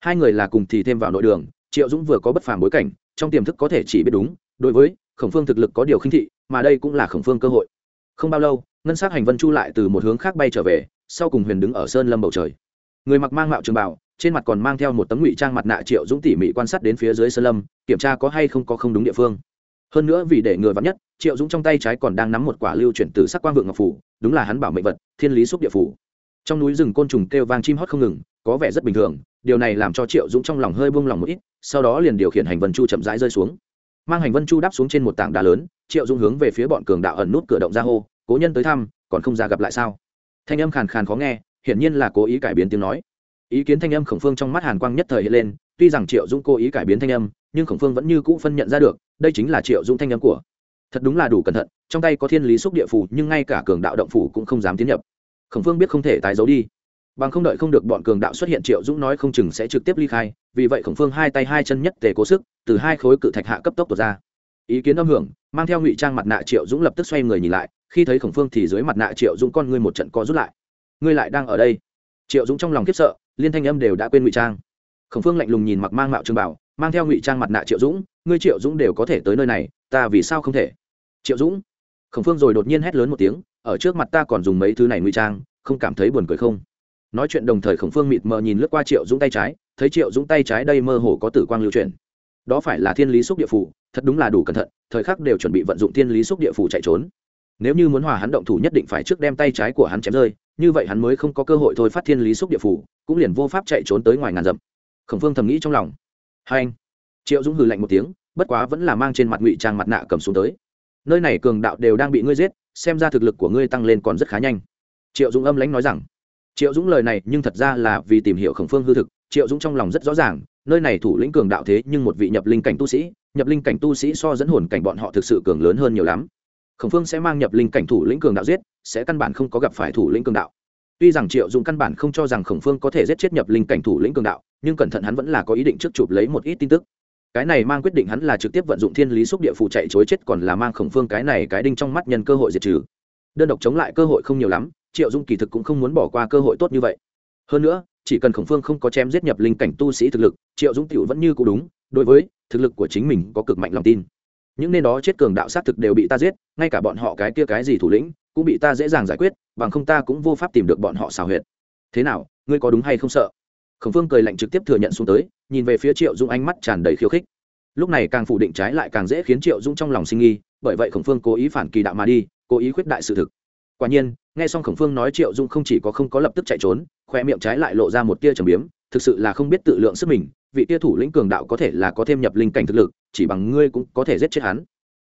Hai người là cùng thì thêm vào nội đường triệu dũng vừa có bất phàm bối cảnh, trong tiềm thức có thể chỉ biết đúng, đối với khổng phương thực lực có điều khinh thị, mà đây cũng là khổng phương cơ hội. Không bao lâu, ngân s á c hành vân chu lại từ một hướng khác bay trở về, sau cùng huyền đứng ở sơn lâm bầu trời. Người mặc mang mạo trường bảo trên mặt còn mang theo một tấm ngụy trang mặt nạ triệu dũng tỉ mỉ quan sát đến phía dưới sơn lâm, kiểm tra có hay không có không đúng địa phương. Hơn nữa vì để ngừa vắn nhất, triệu dũng trong tay trái còn đang nắm một quả lưu chuyển từ sắc quang vượng ngọc phủ, đúng là hắn bảo mệnh vật, thiên lý xúc địa phủ. Trong núi rừng côn trùng kêu vang chim hót không ngừng, có vẻ rất bình thường điều này làm cho triệu dũng trong lòng hơi buông lòng một ít, sau đó liền điều khiển hành vân chu chậm rãi rơi xuống. Mang hành vân chu đáp xuống trên một tảng đá lớn, triệu dũng hướng về phía bọn cường đạo ẩn nút cửa động ra hô, cố nhân tới thăm, còn không ra gặp lại sao? Thanh âm khàn khàn khó nghe, hiển nhiên là cố ý cải biến tiếng nói. Ý kiến thanh âm khổng phương trong mắt hàn quang nhất thời hiện lên, tuy rằng triệu dũng cố ý cải biến thanh âm, nhưng khổng phương vẫn như cũ phân nhận ra được, đây chính là triệu dũng thanh âm của. Thật đúng là đủ cẩn thận, trong tay có thiên lý xúc địa phủ, nhưng ngay cả cường đạo động phủ cũng không dám tiến nhập. Khổng phương biết không thể tái giấu đi bằng không đợi không được bọn cường đạo xuất hiện, triệu dũng nói không chừng sẽ trực tiếp ly khai, vì vậy khổng phương hai tay hai chân nhất tề cố sức, từ hai khối cự thạch hạ cấp tốc tuột ra. Ý kiến âm hưởng, mang theo ngụy trang mặt nạ triệu dũng lập tức xoay người nhìn lại, khi thấy khổng phương thì dưới mặt nạ triệu dũng con ngươi một trận co rút lại. Ngươi lại đang ở đây? Triệu dũng trong lòng khiếp sợ, liên thanh âm đều đã quên ngụy trang. Khổng phương lạnh lùng nhìn mặc mang mạo trường bảo, mang theo ngụy trang mặt nạ triệu dũng, ngươi triệu dũng đều có thể tới nơi này, ta vì sao không thể? Triệu dũng. Khổng phương rồi đột nhiên hét lớn một tiếng, ở trước mặt ta còn dùng mấy thứ này ngụy trang, không cảm thấy buồn cười không? Nói chuyện đồng thời khổng phương mịt mờ nhìn lướt qua triệu dũng tay trái, thấy triệu dũng tay trái đây mơ hồ có tử quang lưu chuyển. Đó phải là thiên lý xúc địa phủ, thật đúng là đủ cẩn thận, thời khắc đều chuẩn bị vận dụng thiên lý xúc địa phủ chạy trốn. Nếu như muốn hòa hắn động thủ nhất định phải trước đem tay trái của hắn chém rơi, như vậy hắn mới không có cơ hội thôi phát thiên lý xúc địa phủ, cũng liền vô pháp chạy trốn tới ngoài ngàn dặm. Khổng phương thầm nghĩ trong lòng. Hai anh, triệu dũng hừ lạnh một tiếng, bất quá vẫn là mang trên mặt ngụy trang mặt nạ cầm xuống tới. Nơi này cường đạo đều đang bị ngươi giết, xem ra thực lực của ngươi tăng lên còn rất khá nhanh. Triệu dũng âm lãnh nói rằng triệu dũng lời này nhưng thật ra là vì tìm hiểu khổng phương hư thực, triệu dũng trong lòng rất rõ ràng, nơi này thủ lĩnh cường đạo thế nhưng một vị nhập linh cảnh tu sĩ, nhập linh cảnh tu sĩ so dẫn hồn cảnh bọn họ thực sự cường lớn hơn nhiều lắm. Khổng phương sẽ mang nhập linh cảnh thủ lĩnh cường đạo giết, sẽ căn bản không có gặp phải thủ lĩnh cường đạo. Tuy rằng triệu dũng căn bản không cho rằng khổng phương có thể giết chết nhập linh cảnh thủ lĩnh cường đạo, nhưng cẩn thận hắn vẫn là có ý định trước chụp lấy một ít tin tức. Cái này mang quyết định hắn là trực tiếp vận dụng thiên lý xúc địa phụ chạy chối chết còn là mang khổng phương cái này cái đinh trong mắt nhân cơ hội diệt trừ. Đơn độc chống lại cơ hội không nhiều lắm triệu dung kỳ thực cũng không muốn bỏ qua cơ hội tốt như vậy. Hơn nữa, chỉ cần khổng phương không có chém giết nhập linh cảnh tu sĩ thực lực, triệu dung tiểu vẫn như cũ đúng, đối với thực lực của chính mình có cực mạnh lòng tin. Những nên đó chết cường đạo sát thực đều bị ta giết, ngay cả bọn họ cái kia cái gì thủ lĩnh cũng bị ta dễ dàng giải quyết, bằng không ta cũng vô pháp tìm được bọn họ xào huyệt. Thế nào, ngươi có đúng hay không sợ? Khổng phương cười lạnh trực tiếp thừa nhận xuống tới, nhìn về phía triệu dung ánh mắt tràn đầy khiêu khích. Lúc này càng phủ định trái lại càng dễ khiến triệu dung trong lòng sinh nghi, bởi vậy khổng phương cố ý phản kỳ đạo mà đi, cố ý khuyết đại sự thực. Quả nhiên nghe xong khổng phương nói triệu dung không chỉ có không có lập tức chạy trốn, khoe miệng trái lại lộ ra một tia trầm biếm, thực sự là không biết tự lượng sức mình, vị tia thủ lĩnh cường đạo có thể là có thêm nhập linh cảnh thực lực, chỉ bằng ngươi cũng có thể giết chết hắn.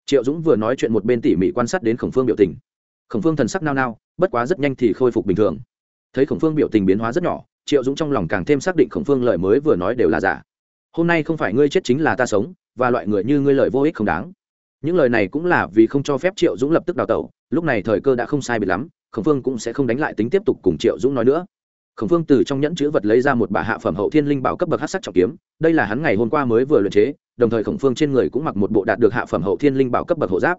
Triệu dũng vừa nói chuyện một bên tỉ mỉ quan sát đến khổng phương biểu tình. Khổng phương thần sắc nao nao, bất quá rất nhanh thì khôi phục bình thường. Thấy khổng phương biểu tình biến hóa rất nhỏ, triệu dũng trong lòng càng thêm xác định khổng phương lời mới vừa nói đều là giả. Hôm nay không phải ngươi chết chính là ta sống, và loại người như ngươi lời vô ích không đáng. Những lời này cũng là vì không cho phép triệu dũng lập tức đào tẩu, lúc này thời cơ đã không sai biệt lắm khổng phương cũng sẽ không đánh lại tính tiếp tục cùng triệu dũng nói nữa. Khổng phương từ trong nhẫn chữ vật lấy ra một bà hạ phẩm hậu thiên linh bảo cấp bậc hát sắc trọng kiếm, đây là hắn ngày hôm qua mới vừa luyện chế, đồng thời khổng phương trên người cũng mặc một bộ đạt được hạ phẩm hậu thiên linh bảo cấp bậc hộ giáp.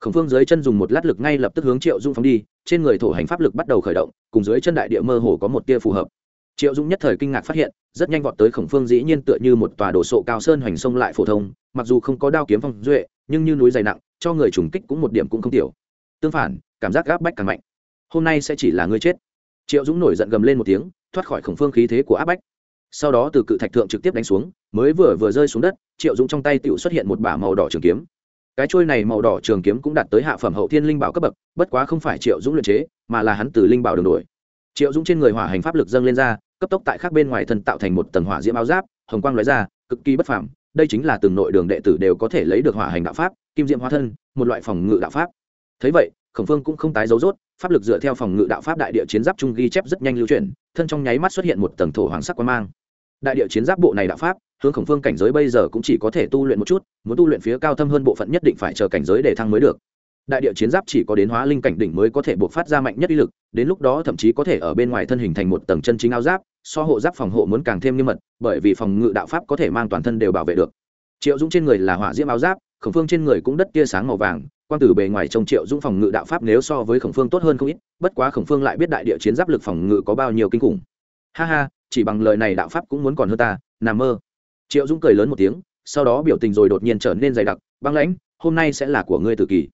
Khổng phương dưới chân dùng một lát lực ngay lập tức hướng triệu dung phóng đi, trên người thổ hành pháp lực bắt đầu khởi động, cùng dưới chân đại địa mơ hồ có một tia phù hợp. Triệu dung nhất thời kinh ngạc phát hiện, rất nhanh vọt tới khổng phương dĩ nhiên tựa như một tòa đồ sộ cao sơn hoành sông lại phổ thông, mặc dù không có đao kiếm phong duệ, nhưng như núi dày nặng, cho người trùng kích cũng một điểm cũng không tiểu. Tương phản, cảm giác gáp bách càng mạnh hôm nay sẽ chỉ là ngươi chết. Triệu dũng nổi giận gầm lên một tiếng, thoát khỏi khổng phương khí thế của áp bách. Sau đó từ cự thạch thượng trực tiếp đánh xuống, mới vừa vừa rơi xuống đất, triệu dũng trong tay tự xuất hiện một bả màu đỏ trường kiếm. Cái trôi này màu đỏ trường kiếm cũng đạt tới hạ phẩm hậu thiên linh bảo cấp bậc, bất quá không phải triệu dũng luyện chế, mà là hắn từ linh bảo đường đổi. Triệu dũng trên người hỏa hành pháp lực dâng lên ra, cấp tốc tại khác bên ngoài thân tạo thành một tầng hỏa diễm áo giáp, hồng quang lóe ra, cực kỳ bất phẳng đây chính là từng nội đường đệ tử đều có thể lấy được hỏa hành đạo pháp, kim diễm hóa thân, một loại phòng ngự đạo pháp. Thấy vậy, khổng phương cũng không tái dấu rốt pháp lực dựa theo phòng ngự đạo pháp đại địa chiến giáp trung ghi chép rất nhanh lưu chuyển, thân trong nháy mắt xuất hiện một tầng thổ hoàng sắc quan mang. Đại địa chiến giáp bộ này đạo pháp, hướng khổng phương cảnh giới bây giờ cũng chỉ có thể tu luyện một chút, muốn tu luyện phía cao thâm hơn bộ phận nhất định phải chờ cảnh giới để thăng mới được. Đại địa chiến giáp chỉ có đến hóa linh cảnh đỉnh mới có thể buộc phát ra mạnh nhất uy lực, đến lúc đó thậm chí có thể ở bên ngoài thân hình thành một tầng chân chính áo giáp, so hộ giáp phòng hộ muốn càng thêm nghiêm mật, bởi vì phòng ngự đạo pháp có thể mang toàn thân đều bảo vệ được. Triệu dũng trên người là hỏa diễm áo giáp khổng phương trên người cũng đất tia sáng màu vàng quan tử bề ngoài trông triệu dũng phòng ngự đạo pháp nếu so với khổng phương tốt hơn không ít, bất quá khổng phương lại biết đại địa chiến giáp lực phòng ngự có bao nhiêu kinh khủng. Ha ha, chỉ bằng lời này đạo pháp cũng muốn còn hơn ta, nằm mơ. Triệu dũng cười lớn một tiếng, sau đó biểu tình rồi đột nhiên trở nên dày đặc, băng lãnh, hôm nay sẽ là của ngươi tự kỳ.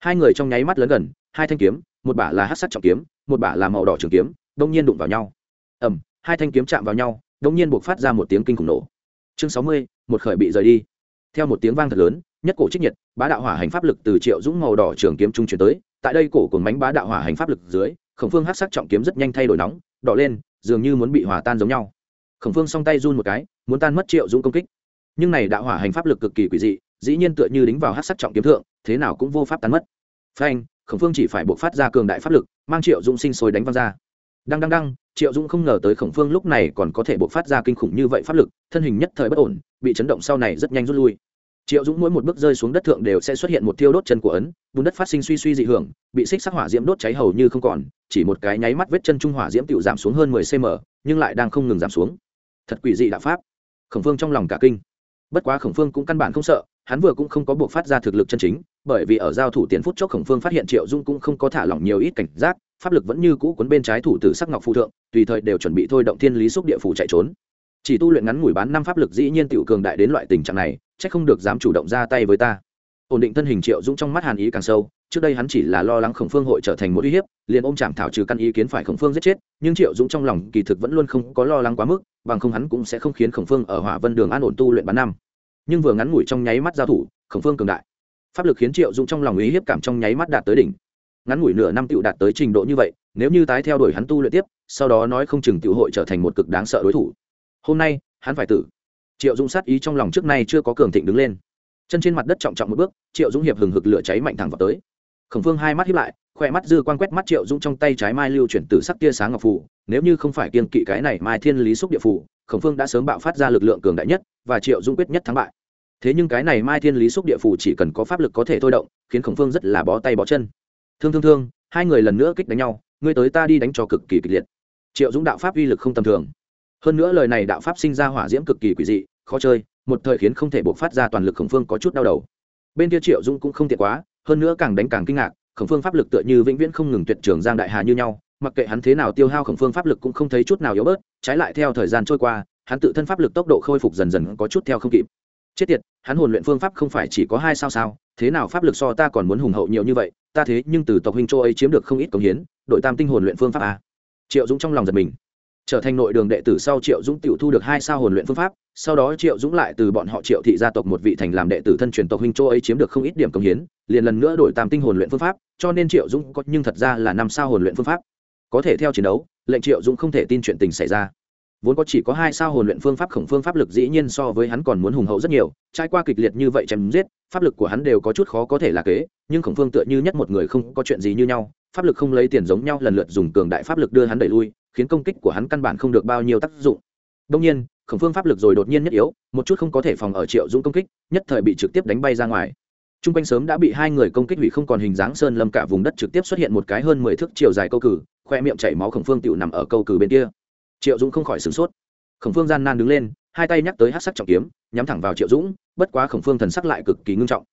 Hai người trong nháy mắt lớn gần, hai thanh kiếm, một bả là hát sắt trọng kiếm, một bả là màu đỏ trường kiếm, đông nhiên đụng vào nhau. Ẩm hai thanh kiếm chạm vào nhau, đông nhiên buộc phát ra một tiếng kinh khủng nổ. Chương sáu mươi, một khởi bị rời đi. Theo một tiếng vang thật lớn nhất cổ trích nhiệt, bá đạo hỏa hành pháp lực từ triệu dũng màu đỏ trường kiếm trung chuyển tới, tại đây cổ cồn bánh bá đạo hỏa hành pháp lực dưới, khổng phương hát sắc trọng kiếm rất nhanh thay đổi nóng, đỏ lên, dường như muốn bị hòa tan giống nhau. Khổng phương song tay run một cái, muốn tan mất triệu dũng công kích. Nhưng này đạo hỏa hành pháp lực cực kỳ quỷ dị, dĩ nhiên tựa như đính vào hát sắc trọng kiếm thượng, thế nào cũng vô pháp tan mất. Phanh, khổng phương chỉ phải buộc phát ra cường đại pháp lực, mang triệu dũng sinh sôi đánh văng ra. Đăng đăng đăng, triệu dũng không ngờ tới khổng phương lúc này còn có thể buộc phát ra kinh khủng như vậy pháp lực, thân hình nhất thời bất ổn, bị chấn động sau này rất nhanh rút lui triệu dũng mỗi một bước rơi xuống đất thượng đều sẽ xuất hiện một thiêu đốt chân của ấn, bùn đất phát sinh suy suy dị hưởng, bị xích sắc hỏa diễm đốt cháy hầu như không còn, chỉ một cái nháy mắt vết chân trung hỏa diễm tựu giảm xuống hơn mười cm nhưng lại đang không ngừng giảm xuống. Thật quỷ dị đạo pháp. Khổng phương trong lòng cả kinh. Bất quá khổng phương cũng căn bản không sợ, hắn vừa cũng không có buộc phát ra thực lực chân chính, bởi vì ở giao thủ tiền phút chốc khổng phương phát hiện triệu dung cũng không có thả lỏng nhiều ít cảnh giác, pháp lực vẫn như cũ cuốn bên trái thủ tử sắc ngọc phụ thượng, tùy thời đều chuẩn bị thôi động thiên lý xúc địa phủ chạy trốn. Chỉ tu luyện ngắn ngủi bán năm pháp lực dĩ nhiên tiểu cường đại đến loại tình trạng này chắc không được dám chủ động ra tay với ta. Ổn định thân hình triệu dũng trong mắt hàn ý càng sâu, trước đây hắn chỉ là lo lắng khổng phương hội trở thành một uy hiếp, liền ôm chạm thảo trừ căn ý kiến phải khổng phương giết chết, nhưng triệu dũng trong lòng kỳ thực vẫn luôn không có lo lắng quá mức, bằng không hắn cũng sẽ không khiến khổng phương ở hỏa vân đường an ổn tu luyện bán năm. Nhưng vừa ngắn ngủi trong nháy mắt giao thủ, khổng phương cường đại. Pháp lực khiến triệu dũng trong lòng ý hiếp cảm trong nháy mắt đạt tới đỉnh. Ngắn ngủi nửa năm tựu đạt tới trình độ như vậy, nếu như tái theo đuổi hắn tu luyện tiếp, sau đó nói không chừng tựu hội trở thành một cực đáng sợ đối thủ. Hôm nay, hắn phải tử triệu dũng sát ý trong lòng trước nay chưa có cường thịnh đứng lên. Chân trên mặt đất trọng trọng một bước, triệu dũng hiệp hừng hực lửa cháy mạnh thẳng vào tới. Khổng phương hai mắt hiếp lại khoe mắt dư quan quét mắt triệu dũng trong tay trái mai lưu chuyển từ sắc tia sáng ngọc phủ nếu như không phải kiên kỵ cái này mai thiên lý xúc địa phủ khổng phương đã sớm bạo phát ra lực lượng cường đại nhất và triệu dũng quyết nhất thắng bại. Thế nhưng cái này mai thiên lý xúc địa phủ chỉ cần có pháp lực có thể thôi động, khiến khổng phương rất là bó tay bó chân. Thương thương thương, hai người lần nữa kích đánh nhau, ngươi tới ta đi đánh cho cực kỳ kịch liệt. Triệu dũng đạo pháp uy lực không tầm thường hơn nữa lời này đạo pháp sinh ra hỏa diễm cực kỳ quỷ dị, khó chơi, một thời khiến không thể buộc phát ra toàn lực khổng phương có chút đau đầu. Bên kia triệu dung cũng không tiện quá, hơn nữa càng đánh càng kinh ngạc, khổng phương pháp lực tựa như vĩnh viễn không ngừng tuyệt trường giang đại hà như nhau, mặc kệ hắn thế nào tiêu hao khổng phương pháp lực cũng không thấy chút nào yếu bớt, trái lại theo thời gian trôi qua, hắn tự thân pháp lực tốc độ khôi phục dần dần có chút theo không kịp. Chết tiệt, hắn hồn luyện phương pháp không phải chỉ có hai sao sao, thế nào pháp lực so ta còn muốn hùng hậu nhiều như vậy, ta thế nhưng từ tộc huynh châu ấy chiếm được không ít công hiến, đội tam tinh hồn luyện phương pháp a triệu dũng trong lòng giật mình trở thành nội đường đệ tử sau triệu dũng tự thu được hai sao hồn luyện phương pháp, sau đó triệu dũng lại từ bọn họ triệu thị gia tộc một vị thành làm đệ tử thân truyền tộc huynh châu ấy chiếm được không ít điểm công hiến, liền lần nữa đổi tam tinh hồn luyện phương pháp, cho nên triệu dũng có, nhưng thật ra là năm sao hồn luyện phương pháp. Có thể theo chiến đấu, lệnh triệu dũng không thể tin chuyện tình xảy ra. Vốn có chỉ có hai sao hồn luyện phương pháp khổng phương pháp lực dĩ nhiên so với hắn còn muốn hùng hậu rất nhiều, trải qua kịch liệt như vậy chém giết, pháp lực của hắn đều có chút khó có thể là kế, nhưng khổng phương tựa như nhất một người không có chuyện gì như nhau, pháp lực không lấy tiền giống nhau, lần lượt dùng cường đại pháp lực đưa hắn đẩy lui khiến công kích của hắn căn bản không được bao nhiêu tác dụng. Đông nhiên, khổng phương pháp lực rồi đột nhiên nhất yếu, một chút không có thể phòng ở triệu dũng công kích, nhất thời bị trực tiếp đánh bay ra ngoài. T r u n g quanh sớm đã bị hai người công kích hủy không còn hình dáng sơn lâm cả vùng đất trực tiếp xuất hiện một cái hơn mười thước chiều dài câu cử, khoe miệng chảy máu khổng phương tựu nằm ở câu cử bên kia. Triệu dũng không khỏi sửng sốt. Khổng phương gian nan đứng lên, hai tay nhắc tới hát sắc trọng kiếm, nhắm thẳng vào triệu dũng, bất quá khổng phương thần sắc lại cực kỳ ngưng trọng.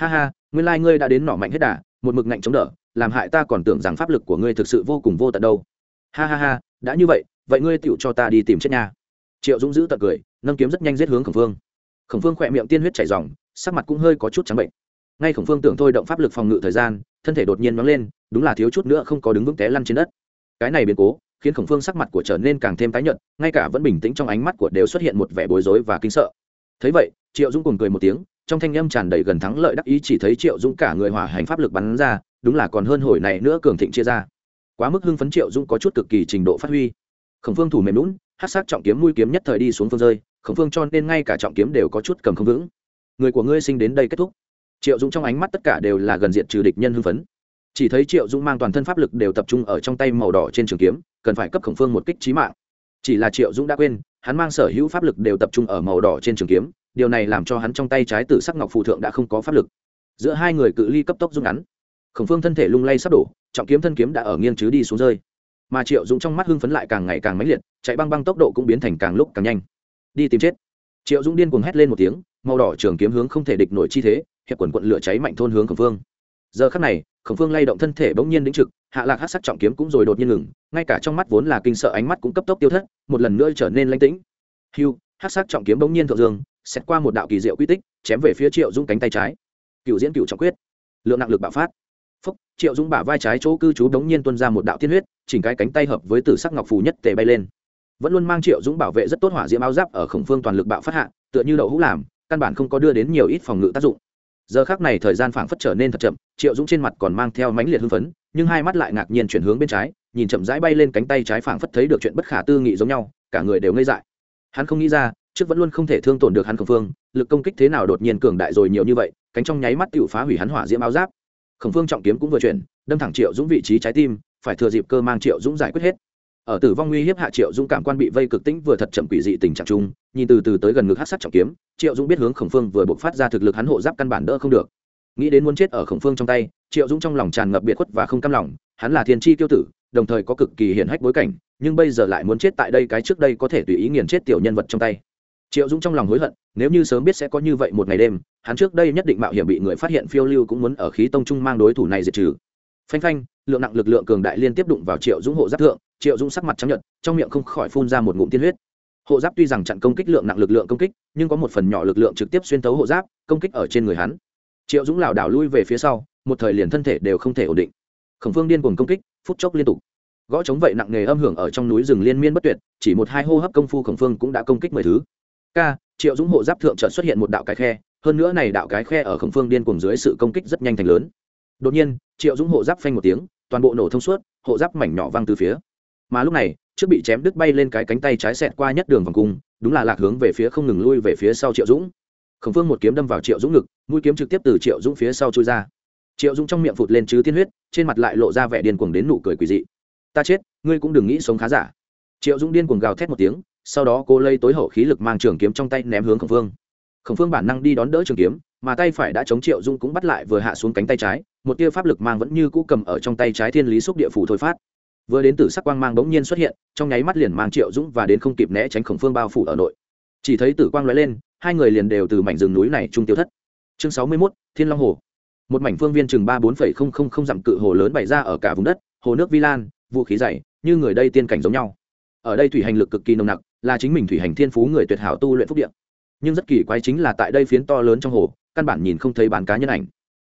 Ha ha, nguyên lai ngươi đã đến nỏ mạnh hết đà, một mực ngạnh chống đỡ, làm hại ta còn tưởng rằng pháp lực của ngươi thực sự vô cùng vô tận đâu. Ha ha ha đã như vậy vậy ngươi tựu cho ta đi tìm chết nha. Triệu dũng giữ tật cười, nâng kiếm rất nhanh giết hướng khổng phương. Khổng phương khỏe miệng tiên huyết chảy r sắc mặt cũng hơi có chút trắng bệnh. Ngay khổng phương tưởng thôi động pháp lực phòng ngự thời gian, thân thể đột nhiên nóng lên, đúng là thiếu chút nữa không có đứng vững té lăn trên đất. Cái này biến cố, khiến khổng phương sắc mặt của trở nên càng thêm tái nhợt, ngay cả vẫn bình tĩnh trong ánh mắt của đều xuất hiện một vẻ bối rối và kinh sợ. Thấy vậy, triệu dũng cùng cười một tiếng, trong thanh âm tràn đầy gần thắng lợi đắc ý chỉ thấy triệu dũng cả người hỏa hành pháp lực bắn ra, đúng là còn hơn hồi này nữa cường thịnh chia ra quá mức hưng phấn triệu dũng có chút cực kỳ trình độ phát huy. Khổng phương thủ mềm lún hát sát trọng kiếm mũi kiếm nhất thời đi xuống phương rơi, khổng phương cho nên ngay cả trọng kiếm đều có chút cầm không vững. Người của ngươi sinh đến đây kết thúc. Triệu dũng trong ánh mắt tất cả đều là gần diện trừ địch nhân hưng phấn. Chỉ thấy triệu dũng mang toàn thân pháp lực đều tập trung ở trong tay màu đỏ trên trường kiếm, cần phải cấp khổng phương một kích trí mạng. Chỉ là triệu dũng đã quên, hắn mang sở hữu pháp lực đều tập trung ở màu đỏ trên trường kiếm, điều này làm cho hắn trong tay trái tử sắc ngọc phù thượng đã không có pháp lực. Giữa hai người cự ly cấp tốc rút ngắn. Khổng phương thân thể lung lay sắp đổ trọng kiếm thân kiếm đã ở nghiêng chứ đi xuống rơi. Mà triệu dũng trong mắt hưng phấn lại càng ngày càng mãnh liệt, chạy băng băng tốc độ cũng biến thành càng lúc càng nhanh. Đi tìm chết. Triệu dũng điên cuồng hét lên một tiếng, màu đỏ trường kiếm hướng không thể địch nổi chi thế, hiệp quần quận lửa cháy mạnh thôn hướng khổng phương. Giờ khắc này, khổng phương lay động thân thể bỗng nhiên đĩnh trực, hạ lạc hát sắc trọng kiếm cũng rồi đột nhiên ngừng, ngay cả trong mắt vốn là kinh sợ ánh mắt cũng cấp tốc tiêu thất, một lần nữa trở nên lanh tĩnh. Hiu hát sắc trọng kiếm bỗng nhiên thượng dương xét qua một đạo kỳ diệu quy tích, chém về phía triệu dũng cánh tay trái. Cựu diễn cựu trọng quyết. Lượng nặng lực bạo phát triệu dũng bả vai trái chỗ cư trú đống nhiên tuân ra một đạo tiên huyết, chỉnh cái cánh tay hợp với tử sắc ngọc phù nhất tề bay lên. Vẫn luôn mang triệu dũng bảo vệ rất tốt hỏa diễm áo giáp ở khổng phương toàn lực bạo phát hạ, tựa như đậu hũ làm, căn bản không có đưa đến nhiều ít phòng ngự tác dụng. Giờ khác này thời gian phảng phất trở nên thật chậm, triệu dũng trên mặt còn mang theo mãnh liệt hưng phấn, nhưng hai mắt lại ngạc nhiên chuyển hướng bên trái, nhìn chậm rãi bay lên cánh tay trái phảng phất thấy được chuyện bất khả tư nghị giống nhau, cả người đều ngây dại. Hắn không nghĩ ra, trước vẫn luôn không thể thương tổn được hắn khổng phương, lực công kích thế nào đột nhiên cường đại rồi nhiều như vậy, cánh trong nháy mắt tự phá hủy hắn hỏa diễm áo giáp khổng phương trọng kiếm cũng vừa chuyển, đâm thẳng triệu dũng vị trí trái tim, phải thừa dịp cơ mang triệu dũng giải quyết hết. Ở tử vong uy hiếp hạ triệu dũng cảm quan bị vây cực tĩnh vừa thật chậm quỷ dị tình trạng chung, nhìn từ từ tới gần ngực hát sắc trọng kiếm, triệu dũng biết hướng khổng phương vừa buộc phát ra thực lực hắn hộ giáp căn bản đỡ không được. Nghĩ đến muốn chết ở khổng phương trong tay, triệu dũng trong lòng tràn ngập biệt khuất và không cam lòng, hắn là thiên tri tiêu tử, đồng thời có cực kỳ hiển hách bối cảnh, nhưng bây giờ lại muốn chết tại đây cái trước đây có thể tùy ý nghiền chết tiểu nhân vật trong tay triệu dũng trong lòng hối hận, nếu như sớm biết sẽ có như vậy một ngày đêm, hắn trước đây nhất định mạo hiểm bị người phát hiện phiêu lưu cũng muốn ở khí tông trung mang đối thủ này diệt trừ. Phanh phanh, lượng nặng lực lượng cường đại liên tiếp đụng vào triệu dũng hộ giáp thượng, triệu dũng sắc mặt trắng nhợt, trong miệng không khỏi phun ra một ngụm tiên huyết. Hộ giáp tuy rằng chặn công kích lượng nặng lực lượng công kích, nhưng có một phần nhỏ lực lượng trực tiếp xuyên tấu hộ giáp, công kích ở trên người hắn. Triệu dũng lảo đảo lui về phía sau, một thời liền thân thể đều không thể ổn định. Khổng phương điên cuồng công kích, phút chốc liên tục. Gõ chống vậy nặng nề âm hưởng ở trong núi rừng liên miên bất tuyệt, chỉ một hai hô hấp công phu khổng phương cũng đã công kích mười thứ k triệu dũng hộ giáp thượng chợt xuất hiện một đạo cái khe, hơn nữa này đạo cái khe ở khổng phương điên cuồng dưới sự công kích rất nhanh thành lớn. Đột nhiên, triệu dũng hộ giáp phanh một tiếng, toàn bộ nổ thông suốt, hộ giáp mảnh nhỏ văng từ phía. Mà lúc này, trước bị chém đứt bay lên cái cánh tay trái xẹt qua nhất đường vòng cung, đúng là lạc hướng về phía không ngừng lui về phía sau triệu dũng. Khổng phương một kiếm đâm vào triệu dũng ngực, mũi kiếm trực tiếp từ triệu dũng phía sau chui ra. Triệu dũng trong miệng phụt lên chứ tiên huyết, trên mặt lại lộ ra vẻ điên cuồng đến nụ cười quỳ dị. Ta chết, ngươi cũng đừng nghĩ sống khá giả. Triệu dũng điên cuồng gào thét một tiếng sau đó cô lây tối hậu khí lực mang trường kiếm trong tay ném hướng khổng phương. Khổng phương bản năng đi đón đỡ trường kiếm, mà tay phải đã chống triệu dung cũng bắt lại vừa hạ xuống cánh tay trái, một tia pháp lực mang vẫn như cũ cầm ở trong tay trái thiên lý xúc địa phủ thôi phát. Vừa đến tử sắc quang mang bỗng nhiên xuất hiện, trong nháy mắt liền mang triệu dũng và đến không kịp né tránh khổng phương bao phủ ở nội. Chỉ thấy tử quang lóe lên, hai người liền đều từ mảnh rừng núi này trung tiêu thất. Chương sáu mươi mốt, thiên long hồ. Một mảnh phương viên chừng ba bốn phẩy không không không dặm cự hồ lớn bày ra ở cả vùng đất, hồ nước vi lan, vũ khí dày, như người đây tiên cảnh giống nhau. Ở đây thủy hành lực cực kỳ nồng nặc là chính mình thủy hành thiên phú người tuyệt hảo tu luyện phúc điện nhưng rất kỳ quái chính là tại đây phiến to lớn trong hồ, căn bản nhìn không thấy bán cá nhân ảnh.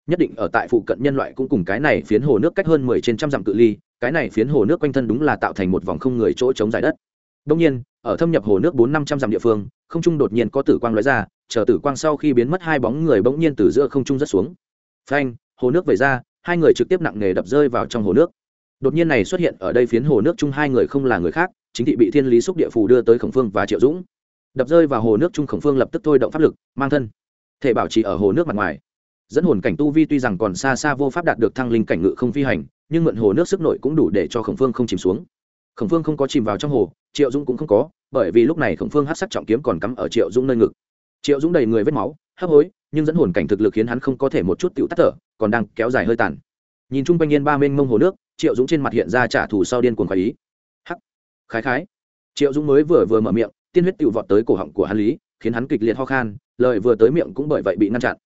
Nhất định ở tại phụ cận nhân loại cũng cùng cái này phiến hồ nước cách hơn mười trên trăm dặm cự ly, cái này phiến hồ nước quanh thân đúng là tạo thành một vòng không người chỗ chống dài đất. Đông nhiên, ở thâm nhập hồ nước bốn năm trăm dặm địa phương, không trung đột nhiên có tử quang lóe ra, chờ tử quang sau khi biến mất hai bóng người bỗng nhiên từ giữa không trung rất xuống. Phanh, hồ nước về ra, hai người trực tiếp nặng nề đập rơi vào trong hồ nước đột nhiên này xuất hiện ở đây phiến hồ nước chung hai người không là người khác, chính thị bị thiên lý xúc địa phù đưa tới khổng phương và triệu dũng. Đập rơi vào hồ nước trung khổng phương lập tức thôi động pháp lực, mang thân. Thể bảo trì ở hồ nước mặt ngoài. Dẫn hồn cảnh tu vi tuy rằng còn xa xa vô pháp đạt được thăng linh cảnh ngự không phi hành, nhưng mượn hồ nước sức nội cũng đủ để cho khổng phương không chìm xuống. Khổng phương không có chìm vào trong hồ, triệu dũng cũng không có, bởi vì lúc này khổng phương hát sắc trọng kiếm còn cắm ở triệu dũng nơi ngực. Triệu dũng đầy người vết máu, hấp hối, nhưng dẫn hồn cảnh thực lực khiến hắn không có thể một chút tựu tắt thở, còn đang kéo dài hơi tàn. Nhìn chung quanh yên ba mênh mông hồ nước triệu dũng trên mặt hiện ra trả thù sau điên cuồng khoái ý. Hắc. Khái khái. Triệu dũng mới vừa vừa mở miệng, tiên huyết tựu vọt tới cổ họng của hắn lý, khiến hắn kịch liệt ho khan, lời vừa tới miệng cũng bởi vậy bị ngăn chặn.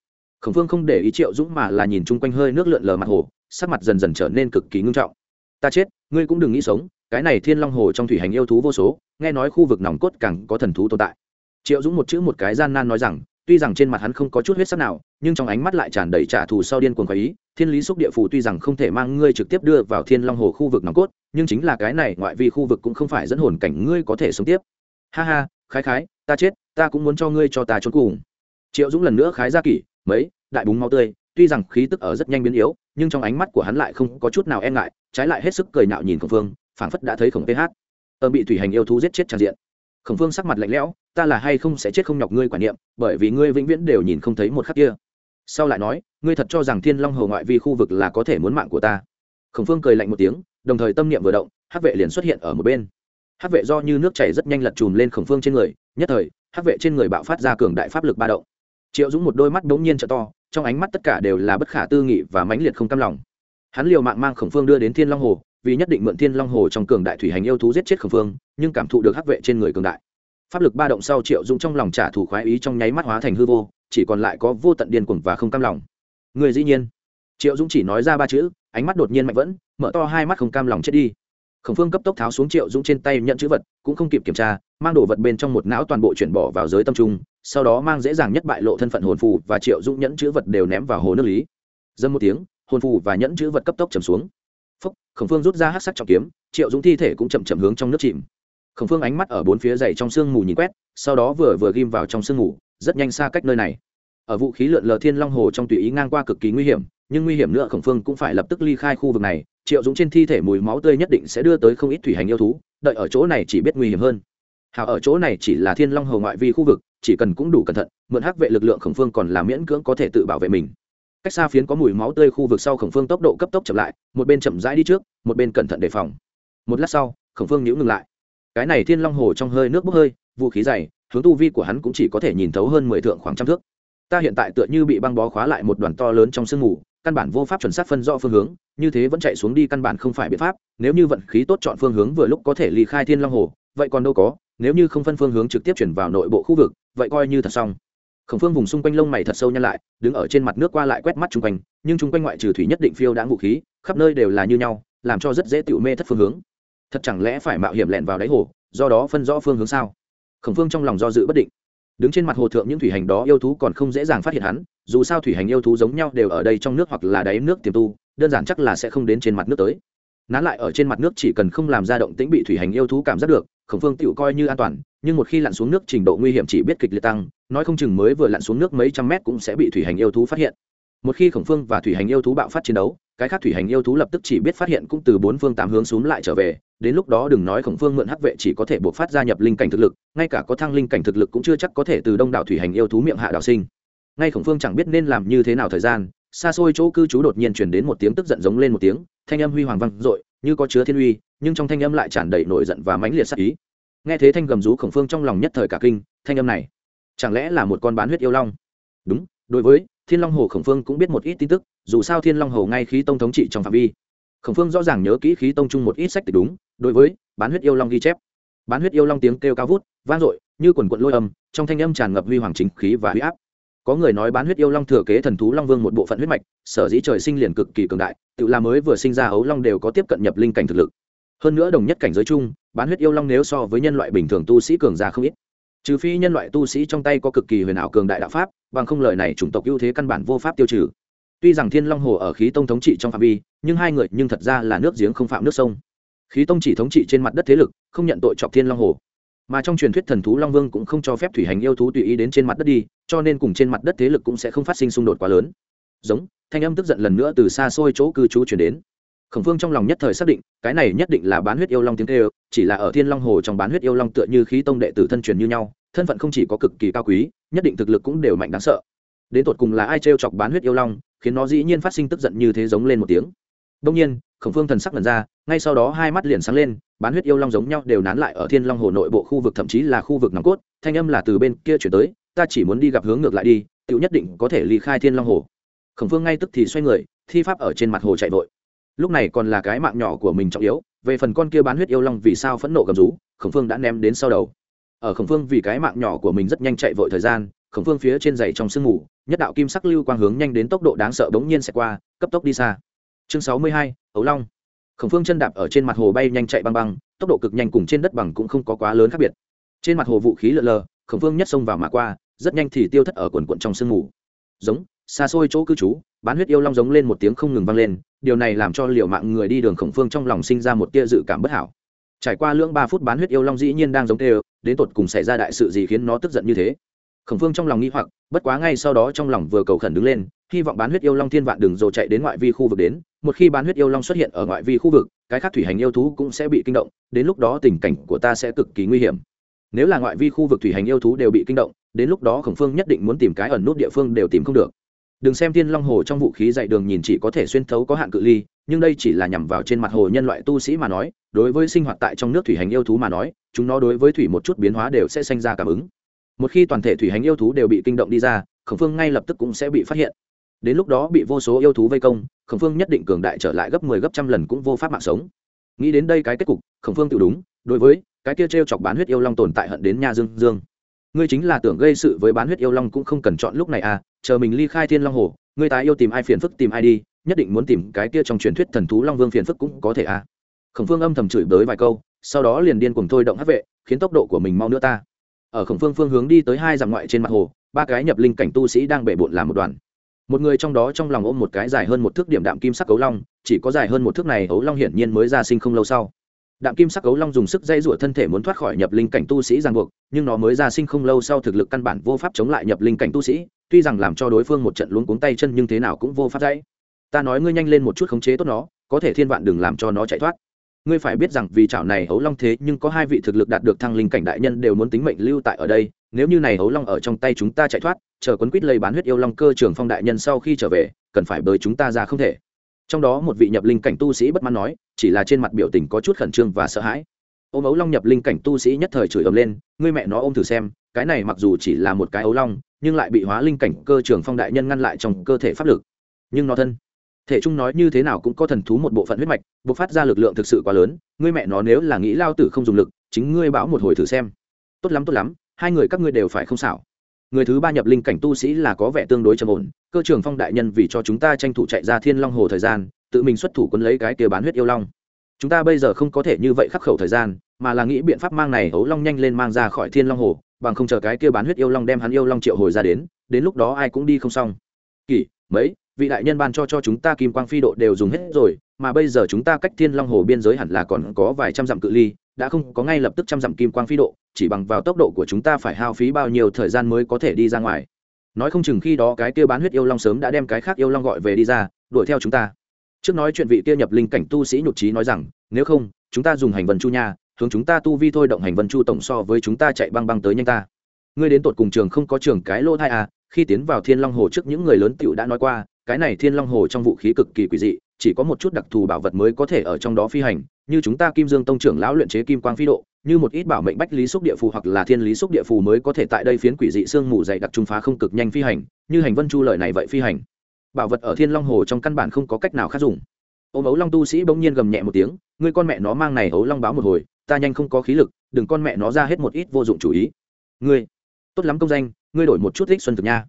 Khổng phương không để ý triệu dũng mà là nhìn chung quanh hơi nước lượn lờ mặt hồ, sắc mặt dần dần trở nên cực kỳ ngưng trọng. Ta chết, ngươi cũng đừng nghĩ sống, cái này thiên long hồ trong thủy hành yêu thú vô số, nghe nói khu vực nòng cốt càng có thần thú tồn tại. Triệu dũng một chữ một cái gian nan nói rằng tuy rằng trên mặt hắn không có chút huyết sắc nào, nhưng trong ánh mắt lại tràn đầy trả thù sau điên cuồng khoái ý. Thiên lý xúc địa phủ tuy rằng không thể mang ngươi trực tiếp đưa vào thiên long hồ khu vực nòng cốt, nhưng chính là cái này ngoại vi khu vực cũng không phải dẫn hồn cảnh ngươi có thể sống tiếp. Ha ha, khái khái, ta chết, ta cũng muốn cho ngươi cho ta trốn cùng. Triệu dũng lần nữa khái ra kỷ, mấy, đại búng máu tươi, tuy rằng khí tức ở rất nhanh biến yếu, nhưng trong ánh mắt của hắn lại không có chút nào e ngại. Trái lại hết sức cười nhạo nhìn khổng phương, phảng phất đã thấy khổng ph ơ bị thủy hành yêu thú giết chết tràn diện khổng phương sắc mặt lạnh lẽo, ta là hay không sẽ chết không nhọc ngươi quả niệm, bởi vì ngươi vĩnh viễn đều nhìn không thấy một khắc kia. Sau lại nói, ngươi thật cho rằng thiên long hầu ngoại vi khu vực là có thể muốn mạng của ta? Khổng phương cười lạnh một tiếng, đồng thời tâm niệm vừa động, hắc vệ liền xuất hiện ở một bên. Hắc vệ do như nước chảy rất nhanh lật chùm lên khổng phương trên người, nhất thời, hắc vệ trên người bạo phát ra cường đại pháp lực ba động. Triệu dũng một đôi mắt đ ố n g nhiên t to, trong ánh mắt tất cả đều là bất khả tư nghị và mãnh liệt không cam lòng. Hắn liều mạng mang khổng phương đưa đến thiên long hồ vì nhất định mượn thiên long hồ trong cường đại thủy hành yêu thú giết chết khẩn phương, nhưng cảm thụ được hắc vệ trên người cường đại. Pháp lực ba động sau triệu dũng trong lòng trả thù khoái ý trong nháy mắt hóa thành hư vô, chỉ còn lại có vô tận điên cuồng và không cam lòng. Người dĩ nhiên. Triệu dũng chỉ nói ra ba chữ, ánh mắt đột nhiên mạnh vẫn, mở to hai mắt không cam lòng chết đi. Khổng phương cấp tốc tháo xuống triệu dũng trên tay nhận chữ vật, cũng không kịp kiểm tra, mang đồ vật bên trong một não toàn bộ chuyển bỏ vào giới tâm trung, sau đó mang dễ dàng nhất bại lộ thân phận hồn phù và triệu dũng nhẫn chữ vật đều ném vào hồ nước lý. Dâm một tiếng, hồn phù và nhẫn chữ vật cấp tốc trầm xuống phúc, khổng phương rút ra hát sắc trọng kiếm, triệu dũng thi thể cũng chậm chậm hướng trong nước chìm. Khổng phương ánh mắt ở bốn phía dày trong sương mù nhìn quét, sau đó vừa vừa ghim vào trong sương mù, rất nhanh xa cách nơi này. Ở vũ khí lượn lờ thiên long hồ trong tùy ý ngang qua cực kỳ nguy hiểm, nhưng nguy hiểm nữa khổng phương cũng phải lập tức ly khai khu vực này, triệu dũng trên thi thể mùi máu tươi nhất định sẽ đưa tới không ít thủy hành yêu thú, đợi ở chỗ này chỉ biết nguy hiểm hơn. Hào ở chỗ này chỉ là thiên long hồ ngoại vi khu vực, chỉ cần cũng đủ cẩn thận, mượn hắc vệ lực lượng khổng phương còn là miễn cưỡng có thể tự bảo vệ mình cách xa phiến có mùi máu tươi khu vực sau khổng phương tốc độ cấp tốc chậm lại, một bên chậm rãi đi trước, một bên cẩn thận đề phòng. Một lát sau, khổng phương nhữ ngừng lại. Cái này thiên long hồ trong hơi nước bốc hơi, vũ khí dày, hướng tu vi của hắn cũng chỉ có thể nhìn thấu hơn mười thượng khoảng trăm thước. Ta hiện tại tựa như bị băng bó khóa lại một đoàn to lớn trong sương mù, căn bản vô pháp chuẩn xác phân rõ phương hướng, như thế vẫn chạy xuống đi căn bản không phải biện pháp, nếu như vận khí tốt chọn phương hướng vừa lúc có thể ly khai thiên long hồ, vậy còn đâu có, nếu như không phân phương hướng trực tiếp chuyển vào nội bộ khu vực, vậy coi như thật xong khổng phương vùng xung quanh lông mày thật sâu nhăn lại, đứng ở trên mặt nước qua lại quét mắt chung quanh, nhưng chung quanh ngoại trừ thủy nhất định phiêu đãng vũ khí, khắp nơi đều là như nhau, làm cho rất dễ tựu mê thất phương hướng. Thật chẳng lẽ phải mạo hiểm lẹn vào đáy hồ, do đó phân rõ phương hướng sao? Khổng phương trong lòng do dự bất định. Đứng trên mặt hồ thượng những thủy hành đó yêu thú còn không dễ dàng phát hiện hắn, dù sao thủy hành yêu thú giống nhau đều ở đây trong nước hoặc là đáy nước tiềm tu, đơn giản chắc là sẽ không đến trên mặt nước tới. Nán lại ở trên mặt nước chỉ cần không làm ra động tĩnh bị thủy hành yêu thú cảm giác được khổng phương tựu coi như an toàn, nhưng một khi lặn xuống nước trình độ nguy hiểm chỉ biết kịch liệt tăng, nói không chừng mới vừa lặn xuống nước mấy trăm mét cũng sẽ bị thủy hành yêu thú phát hiện. Một khi khổng phương và thủy hành yêu thú bạo phát chiến đấu, cái khác thủy hành yêu thú lập tức chỉ biết phát hiện cũng từ bốn phương tám hướng xuống lại trở về, đến lúc đó đừng nói khổng phương mượn hắc vệ chỉ có thể buộc phát gia nhập linh cảnh thực lực, ngay cả có thăng linh cảnh thực lực cũng chưa chắc có thể từ đông đảo thủy hành yêu thú miệng hạ đạo sinh. Ngay khổng phương chẳng biết nên làm như thế nào thời gian, xa xôi chỗ cư trú đột nhiên chuyển đến một tiếng tức giận giống lên một tiếng, thanh âm huy hoàng vang dội như có chứa thiên uy, nhưng trong thanh âm lại tràn đầy nổi giận và mãnh liệt sắc ý. Nghe thế thanh gầm rú khổng phương trong lòng nhất thời cả kinh, thanh âm này, chẳng lẽ là một con bán huyết yêu long? Đúng, đối với thiên long hồ khổng phương cũng biết một ít tin tức, dù sao thiên long hồ ngay khí tông thống trị trong phạm vi. Khổng phương rõ ràng nhớ kỹ khí tông chung một ít sách thì đúng, đối với bán huyết yêu long ghi chép. Bán huyết yêu long tiếng kêu cao vút, vang dội, như quần quận lôi âm, trong thanh âm tràn ngập huy hoàng chính khí và huy áp có người nói bán huyết yêu long thừa kế thần thú long vương một bộ phận huyết mạch, sở dĩ trời sinh liền cực kỳ cường đại, tự là mới vừa sinh ra ấu long đều có tiếp cận nhập linh cảnh thực lực. Hơn nữa đồng nhất cảnh giới chung, bán huyết yêu long nếu so với nhân loại bình thường tu sĩ cường già không ít. Trừ phi nhân loại tu sĩ trong tay có cực kỳ huyền ảo cường đại đạo pháp, bằng không lời này chủng tộc ưu thế căn bản vô pháp tiêu trừ. Tuy rằng thiên long hồ ở khí tông thống trị trong phạm vi, nhưng hai người nhưng thật ra là nước giếng không phạm nước sông. Khí tông chỉ thống trị trên mặt đất thế lực, không nhận tội chọc thiên long hồ mà trong truyền thuyết thần thú long vương cũng không cho phép thủy hành yêu thú tùy ý đến trên mặt đất đi, cho nên cùng trên mặt đất thế lực cũng sẽ không phát sinh xung đột quá lớn. Giống, thanh âm tức giận lần nữa từ xa xôi chỗ cư trú chuyển đến. Khổng phương trong lòng nhất thời xác định, cái này nhất định là bán huyết yêu long tiếng tê chỉ là ở thiên long hồ trong bán huyết yêu long tựa như khí tông đệ tử thân truyền như nhau, thân phận không chỉ có cực kỳ cao quý, nhất định thực lực cũng đều mạnh đáng sợ. Đến tột cùng là ai trêu chọc bán huyết yêu long, khiến nó dĩ nhiên phát sinh tức giận như thế giống lên một tiếng. Đông nhiên, khổng phương thần sắc lần ra, ngay sau đó hai mắt liền sáng lên bán huyết yêu long giống nhau đều nán lại ở thiên long hồ nội bộ khu vực, thậm chí là khu vực nòng cốt. Thanh âm là từ bên kia chuyển tới, ta chỉ muốn đi gặp hướng ngược lại đi tự nhất định có thể ly khai thiên long hồ. Khổng phương ngay tức thì xoay người, thi pháp ở trên mặt hồ chạy vội. Lúc này còn là cái mạng nhỏ của mình trọng yếu, về phần con kia bán huyết yêu long vì sao phẫn nộ gầm rú, khổng phương đã ném đến sau đầu. Ở khổng phương vì cái mạng nhỏ của mình rất nhanh chạy vội thời gian, khổng phương phía trên giày trong sương mù, nhất đạo kim sắc lưu quang hướng nhanh đến tốc độ đáng sợ bỗng nhiên sẽ qua, cấp tốc đi xa. Chương sáu mươi hai, ấu long khổng phương chân đạp ở trên mặt hồ bay nhanh chạy băng băng, tốc độ cực nhanh cùng trên đất bằng cũng không có quá lớn khác biệt. Trên mặt hồ vũ khí lợn lờ, khổng phương nhất xông vào mà qua, rất nhanh thì tiêu thất ở quần quận trong sương mù. Giống, xa xôi chỗ cư trú, bán huyết yêu long giống lên một tiếng không ngừng vang lên, điều này làm cho liệu mạng người đi đường khổng phương trong lòng sinh ra một tia dự cảm bất hảo. Trải qua lưỡng ba phút bán huyết yêu long dĩ nhiên đang giống tê, đến tột cùng xảy ra đại sự gì khiến nó tức giận như thế? Khổng phương trong lòng nghi hoặc, bất quá ngay sau đó trong lòng vừa cầu khẩn đứng lên hy vọng bán huyết yêu long thiên vạn đường rồi chạy đến ngoại vi khu vực đến, một khi bán huyết yêu long xuất hiện ở ngoại vi khu vực, cái khác thủy hành yêu thú cũng sẽ bị kinh động, đến lúc đó tình cảnh của ta sẽ cực kỳ nguy hiểm. Nếu là ngoại vi khu vực thủy hành yêu thú đều bị kinh động, đến lúc đó khổng phương nhất định muốn tìm cái ẩn nút địa phương đều tìm không được. Đừng xem thiên long hồ trong vũ khí dạy đường nhìn chỉ có thể xuyên thấu có hạn cự ly, nhưng đây chỉ là nhằm vào trên mặt hồ nhân loại tu sĩ mà nói, đối với sinh hoạt tại trong nước thủy hành yêu thú mà nói, chúng nó đối với thủy một chút biến hóa đều sẽ sinh ra cảm ứng. Một khi toàn thể thủy hành yêu thú đều bị kinh động đi ra, khổng phương ngay lập tức cũng sẽ bị phát hiện đến lúc đó bị vô số yêu thú vây công, khổng phương nhất định cường đại trở lại gấp mười 10 gấp trăm lần cũng vô pháp mạng sống. Nghĩ đến đây cái kết cục, khổng phương tự đúng, đối với cái kia t r e o chọc bán huyết yêu long tồn tại hận đến nha dương dương. Ngươi chính là tưởng gây sự với bán huyết yêu long cũng không cần chọn lúc này à chờ mình ly khai thiên long hồ, ngươi tái yêu tìm ai phiền phức tìm ai đi, nhất định muốn tìm cái kia trong truyền thuyết thần thú long vương phiền phức cũng có thể à. Khổng phương âm thầm chửi bới vài câu, sau đó liền điên cùng thôi động hát vệ, khiến tốc độ của mình mau nữa ta. Ở khổng phương phương hướng đi tới hai dặm ngoại trên mặt hồ, ba cái nhập linh cảnh tu sĩ đang bể bộn làm một đoàn một người trong đó trong lòng ôm một cái dài hơn một thước điểm đạm kim sắc cấu long, chỉ có dài hơn một thước này ấu long hiển nhiên mới ra sinh không lâu sau. Đạm kim sắc cấu long dùng sức dây rủa thân thể muốn thoát khỏi nhập linh cảnh tu sĩ ràng buộc, nhưng nó mới ra sinh không lâu sau thực lực căn bản vô pháp chống lại nhập linh cảnh tu sĩ, tuy rằng làm cho đối phương một trận luống cuống tay chân nhưng thế nào cũng vô pháp dãy. Ta nói ngươi nhanh lên một chút khống chế tốt nó, có thể thiên vạn đừng làm cho nó chạy thoát. Ngươi phải biết rằng vì chảo này ấu long thế nhưng có hai vị thực lực đạt được thăng linh cảnh đại nhân đều muốn tính mệnh lưu tại ở đây, nếu như này ấu long ở trong tay chúng ta chạy thoát chờ quấn quýt lây bán huyết yêu long cơ trường phong đại nhân sau khi trở về, cần phải bới chúng ta ra không thể. Trong đó một vị nhập linh cảnh tu sĩ bất mãn nói, chỉ là trên mặt biểu tình có chút khẩn trương và sợ hãi. Ôm ấu long nhập linh cảnh tu sĩ nhất thời chửi ầm lên, ngươi mẹ nó ôm thử xem, cái này mặc dù chỉ là một cái ấu long, nhưng lại bị hóa linh cảnh cơ trường phong đại nhân ngăn lại trong cơ thể pháp lực. Nhưng nó thân, thể trung nói như thế nào cũng có thần thú một bộ phận huyết mạch buộc phát ra lực lượng thực sự quá lớn, ngươi mẹ nó nếu là nghĩ lao tử không dùng lực, chính ngươi bão một hồi thử xem. Tốt lắm tốt lắm, hai người các ngươi đều phải không xảo người thứ ba nhập linh cảnh tu sĩ là có vẻ tương đối trầm ổn, cơ trường phong đại nhân vì cho chúng ta tranh thủ chạy ra thiên long hồ thời gian, tự mình xuất thủ quân lấy cái kia bán huyết yêu long. Chúng ta bây giờ không có thể như vậy khắc khẩu thời gian, mà là nghĩ biện pháp mang này ấu long nhanh lên mang ra khỏi thiên long hồ, bằng không chờ cái kia bán huyết yêu long đem hắn yêu long triệu hồi ra đến đến lúc đó ai cũng đi không xong. Kỷ mấy, vị đại nhân ban cho cho chúng ta kim quang phi độ đều dùng hết rồi, mà bây giờ chúng ta cách thiên long hồ biên giới hẳn là còn có vài trăm dặm cự ly đã không có ngay lập tức trăm dặm kim quang phi độ, chỉ bằng vào tốc độ của chúng ta phải hao phí bao nhiêu thời gian mới có thể đi ra ngoài. Nói không chừng khi đó cái kia bán huyết yêu long sớm đã đem cái khác yêu long gọi về đi ra, đuổi theo chúng ta. Trước nói chuyện vị kia nhập linh cảnh tu sĩ nhục trí nói rằng, nếu không, chúng ta dùng hành vân chu nha, hướng chúng ta tu vi thôi động hành vân chu tổng so với chúng ta chạy băng băng tới nhanh ta. Ngươi đến tột cùng trường không có trường cái lỗ thai à? Khi tiến vào thiên long hồ trước những người lớn tựu đã nói qua, cái này thiên long hồ trong vũ khí cực kỳ quỷ dị, chỉ có một chút đặc thù bảo vật mới có thể ở trong đó phi hành như chúng ta kim dương tông trưởng lão luyện chế kim quang phi độ, như một ít bảo mệnh bách lý xúc địa phù hoặc là thiên lý xúc địa phù mới có thể tại đây phiến quỷ dị sương mù dày đặc trung phá không cực nhanh phi hành, như hành vân chu lợi này vậy phi hành. Bảo vật ở thiên long hồ trong căn bản không có cách nào khác dùng. Ôm ấu long tu sĩ bỗng nhiên gầm nhẹ một tiếng, ngươi con mẹ nó mang này ấu long báo một hồi, ta nhanh không có khí lực, đừng con mẹ nó ra hết một ít vô dụng chủ ý. Ngươi, tốt lắm công danh, ngươi đổi một chút thích xuân thực nha.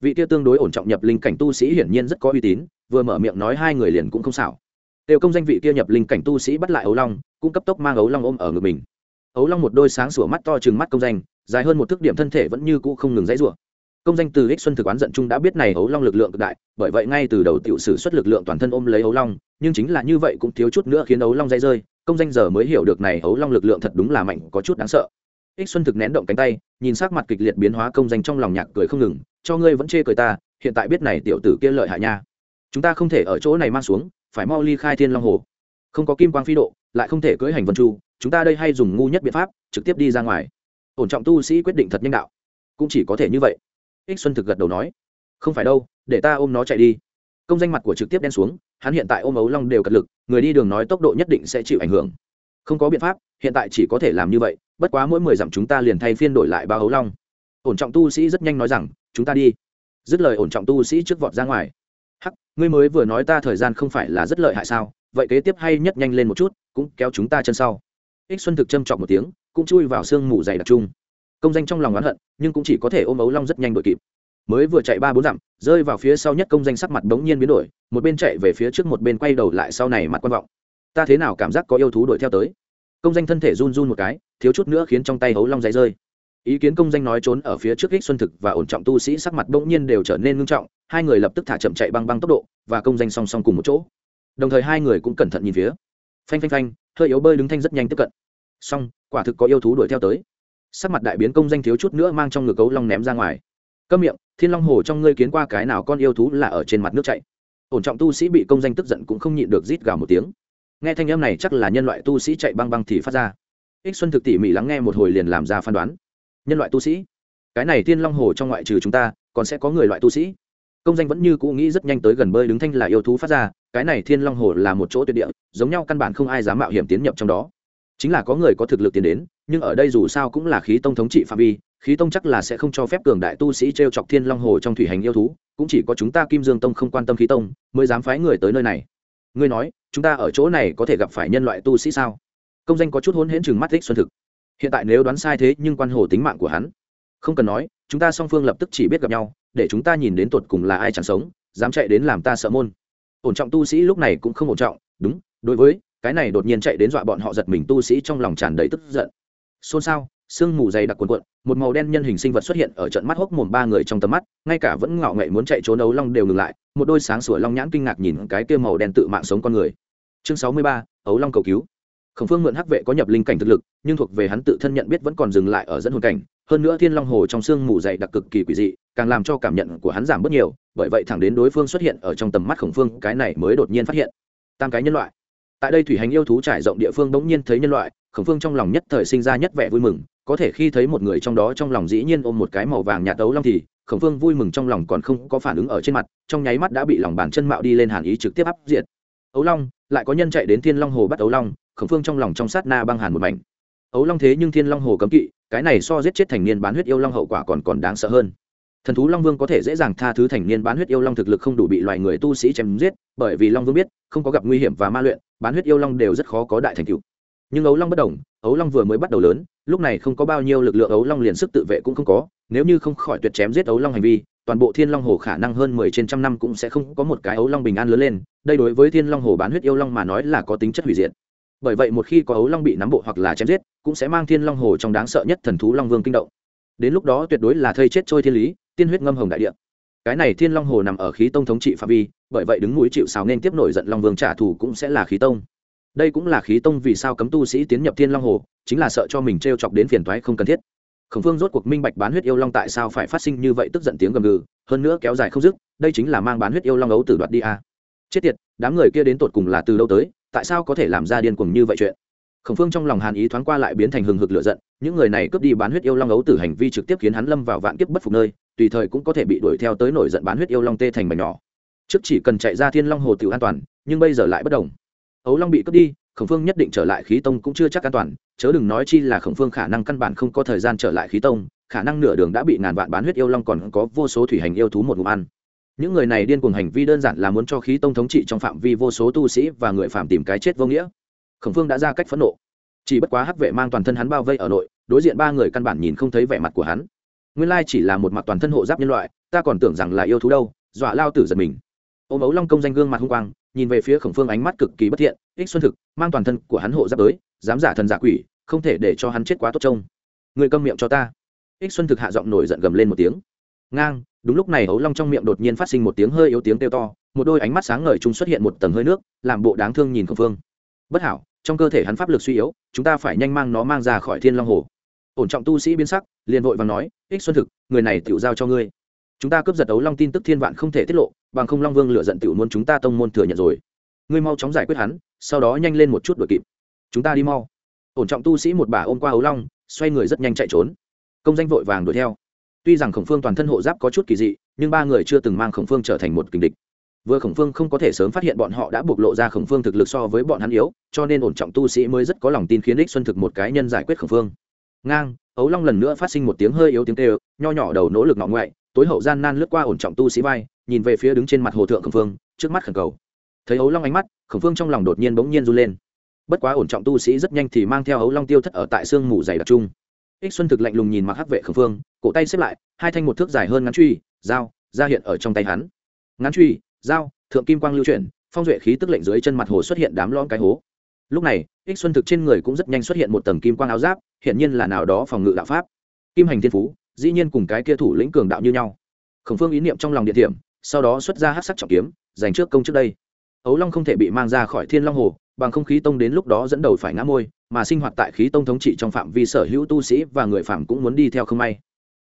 Vị kia tương đối ổn trọng nhập linh cảnh tu sĩ hiển nhiên rất có uy tín, vừa mở miệng nói hai người liền cũng không xảo. Tiêu công danh vị kia nhập linh cảnh tu sĩ bắt lại ấu long, cũng cấp tốc mang ấu long ôm ở ngực mình. Ấu long một đôi sáng sủa mắt to chừng mắt công danh, dài hơn một thước điểm thân thể vẫn như cũ không ngừng dãy rủa. Công danh từ ích xuân thực oán giận chung đã biết này ấu long lực lượng cực đại, bởi vậy ngay từ đầu tiểu sử xuất lực lượng toàn thân ôm lấy ấu long, nhưng chính là như vậy cũng thiếu chút nữa khiến ấu long dây rơi, công danh giờ mới hiểu được này ấu long lực lượng thật đúng là mạnh, có chút đáng sợ. Ích xuân thực nén động cánh tay, nhìn sắc mặt kịch liệt biến hóa công danh trong lòng nhạc cười không ngừng, cho ngươi vẫn chê cười ta, hiện tại biết này tiểu tử kia lợi hại nha. Chúng ta không thể ở chỗ này mang xuống phải mau ly khai thiên long hồ. Không có kim quang phi độ, lại không thể cưỡi hành vân chu, chúng ta đây hay dùng ngu nhất biện pháp, trực tiếp đi ra ngoài. Ổn trọng tu sĩ quyết định thật nhanh đạo. Cũng chỉ có thể như vậy. Ích xuân thực gật đầu nói, không phải đâu, để ta ôm nó chạy đi. Công danh mặt của trực tiếp đen xuống, hắn hiện tại ôm ấu long đều cật lực, người đi đường nói tốc độ nhất định sẽ chịu ảnh hưởng. Không có biện pháp, hiện tại chỉ có thể làm như vậy, bất quá mỗi mười dặm chúng ta liền thay phiên đổi lại ba ấu long. Ổn trọng tu sĩ rất nhanh nói rằng, chúng ta đi. Dứt lời ổn trọng tu sĩ trước vọt ra ngoài ngươi mới vừa nói ta thời gian không phải là rất lợi hại sao? Vậy kế tiếp hay nhất nhanh lên một chút, cũng kéo chúng ta chân sau. Ích xuân thực châm chọc một tiếng, cũng chui vào sương mù dày đặc trung công danh trong lòng oán hận, nhưng cũng chỉ có thể ôm ấu long rất nhanh đội kịp. Mới vừa chạy ba bốn dặm, rơi vào phía sau nhất công danh sắc mặt bỗng nhiên biến đổi, một bên chạy về phía trước một bên quay đầu lại sau này mặt quan vọng. Ta thế nào cảm giác có yêu thú đuổi theo tới? Công danh thân thể run run một cái, thiếu chút nữa khiến trong tay hấu long dày rơi ý kiến công danh nói trốn ở phía trước ích xuân thực và ổn trọng tu sĩ sắc mặt bỗng nhiên đều trở nên ngưng trọng, hai người lập tức thả chậm chạy băng băng tốc độ và công danh song song cùng một chỗ. Đồng thời hai người cũng cẩn thận nhìn phía. Phanh phanh phanh, hơi yếu bơi đứng thanh rất nhanh tiếp cận. Song quả thực có yêu thú đuổi theo tới. Sắc mặt đại biến công danh thiếu chút nữa mang trong ngực cấu long ném ra ngoài. Câm miệng, thiên long hồ trong ngươi kiến qua cái nào con yêu thú là ở trên mặt nước chạy? Ổn trọng tu sĩ bị công danh tức giận cũng không nhịn được rít gào một tiếng. Nghe thanh âm này chắc là nhân loại tu sĩ chạy băng băng thì phát ra. Ích xuân thực tỉ mỉ lắng nghe một hồi liền làm ra phán đoán nhân loại tu sĩ. Cái này thiên long hồ trong ngoại trừ chúng ta, còn sẽ có người loại tu sĩ. Công danh vẫn như cũ nghĩ rất nhanh tới gần bơi đứng thanh là yêu thú phát ra, cái này thiên long hồ là một chỗ tuyệt địa, giống nhau căn bản không ai dám mạo hiểm tiến nhập trong đó. Chính là có người có thực lực tiến đến, nhưng ở đây dù sao cũng là khí tông thống trị phạm vi, khí tông chắc là sẽ không cho phép cường đại tu sĩ t r e o chọc thiên long hồ trong thủy hành yêu thú, cũng chỉ có chúng ta kim dương tông không quan tâm khí tông mới dám phái người tới nơi này. Ngươi nói, chúng ta ở chỗ này có thể gặp phải nhân loại tu sĩ sao? Công danh có chút hôn hễn chừng mắt thích xuân thực hiện tại nếu đoán sai thế nhưng quan hồ tính mạng của hắn. Không cần nói, chúng ta song phương lập tức chỉ biết gặp nhau, để chúng ta nhìn đến tột cùng là ai chẳng sống, dám chạy đến làm ta sợ môn. Ổn trọng tu sĩ lúc này cũng không ổn trọng, đúng, đối với, cái này đột nhiên chạy đến dọa bọn họ giật mình tu sĩ trong lòng tràn đầy tức giận. Xôn xao, sương mù dày đặc quần quận một màu đen nhân hình sinh vật xuất hiện ở trận mắt hốc mồm ba người trong tầm mắt, ngay cả vẫn ngạo nghệ muốn chạy trốn ấu long đều ngừng lại, một đôi sáng sủa long nhãn kinh ngạc nhìn cái kia màu đen tự mạng sống con người. Chương sáu mươi ba, ấu long cầu cứu khổng phương mượn hắc vệ có nhập linh cảnh thực lực, nhưng thuộc về hắn tự thân nhận biết vẫn còn dừng lại ở dẫn hồn cảnh. Hơn nữa thiên long hồ trong sương mù dày đặc cực kỳ quỷ dị, càng làm cho cảm nhận của hắn giảm bớt nhiều, bởi vậy thẳng đến đối phương xuất hiện ở trong tầm mắt khổng phương, cái này mới đột nhiên phát hiện. Tam cái nhân loại. Tại đây thủy hành yêu thú trải rộng địa phương bỗng nhiên thấy nhân loại, khổng phương trong lòng nhất thời sinh ra nhất vẻ vui mừng, có thể khi thấy một người trong đó trong lòng dĩ nhiên ôm một cái màu vàng nhạt đấu long thì, khổng phương vui mừng trong lòng còn không có phản ứng ở trên mặt, trong nháy mắt đã bị lòng bàn chân mạo đi lên hàn ý trực tiếp áp diệt. Ấu long, lại có nhân chạy đến thiên long hồ bắt ấu long khổng phương trong lòng trong sát na băng hàn một mảnh. Ấu long thế nhưng thiên long hồ cấm kỵ, cái này so giết chết thành niên bán huyết yêu long hậu quả còn còn đáng sợ hơn. Thần thú long vương có thể dễ dàng tha thứ thành niên bán huyết yêu long thực lực không đủ bị loài người tu sĩ chém giết, bởi vì long vương biết, không có gặp nguy hiểm và ma luyện, bán huyết yêu long đều rất khó có đại thành tựu. Nhưng ấu long bất đồng ấu long vừa mới bắt đầu lớn, lúc này không có bao nhiêu lực lượng ấu long liền sức tự vệ cũng không có, nếu như không khỏi tuyệt chém giết ấu long hành vi, toàn bộ thiên long hồ khả năng hơn mười trên trăm năm cũng sẽ không có một cái ấu long bình an lớn lên, đây đối với thiên long hồ bán huyết yêu long mà nói là có tính chất hủy diệt bởi vậy một khi có ấu long bị nắm bộ hoặc là chém giết, cũng sẽ mang thiên long hồ trong đáng sợ nhất thần thú long vương kinh động. Đến lúc đó tuyệt đối là thây chết trôi thiên lý, tiên huyết ngâm hồng đại địa. Cái này thiên long hồ nằm ở khí tông thống trị phạm vi, bởi vậy đứng núi chịu sào nên tiếp nổi giận long vương trả thù cũng sẽ là khí tông. Đây cũng là khí tông vì sao cấm tu sĩ tiến nhập thiên long hồ, chính là sợ cho mình t r e o chọc đến phiền toái không cần thiết. Khổng phương rốt cuộc minh bạch bán huyết yêu long tại sao phải phát sinh như vậy tức giận tiếng gầm gừ, hơn nữa kéo dài không dứt, đây chính là mang bán huyết yêu long ấu tử đoạt đi a. Chết tiệt, đám người kia đến tột cùng là từ đâu tới tại sao có thể làm ra điên cuồng như vậy chuyện? Khổng phương trong lòng hàn ý thoáng qua lại biến thành hừng hực lựa giận, những người này cướp đi bán huyết yêu long ấu tử hành vi trực tiếp khiến hắn lâm vào vạn kiếp bất phục nơi, tùy thời cũng có thể bị đuổi theo tới nổi giận bán huyết yêu long tê thành mảnh nhỏ. Trước chỉ cần chạy ra thiên long hồ tự an toàn, nhưng bây giờ lại bất đồng. Ấu long bị cướp đi, khổng phương nhất định trở lại khí tông cũng chưa chắc an toàn, chớ đừng nói chi là khổng phương khả năng căn bản không có thời gian trở lại khí tông, khả năng nửa đường đã bị ngàn vạn bán huyết yêu long còn có vô số thủy hành yêu thú một ngụm ăn những người này điên cuồng hành vi đơn giản là muốn cho khí tông thống trị trong phạm vi vô số tu sĩ và người phạm tìm cái chết vô nghĩa. Khổng phương đã ra cách phẫn nộ. Chỉ bất quá hắc vệ mang toàn thân hắn bao vây ở nội, đối diện ba người căn bản nhìn không thấy vẻ mặt của hắn. Nguyên lai chỉ là một mặt toàn thân hộ giáp nhân loại, ta còn tưởng rằng là yêu thú đâu, dọa lao tử giật mình. Ôm ấu long công danh gương mặt hung quang, nhìn về phía khổng phương ánh mắt cực kỳ bất thiện, ích xuân thực, mang toàn thân của hắn hộ giáp tới, dám giả thần giả quỷ, không thể để cho hắn chết quá tốt trông. Người câm miệng cho ta. Ích xuân thực hạ giọng nổi giận gầm lên một tiếng. Ngang đúng lúc này ấu long trong miệng đột nhiên phát sinh một tiếng hơi yếu tiếng kêu to, một đôi ánh mắt sáng ngời chúng xuất hiện một tầng hơi nước, làm bộ đáng thương nhìn khổng phương. Bất hảo, trong cơ thể hắn pháp lực suy yếu, chúng ta phải nhanh mang nó mang ra khỏi thiên long hồ. Ổn trọng tu sĩ biến sắc, liền vội và nói, ích xuân thực, người này tự giao cho ngươi. Chúng ta cướp giật ấu long tin tức thiên vạn không thể tiết lộ, bằng không long vương lựa giận tự muốn chúng ta tông môn thừa nhận rồi. Ngươi mau chóng giải quyết hắn, sau đó nhanh lên một chút đuổi kịp. Chúng ta đi mau. Ổn trọng tu sĩ một bà ôm qua ấu long, xoay người rất nhanh chạy trốn. Công danh vội vàng đuổi theo tuy rằng khổng phương toàn thân hộ giáp có chút kỳ dị, nhưng ba người chưa từng mang khổng phương trở thành một kình địch. Vừa khổng phương không có thể sớm phát hiện bọn họ đã bộc lộ ra khổng phương thực lực so với bọn hắn yếu, cho nên ổn trọng tu sĩ mới rất có lòng tin khiến đích xuân thực một cái nhân giải quyết khổng phương. Ngang, ấu long lần nữa phát sinh một tiếng hơi yếu tiếng kêu, nho nhỏ đầu nỗ lực ngọ ngoại, tối hậu gian nan lướt qua ổn trọng tu sĩ vai, nhìn về phía đứng trên mặt hồ thượng khổng phương, trước mắt khẩn cầu. Thấy ấu long ánh mắt, khổng phương trong lòng đột nhiên bỗng nhiên run lên. Bất quá ổn trọng tu sĩ rất nhanh thì mang theo ấu long tiêu thất ở tại sương mù dày đặc trung ích xuân thực lạnh lùng nhìn mặc hắc vệ khổng phương cổ tay xếp lại, hai thanh một thước dài hơn ngắn truy, dao, ra hiện ở trong tay hắn. Ngắn truy, dao, thượng kim quang lưu chuyển, phong duệ khí tức lệnh dưới chân mặt hồ xuất hiện đám lon cái hố. Lúc này, ích xuân thực trên người cũng rất nhanh xuất hiện một tầng kim quang áo giáp hiện nhiên là nào đó phòng ngự đạo pháp. Kim hành thiên phú, dĩ nhiên cùng cái kia thủ lĩnh cường đạo như nhau. Khổng phương ý niệm trong lòng địa điểm, sau đó xuất ra hát sắc trọng kiếm dành trước công trước đây. Ấu long không thể bị mang ra khỏi thiên long hồ, bằng không khí tông đến lúc đó dẫn đầu phải ngã môi, mà sinh hoạt tại khí tông thống trị trong phạm vi sở hữu tu sĩ và người phạm cũng muốn đi theo không may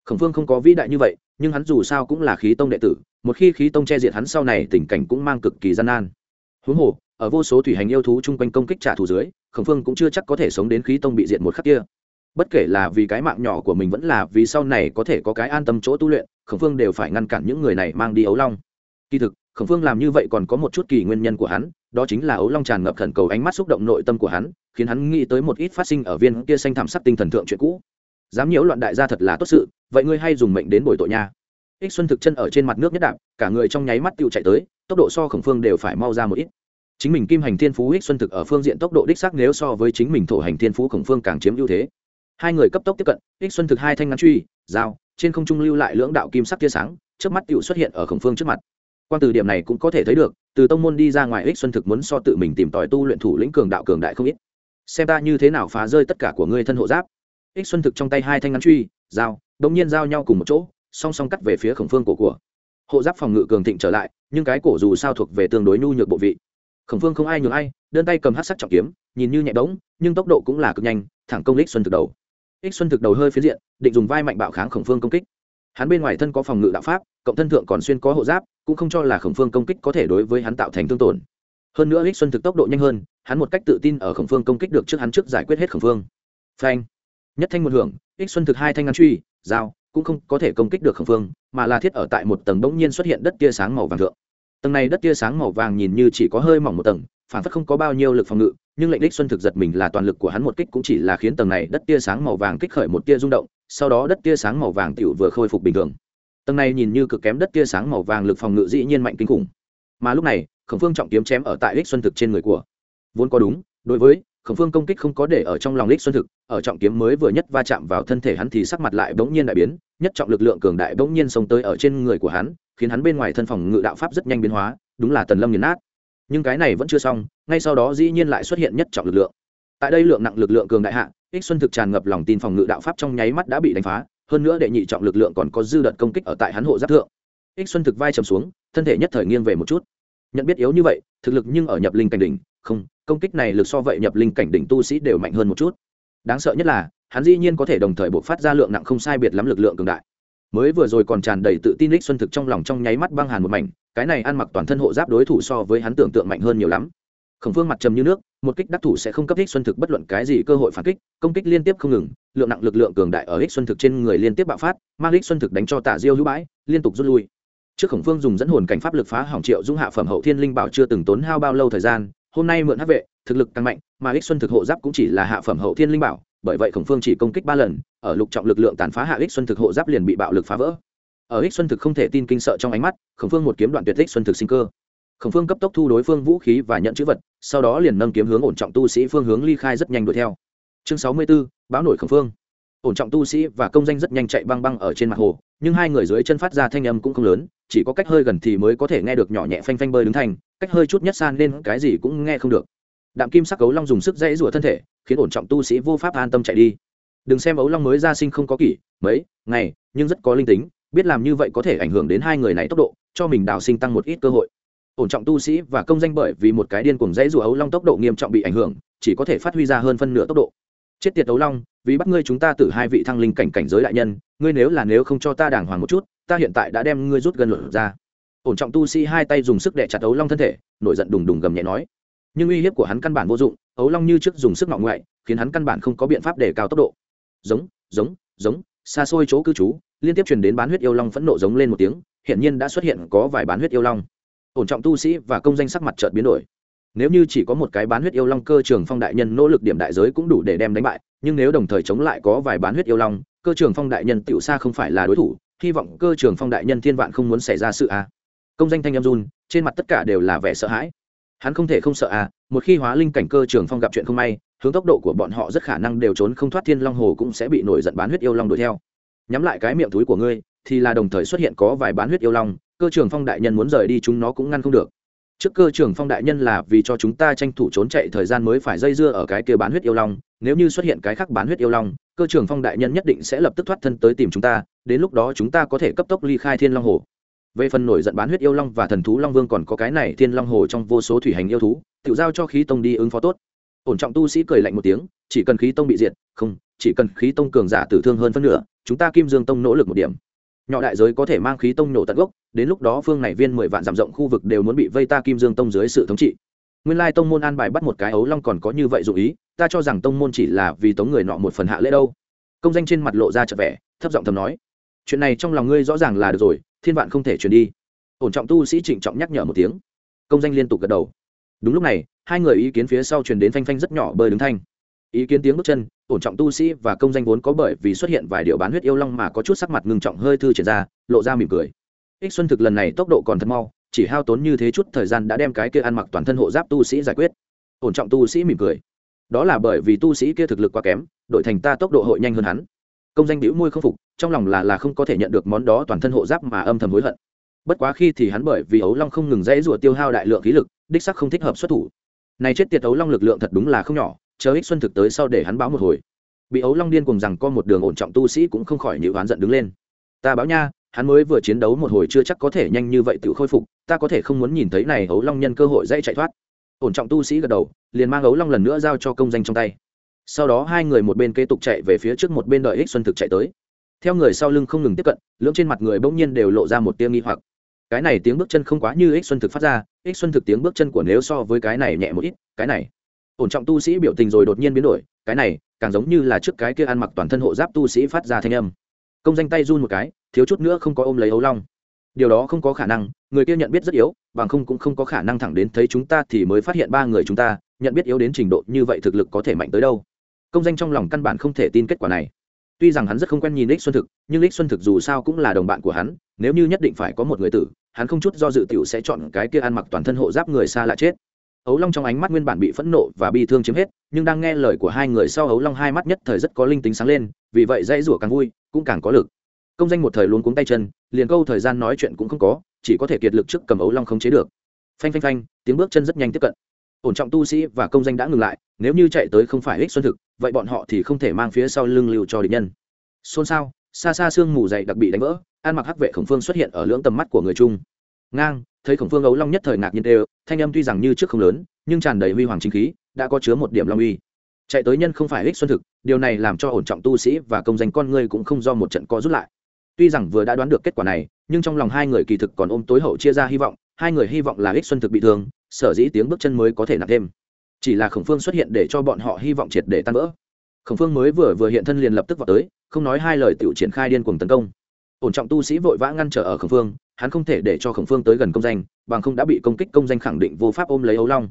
khổng phương không có vĩ đại như vậy, nhưng hắn dù sao cũng là khí tông đệ tử, một khi khí tông che diệt hắn sau này tình cảnh cũng mang cực kỳ gian nan. Huống hồ, ở vô số thủy hành yêu thú chung quanh công kích trả thù dưới, khổng phương cũng chưa chắc có thể sống đến khí tông bị diệt một khắc kia. Bất kể là vì cái mạng nhỏ của mình vẫn là vì sau này có thể có cái an tâm chỗ tu luyện, khổng phương đều phải ngăn cản những người này mang đi ấu long. Kỳ thực, khổng phương làm như vậy còn có một chút kỳ nguyên nhân của hắn, đó chính là ấu long tràn ngập khẩn cầu ánh mắt xúc động nội tâm của hắn, khiến hắn nghĩ tới một ít phát sinh ở viên kia xanh thảm sắc tinh thần thượng chuyện cũ dám nhiễu loạn đại gia thật là tốt sự, vậy ngươi hay dùng mệnh đến bồi tội nha. Ích xuân thực chân ở trên mặt nước nhất đạp, cả người trong nháy mắt tiêu chạy tới, tốc độ so khổng phương đều phải mau ra một ít. Chính mình kim hành thiên phú ích xuân thực ở phương diện tốc độ đích xác nếu so với chính mình thổ hành thiên phú khổng phương càng chiếm ưu thế. Hai người cấp tốc tiếp cận, ích xuân thực hai thanh ngắn truy, dao, trên không trung lưu lại lưỡng đạo kim sắc tia sáng trước mắt tựu xuất hiện ở khổng phương trước mặt. Quan từ điểm này cũng có thể thấy được, từ tông môn đi ra ngoài ích xuân thực muốn so tự mình tìm tòi tu luyện thủ lĩnh cường đạo cường đại không ít. Xem ta như thế nào phá rơi tất cả của ngươi thân hộ giáp ích xuân thực trong tay hai thanh ngắn truy dao đống nhiên giao nhau cùng một chỗ, song song cắt về phía khổng phương cổ của. Hộ giáp phòng ngự cường thịnh trở lại, nhưng cái cổ dù sao thuộc về tương đối nhu nhược bộ vị. Khổng phương không ai nhường ai, đơn tay cầm hát sắc trọng kiếm, nhìn như nhẹ bỗng nhưng tốc độ cũng là cực nhanh, thẳng công ích xuân thực đầu. Ích xuân thực đầu hơi phiến diện, định dùng vai mạnh bạo kháng khổng phương công kích. Hắn bên ngoài thân có phòng ngự đạo pháp, cộng thân thượng còn xuyên có hộ giáp, cũng không cho là khổng phương công kích có thể đối với hắn tạo thành thương tổn. Hơn nữa ích xuân thực tốc độ nhanh hơn, hắn một cách tự tin ở khổng phương công kích được trước hắn trước giải quyết hết khổng phương. Phanh nhất thanh một hưởng, ích xuân thực hai thanh ngắn truy dao cũng không có thể công kích được khổng phương, mà là thiết ở tại một tầng bỗng nhiên xuất hiện đất tia sáng màu vàng thượng. Tầng này đất tia sáng màu vàng nhìn như chỉ có hơi mỏng một tầng, phản phất không có bao nhiêu lực phòng ngự, nhưng lệnh đích xuân thực giật mình là toàn lực của hắn một kích cũng chỉ là khiến tầng này đất tia sáng màu vàng kích khởi một tia rung động, sau đó đất tia sáng màu vàng tựu vừa khôi phục bình thường. Tầng này nhìn như cực kém đất tia sáng màu vàng lực phòng ngự dĩ nhiên mạnh kinh khủng. Mà lúc này, khổng phương trọng kiếm chém ở tại đích xuân thực trên người của. Vốn có đúng, đối với khổng phương công kích không có để ở trong lòng lích xuân thực, ở trọng kiếm mới vừa nhất va chạm vào thân thể hắn thì sắc mặt lại bỗng nhiên đại biến, nhất trọng lực lượng cường đại bỗng nhiên xông tới ở trên người của hắn, khiến hắn bên ngoài thân phòng ngự đạo pháp rất nhanh biến hóa, đúng là tần lâm nghiền nát. Nhưng cái này vẫn chưa xong, ngay sau đó dĩ nhiên lại xuất hiện nhất trọng lực lượng. Tại đây lượng nặng lực lượng cường đại hạ ích xuân thực tràn ngập lòng tin phòng ngự đạo pháp trong nháy mắt đã bị đánh phá, hơn nữa đệ nhị trọng lực lượng còn có dư đợt công kích ở tại hắn hộ giáp thượng. Ích xuân thực vai trầm xuống, thân thể nhất thời nghiêng về một chút. Nhận biết yếu như vậy, thực lực nhưng ở nhập linh cảnh đỉnh, không công kích này lực so vậy nhập linh cảnh đỉnh tu sĩ đều mạnh hơn một chút. Đáng sợ nhất là, hắn dĩ nhiên có thể đồng thời bộc phát ra lượng nặng không sai biệt lắm lực lượng cường đại. Mới vừa rồi còn tràn đầy tự tin ích xuân thực trong lòng trong nháy mắt băng hàn một mảnh, cái này ăn mặc toàn thân hộ giáp đối thủ so với hắn tưởng tượng mạnh hơn nhiều lắm. Khổng phương mặt trầm như nước, một kích đắc thủ sẽ không cấp ích xuân thực bất luận cái gì cơ hội phản kích, công kích liên tiếp không ngừng, lượng nặng lực lượng cường đại ở ích xuân thực trên người liên tiếp bạo phát, mang ích xuân thực đánh cho tạ diêu hữu bãi, liên tục rút lui. Trước khổng phương dùng dẫn hồn cảnh pháp lực phá hỏng triệu dũng hạ phẩm hậu thiên linh bảo chưa từng tốn hao bao lâu thời gian hôm nay mượn hắc vệ thực lực tăng mạnh mà ích xuân thực hộ giáp cũng chỉ là hạ phẩm hậu thiên linh bảo bởi vậy khổng phương chỉ công kích ba lần ở lục trọng lực lượng tàn phá hạ ích xuân thực hộ giáp liền bị bạo lực phá vỡ. Ở ích xuân thực không thể tin kinh sợ trong ánh mắt khổng phương một kiếm đoạn tuyệt ích xuân thực sinh cơ. Khổng phương cấp tốc thu đối phương vũ khí và nhận chữ vật sau đó liền nâng kiếm hướng ổn trọng tu sĩ phương hướng ly khai rất nhanh đuổi theo. Chương sáu mươi 64, báo nổi khổng phương. Ổn trọng tu sĩ và công danh rất nhanh chạy băng băng ở trên mặt hồ nhưng hai người dưới chân phát ra thanh âm cũng không lớn, chỉ có cách hơi gần thì mới có thể nghe được nhỏ nhẹ phanh phanh bơi đứng thành, cách hơi chút nhất san nên cái gì cũng nghe không được. Đạm kim sắc cấu long dùng sức dãy rủa thân thể, khiến ổn trọng tu sĩ vô pháp an tâm chạy đi. Đừng xem ấu long mới ra sinh không có kỷ, mấy, ngày, nhưng rất có linh tính, biết làm như vậy có thể ảnh hưởng đến hai người này tốc độ, cho mình đào sinh tăng một ít cơ hội. Ổn trọng tu sĩ và công danh bởi vì một cái điên cuồng dãy rủa ấu long tốc độ nghiêm trọng bị ảnh hưởng, chỉ có thể phát huy ra hơn phân nửa tốc độ chết tiệt đấu long, vì bắt ngươi chúng ta từ hai vị thăng linh cảnh cảnh giới đại nhân, ngươi nếu là nếu không cho ta đàng hoàng một chút, ta hiện tại đã đem ngươi rút gần luận ra. Ổn trọng tu sĩ hai tay dùng sức đè chặt ấu long thân thể, nổi giận đùng đùng gầm nhẹ nói. Nhưng uy hiếp của hắn căn bản vô dụng ấu long như trước dùng sức ngọng ngoại, khiến hắn căn bản không có biện pháp để cao tốc độ. Giống giống giống, xa xôi chỗ cư trú, liên tiếp truyền đến bán huyết yêu long phẫn nộ giống lên một tiếng hiện nhiên đã xuất hiện có vài bán huyết yêu long. Ổn trọng tu sĩ và công danh sắc mặt chợt biến đổi nếu như chỉ có một cái bán huyết yêu long cơ trường phong đại nhân nỗ lực điểm đại giới cũng đủ để đem đánh bại, nhưng nếu đồng thời chống lại có vài bán huyết yêu long, cơ trường phong đại nhân tiểu xa không phải là đối thủ, hy vọng cơ trường phong đại nhân thiên vạn không muốn xảy ra sự a. Công danh thanh em run, trên mặt tất cả đều là vẻ sợ hãi. Hắn không thể không sợ a, một khi hóa linh cảnh cơ trường phong gặp chuyện không may, hướng tốc độ của bọn họ rất khả năng đều trốn không thoát thiên long hồ cũng sẽ bị nổi giận bán huyết yêu long đuổi theo. Nhắm lại cái miệng túi của ngươi, thì là đồng thời xuất hiện có vài bán huyết yêu long, cơ trường phong đại nhân muốn rời đi chúng nó cũng ngăn không được trước cơ trưởng phong đại nhân là vì cho chúng ta tranh thủ trốn chạy thời gian mới phải dây dưa ở cái kia bán huyết yêu long. Nếu như xuất hiện cái khác bán huyết yêu long, cơ trưởng phong đại nhân nhất định sẽ lập tức thoát thân tới tìm chúng ta, đến lúc đó chúng ta có thể cấp tốc ly khai thiên long hồ. Về phần nổi giận bán huyết yêu long và thần thú long vương còn có cái này thiên long hồ trong vô số thủy hành yêu thú, tự giao cho khí tông đi ứng phó tốt. Ổn trọng tu sĩ cười lạnh một tiếng, chỉ cần khí tông bị diệt, không, chỉ cần khí tông cường giả tử thương hơn phân nửa, chúng ta kim dương tông nỗ lực một điểm nhỏ đại giới có thể mang khí tông nổ tận gốc, đến lúc đó phương này viên mười vạn giảm rộng khu vực đều muốn bị vây ta kim dương tông dưới sự thống trị. Nguyên lai tông môn an bài bắt một cái ấu long còn có như vậy dụ ý, ta cho rằng tông môn chỉ là vì tống người nọ một phần hạ lễ đâu. Công danh trên mặt lộ ra chợ vẻ, thấp giọng thầm nói, chuyện này trong lòng ngươi rõ ràng là được rồi, thiên vạn không thể truyền đi. Ổn trọng tu sĩ trịnh trọng nhắc nhở một tiếng. Công danh liên tục gật đầu. Đúng lúc này, hai người ý kiến phía sau truyền đến phanh phanh rất nhỏ bơi đứng thanh. Ý kiến tiếng bước chân ổn trọng tu sĩ và công danh vốn có bởi vì xuất hiện vài điều bán huyết yêu long mà có chút sắc mặt ngưng trọng hơi thư triển ra, lộ ra mỉm cười. Ích xuân thực lần này tốc độ còn thật mau, chỉ hao tốn như thế chút thời gian đã đem cái kia ăn mặc toàn thân hộ giáp tu sĩ giải quyết. Ổn trọng tu sĩ mỉm cười. Đó là bởi vì tu sĩ kia thực lực quá kém, đội thành ta tốc độ hội nhanh hơn hắn. Công danh bĩu môi không phục, trong lòng là là không có thể nhận được món đó toàn thân hộ giáp mà âm thầm hối hận. Bất quá khi thì hắn bởi vì ấu long không ngừng dãy rủa tiêu hao đại lượng khí lực, đích sắc không thích hợp xuất thủ. Này chết tiệt ấu long lực lượng thật đúng là không nhỏ chờ ích xuân thực tới sau để hắn báo một hồi. Bị ấu long điên cùng rằng có một đường ổn trọng tu sĩ cũng không khỏi nhịu oán giận đứng lên. Ta báo nha, hắn mới vừa chiến đấu một hồi chưa chắc có thể nhanh như vậy tự khôi phục, ta có thể không muốn nhìn thấy này ấu long nhân cơ hội dây chạy thoát. Ổn trọng tu sĩ gật đầu, liền mang ấu long lần nữa giao cho công danh trong tay. Sau đó hai người một bên kế tục chạy về phía trước một bên đợi ích xuân thực chạy tới. Theo người sau lưng không ngừng tiếp cận, lưỡng trên mặt người bỗng nhiên đều lộ ra một tia nghi hoặc. Cái này tiếng bước chân không quá như ích xuân thực phát ra, ích xuân thực tiếng bước chân của nếu so với cái này nhẹ một ít, cái này ổn trọng tu sĩ biểu tình rồi đột nhiên biến đổi, cái này, càng giống như là trước cái kia ăn mặc toàn thân hộ giáp tu sĩ phát ra thanh âm. Công danh tay run một cái, thiếu chút nữa không có ôm lấy ấu long. Điều đó không có khả năng, người kia nhận biết rất yếu, bằng không cũng không có khả năng thẳng đến thấy chúng ta thì mới phát hiện ba người chúng ta, nhận biết yếu đến trình độ như vậy thực lực có thể mạnh tới đâu. Công danh trong lòng căn bản không thể tin kết quả này. Tuy rằng hắn rất không quen nhìn ích xuân thực, nhưng ích xuân thực dù sao cũng là đồng bạn của hắn, nếu như nhất định phải có một người tử, hắn không chút do dự t i ể u sẽ chọn cái kia ăn mặc toàn thân hộ giáp người xa lạ chết ấu long trong ánh mắt nguyên bản bị phẫn nộ và bi thương chiếm hết, nhưng đang nghe lời của hai người sau ấu long hai mắt nhất thời rất có linh tính sáng lên, vì vậy dãy rủa càng vui, cũng càng có lực. Công danh một thời luôn cuống tay chân, liền câu thời gian nói chuyện cũng không có, chỉ có thể kiệt lực trước cầm ấu long không chế được. Phanh phanh phanh, tiếng bước chân rất nhanh tiếp cận. Ổn trọng tu sĩ và công danh đã ngừng lại, nếu như chạy tới không phải ích xuân thực, vậy bọn họ thì không thể mang phía sau lưng lưu cho địch nhân. Xôn xao, xa xa sương mù dày đặc bị đánh vỡ, an mặc hắc vệ khổng phương xuất hiện ở lưỡng tầm mắt của người trung ngang, thấy khổng phương ấu long nhất thời ngạc nhiên đều, thanh âm tuy rằng như trước không lớn, nhưng tràn đầy huy hoàng chính khí, đã có chứa một điểm long uy. Chạy tới nhân không phải ích xuân thực, điều này làm cho ổn trọng tu sĩ và công danh con người cũng không do một trận co rút lại. Tuy rằng vừa đã đoán được kết quả này, nhưng trong lòng hai người kỳ thực còn ôm tối hậu chia ra hy vọng, hai người hy vọng là ích xuân thực bị thương, sở dĩ tiếng bước chân mới có thể nạp thêm. Chỉ là khổng phương xuất hiện để cho bọn họ hy vọng triệt để tan vỡ. Khổng phương mới vừa vừa hiện thân liền lập tức vào tới, không nói hai lời tự triển khai điên cuồng tấn công. Ổn trọng tu sĩ vội vã ngăn trở ở khổng phương hắn không thể để cho khổng phương tới gần công danh, bằng không đã bị công kích công danh khẳng định vô pháp ôm lấy ấu long.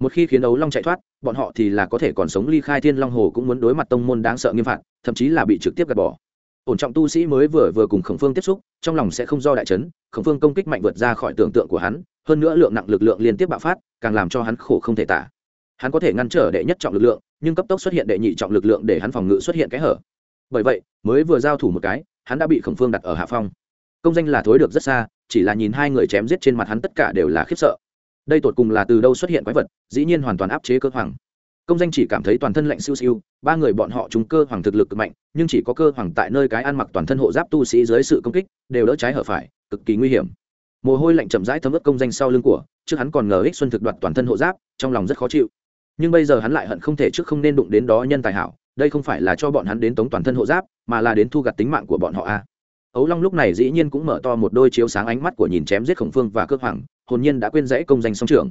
Một khi khiến ấu long chạy thoát, bọn họ thì là có thể còn sống ly khai thiên long hồ cũng muốn đối mặt tông môn đáng sợ nghiêm phạt, thậm chí là bị trực tiếp gạt bỏ. Ổn trọng tu sĩ mới vừa vừa cùng khổng phương tiếp xúc, trong lòng sẽ không do đại chấn, khổng phương công kích mạnh vượt ra khỏi tưởng tượng của hắn, hơn nữa lượng nặng lực lượng liên tiếp bạo phát, càng làm cho hắn khổ không thể tả. Hắn có thể ngăn trở đệ nhất trọng lực lượng, nhưng cấp tốc xuất hiện đệ nhị trọng lực lượng để hắn phòng ngự xuất hiện cái hở. Bởi vậy, mới vừa giao thủ một cái, hắn đã bị khổng phương đặt ở hạ phong công danh là thối được rất xa, chỉ là nhìn hai người chém giết trên mặt hắn tất cả đều là khiếp sợ. Đây tột cùng là từ đâu xuất hiện quái vật, dĩ nhiên hoàn toàn áp chế cơ hoàng. Công danh chỉ cảm thấy toàn thân lạnh siêu siêu, ba người bọn họ chúng cơ hoàng thực lực cực mạnh, nhưng chỉ có cơ hoàng tại nơi cái ăn mặc toàn thân hộ giáp tu sĩ dưới sự công kích, đều đỡ trái hở phải, cực kỳ nguy hiểm. Mồ hôi lạnh chậm rãi thấm ướt công danh sau lưng của, trước hắn còn ngờ ích xuân thực đoạt toàn thân hộ giáp, trong lòng rất khó chịu. Nhưng bây giờ hắn lại hận không thể trước không nên đụng đến đó nhân tài hảo, đây không phải là cho bọn hắn đến tống toàn thân hộ giáp, mà là đến thu gặt tính mạng của bọn họ a ấu long lúc này dĩ nhiên cũng mở to một đôi chiếu sáng ánh mắt của nhìn chém giết khổng phương và cơ hoàng, hồn nhiên đã quên dãy công danh song trưởng.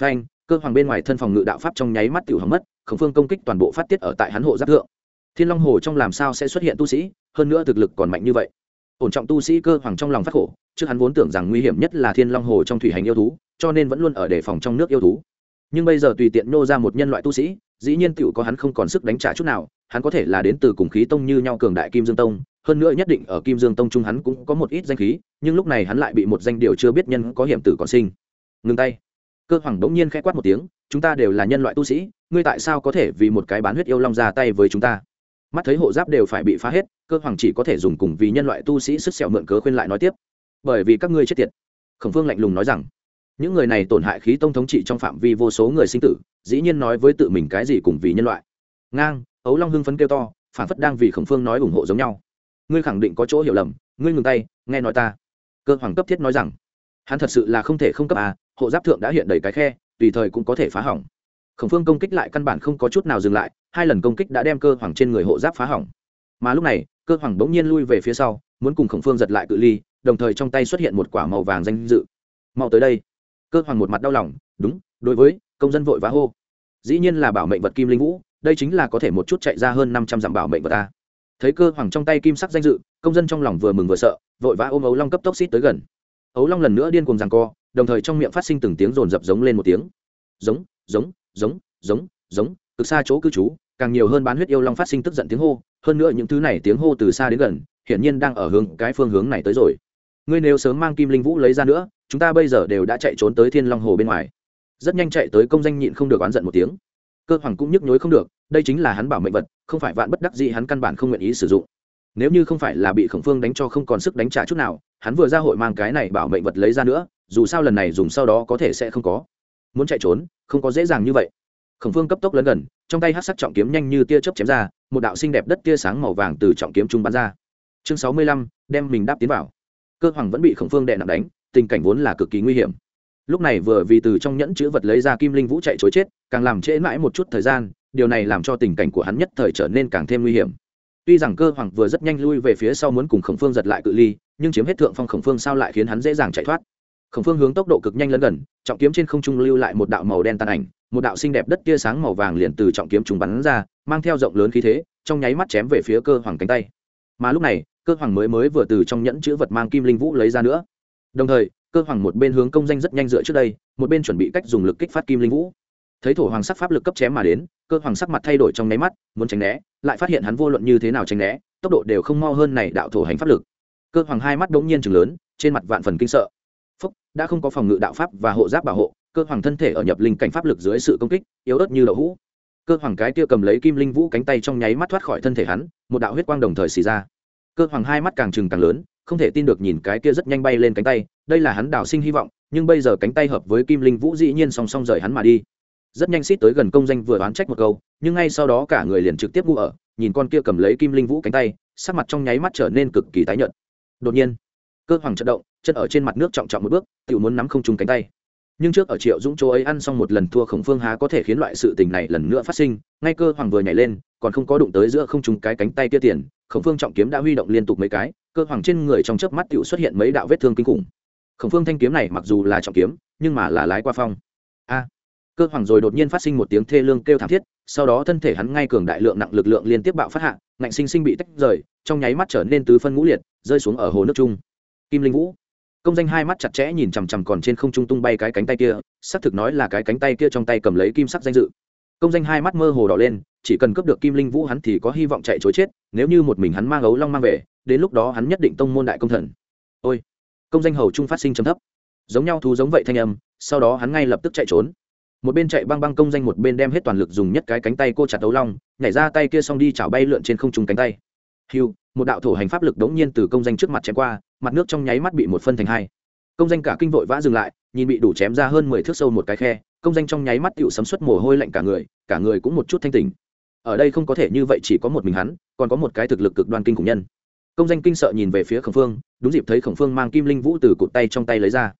Phanh, cơ hoàng bên ngoài thân phòng ngự đạo pháp trong nháy mắt tiểu hỏng mất, khổng phương công kích toàn bộ phát tiết ở tại hắn hộ giáp thượng. Thiên long hồ trong làm sao sẽ xuất hiện tu sĩ, hơn nữa thực lực còn mạnh như vậy. Ổn trọng tu sĩ cơ hoàng trong lòng phát khổ, trước hắn vốn tưởng rằng nguy hiểm nhất là thiên long hồ trong thủy hành yêu thú, cho nên vẫn luôn ở đề phòng trong nước yêu thú. Nhưng bây giờ tùy tiện nô ra một nhân loại tu sĩ, dĩ nhiên Tiểu có hắn không còn sức đánh trả chút nào, hắn có thể là đến từ cùng khí tông như nhau cường đại kim dương tông hơn nữa nhất định ở kim dương tông trung hắn cũng có một ít danh khí, nhưng lúc này hắn lại bị một danh điều chưa biết nhân có hiểm tử còn sinh. Ngừng tay. Cơ hoàng bỗng nhiên khẽ quát một tiếng, chúng ta đều là nhân loại tu sĩ, ngươi tại sao có thể vì một cái bán huyết yêu long ra tay với chúng ta? Mắt thấy hộ giáp đều phải bị phá hết, cơ hoàng chỉ có thể dùng cùng vì nhân loại tu sĩ sức sẹo mượn cớ khuyên lại nói tiếp, bởi vì các ngươi chết tiệt. Khổng phương lạnh lùng nói rằng, những người này tổn hại khí tông thống trị trong phạm vi vô số người sinh tử, dĩ nhiên nói với tự mình cái gì cùng vì nhân loại. Ngang, ấu long hưng phấn kêu to, phản phất đang vì khổng phương nói ủng hộ giống nhau ngươi khẳng định có chỗ hiểu lầm, ngươi ngừng tay, nghe nói ta. Cơ hoàng cấp thiết nói rằng, hắn thật sự là không thể không cấp à hộ giáp thượng đã hiện đầy cái khe, tùy thời cũng có thể phá hỏng. Khổng phương công kích lại căn bản không có chút nào dừng lại, hai lần công kích đã đem cơ hoàng trên người hộ giáp phá hỏng. Mà lúc này, cơ hoàng bỗng nhiên lui về phía sau, muốn cùng khổng phương giật lại cự ly, đồng thời trong tay xuất hiện một quả màu vàng danh dự. Mau tới đây. Cơ hoàng một mặt đau lòng, đúng, đối với, công dân vội vã hô. Dĩ nhiên là bảo mệnh vật kim linh vũ, đây chính là có thể một chút chạy ra hơn năm trăm dặm bảo mệnh vật ta thấy cơ hoàng trong tay kim sắc danh dự, công dân trong lòng vừa mừng vừa sợ, vội vã ôm ấu long cấp tốc xít tới gần. Ấu long lần nữa điên cuồng rằng co, đồng thời trong miệng phát sinh từng tiếng rồn rập giống lên một tiếng. Giống giống giống giống giống từ xa chỗ cư trú, càng nhiều hơn bán huyết yêu long phát sinh tức giận tiếng hô, hơn nữa những thứ này tiếng hô từ xa đến gần, hiển nhiên đang ở hướng cái phương hướng này tới rồi. Ngươi nếu sớm mang kim linh vũ lấy ra nữa, chúng ta bây giờ đều đã chạy trốn tới thiên long hồ bên ngoài. Rất nhanh chạy tới công danh nhịn không được oán giận một tiếng. Cơ hoàng cũng nhức nhối không được đây chính là hắn bảo mệnh vật, không phải vạn bất đắc gì hắn căn bản không nguyện ý sử dụng. Nếu như không phải là bị khổng phương đánh cho không còn sức đánh trả chút nào, hắn vừa ra hội mang cái này bảo mệnh vật lấy ra nữa, dù sao lần này dùng sau đó có thể sẽ không có. Muốn chạy trốn, không có dễ dàng như vậy. Khổng phương cấp tốc lấn gần, trong tay hát sắc trọng kiếm nhanh như tia chớp chém ra, một đạo xinh đẹp đất tia sáng màu vàng từ trọng kiếm trung bắn ra. Chương sáu mươi lăm, đem mình đáp tiến vào. Cơ hoàng vẫn bị khổng phương đè nặng đánh, tình cảnh vốn là cực kỳ nguy hiểm. Lúc này vừa vì từ trong nhẫn chữ vật lấy ra kim linh vũ chạy chối chết, càng làm trễ mãi một chút thời gian điều này làm cho tình cảnh của hắn nhất thời trở nên càng thêm nguy hiểm. Tuy rằng cơ hoàng vừa rất nhanh lui về phía sau muốn cùng khổng phương giật lại cự ly, nhưng chiếm hết thượng phong khổng phương sao lại khiến hắn dễ dàng chạy thoát? Khổng phương hướng tốc độ cực nhanh lấn gần, trọng kiếm trên không trung lưu lại một đạo màu đen tàn ảnh, một đạo xinh đẹp đất tia sáng màu vàng liền từ trọng kiếm trùng bắn ra, mang theo rộng lớn khí thế, trong nháy mắt chém về phía cơ hoàng cánh tay. Mà lúc này, cơ hoàng mới mới vừa từ trong nhẫn chữ vật mang kim linh vũ lấy ra nữa. Đồng thời, cơ hoàng một bên hướng công danh rất nhanh dựa trước đây, một bên chuẩn bị cách dùng lực kích phát kim linh vũ thấy thổ hoàng sắc pháp lực cấp chém mà đến, cơ hoàng sắc mặt thay đổi trong nháy mắt, muốn tránh né, lại phát hiện hắn vô luận như thế nào tránh né, tốc độ đều không mo hơn này đạo thổ hành pháp lực. Cơ hoàng hai mắt đ ố n g nhiên chừng lớn, trên mặt vạn phần kinh sợ. Phúc, đã không có phòng ngự đạo pháp và hộ giáp bảo hộ, cơ hoàng thân thể ở nhập linh cảnh pháp lực dưới sự công kích, yếu ớt như đậu hũ. Cơ hoàng cái kia cầm lấy kim linh vũ cánh tay trong nháy mắt thoát khỏi thân thể hắn, một đạo huyết quang đồng thời xì ra. Cơ hoàng hai mắt càng trừng càng lớn, không thể tin được nhìn cái kia rất nhanh bay lên cánh tay, đây là hắn đào sinh hy vọng, nhưng bây giờ cánh tay hợp với kim linh vũ dĩ nhiên song song rời hắn mà đi rất nhanh xít tới gần công danh vừa oán trách một câu, nhưng ngay sau đó cả người liền trực tiếp ngu ở, nhìn con kia cầm lấy kim linh vũ cánh tay, sắc mặt trong nháy mắt trở nên cực kỳ tái nhợt. Đột nhiên, cơ hoàng trận động, chân ở trên mặt nước trọng trọng một bước tự muốn nắm không trúng cánh tay. Nhưng trước ở triệu dũng chỗ ấy ăn xong một lần thua khổng phương há có thể khiến loại sự tình này lần nữa phát sinh, ngay cơ hoàng vừa nhảy lên, còn không có đụng tới giữa không trúng cái cánh tay kia tiền, khổng phương trọng kiếm đã huy động liên tục mấy cái, cơ hoàng trên người trong chớp mắt tự xuất hiện mấy đạo vết thương kinh khủng. Khổng phương thanh kiếm này mặc dù là trọng kiếm, nhưng mà là lái qua phong. A! Cơ hoàng rồi đột nhiên phát sinh một tiếng thê lương kêu thảm thiết, sau đó thân thể hắn ngay cường đại lượng nặng lực lượng liên tiếp bạo phát hạ, ngạnh sinh sinh bị tách rời, trong nháy mắt trở nên tứ phân ngũ liệt, rơi xuống ở hồ nước trung. Kim linh vũ. Công danh hai mắt chặt chẽ nhìn chằm chằm còn trên không trung tung bay cái cánh tay kia, xác thực nói là cái cánh tay kia trong tay cầm lấy kim sắc danh dự. Công danh hai mắt mơ hồ đỏ lên, chỉ cần cướp được kim linh vũ hắn thì có hy vọng chạy chối chết, nếu như một mình hắn mang ấu long mang về, đến lúc đó hắn nhất định tông môn đại công thần. Ôi! Công danh hầu trung phát sinh trầm thấp. Giống nhau thú giống vậy thanh âm, sau đó hắn ngay lập tức chạy trốn một bên chạy băng băng công danh một bên đem hết toàn lực dùng nhất cái cánh tay cô chặt đấu long, nhảy ra tay kia xong đi chảo bay lượn trên không trung cánh tay. Hiu một đạo thổ hành pháp lực đống nhiên từ công danh trước mặt chém qua, mặt nước trong nháy mắt bị một phân thành hai. Công danh cả kinh vội vã dừng lại, nhìn bị đủ chém ra hơn mười thước sâu một cái khe, công danh trong nháy mắt tựu sấm xuất mồ hôi lạnh cả người cả người cũng một chút thanh tỉnh. Ở đây không có thể như vậy chỉ có một mình hắn, còn có một cái thực lực cực đoan kinh khủng nhân. Công danh kinh sợ nhìn về phía khổng phương, đúng dịp thấy khổng phương mang kim linh vũ từ cụt tay trong tay lấy ra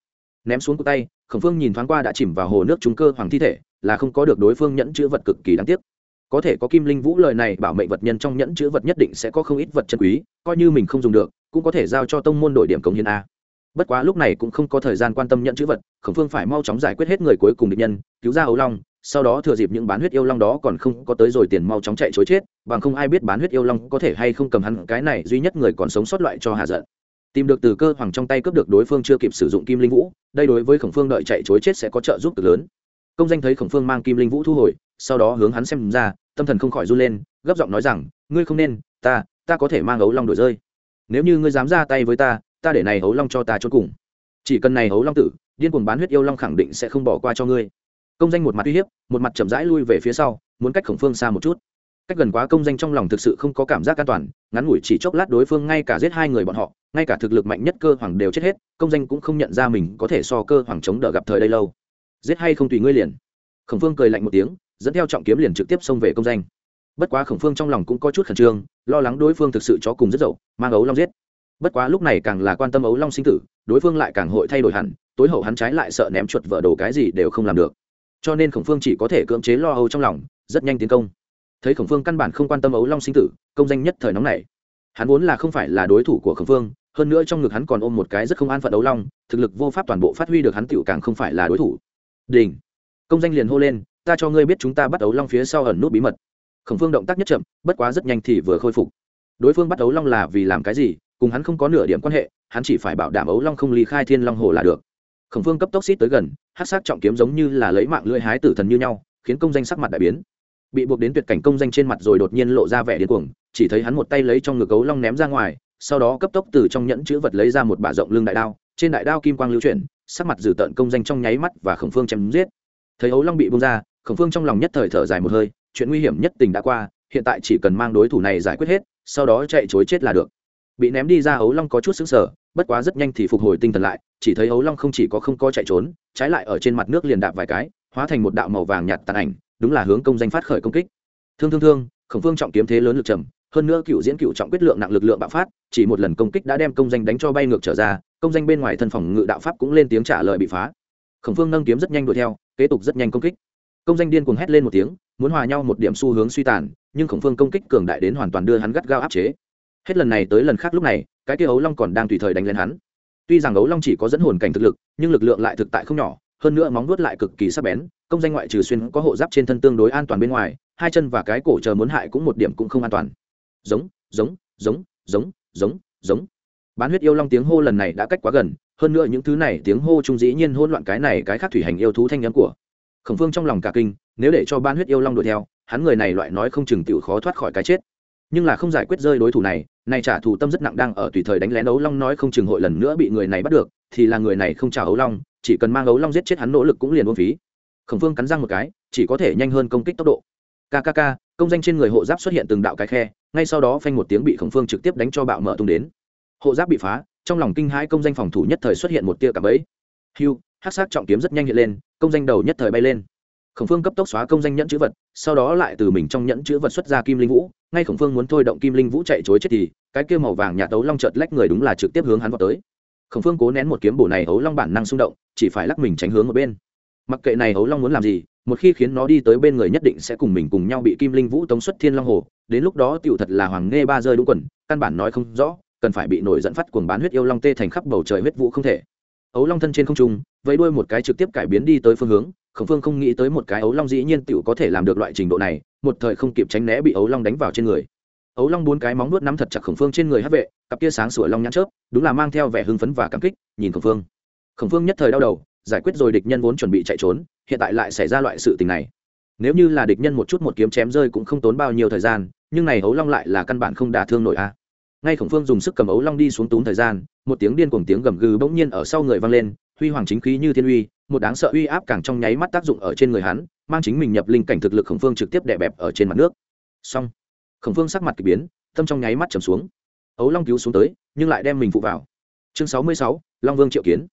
ném xuống cụt tay, khổng phương nhìn thoáng qua đã chìm vào hồ nước trung cơ hoàng thi thể, là không có được đối phương nhẫn chữ vật cực kỳ đáng tiếc. Có thể có kim linh vũ lời này bảo mệnh vật nhân trong nhẫn chữ vật nhất định sẽ có không ít vật chân quý, coi như mình không dùng được, cũng có thể giao cho tông môn đổi điểm cống hiến a. Bất quá lúc này cũng không có thời gian quan tâm nhẫn chữ vật, khổng phương phải mau chóng giải quyết hết người cuối cùng địch nhân, cứu ra ấu long, sau đó thừa dịp những bán huyết yêu long đó còn không có tới rồi tiền mau chóng chạy chối chết, bằng không ai biết bán huyết yêu long có thể hay không cầm hắn, cái này duy nhất người còn sống sót loại cho hạ giận tìm được từ cơ hoàng trong tay cướp được đối phương chưa kịp sử dụng kim linh vũ, đây đối với khổng phương đợi chạy chối chết sẽ có trợ giúp cực lớn. Công danh thấy khổng phương mang kim linh vũ thu hồi, sau đó hướng hắn xem ra, tâm thần không khỏi run lên, gấp giọng nói rằng, ngươi không nên, ta ta có thể mang ấu long đổi rơi. Nếu như ngươi dám ra tay với ta ta để này ấu long cho ta chốt cùng. Chỉ cần này ấu long tử, điên cuồng bán huyết yêu long khẳng định sẽ không bỏ qua cho ngươi. Công danh một mặt uy hiếp, một mặt chậm rãi lui về phía sau, muốn cách khổng phương xa một chút cách gần quá công danh trong lòng thực sự không có cảm giác an toàn, ngắn ngủi chỉ chốc lát đối phương ngay cả giết hai người bọn họ, ngay cả thực lực mạnh nhất cơ hoàng đều chết hết, công danh cũng không nhận ra mình có thể so cơ hoàng chống đỡ gặp thời đây lâu. Giết hay không tùy ngươi liền. Khổng phương cười lạnh một tiếng, dẫn theo trọng kiếm liền trực tiếp xông về công danh. Bất quá khổng phương trong lòng cũng có chút khẩn trương, lo lắng đối phương thực sự cho cùng rất dậu, mang ấu long giết. Bất quá lúc này càng là quan tâm ấu long sinh tử, đối phương lại càng hội thay đổi hẳn, tối hậu hắn trái lại sợ ném chuột vợ đồ cái gì đều không làm được. Cho nên khổng phương chỉ có thể cưỡng chế lo âu trong lòng, rất nhanh tiến công thấy khổng phương căn bản không quan tâm ấu long sinh tử, công danh nhất thời nóng này hắn vốn là không phải là đối thủ của khổng phương, hơn nữa trong ngực hắn còn ôm một cái rất không an phận ấu long, thực lực vô pháp toàn bộ phát huy được hắn tựu càng không phải là đối thủ. Đình! Công danh liền hô lên, ta cho ngươi biết chúng ta bắt ấu long phía sau ẩn nút bí mật. Khổng phương động tác nhất chậm, bất quá rất nhanh thì vừa khôi phục. Đối phương bắt ấu long là vì làm cái gì, cùng hắn không có nửa điểm quan hệ, hắn chỉ phải bảo đảm ấu long không ly khai thiên long hồ là được. Khổng phương cấp tốc xít tới gần hát sát trọng kiếm giống như là lấy mạng lưỡi hái tử thần như nhau, khiến công danh sắc mặt đại biến bị buộc đến tuyệt cảnh công danh trên mặt rồi đột nhiên lộ ra vẻ điên cuồng, chỉ thấy hắn một tay lấy trong ngực ấu long ném ra ngoài, sau đó cấp tốc từ trong nhẫn chữ vật lấy ra một bả rộng lưng đại đao, trên đại đao kim quang lưu chuyển, sắc mặt dử tợn công danh trong nháy mắt và khổng phương chém giết. Thấy ấu long bị bung ra, khổng phương trong lòng nhất thời thở dài một hơi, chuyện nguy hiểm nhất tình đã qua, hiện tại chỉ cần mang đối thủ này giải quyết hết, sau đó chạy chối chết là được. Bị ném đi ra ấu long có chút xứng sở bất quá rất nhanh thì phục hồi tinh thần lại, chỉ thấy ấu long không chỉ có không có chạy trốn, trái lại ở trên mặt nước liền đạp vài cái, hóa thành một đạo màu vàng nhạt tàn ảnh đúng là hướng công danh phát khởi công kích. Thương thương thương, khổng phương trọng kiếm thế lớn lực trầm, hơn nữa cựu diễn cựu trọng quyết lượng nặng lực lượng bạo phát, chỉ một lần công kích đã đem công danh đánh cho bay ngược trở ra, công danh bên ngoài thân phòng ngự đạo pháp cũng lên tiếng trả lời bị phá. Khổng phương nâng kiếm rất nhanh đuổi theo, kế tục rất nhanh công kích. Công danh điên cuồng hét lên một tiếng, muốn hòa nhau một điểm xu hướng suy tàn, nhưng khổng phương công kích cường đại đến hoàn toàn đưa hắn gắt gao áp chế. Hết lần này tới lần khác lúc này, cái kia ấu long còn đang tùy thời đánh lên hắn. Tuy rằng ấu long chỉ có dẫn hồn cảnh thực lực, nhưng lực lượng lại thực tại không nhỏ hơn nữa móng vuốt lại cực kỳ sắc bén, công danh ngoại trừ xuyên có hộ giáp trên thân tương đối an toàn bên ngoài, hai chân và cái cổ chờ muốn hại cũng một điểm cũng không an toàn. Giống giống giống giống giống giống. Bán huyết yêu long tiếng hô lần này đã cách quá gần, hơn nữa những thứ này tiếng hô trung dĩ nhiên hỗn loạn cái này cái khác thủy hành yêu thú thanh nhắm của khổng phương trong lòng cả kinh, nếu để cho ban huyết yêu long đuổi theo, hắn người này loại nói không chừng tiểu khó thoát khỏi cái chết. Nhưng là không giải quyết rơi đối thủ này này trả thù tâm rất nặng đang ở tùy thời đánh lén ấu long nói không chừng hội lần nữa bị người này bắt được, thì là người này không trả ấu long chỉ cần mang ấu long giết chết hắn nỗ lực cũng liền uổng phí. Khổng phương cắn răng một cái, chỉ có thể nhanh hơn công kích tốc độ. Kkk công danh trên người hộ giáp xuất hiện từng đạo cái khe, ngay sau đó phanh một tiếng bị khổng phương trực tiếp đánh cho bạo mở tung đến. Hộ giáp bị phá, trong lòng kinh hãi công danh phòng thủ nhất thời xuất hiện một tia cảm ấy hưu hát sát trọng kiếm rất nhanh hiện lên, công danh đầu nhất thời bay lên. Khổng phương cấp tốc xóa công danh nhẫn chữ vật, sau đó lại từ mình trong nhẫn chữ vật xuất ra kim linh vũ, ngay khổng phương muốn thôi động kim linh vũ chạy chối chết thì, cái kia màu vàng nhà tấu long chợt lách người đúng là trực tiếp hướng hắn vào tới khổng phương cố nén một kiếm bổ này Hấu long bản năng xung động, chỉ phải lắc mình tránh hướng ở bên. Mặc kệ này Hấu long muốn làm gì, một khi khiến nó đi tới bên người nhất định sẽ cùng mình cùng nhau bị kim linh vũ tống xuất thiên long hồ. Đến lúc đó tựu thật là hoàng nghe ba rơi đúng quần, căn bản nói không rõ, cần phải bị nổi dẫn phát cuồng bán huyết yêu long tê thành khắp bầu trời huyết vũ không thể. Ấu long thân trên không trung, vẫy đuôi một cái trực tiếp cải biến đi tới phương hướng, khổng phương không nghĩ tới một cái ấu long dĩ nhiên tựu có thể làm được loại trình độ này, một thời không kịp tránh né bị ấu long đánh vào trên người ấu long bốn cái móng nuốt nắm thật chặt khổng phương trên người hát vệ, cặp kia sáng sủa long nhãn chớp, đúng là mang theo vẻ hưng phấn và cảm kích, nhìn khổng phương. Khổng phương nhất thời đau đầu, giải quyết rồi địch nhân vốn chuẩn bị chạy trốn, hiện tại lại xảy ra loại sự tình này. Nếu như là địch nhân một chút một kiếm chém rơi cũng không tốn bao nhiêu thời gian, nhưng này ấu long lại là căn bản không đả thương nổi a. Ngay khổng phương dùng sức cầm ấu long đi xuống túm thời gian, một tiếng điên cuồng tiếng gầm gừ bỗng nhiên ở sau người vang lên, huy hoàng chính khí như thiên uy, một đáng sợ uy áp càng trong nháy mắt tác dụng ở trên người hắn, mang chính mình nhập linh cảnh thực lực khổng phương trực tiếp đè bẹp ở trên mặt nước. Xong khổng phương sắc mặt k ỳ biến, tâm trong nháy mắt trầm xuống. Ấu long cứu xuống tới, nhưng lại đem mình phụ vào. Chương sáu mươi sáu, long vương triệu kiến.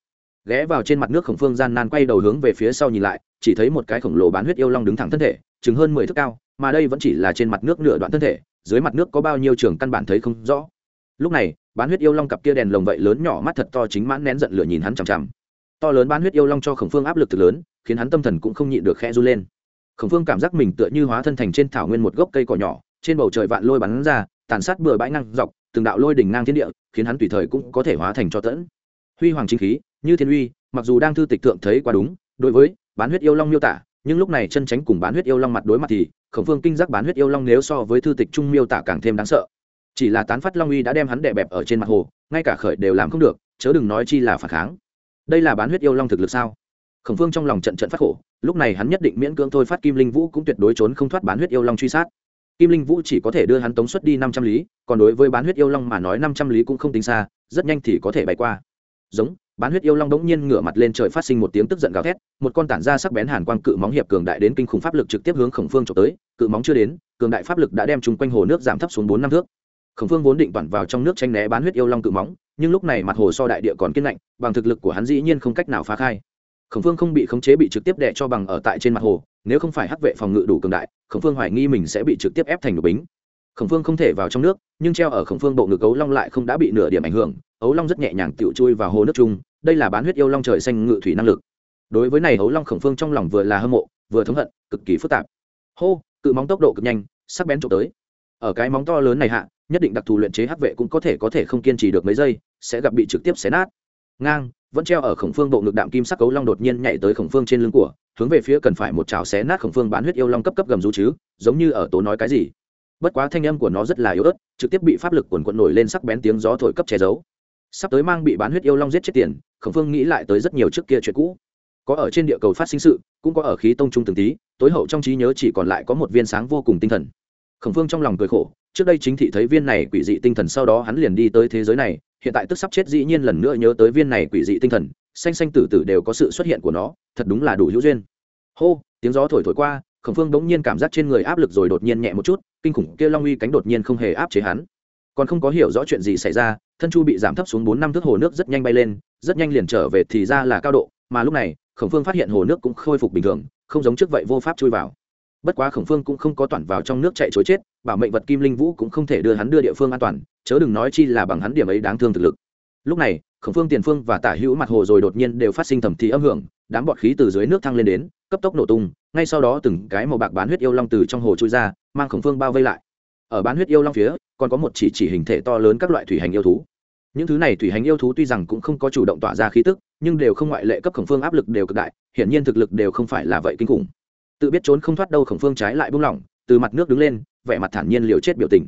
Ghé vào trên mặt nước khổng phương gian nan quay đầu hướng về phía sau nhìn lại, chỉ thấy một cái khổng lồ bán huyết yêu long đứng thẳng thân thể, chừng hơn mười thước cao, mà đây vẫn chỉ là trên mặt nước nửa đoạn thân thể, dưới mặt nước có bao nhiêu trường căn bản thấy không rõ. Lúc này, bán huyết yêu long cặp kia đèn lồng vậy lớn nhỏ mắt thật to chính mãn nén giận lửa nhìn hắn chằm chằm. To lớn bán huyết yêu long cho khổng phương áp lực thực lớn, khiến hắn tâm thần cũng không nhịn được khe r u lên. Khổng phương cảm giác mình tựa như hóa thân thành trên thảo nguyên một gốc cây cỏ nhỏ trên bầu trời vạn lôi bắn ra, tàn sát bừa bãi ngang dọc, từng đạo lôi đỉnh ngang thiên địa, khiến hắn tùy thời cũng có thể hóa thành cho tẫn. Huy hoàng chính khí, như thiên uy, mặc dù đang thư tịch thượng thấy quá đúng, đối với bán huyết yêu long miêu tả, nhưng lúc này chân tránh cùng bán huyết yêu long mặt đối mặt thì, khổng phương kinh giác bán huyết yêu long nếu so với thư tịch trung miêu tả càng thêm đáng sợ. Chỉ là tán phát long uy đã đem hắn đè bẹp ở trên mặt hồ, ngay cả khởi đều làm không được, chớ đừng nói chi là phản kháng. Đây là bán huyết yêu long thực lực sao? Khổng phương trong lòng trận trận phát khổ, lúc này hắn nhất định miễn cưỡng thôi phát kim linh vũ cũng tuyệt đối trốn không thoát bán huyết yêu long truy sát kim linh vũ chỉ có thể đưa hắn tống xuất đi năm trăm lý, còn đối với bán huyết yêu long mà nói năm trăm lý cũng không tính xa, rất nhanh thì có thể bay qua. Giống, bán huyết yêu long đống nhiên ngửa mặt lên trời phát sinh một tiếng tức giận gào thét, một con tản ra sắc bén hàn quang cự móng hiệp cường đại đến kinh khủng pháp lực trực tiếp hướng khổng phương trộm tới, cự móng chưa đến, cường đại pháp lực đã đem chung quanh hồ nước giảm thấp xuống bốn năm thước. Khổng phương vốn định vặn vào trong nước tranh né bán huyết yêu long cự móng, nhưng lúc này mặt hồ so đại địa còn kiên lạnh, bằng thực lực của hắn dĩ nhiên không cách nào phá khai khổng phương không bị khống chế bị trực tiếp đè cho bằng ở tại trên mặt hồ, nếu không phải hắc vệ phòng ngự đủ cường đại, khổng phương hoài nghi mình sẽ bị trực tiếp ép thành đục bính. Khổng phương không thể vào trong nước, nhưng treo ở khổng phương bộ ngực ấu long lại không đã bị nửa điểm ảnh hưởng, ấu long rất nhẹ nhàng tựu chui vào hồ nước chung, đây là bán huyết yêu long trời xanh ngự thủy năng lực. Đối với này ấu long khổng phương trong lòng vừa là hâm mộ, vừa thống hận, cực kỳ phức tạp. Hô, cự móng tốc độ cực nhanh, sắc bén trộm tới. Ở cái móng to lớn này hạ, nhất định đặc thù luyện chế hắc vệ cũng có thể có thể không kiên trì được mấy giây, sẽ gặp bị trực tiếp xé nát ngang, vẫn treo ở khổng phương bộ ngực đạm kim sắc cấu long đột nhiên nhảy tới khổng phương trên lưng của, hướng về phía cần phải một chảo xé nát khổng phương bán huyết yêu long cấp cấp gầm rú chứ, giống như ở tố nói cái gì. Bất quá thanh âm của nó rất là yếu ớt, trực tiếp bị pháp lực quần quận nổi lên sắc bén tiếng gió thổi cấp che giấu. Sắp tới mang bị bán huyết yêu long giết chết tiền, khổng phương nghĩ lại tới rất nhiều trước kia chuyện cũ. Có ở trên địa cầu phát sinh sự, cũng có ở khí tông trung từng tí, tối hậu trong trí nhớ chỉ còn lại có một viên sáng vô cùng tinh thần. Khổng phương trong lòng cười khổ trước đây chính thị thấy viên này quỷ dị tinh thần, sau đó hắn liền đi tới thế giới này. Hiện tại tức sắp chết, dĩ nhiên lần nữa nhớ tới viên này quỷ dị tinh thần. Xanh xanh tử tử đều có sự xuất hiện của nó, thật đúng là đủ hữu duyên. Hô, tiếng gió thổi thổi qua, khổng phương bỗng nhiên cảm giác trên người áp lực rồi đột nhiên nhẹ một chút, kinh khủng kia long uy cánh đột nhiên không hề áp chế hắn. Còn không có hiểu rõ chuyện gì xảy ra, thân chu bị giảm thấp xuống bốn năm thước hồ nước rất nhanh bay lên, rất nhanh liền trở về thì ra là cao độ. Mà lúc này, khổng phương phát hiện hồ nước cũng khôi phục bình thường, không giống trước vậy vô pháp chui vào bất quá khổng phương cũng không có toàn vào trong nước chạy chối chết, bảo mệnh vật kim linh vũ cũng không thể đưa hắn đưa địa phương an toàn, chớ đừng nói chi là bằng hắn điểm ấy đáng thương thực lực. Lúc này, khổng phương, tiền phương và tả hữu mặt hồ rồi đột nhiên đều phát sinh thẩm thị âm hưởng, đám bọt khí từ dưới nước thăng lên đến, cấp tốc nổ tung, ngay sau đó từng cái màu bạc bán huyết yêu long từ trong hồ trôi ra, mang khổng phương bao vây lại. Ở bán huyết yêu long phía, còn có một chỉ chỉ hình thể to lớn các loại thủy hành yêu thú. Những thứ này thủy hành yêu thú tuy rằng cũng không có chủ động tỏa ra khí tức, nhưng đều không ngoại lệ cấp khổng phương áp lực đều cực đại, hiển nhiên thực lực đều không phải là vậy kinh khủng tự biết trốn không thoát đâu khổng phương trái lại buông lỏng, từ mặt nước đứng lên, vẻ mặt thản nhiên liều chết biểu tình.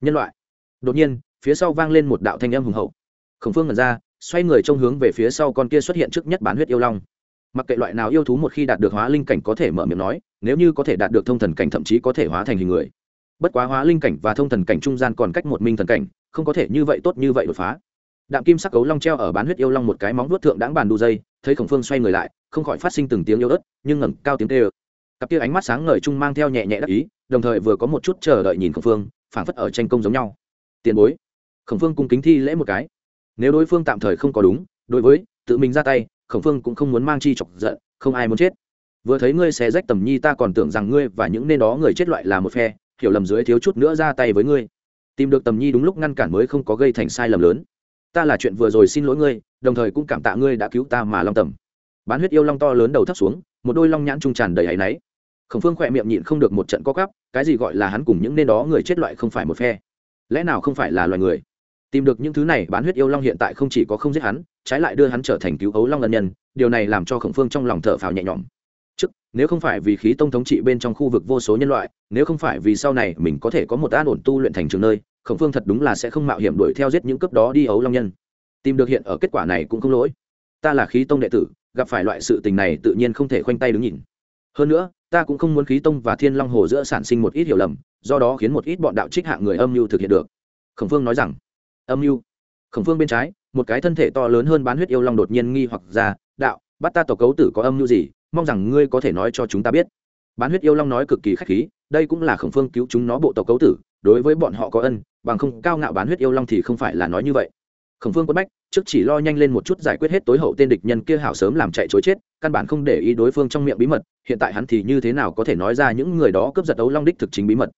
Nhân loại. Đột nhiên, phía sau vang lên một đạo thanh âm hùng hậu. Khổng phương ngẩn ra, xoay người trông hướng về phía sau con kia xuất hiện trước nhất bán huyết yêu long. Mặc kệ loại nào yêu thú một khi đạt được hóa linh cảnh có thể mở miệng nói, nếu như có thể đạt được thông thần cảnh thậm chí có thể hóa thành hình người. Bất quá hóa linh cảnh và thông thần cảnh trung gian còn cách một minh thần cảnh, không có thể như vậy tốt như vậy đột phá. Đạm kim sắc cấu long treo ở bán huyết yêu long một cái móng vuốt thượng đáng bàn đu dây, thấy khổng phương xoay người lại, không khỏi phát sinh từng tiếng yêu ớt, nhưng ngẩng cao tiếng tê ơ cặp kia ánh mắt sáng ngời chung mang theo nhẹ nhẹ đắc ý, đồng thời vừa có một chút chờ đợi nhìn khổng phương, phảng phất ở tranh công giống nhau. Tiền bối, khổng phương cung kính thi lễ một cái. Nếu đối phương tạm thời không có đúng, đối với, tự mình ra tay, khổng phương cũng không muốn mang chi chọc giận, không ai muốn chết. Vừa thấy ngươi xé rách tầm nhi ta còn tưởng rằng ngươi và những nên đó người chết loại là một phe, hiểu lầm dưới thiếu chút nữa ra tay với ngươi. Tìm được tầm nhi đúng lúc ngăn cản mới không có gây thành sai lầm lớn. Ta là chuyện vừa rồi xin lỗi ngươi, đồng thời cũng cảm tạ ngươi đã cứu ta mà long tầm. Bán huyết yêu long to lớn đầu thấp xuống, một đôi long nhãn trung tràn đầy áy náy khổng phương khỏe miệng nhịn không được một trận co cắp cái gì gọi là hắn cùng những nên đó người chết loại không phải một phe. Lẽ nào không phải là loài người? Tìm được những thứ này, bán huyết yêu long hiện tại không chỉ có không giết hắn, trái lại đưa hắn trở thành cứu ấu long ân nhân, điều này làm cho khổng phương trong lòng thở phào nhẹ nhõm. Trước, nếu không phải vì khí tông thống trị bên trong khu vực vô số nhân loại, nếu không phải vì sau này mình có thể có một an ổn tu luyện thành trường nơi, khổng phương thật đúng là sẽ không mạo hiểm đuổi theo giết những cấp đó đi ấu long nhân. Tìm được hiện ở kết quả này cũng không lỗi. Ta là khí tông đệ tử, gặp phải loại sự tình này tự nhiên không thể khoanh tay đứng nhìn hơn nữa, ta cũng không muốn khí tông và thiên long hồ giữa sản sinh một ít hiểu lầm, do đó khiến một ít bọn đạo trích hạng người âm mưu thực hiện được. Khổng phương nói rằng, âm mưu? Khổng phương bên trái, một cái thân thể to lớn hơn bán huyết yêu long đột nhiên nghi hoặc ra, đạo, bắt ta tổ cấu tử có âm mưu gì? Mong rằng ngươi có thể nói cho chúng ta biết. Bán huyết yêu long nói cực kỳ khách khí, đây cũng là khổng phương cứu chúng nó bộ tộc cấu tử, đối với bọn họ có ân, bằng không cao ngạo bán huyết yêu long thì không phải là nói như vậy khổng phương quân bách, trước chỉ lo nhanh lên một chút giải quyết hết tối hậu tên địch nhân kia hảo sớm làm chạy chối chết, căn bản không để ý đối phương trong miệng bí mật, hiện tại hắn thì như thế nào có thể nói ra những người đó cướp giật ấu long đích thực chính bí mật.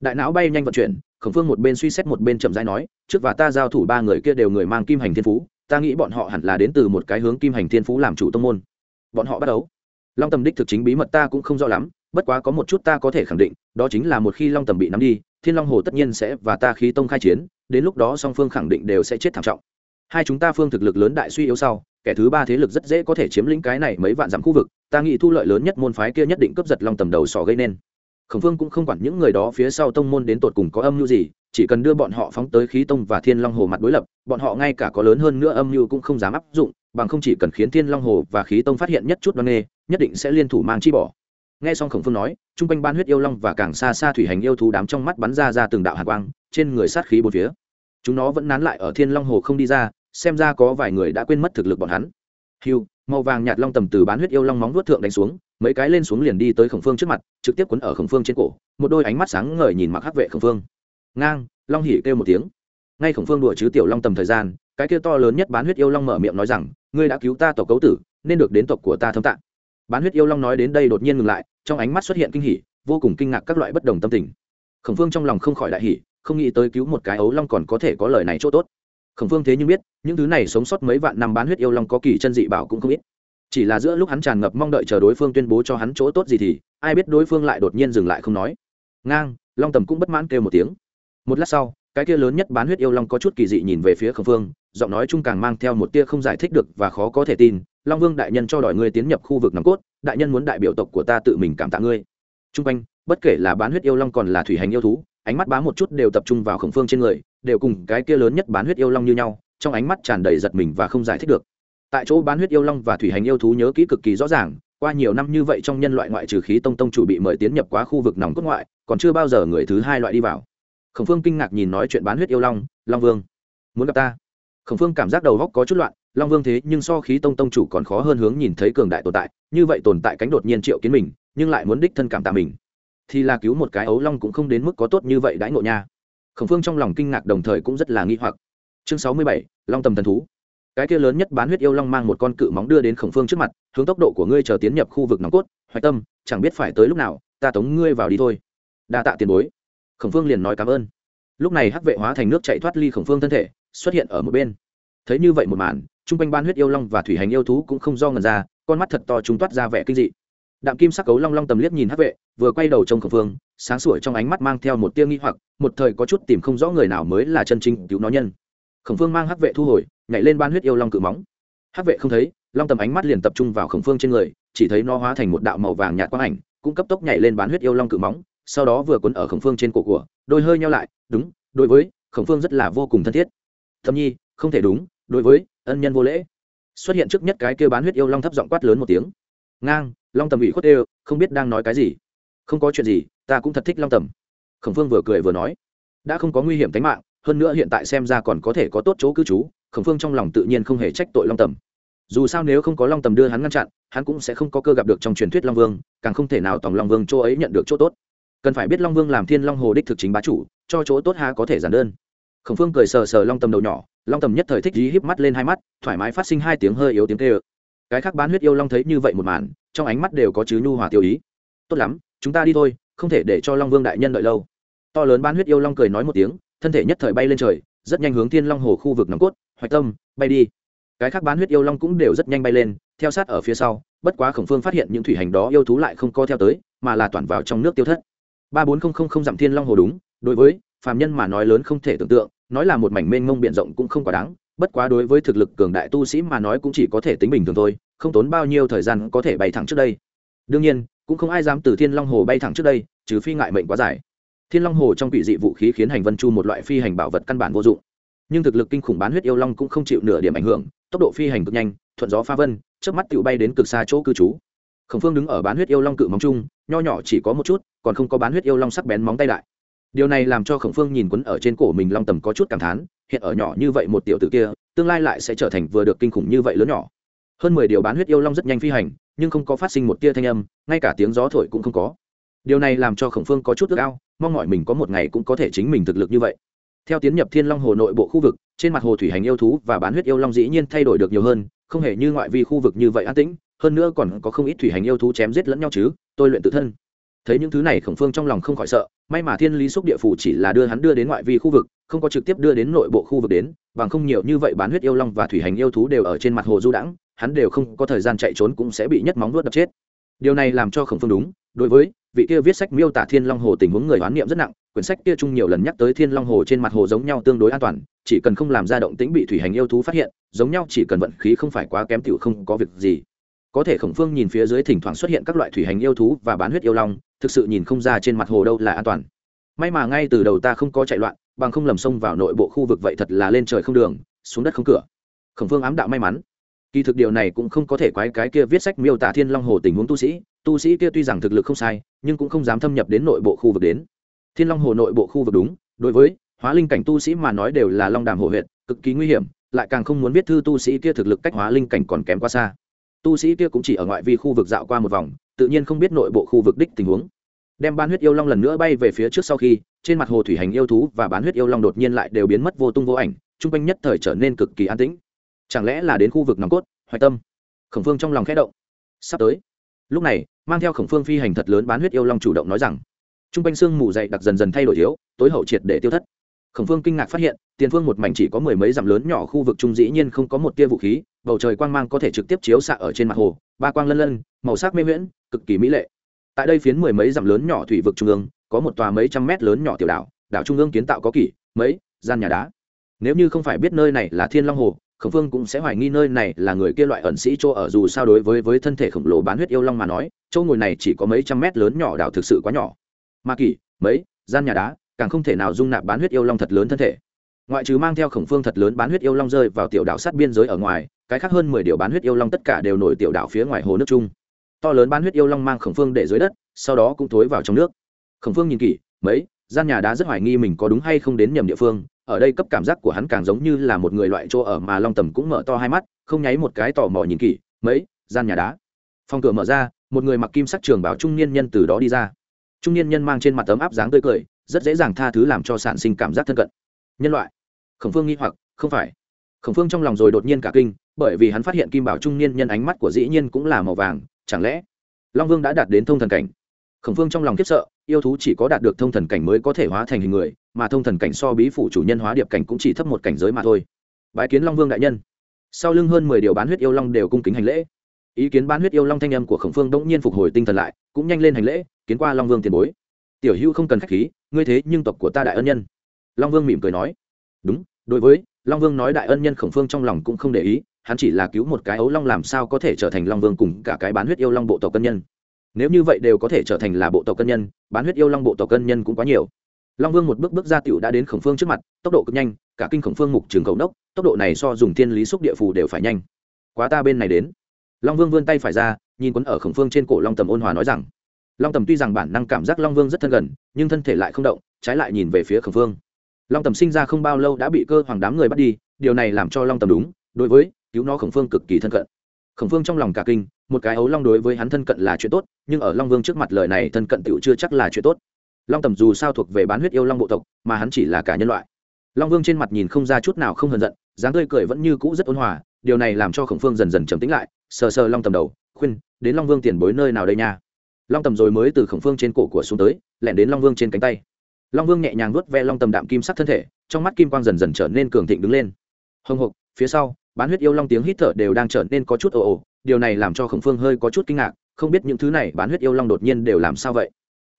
Đại não bay nhanh vận chuyển, khổng phương một bên suy xét một bên chậm rãi nói, trước và ta giao thủ ba người kia đều người mang kim hành thiên phú, ta nghĩ bọn họ hẳn là đến từ một cái hướng kim hành thiên phú làm chủ tông môn. Bọn họ bắt đầu. Long tầm đích thực chính bí mật ta cũng không rõ lắm, bất quá có một chút ta có thể khẳng định, đó chính là một khi long tầm bị nắm đi, thiên long hồ tất nhiên sẽ và ta khí tông khai chiến đến lúc đó song phương khẳng định đều sẽ chết thảm trọng. Hai chúng ta phương thực lực lớn đại suy yếu sau, kẻ thứ ba thế lực rất dễ có thể chiếm lĩnh cái này mấy vạn dặm khu vực, ta nghĩ thu lợi lớn nhất môn phái kia nhất định cướp giật long tầm đầu sọ gây nên. Khổng phương cũng không quản những người đó phía sau tông môn đến tột cùng có âm mưu gì, chỉ cần đưa bọn họ phóng tới khí tông và thiên long hồ mặt đối lập, bọn họ ngay cả có lớn hơn nữa âm mưu cũng không dám áp dụng, bằng không chỉ cần khiến thiên long hồ và khí tông phát hiện nhất chút đoan nghê, nhất định sẽ liên thủ mang chi bỏ nghe xong khổng phương nói, chung quanh ban huyết yêu long và càng xa xa thủy hành yêu thú đám trong mắt bắn ra ra từng đạo hạ quang, trên người sát khí bốn phía. Chúng nó vẫn nán lại ở thiên long hồ không đi ra, xem ra có vài người đã quên mất thực lực bọn hắn. Hiu màu vàng nhạt long tầm từ bán huyết yêu long móng vuốt thượng đánh xuống, mấy cái lên xuống liền đi tới khổng phương trước mặt, trực tiếp quấn ở khổng phương trên cổ, một đôi ánh mắt sáng ngời nhìn mặc hắc vệ khổng phương. Ngang, long hỉ kêu một tiếng. Ngay khổng phương đùa chứ tiểu long tầm thời gian, cái kia to lớn nhất bán huyết yêu long mở miệng nói rằng, ngươi đã cứu ta tộc cấu tử, nên được đến tộc của ta thâm tạng bán huyết yêu long nói đến đây đột nhiên ngừng lại trong ánh mắt xuất hiện kinh hỉ vô cùng kinh ngạc các loại bất đồng tâm tình. Khổng phương trong lòng không khỏi đại hỉ không nghĩ tới cứu một cái ấu long còn có thể có lời này chỗ tốt. Khổng phương thế nhưng biết những thứ này sống sót mấy vạn năm bán huyết yêu long có kỳ chân dị bảo cũng không ít, chỉ là giữa lúc hắn tràn ngập mong đợi chờ đối phương tuyên bố cho hắn chỗ tốt gì thì ai biết đối phương lại đột nhiên dừng lại không nói. Ngang long tầm cũng bất mãn kêu một tiếng. Một lát sau cái kia lớn nhất bán huyết yêu long có chút kỳ dị nhìn về phía khổng phương giọng nói chung càng mang theo một tia không giải thích được và khó có thể tin long vương đại nhân cho đòi ngươi tiến nhập khu vực nòng cốt, đại nhân muốn đại biểu tộc của ta tự mình cảm tạ ngươi. T r u n g quanh, bất kể là bán huyết yêu long còn là thủy hành yêu thú, ánh mắt bá một chút đều tập trung vào khổng phương trên người, đều cùng cái kia lớn nhất bán huyết yêu long như nhau, trong ánh mắt tràn đầy giật mình và không giải thích được. Tại chỗ bán huyết yêu long và thủy hành yêu thú nhớ kỹ cực kỳ rõ ràng, qua nhiều năm như vậy trong nhân loại ngoại trừ khí tông tông chủ bị mời tiến nhập quá khu vực nòng cốt ngoại, còn chưa bao giờ người thứ hai loại đi vào. Khổng phương kinh ngạc nhìn nói chuyện bán huyết yêu long long vương, muốn gặp ta khổng phương cảm giác đầu góc có chút loạn, long vương thế nhưng so khí tông tông chủ còn khó hơn hướng nhìn thấy cường đại tồn tại, như vậy tồn tại cánh đột nhiên triệu kiến mình, nhưng lại muốn đích thân cảm tạ mình. Thì là cứu một cái ấu long cũng không đến mức có tốt như vậy đãi ngộ nha. Khổng phương trong lòng kinh ngạc đồng thời cũng rất là nghi hoặc. Chương sáu mươi bảy, long tầm thần thú. Cái kia lớn nhất bán huyết yêu long mang một con cự móng đưa đến khổng phương trước mặt, hướng tốc độ của ngươi chờ tiến nhập khu vực nòng cốt, hoạch tâm, chẳng biết phải tới lúc nào, ta tống ngươi vào đi thôi. Đa tạ tiền bối. Khổng phương liền nói cảm ơn. Lúc này hắc vệ hóa thành nước chạy thoát ly khổng phương thân thể xuất hiện ở một bên. Thấy như vậy một màn, chung quanh ban huyết yêu long và thủy hành yêu thú cũng không do ngần ra, con mắt thật to chúng toát ra vẻ kinh dị. Đạm kim sắc cấu long long tầm liếc nhìn hắc vệ, vừa quay đầu trông khẩu phương, sáng sủa trong ánh mắt mang theo một tia nghi hoặc, một thời có chút tìm không rõ người nào mới là chân chính cứu nó nhân. Khổng phương mang hắc vệ thu hồi, nhảy lên ban huyết yêu long cự móng. Hắc vệ không thấy, long tầm ánh mắt liền tập trung vào khổng phương trên người, chỉ thấy nó hóa thành một đạo màu vàng nhạt quang ảnh, cũng cấp tốc nhảy lên bán huyết yêu long cự móng, sau đó vừa quấn ở khổng phương trên cổ của, đôi hơi nhau lại, đúng, đối với, khổng phương rất là vô cùng thân thiết thâm nhi, không thể đúng, đối với ân nhân vô lễ. Xuất hiện trước nhất cái kia bán huyết yêu long thấp giọng quát lớn một tiếng. Ngang, long tầm ủy khuất đều, không biết đang nói cái gì. Không có chuyện gì, ta cũng thật thích long tầm. Khổng phương vừa cười vừa nói. Đã không có nguy hiểm tính mạng, hơn nữa hiện tại xem ra còn có thể có tốt chỗ cư trú, khổng phương trong lòng tự nhiên không hề trách tội long tầm. Dù sao nếu không có long tầm đưa hắn ngăn chặn, hắn cũng sẽ không có cơ gặp được trong truyền thuyết long vương, càng không thể nào tổng long vương chỗ ấy nhận được chỗ tốt. Cần phải biết long vương làm thiên long hồ đích thực chính bá chủ, cho chỗ tốt ha có thể giản đơn khổng phương cười sờ sờ long tầm đầu nhỏ, long tầm nhất thời thích dí híp mắt lên hai mắt, thoải mái phát sinh hai tiếng hơi yếu tiếng kêu. Cái khác bán huyết yêu long thấy như vậy một màn, trong ánh mắt đều có chứ nhu hòa tiêu ý. Tốt lắm, chúng ta đi thôi, không thể để cho long vương đại nhân đợi lâu. To lớn bán huyết yêu long cười nói một tiếng, thân thể nhất thời bay lên trời, rất nhanh hướng thiên long hồ khu vực nòng cốt, hoạch tâm, bay đi. Cái khác bán huyết yêu long cũng đều rất nhanh bay lên, theo sát ở phía sau, bất quá khổng phương phát hiện những thủy hành đó yêu thú lại không co theo tới, mà là toàn vào trong nước tiêu thất. Ba bốn không không không dặm thiên long hồ đúng, đối với phàm nhân mà nói lớn không thể tưởng tượng nói là một mảnh mênh mông b i ể n rộng cũng không quá đáng, bất quá đối với thực lực cường đại tu sĩ mà nói cũng chỉ có thể tính bình thường thôi, không tốn bao nhiêu thời gian có thể bay thẳng trước đây. Đương nhiên, cũng không ai dám từ thiên long hồ bay thẳng trước đây, trừ phi ngại mệnh quá dài. Thiên long hồ trong quỷ dị vũ khí khiến hành vân chu một loại phi hành bảo vật căn bản vô dụng. Nhưng thực lực kinh khủng bán huyết yêu long cũng không chịu nửa điểm ảnh hưởng, tốc độ phi hành cực nhanh, thuận gió pha vân trước mắt tự bay đến cực xa chỗ cư trú. Khổng phương đứng ở bán huyết yêu long cự móng chung, nho nhỏ chỉ có một chút, còn không có bán huyết yêu long sắc bén móng tay đại điều này làm cho khổng phương nhìn quấn ở trên cổ mình long tầm có chút cảm thán, hiện ở nhỏ như vậy một tiểu tử kia, tương lai lại sẽ trở thành vừa được kinh khủng như vậy lớn nhỏ. Hơn mười điều bán huyết yêu long rất nhanh phi hành, nhưng không có phát sinh một tia thanh âm, ngay cả tiếng gió thổi cũng không có. Điều này làm cho khổng phương có chút ước ao, mong mỏi mình có một ngày cũng có thể chính mình thực lực như vậy. Theo tiến nhập thiên long hồ nội bộ khu vực, trên mặt hồ thủy hành yêu thú và bán huyết yêu long dĩ nhiên thay đổi được nhiều hơn, không hề như ngoại vi khu vực như vậy an tĩnh, hơn nữa còn có không ít thủy hành yêu thú chém giết lẫn nhau chứ, tôi luyện tự thân. Thấy những thứ này khổng phương trong lòng không khỏi sợ may mà thiên lý xúc địa phủ chỉ là đưa hắn đưa đến ngoại vi khu vực, không có trực tiếp đưa đến nội bộ khu vực đến, bằng không nhiều như vậy bán huyết yêu long và thủy hành yêu thú đều ở trên mặt hồ du đãng, hắn đều không có thời gian chạy trốn cũng sẽ bị nhất móng nuốt đập chết. Điều này làm cho khổng phương đúng, đối với vị kia viết sách miêu tả thiên long hồ tình huống người hoán niệm rất nặng, quyển sách kia chung nhiều lần nhắc tới thiên long hồ trên mặt hồ giống nhau tương đối an toàn, chỉ cần không làm ra động tĩnh bị thủy hành yêu thú phát hiện, giống nhau chỉ cần vận khí không phải quá kém tiểu không có việc gì có thể khổng phương nhìn phía dưới thỉnh thoảng xuất hiện các loại thủy hành yêu thú và bán huyết yêu long, thực sự nhìn không ra trên mặt hồ đâu là an toàn. May mà ngay từ đầu ta không có chạy loạn, bằng không lầm sông vào nội bộ khu vực vậy thật là lên trời không đường, xuống đất không cửa. Khổng phương ám đạo may mắn. Kỳ thực điều này cũng không có thể quái cái kia viết sách miêu tả thiên long hồ tình huống tu sĩ tu sĩ kia tuy rằng thực lực không sai, nhưng cũng không dám thâm nhập đến nội bộ khu vực đến. Thiên long hồ nội bộ khu vực đúng, đối với hóa linh cảnh tu sĩ mà nói đều là long đàm hồ huyện cực kỳ nguy hiểm, lại càng không muốn biết thư tu sĩ kia thực lực cách hóa linh cảnh còn kém quá xa tu sĩ kia cũng chỉ ở ngoại vi khu vực dạo qua một vòng, tự nhiên không biết nội bộ khu vực đích tình huống. Đem bán huyết yêu long lần nữa bay về phía trước sau khi, trên mặt hồ thủy hành yêu thú và bán huyết yêu long đột nhiên lại đều biến mất vô tung vô ảnh, chung quanh nhất thời trở nên cực kỳ an tĩnh. Chẳng lẽ là đến khu vực nòng cốt, hoài tâm? Khổng phương trong lòng khẽ động. Sắp tới. Lúc này, mang theo khổng phương phi hành thật lớn bán huyết yêu long chủ động nói rằng t r u n g quanh xương mù dậy đặc dần dần thay đổi thiếu, tối hậu triệt để tiêu thất. Khổng phương kinh ngạc phát hiện tiền phương một mảnh chỉ có mười mấy dặm lớn nhỏ khu vực trung dĩ nhiên không có một tia vũ khí, bầu trời quang mang có thể trực tiếp chiếu xạ ở trên mặt hồ, ba quang lân lân, màu sắc mê nguyễn cực kỳ mỹ lệ. Tại đây phiến mười mấy dặm lớn nhỏ thủy vực trung ương, có một tòa mấy trăm mét lớn nhỏ tiểu đảo đảo trung ương kiến tạo có kỷ, mấy, gian nhà đá. Nếu như không phải biết nơi này là thiên long hồ, khổng phương cũng sẽ hoài nghi nơi này là người kia loại ẩn sĩ chỗ ở dù sao đối với với thân thể khổng lồ bán huyết yêu long mà nói, chỗ ngồi này chỉ có mấy trăm mét lớn nhỏ đảo thực sự quá nhỏ. Ma kỷ, mấy, gian nhà đá, càng không thể nào dung nạp bán huyết yêu long thật lớn thân thể ngoại trừ mang theo khổng phương thật lớn bán huyết yêu long rơi vào tiểu đảo sát biên giới ở ngoài, cái khác hơn mười điều bán huyết yêu long tất cả đều nổi tiểu đảo phía ngoài hồ nước chung. To lớn bán huyết yêu long mang khổng phương để dưới đất, sau đó cũng thối vào trong nước. Khổng phương nhìn kỹ, mấy, gian nhà đá rất hoài nghi mình có đúng hay không đến nhầm địa phương. Ở đây cấp cảm giác của hắn càng giống như là một người loại chỗ ở mà long tầm cũng mở to hai mắt, không nháy một cái tò mò nhìn kỹ, mấy, gian nhà đá. Phòng cửa mở ra, một người mặc kim sắc trường bảo trung niên nhân từ đó đi ra. Trung niên nhân mang trên mặt tấm áp dáng tươi cười, rất dễ dàng tha thứ làm cho sản sinh cảm giác thân cận nhân loại. Khổng phương nghi hoặc, không phải. Khổng phương trong lòng rồi đột nhiên cả kinh, bởi vì hắn phát hiện kim bảo trung niên nhân ánh mắt của dĩ nhiên cũng là màu vàng, chẳng lẽ long vương đã đạt đến thông thần cảnh? Khổng phương trong lòng khiếp sợ, yêu thú chỉ có đạt được thông thần cảnh mới có thể hóa thành hình người, mà thông thần cảnh so bí phủ chủ nhân hóa điệp cảnh cũng chỉ thấp một cảnh giới mà thôi. Bái kiến long vương đại nhân. Sau lưng hơn mười điều bán huyết yêu long đều cung kính hành lễ. Ý kiến bán huyết yêu long thanh âm của khổng phương đống nhiên phục hồi tinh thần lại, cũng nhanh lên hành lễ, kiến qua long vương tiền bối. Tiểu hữu không cần khách khí, ngươi thế nhưng tộc của ta đại ân nhân long vương mỉm cười nói, đúng, đối với long vương nói đại ân nhân khổng phương trong lòng cũng không để ý, hắn chỉ là cứu một cái ấu long làm sao có thể trở thành long vương cùng cả cái bán huyết yêu long bộ tộc cân nhân. Nếu như vậy đều có thể trở thành là bộ tộc cân nhân, bán huyết yêu long bộ tộc cân nhân cũng quá nhiều. Long vương một bước bước ra t đã đến khổng phương trước mặt, tốc độ cực nhanh, cả kinh khổng phương mục trường cầu đốc tốc độ này so dùng thiên lý xúc địa phù đều phải nhanh. Quá ta bên này đến. Long vương vươn tay phải ra, nhìn quấn ở khổng phương trên cổ long tầm ôn hòa nói rằng, long tầm tuy rằng bản năng cảm giác long vương rất thân gần, nhưng thân thể lại không động, trái lại nhìn về phía khổng phương long tầm sinh ra không bao lâu đã bị cơ hoàng đám người bắt đi, điều này làm cho long tầm đúng, đối với cứu nó khổng phương cực kỳ thân cận. Khổng phương trong lòng cả kinh, một cái ấu long đối với hắn thân cận là chuyện tốt, nhưng ở long vương trước mặt lời này thân cận tựu chưa chắc là chuyện tốt. Long tầm dù sao thuộc về bán huyết yêu long bộ tộc, mà hắn chỉ là cả nhân loại. Long vương trên mặt nhìn không ra chút nào không hờn giận, dáng tươi cười vẫn như cũ rất ôn hòa, điều này làm cho khổng phương dần dần trầm tĩnh lại, sờ sờ long tầm đầu, khuyên, đến long vương tiền bối nơi nào đây nha? Long tầm rồi mới từ khổng phương trên cổ của xuống tới, lẻn đến long vương trên cánh tay long vương nhẹ nhàng nuốt ve long tầm đạm kim sắc thân thể, trong mắt kim quang dần dần trở nên cường thịnh đứng lên. Hồng hộc, phía sau, bán huyết yêu long tiếng hít thở đều đang trở nên có chút ồ ồ, điều này làm cho khổng phương hơi có chút kinh ngạc, không biết những thứ này bán huyết yêu long đột nhiên đều làm sao vậy.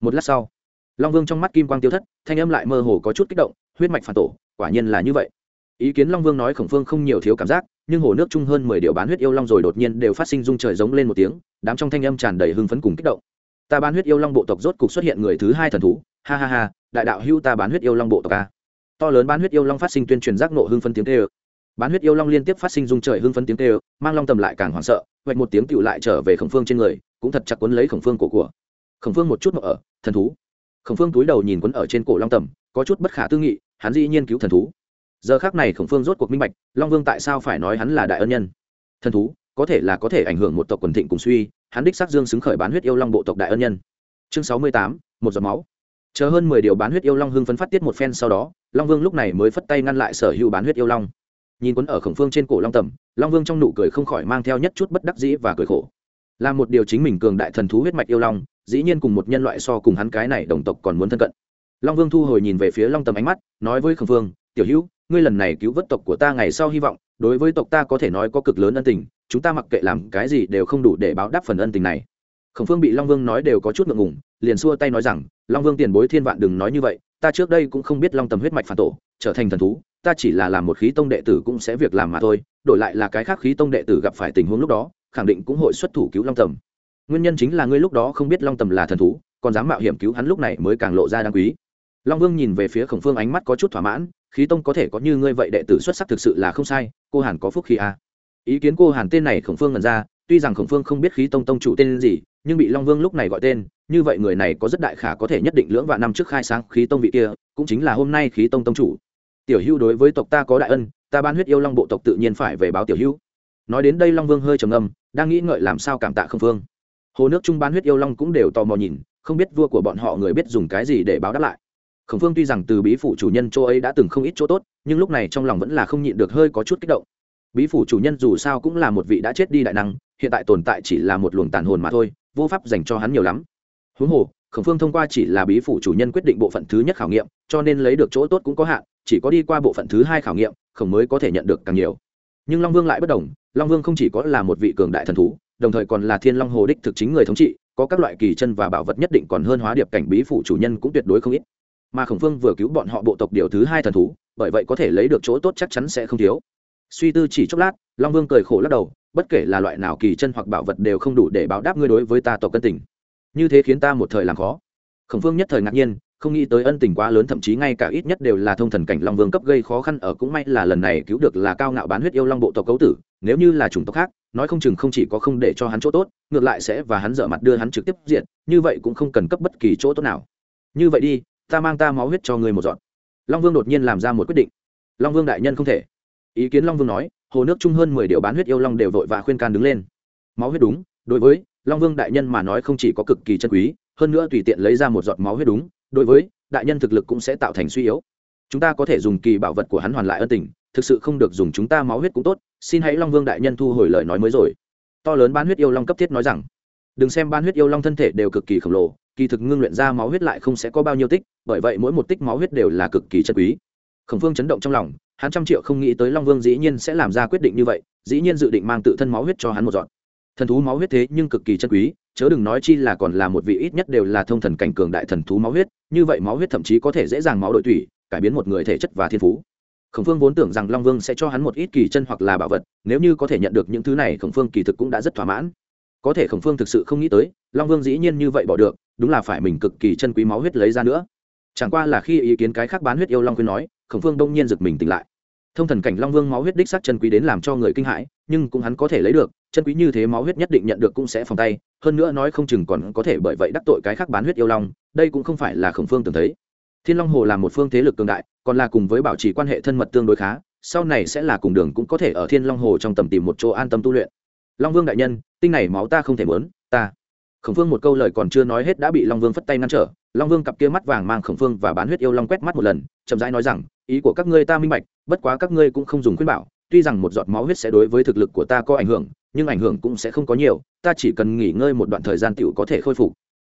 Một lát sau, long vương trong mắt kim quang tiêu thất, thanh âm lại mơ hồ có chút kích động, huyết mạch phản tổ, quả nhiên là như vậy. Ý kiến long vương nói khổng phương không nhiều thiếu cảm giác, nhưng hồ nước chung hơn mười điều bán huyết yêu long rồi đột nhiên đều phát sinh rung trời giống lên một tiếng, đám trong thanh âm tràn đầy hưng phấn cùng kích động ta bán huyết yêu long bộ tộc rốt cục xuất hiện người thứ hai thần thú. Ha ha ha, đại đạo hưu ta bán huyết yêu long bộ tộc a to lớn bán huyết yêu long phát sinh tuyên truyền giác nộ hưng phấn tiếng tê ơ bán huyết yêu long liên tiếp phát sinh rung trời hưng phấn tiếng tê ơ mang long tầm lại càng hoảng sợ vạch một tiếng cựu lại trở về khổng phương trên người, cũng thật chặt quấn lấy khổng phương cổ của. Khổng phương một chút mậu ở, thần thú. Khổng phương túi đầu nhìn quấn ở trên cổ long tầm, có chút bất khả tư nghị, hắn dĩ nhiên cứu thần thú. Giờ khác này khổng phương rốt cuộc minh bạch, long vương tại sao phải nói hắn là đại ân nhân? Thần thú, có thể là có thể ảnh hưởng một tộc quần thịnh cùng suy hắn đích xác dương xứng khởi bán huyết yêu long bộ tộc đại ân nhân. Chương sáu mươi tám, một giọt máu. Chờ hơn mười điều bán huyết yêu long hưng phấn phát tiết một phen sau đó, long vương lúc này mới phất tay ngăn lại sở hữu bán huyết yêu long. Nhìn quấn ở khổng phương trên cổ long tầm, long vương trong nụ cười không khỏi mang theo nhất chút bất đắc dĩ và cười khổ. Là một điều chính mình cường đại thần thú huyết mạch yêu long, dĩ nhiên cùng một nhân loại so cùng hắn cái này đồng tộc còn muốn thân cận. Long vương thu hồi nhìn về phía long tầm ánh mắt, nói với khổng phương, tiểu hữu ngươi lần này cứu vớt tộc của ta ngày sau hy vọng, đối với tộc ta có thể nói có cực lớn ân tình, chúng ta mặc kệ làm cái gì đều không đủ để báo đáp phần ân tình này. Khổng phương bị long vương nói đều có chút ngượng ngùng, liền xua tay nói rằng, long vương tiền bối thiên vạn đừng nói như vậy, ta trước đây cũng không biết long tầm huyết mạch phản tổ, trở thành thần thú, ta chỉ là làm một khí tông đệ tử cũng sẽ việc làm mà thôi, đổi lại là cái khác khí tông đệ tử gặp phải tình huống lúc đó, khẳng định cũng hội xuất thủ cứu long tầm. Nguyên nhân chính là ngươi lúc đó không biết long tầm là thần thú, còn dám mạo hiểm cứu hắn lúc này mới càng lộ ra đáng quý long vương nhìn về phía khổng phương ánh mắt có chút thỏa mãn, khí tông có thể có như ngươi vậy đệ tử xuất sắc thực sự là không sai, cô hàn có phúc khí a ý kiến cô hàn tên này khổng phương ngần ra, tuy rằng khổng phương không biết khí tông tông chủ tên gì, nhưng bị long vương lúc này gọi tên, như vậy người này có rất đại khả có thể nhất định lưỡng vạn năm trước khai sáng khí tông vị kia, cũng chính là hôm nay khí tông tông chủ. Tiểu Hưu đối với tộc ta có đại ân, ta ban huyết yêu long bộ tộc tự nhiên phải về báo tiểu Hưu. nói đến đây long vương hơi trầm âm đang nghĩ ngợi làm sao cảm tạ khổng phương. Hồ nước trung ban huyết yêu long cũng đều tò mò nhìn, không biết vua của bọn họ người biết dùng cái gì để báo đáp lại khổng phương tuy rằng từ bí phủ chủ nhân chỗ ấy đã từng không ít chỗ tốt, nhưng lúc này trong lòng vẫn là không nhịn được hơi có chút kích động. Bí phủ chủ nhân dù sao cũng là một vị đã chết đi đại năng, hiện tại tồn tại chỉ là một luồng tàn hồn mà thôi, vô pháp dành cho hắn nhiều lắm. Huống hồ, khổng phương thông qua chỉ là bí phủ chủ nhân quyết định bộ phận thứ nhất khảo nghiệm, cho nên lấy được chỗ tốt cũng có hạn, chỉ có đi qua bộ phận thứ hai khảo nghiệm, khổng mới có thể nhận được càng nhiều. Nhưng long vương lại bất đồng, long vương không chỉ có là một vị cường đại thần thú, đồng thời còn là thiên long hồ đích thực chính người thống trị, có các loại kỳ chân và bảo vật nhất định còn hơn hóa điệp cảnh bí phủ chủ nhân cũng tuyệt đối không ít mà khổng phương vừa cứu bọn họ bộ tộc điều thứ hai thần thú, bởi vậy có thể lấy được chỗ tốt chắc chắn sẽ không thiếu. Suy tư chỉ chốc lát, long vương cười khổ lắc đầu, bất kể là loại nào kỳ chân hoặc bảo vật đều không đủ để báo đáp ngươi đối với ta tộc cân tình. Như thế khiến ta một thời làm khó. Khổng phương nhất thời ngạc nhiên, không nghĩ tới ân tình quá lớn, thậm chí ngay cả ít nhất đều là thông thần cảnh long vương cấp gây khó khăn ở cũng may là lần này cứu được là cao ngạo bán huyết yêu long bộ tộc cấu tử, nếu như là chủng tộc khác, nói không chừng không chỉ có không để cho hắn chỗ tốt, ngược lại sẽ và hắn dở mặt đưa hắn trực tiếp diện như vậy cũng không cần cấp bất kỳ chỗ tốt nào. Như vậy đi ta mang ta máu huyết cho người một dọn long vương đột nhiên làm ra một quyết định. Long vương đại nhân không thể. Ý kiến long vương nói, hồ nước chung hơn mười điều bán huyết yêu long đều vội và khuyên can đứng lên. Máu huyết đúng, đối với long vương đại nhân mà nói không chỉ có cực kỳ chân quý, hơn nữa tùy tiện lấy ra một giọt máu huyết đúng, đối với đại nhân thực lực cũng sẽ tạo thành suy yếu. Chúng ta có thể dùng kỳ bảo vật của hắn hoàn lại ân tình, thực sự không được dùng chúng ta máu huyết cũng tốt, xin hãy long vương đại nhân thu hồi lời nói mới rồi. To lớn bán huyết yêu long cấp thiết nói rằng, đừng xem bán huyết yêu long thân thể đều cực kỳ khổng lồ kỳ thực ngưng luyện ra máu huyết lại không sẽ có bao nhiêu tích, bởi vậy mỗi một tích máu huyết đều là cực kỳ chân quý. Khổng phương chấn động trong lòng, hắn trăm triệu không nghĩ tới long vương dĩ nhiên sẽ làm ra quyết định như vậy, dĩ nhiên dự định mang tự thân máu huyết cho hắn một dọn. Thần thú máu huyết thế nhưng cực kỳ chân quý, chớ đừng nói chi là còn là một vị ít nhất đều là thông thần cảnh cường đại thần thú máu huyết, như vậy máu huyết thậm chí có thể dễ dàng máu đội tủy, cải biến một người thể chất và thiên phú. Khổng phương vốn tưởng rằng long vương sẽ cho hắn một ít kỳ chân hoặc là bảo vật, nếu như có thể nhận được những thứ này, khổng phương kỳ thực cũng đã rất thỏa mãn có thể khổng phương thực sự không nghĩ tới, long vương dĩ nhiên như vậy bỏ được, đúng là phải mình cực kỳ chân quý máu huyết lấy ra nữa. Chẳng qua là khi ý kiến cái khác bán huyết yêu long khuyên nói, khổng phương đông nhiên giật mình tỉnh lại. Thông thần cảnh long vương máu huyết đích sắc chân quý đến làm cho người kinh hãi, nhưng cũng hắn có thể lấy được, chân quý như thế máu huyết nhất định nhận được cũng sẽ phòng tay, hơn nữa nói không chừng còn có thể bởi vậy đắc tội cái khác bán huyết yêu long, đây cũng không phải là khổng phương từng thấy. Thiên long hồ là một phương thế lực cường đại, còn là cùng với bảo trì quan hệ thân mật tương đối khá, sau này sẽ là cùng đường cũng có thể ở thiên long hồ trong tầm tìm một chỗ an tâm tu luyện. Long vương đại nhân tinh này máu ta không thể mớn, ta. Khổng phương một câu lời còn chưa nói hết đã bị long vương phất tay ngăn trở. Long vương cặp kia mắt vàng mang khổng phương và bán huyết yêu long quét mắt một lần, chậm rãi nói rằng, ý của các ngươi ta minh bạch, bất quá các ngươi cũng không dùng khuyên bảo. Tuy rằng một giọt máu huyết sẽ đối với thực lực của ta có ảnh hưởng, nhưng ảnh hưởng cũng sẽ không có nhiều. Ta chỉ cần nghỉ ngơi một đoạn thời gian tựu có thể khôi phục.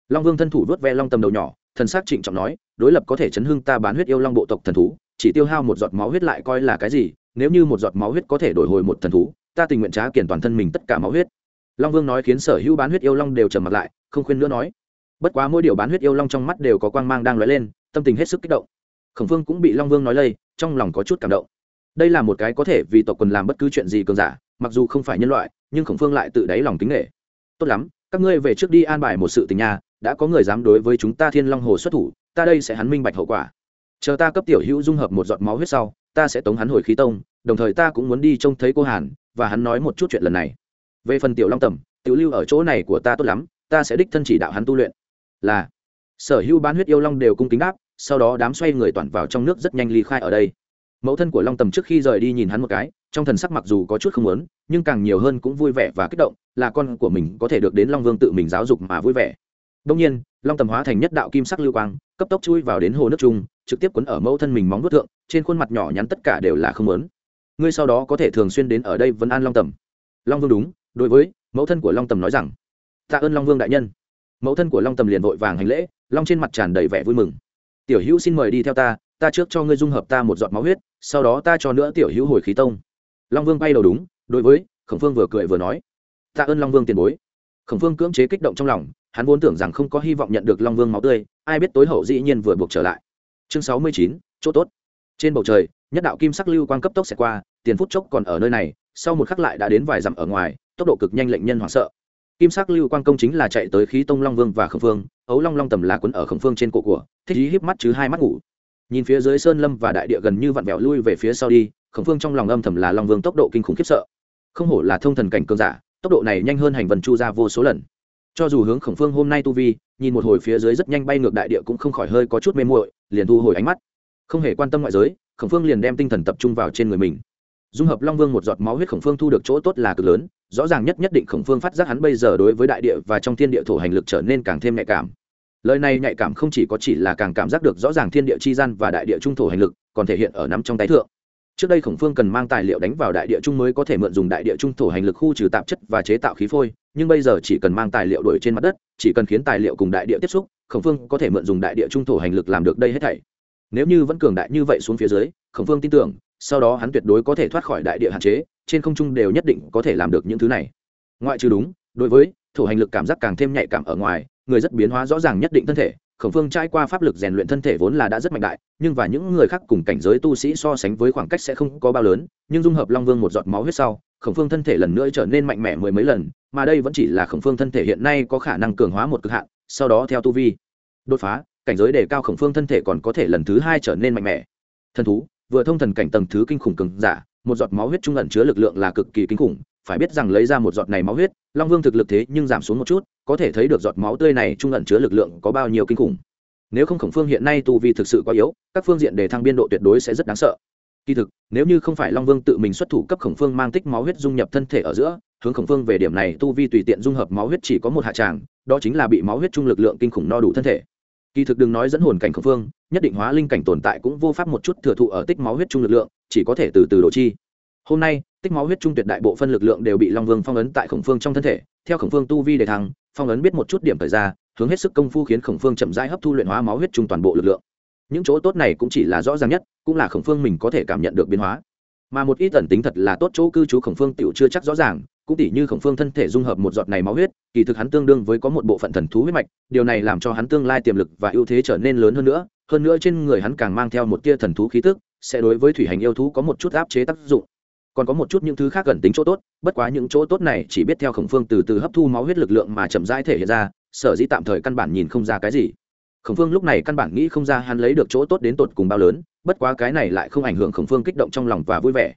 Long vương thân thủ vớt ve long tầm đầu nhỏ, thần s á c trịnh trọng nói, đối lập có thể chấn hưng ta bán huyết yêu long bộ tộc thần thú, chỉ tiêu hao một giọt máu huyết lại coi là cái gì, nếu như một giọt máu huyết có thể đổi hồi một thần thú, ta tình nguyện trá kiển toàn thân mình tất cả máu huyết long vương nói khiến sở hữu bán huyết yêu long đều trầm mặt lại, không khuyên nữa nói. Bất quá mỗi điều bán huyết yêu long trong mắt đều có quang mang đang lóe lên, tâm tình hết sức kích động. Khổng phương cũng bị long vương nói lây, trong lòng có chút cảm động. Đây là một cái có thể vì tộc quần làm bất cứ chuyện gì cường giả, mặc dù không phải nhân loại, nhưng khổng phương lại tự đáy lòng kính nghệ tốt lắm, các ngươi về trước đi an bài một sự tình nhà đã có người dám đối với chúng ta thiên long hồ xuất thủ, ta đây sẽ hắn minh bạch hậu quả. Chờ ta cấp tiểu hữu dung hợp một giọt máu huyết sau, ta sẽ tống hắn hồi khí tông, đồng thời ta cũng muốn đi trông thấy cô hàn, và hắn nói một chút chuyện lần này về phần tiểu long tầm, tiểu lưu ở chỗ này của ta tốt lắm, ta sẽ đích thân chỉ đạo hắn tu luyện. Là. Sở hữu bán huyết yêu long đều cung kính đáp, sau đó đám xoay người toàn vào trong nước rất nhanh ly khai ở đây. Mẫu thân của long tầm trước khi rời đi nhìn hắn một cái, trong thần sắc mặc dù có chút không lớn nhưng càng nhiều hơn cũng vui vẻ và kích động, là con của mình có thể được đến long vương tự mình giáo dục mà vui vẻ. Đông nhiên, long tầm hóa thành nhất đạo kim sắc lưu quang, cấp tốc chui vào đến hồ nước trung, trực tiếp quấn ở mẫu thân mình móng vuốt thượng, trên khuôn mặt nhỏ nhắn tất cả đều là không lớn ngươi sau đó có thể thường xuyên đến ở đây vẫn an long tầm. Long vương đúng đối với, mẫu thân của long tầm nói rằng, tạ ơn long vương đại nhân. Mẫu thân của long tầm liền vội vàng hành lễ, long trên mặt tràn đầy vẻ vui mừng. Tiểu hữu xin mời đi theo ta ta trước cho ngươi dung hợp ta một giọt máu huyết, sau đó ta cho nữa tiểu hữu hồi khí tông. Long vương bay đầu đúng, đối với, khổng phương vừa cười vừa nói, tạ ơn long vương tiền bối. Khổng phương cưỡng chế kích động trong lòng, hắn vốn tưởng rằng không có hy vọng nhận được long vương máu tươi, ai biết tối hậu dĩ nhiên vừa buộc trở lại. Chương sáu mươi chín, chỗ tốt. Trên bầu trời, nhất đạo kim sắc lưu quang cấp tốc xẹt qua, tiền phút chốc còn ở nơi này, sau một khắc lại đã đến vài dặm ở ngoài tốc độ cực nhanh lệnh nhân hoảng sợ. Kim sắc lưu quang công chính là chạy tới khí tông long vương và khổng phương ấu long long tầm là quấn ở khổng phương trên cổ của, thích ý híp mắt chứ hai mắt ngủ. Nhìn phía dưới sơn lâm và đại địa gần như vặn vẹo lui về phía sau đi, khổng phương trong lòng âm thầm là long vương tốc độ kinh khủng khiếp sợ. Không hổ là thông thần cảnh cường giả, tốc độ này nhanh hơn hành vần chu ra vô số lần. Cho dù hướng khổng phương hôm nay tu vi, nhìn một hồi phía dưới rất nhanh bay ngược đại địa cũng không khỏi hơi có chút mê muội, liền thu hồi ánh mắt. Không hề quan tâm ngoại giới, khổng phương liền đem tinh thần tập trung vào trên người mình dung hợp long vương một giọt máu huyết khổng phương thu được chỗ tốt là cực lớn, rõ ràng nhất nhất định khổng phương phát giác hắn bây giờ đối với đại địa và trong thiên địa thổ hành lực trở nên càng thêm nhạy cảm. Lời này nhạy cảm không chỉ có chỉ là càng cảm giác được rõ ràng thiên địa chi gian và đại địa trung thổ hành lực, còn thể hiện ở nắm trong tay thượng. Trước đây khổng phương cần mang tài liệu đánh vào đại địa trung mới có thể mượn dùng đại địa trung thổ hành lực khu trừ tạp chất và chế tạo khí phôi, nhưng bây giờ chỉ cần mang tài liệu đổi trên mặt đất, chỉ cần khiến tài liệu cùng đại địa tiếp xúc, khổng phương có thể mượn dùng đại địa trung thổ hành lực làm được đây hết thảy. Nếu như vẫn cường đại như vậy xuống phía dưới, khổng phương tin tưởng sau đó hắn tuyệt đối có thể thoát khỏi đại địa hạn chế, trên không trung đều nhất định có thể làm được những thứ này. Ngoại trừ đúng, đối với thủ hành lực cảm giác càng thêm nhạy cảm ở ngoài, người rất biến hóa rõ ràng nhất định thân thể, khổng phương trải qua pháp lực rèn luyện thân thể vốn là đã rất mạnh đại, nhưng và những người khác cùng cảnh giới tu sĩ so sánh với khoảng cách sẽ không có bao lớn, nhưng dung hợp long vương một giọt máu huyết sau, khổng phương thân thể lần nữa trở nên mạnh mẽ mười mấy lần, mà đây vẫn chỉ là khổng phương thân thể hiện nay có khả năng cường hóa một cực hạn, sau đó theo tu vi đột phá, cảnh giới đề cao khổng phương thân thể còn có thể lần thứ hai trở nên mạnh mẽ. Thần thú vừa thông thần cảnh tầng thứ kinh khủng cường giả, một giọt máu huyết trung ẩn chứa lực lượng là cực kỳ kinh khủng, phải biết rằng lấy ra một giọt này máu huyết, long vương thực lực thế nhưng giảm xuống một chút, có thể thấy được giọt máu tươi này trung ẩn chứa lực lượng có bao nhiêu kinh khủng. Nếu không khổng phương hiện nay tu vi thực sự quá yếu, các phương diện để thăng biên độ tuyệt đối sẽ rất đáng sợ. Kỳ thực, nếu như không phải long vương tự mình xuất thủ cấp khổng phương mang tích máu huyết dung nhập thân thể ở giữa, hướng khổng phương về điểm này tu vi tùy tiện dung hợp máu huyết chỉ có một hạ tràng, đó chính là bị máu huyết trung lực lượng kinh khủng no đủ thân thể kỳ thực đừng nói dẫn hồn cảnh khổng phương, nhất định hóa linh cảnh tồn tại cũng vô pháp một chút thừa thụ ở tích máu huyết trung lực lượng, chỉ có thể từ từ độ chi. Hôm nay, tích máu huyết trung tuyệt đại bộ phân lực lượng đều bị long vương phong ấn tại khổng phương trong thân thể, theo khổng phương tu vi để thăng, phong ấn biết một chút điểm thời ra, hướng hết sức công phu khiến khổng phương chậm rãi hấp thu luyện hóa máu huyết trung toàn bộ lực lượng. Những chỗ tốt này cũng chỉ là rõ ràng nhất, cũng là khổng phương mình có thể cảm nhận được biến hóa. Mà một ít ẩn tính thật là tốt chỗ cư trú khổng phương tiểu chưa chắc rõ ràng cũng tỉ như khổng phương thân thể dung hợp một giọt này máu huyết, kỳ thực hắn tương đương với có một bộ phận thần thú huyết mạch, điều này làm cho hắn tương lai tiềm lực và ưu thế trở nên lớn hơn nữa hơn nữa trên người hắn càng mang theo một tia thần thú khí tức, sẽ đối với thủy hành yêu thú có một chút áp chế tác dụng. Còn có một chút những thứ khác gần tính chỗ tốt, bất quá những chỗ tốt này chỉ biết theo khổng phương từ từ hấp thu máu huyết lực lượng mà chậm rãi thể hiện ra, sở dĩ tạm thời căn bản nhìn không ra cái gì. Khổng phương lúc này căn bản nghĩ không ra hắn lấy được chỗ tốt đến tột cùng bao lớn, bất quá cái này lại không ảnh hưởng khổng phương kích động trong lòng và vui vẻ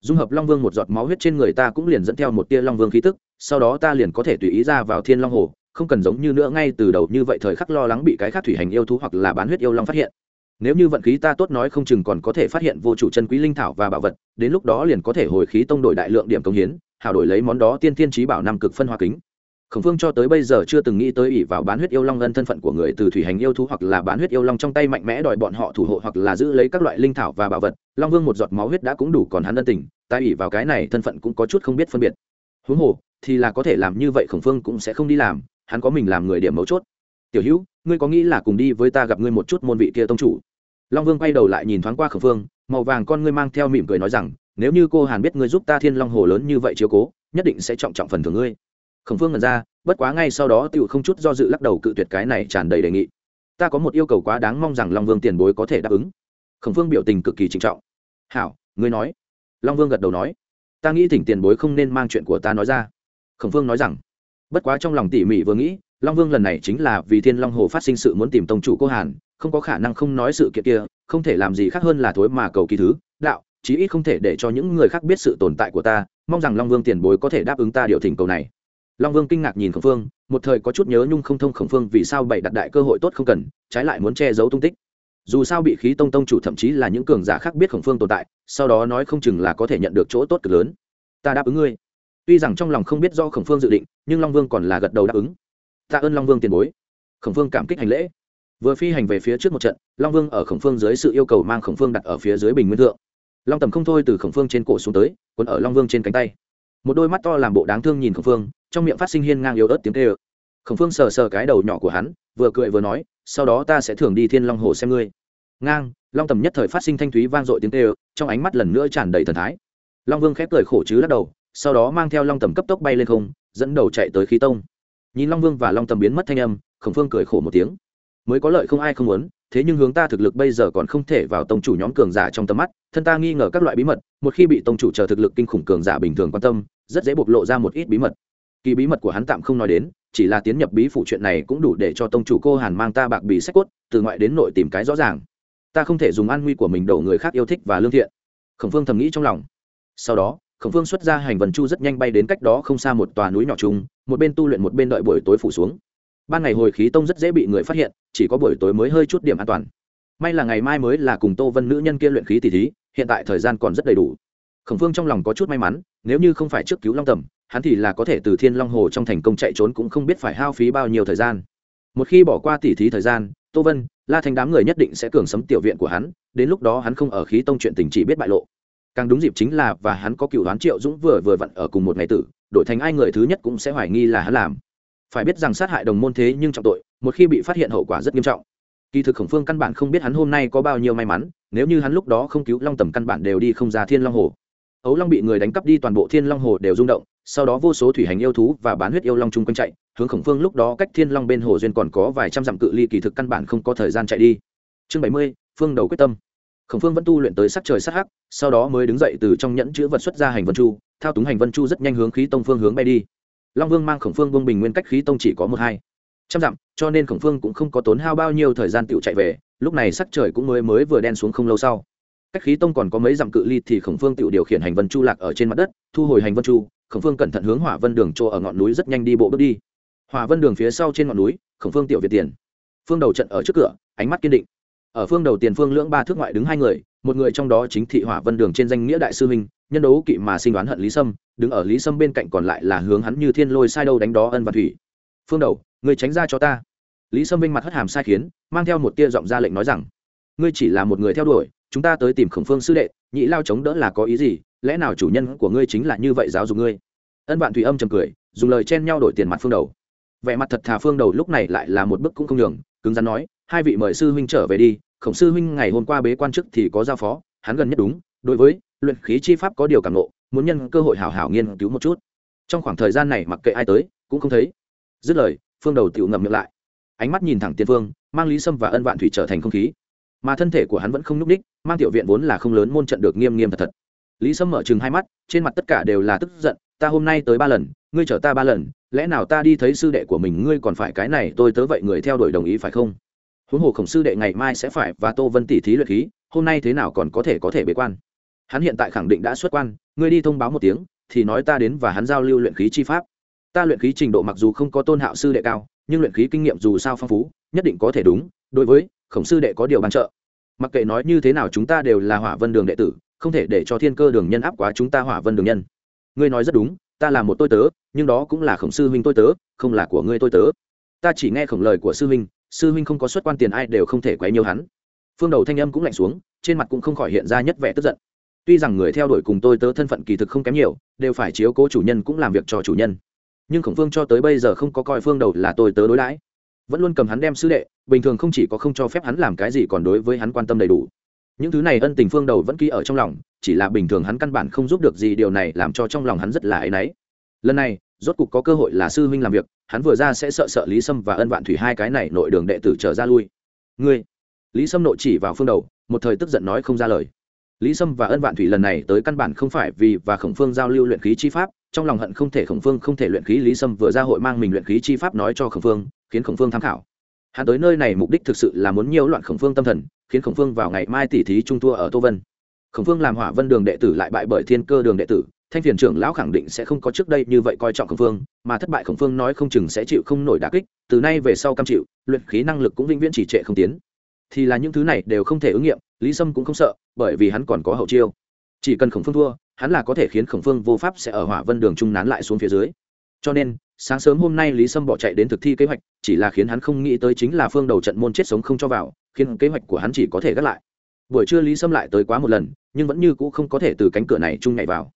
dung hợp long vương một giọt máu huyết trên người ta cũng liền dẫn theo một tia long vương khí tức, sau đó ta liền có thể tùy ý ra vào thiên long hồ, không cần giống như nữa ngay từ đầu như vậy thời khắc lo lắng bị cái khác thủy hành yêu thú hoặc là bán huyết yêu long phát hiện. Nếu như vận khí ta tốt nói không chừng còn có thể phát hiện vô chủ chân quý linh thảo và bảo vật, đến lúc đó liền có thể hồi khí tông đổi đại lượng điểm công hiến, hào đổi lấy món đó tiên thiên trí bảo năm cực phân hoa kính khổng phương cho tới bây giờ chưa từng nghĩ tới ỷ vào bán huyết yêu long ân thân phận của người từ thủy hành yêu thú hoặc là bán huyết yêu long trong tay mạnh mẽ đòi bọn họ thủ hộ hoặc là giữ lấy các loại linh thảo và bảo vật. Long vương một giọt máu huyết đã cũng đủ còn hắn ân tình tại ỷ vào cái này thân phận cũng có chút không biết phân biệt. Huống hồ, thì là có thể làm như vậy khổng phương cũng sẽ không đi làm, hắn có mình làm người điểm mấu chốt. Tiểu hữu, ngươi có nghĩ là cùng đi với ta gặp ngươi một chút môn vị kia tông chủ? Long vương quay đầu lại nhìn thoáng qua khổng phương, màu vàng con ngươi mang theo mỉm cười nói rằng, nếu như cô hàn biết ngươi giúp ta thiên long hồ lớn như vậy chiếu cố, nhất định sẽ trọng trọng phần thưởng ngươi khổng phương ngần ra, bất quá ngay sau đó tựu không chút do dự lắc đầu cự tuyệt cái này tràn đầy đề nghị. Ta có một yêu cầu quá đáng mong rằng long vương tiền bối có thể đáp ứng. Khổng phương biểu tình cực kỳ trịnh trọng. Hảo, ngươi nói. Long vương gật đầu nói. Ta nghĩ thỉnh tiền bối không nên mang chuyện của ta nói ra. Khổng phương nói rằng. Bất quá trong lòng tỉ mỉ vừa nghĩ, long vương lần này chính là vì thiên long hồ phát sinh sự muốn tìm tông chủ cô hàn, không có khả năng không nói sự kiện kia, không thể làm gì khác hơn là thối mà cầu kỳ thứ, đạo, chí ít không thể để cho những người khác biết sự tồn tại của ta, mong rằng long vương tiền bối có thể đáp ứng ta điều thỉnh cầu này long vương kinh ngạc nhìn khổng phương, một thời có chút nhớ nhung không thông khổng phương vì sao bày đặt đại cơ hội tốt không cần, trái lại muốn che giấu tung tích. Dù sao bị khí tông tông chủ thậm chí là những cường giả khác biết khổng phương tồn tại, sau đó nói không chừng là có thể nhận được chỗ tốt cực lớn. Ta đáp ứng ngươi. Tuy rằng trong lòng không biết do khổng phương dự định, nhưng long vương còn là gật đầu đáp ứng. Tạ ơn long vương tiền bối. Khổng phương cảm kích hành lễ. Vừa phi hành về phía trước một trận, long vương ở khổng phương dưới sự yêu cầu mang khổng phương đặt ở phía dưới bình nguyên thượng. Long tầm không thôi từ khổng phương trên cổ xuống tới, quấn ở long vương trên cánh tay. Một đôi mắt to làm bộ đáng thương nhìn khổng phương trong miệng phát sinh hiên ngang yếu ớt tiếng tê ơ khổng phương sờ sờ cái đầu nhỏ của hắn, vừa cười vừa nói, sau đó ta sẽ thường đi thiên long hồ xem ngươi. Ngang, long tầm nhất thời phát sinh thanh thúy vang dội tiếng tê ơ trong ánh mắt lần nữa tràn đầy thần thái. Long vương khép cười khổ chứ lắc đầu, sau đó mang theo long tầm cấp tốc bay lên không, dẫn đầu chạy tới khí tông. Nhìn long vương và long tầm biến mất thanh âm, khổng phương cười khổ một tiếng. Mới có lợi không ai không muốn, thế nhưng hướng ta thực lực bây giờ còn không thể vào tông chủ nhóm cường giả trong tầm mắt, thân ta nghi ngờ các loại bí mật, một khi bị tông chủ chờ thực lực kinh khủng cường giả bình thường quan tâm, rất dễ bộc lộ ra một ít bí mật kỳ bí mật của hắn tạm không nói đến, chỉ là tiến nhập bí phủ chuyện này cũng đủ để cho tông chủ cô hàn mang ta bạc bì sách cốt, từ ngoại đến nội tìm cái rõ ràng. Ta không thể dùng an nguy của mình đổ người khác yêu thích và lương thiện. Khổng phương thầm nghĩ trong lòng. Sau đó, khổng phương xuất ra hành vần chu rất nhanh bay đến cách đó không xa một tòa núi nhỏ chung, một bên tu luyện một bên đợi buổi tối phủ xuống. Ban ngày hồi khí tông rất dễ bị người phát hiện, chỉ có buổi tối mới hơi chút điểm an toàn. May là ngày mai mới là cùng tô vân nữ nhân kia luyện khí tỷ thí, hiện tại thời gian còn rất đầy đủ. Khổng phương trong lòng có chút may mắn, nếu như không phải trước cứu long tầm hắn thì là có thể từ thiên long hồ trong thành công chạy trốn cũng không biết phải hao phí bao nhiêu thời gian. Một khi bỏ qua tỉ thí thời gian, tô vân, la thành đám người nhất định sẽ cường sấm tiểu viện của hắn, đến lúc đó hắn không ở khí tông chuyện tình chỉ biết bại lộ. Càng đúng dịp chính là và hắn có cựu đoán triệu dũng vừa vừa vặn ở cùng một ngày tử, đổi thành ai người thứ nhất cũng sẽ hoài nghi là hắn làm. Phải biết rằng sát hại đồng môn thế nhưng trọng tội, một khi bị phát hiện hậu quả rất nghiêm trọng. Kỳ thực khổng phương căn bản không biết hắn hôm nay có bao nhiêu may mắn, nếu như hắn lúc đó không cứu long tầm căn bản đều đi không ra thiên long hồ. Ấu long bị người đánh cắp đi toàn bộ thiên long hồ đều rung động sau đó vô số thủy hành yêu thú và bán huyết yêu long chung quanh chạy, hướng khổng phương lúc đó cách thiên long bên hồ duyên còn có vài trăm dặm cự ly kỳ thực căn bản không có thời gian chạy đi. Chương bảy mươi, phương đầu quyết tâm. Khổng phương vẫn tu luyện tới sắc trời sắc hắc, sau đó mới đứng dậy từ trong nhẫn chữ vật xuất ra hành vân chu, thao túng hành vân chu rất nhanh hướng khí tông phương hướng bay đi. Long vương mang khổng phương bông bình nguyên cách khí tông chỉ có một hai. Trăm dặm, cho nên khổng phương cũng không có tốn hao bao nhiêu thời gian tựu chạy về, lúc này sắc trời cũng mới mới vừa đen xuống không lâu sau. Cách khí tông còn có mấy dặm cự ly thì khổng phương tựu điều khiển hành vân chu lạc ở trên mặt đất, thu hồi hành vân chu khổng phương cẩn thận hướng hỏa vân đường chỗ ở ngọn núi rất nhanh đi bộ bước đi. Hỏa vân đường phía sau trên ngọn núi, khổng phương tiểu việt tiền. Phương đầu trận ở trước cửa, ánh mắt kiên định. Ở phương đầu tiền phương lưỡng ba thước ngoại đứng hai người, một người trong đó chính thị hỏa vân đường trên danh nghĩa đại sư minh nhân đấu kỵ mà sinh đoán hận lý sâm, đứng ở lý sâm bên cạnh còn lại là hướng hắn như thiên lôi sai đâu đánh đó ân và thủy. Phương đầu người tránh ra cho ta. Lý sâm vinh mặt hất hàm sai khiến, mang theo một tia giọng ra lệnh nói rằng, ngươi chỉ là một người theo đuổi chúng ta tới tìm khổng phương sư đệ, nhị lao chống đỡ là có ý gì? Lẽ nào chủ nhân của ngươi chính là như vậy giáo dục ngươi? Ân vạn thủy âm trầm cười, dùng lời chen nhau đổi tiền mặt phương đầu. Vẻ mặt thật thà phương đầu lúc này lại là một bức cũng không nhường, cứng rắn nói, hai vị mời sư huynh trở về đi, khổng sư huynh ngày hôm qua bế quan chức thì có giao phó, hắn gần nhất đúng, đối với, luyện khí chi pháp có điều cảm nộ muốn nhân cơ hội hảo hảo nghiên cứu một chút. Trong khoảng thời gian này mặc kệ ai tới, cũng không thấy. Dứt lời, phương đầu tự ngậm miệng lại. Ánh mắt nhìn thẳng tiên phương mang lý sâm và ân vạn thủy trở thành không khí mà thân thể của hắn vẫn không nhúc ních mang tiểu viện vốn là không lớn, môn trận được nghiêm nghiêm thật thật. Lý sâm mở chừng hai mắt, trên mặt tất cả đều là tức giận, ta hôm nay tới ba lần, ngươi chở ta ba lần, lẽ nào ta đi thấy sư đệ của mình, ngươi còn phải cái này, tôi tớ vậy người theo đuổi đồng ý phải không? Huống hồ khổng sư đệ ngày mai sẽ phải và tô vân tỷ thí luyện khí, hôm nay thế nào còn có thể có thể bế quan? Hắn hiện tại khẳng định đã xuất quan, ngươi đi thông báo một tiếng, thì nói ta đến và hắn giao lưu luyện khí chi pháp. Ta luyện khí trình độ mặc dù không có tôn hạo sư đệ cao, nhưng luyện khí kinh nghiệm dù sao phong phú, nhất định có thể đúng, đối với khổng sư đệ có điều bàn trợ. Mặc kệ nói như thế nào chúng ta đều là hỏa vân đường đệ tử, không thể để cho thiên cơ đường nhân áp quá chúng ta hỏa vân đường nhân. Ngươi nói rất đúng, ta là một tôi tớ, nhưng đó cũng là khổng sư huynh tôi tớ, không là của ngươi tôi tớ. Ta chỉ nghe khổng lời của sư huynh sư huynh không có xuất quan tiền ai đều không thể quấy nhiều hắn. Phương đầu thanh âm cũng lạnh xuống, trên mặt cũng không khỏi hiện ra nhất vẻ tức giận. Tuy rằng người theo đuổi cùng tôi tớ thân phận kỳ thực không kém nhiều, đều phải chiếu cố chủ nhân cũng làm việc cho chủ nhân. Nhưng khổng phương cho tới bây giờ không có coi phương đầu là tôi tớ đối đãi vẫn luôn cầm hắn đem sư đệ, bình thường không chỉ có không cho phép hắn làm cái gì còn đối với hắn quan tâm đầy đủ. Những thứ này ân tình phương đầu vẫn ký ở trong lòng, chỉ là bình thường hắn căn bản không giúp được gì, điều này làm cho trong lòng hắn rất là áy náy. Lần này, rốt cục có cơ hội là sư huynh làm việc, hắn vừa ra sẽ sợ sợ lý sâm và ân vạn thủy hai cái này nội đường đệ tử trở ra lui. Ngươi? Lý sâm nội chỉ vào phương đầu, một thời tức giận nói không ra lời. Lý sâm và ân vạn thủy lần này tới căn bản không phải vì và khổng phương giao lưu luyện khí chi pháp, trong lòng hận không thể khổng phương không thể luyện khí, lý sâm vừa ra hội mang mình luyện khí chi pháp nói cho khổng phương khiến khổng phương tham khảo. Hắn tới nơi này mục đích thực sự là muốn nhiều loạn khổng phương tâm thần, khiến khổng phương vào ngày mai tỉ thí trung thua ở tô vân. Khổng phương làm hỏa vân đường đệ tử lại bại bởi thiên cơ đường đệ tử, thanh phiền trưởng lão khẳng định sẽ không có trước đây như vậy coi trọng khổng phương, mà thất bại khổng phương nói không chừng sẽ chịu không nổi đà kích, từ nay về sau cam chịu, luyện khí năng lực cũng vĩnh viễn chỉ trệ không tiến. Thì là những thứ này đều không thể ứng nghiệm, lý sâm cũng không sợ, bởi vì hắn còn có hậu chiêu. Chỉ cần khổng phương thua, hắn là có thể khiến khổng phương vô pháp sẽ ở hỏa vân đường trung nán lại xuống phía dưới cho nên, sáng sớm hôm nay lý sâm bỏ chạy đến thực thi kế hoạch, chỉ là khiến hắn không nghĩ tới chính là phương đầu trận môn chết sống không cho vào, khiến kế hoạch của hắn chỉ có thể gác lại. Buổi trưa lý sâm lại tới quá một lần, nhưng vẫn như cũ không có thể từ cánh cửa này chung nhảy vào.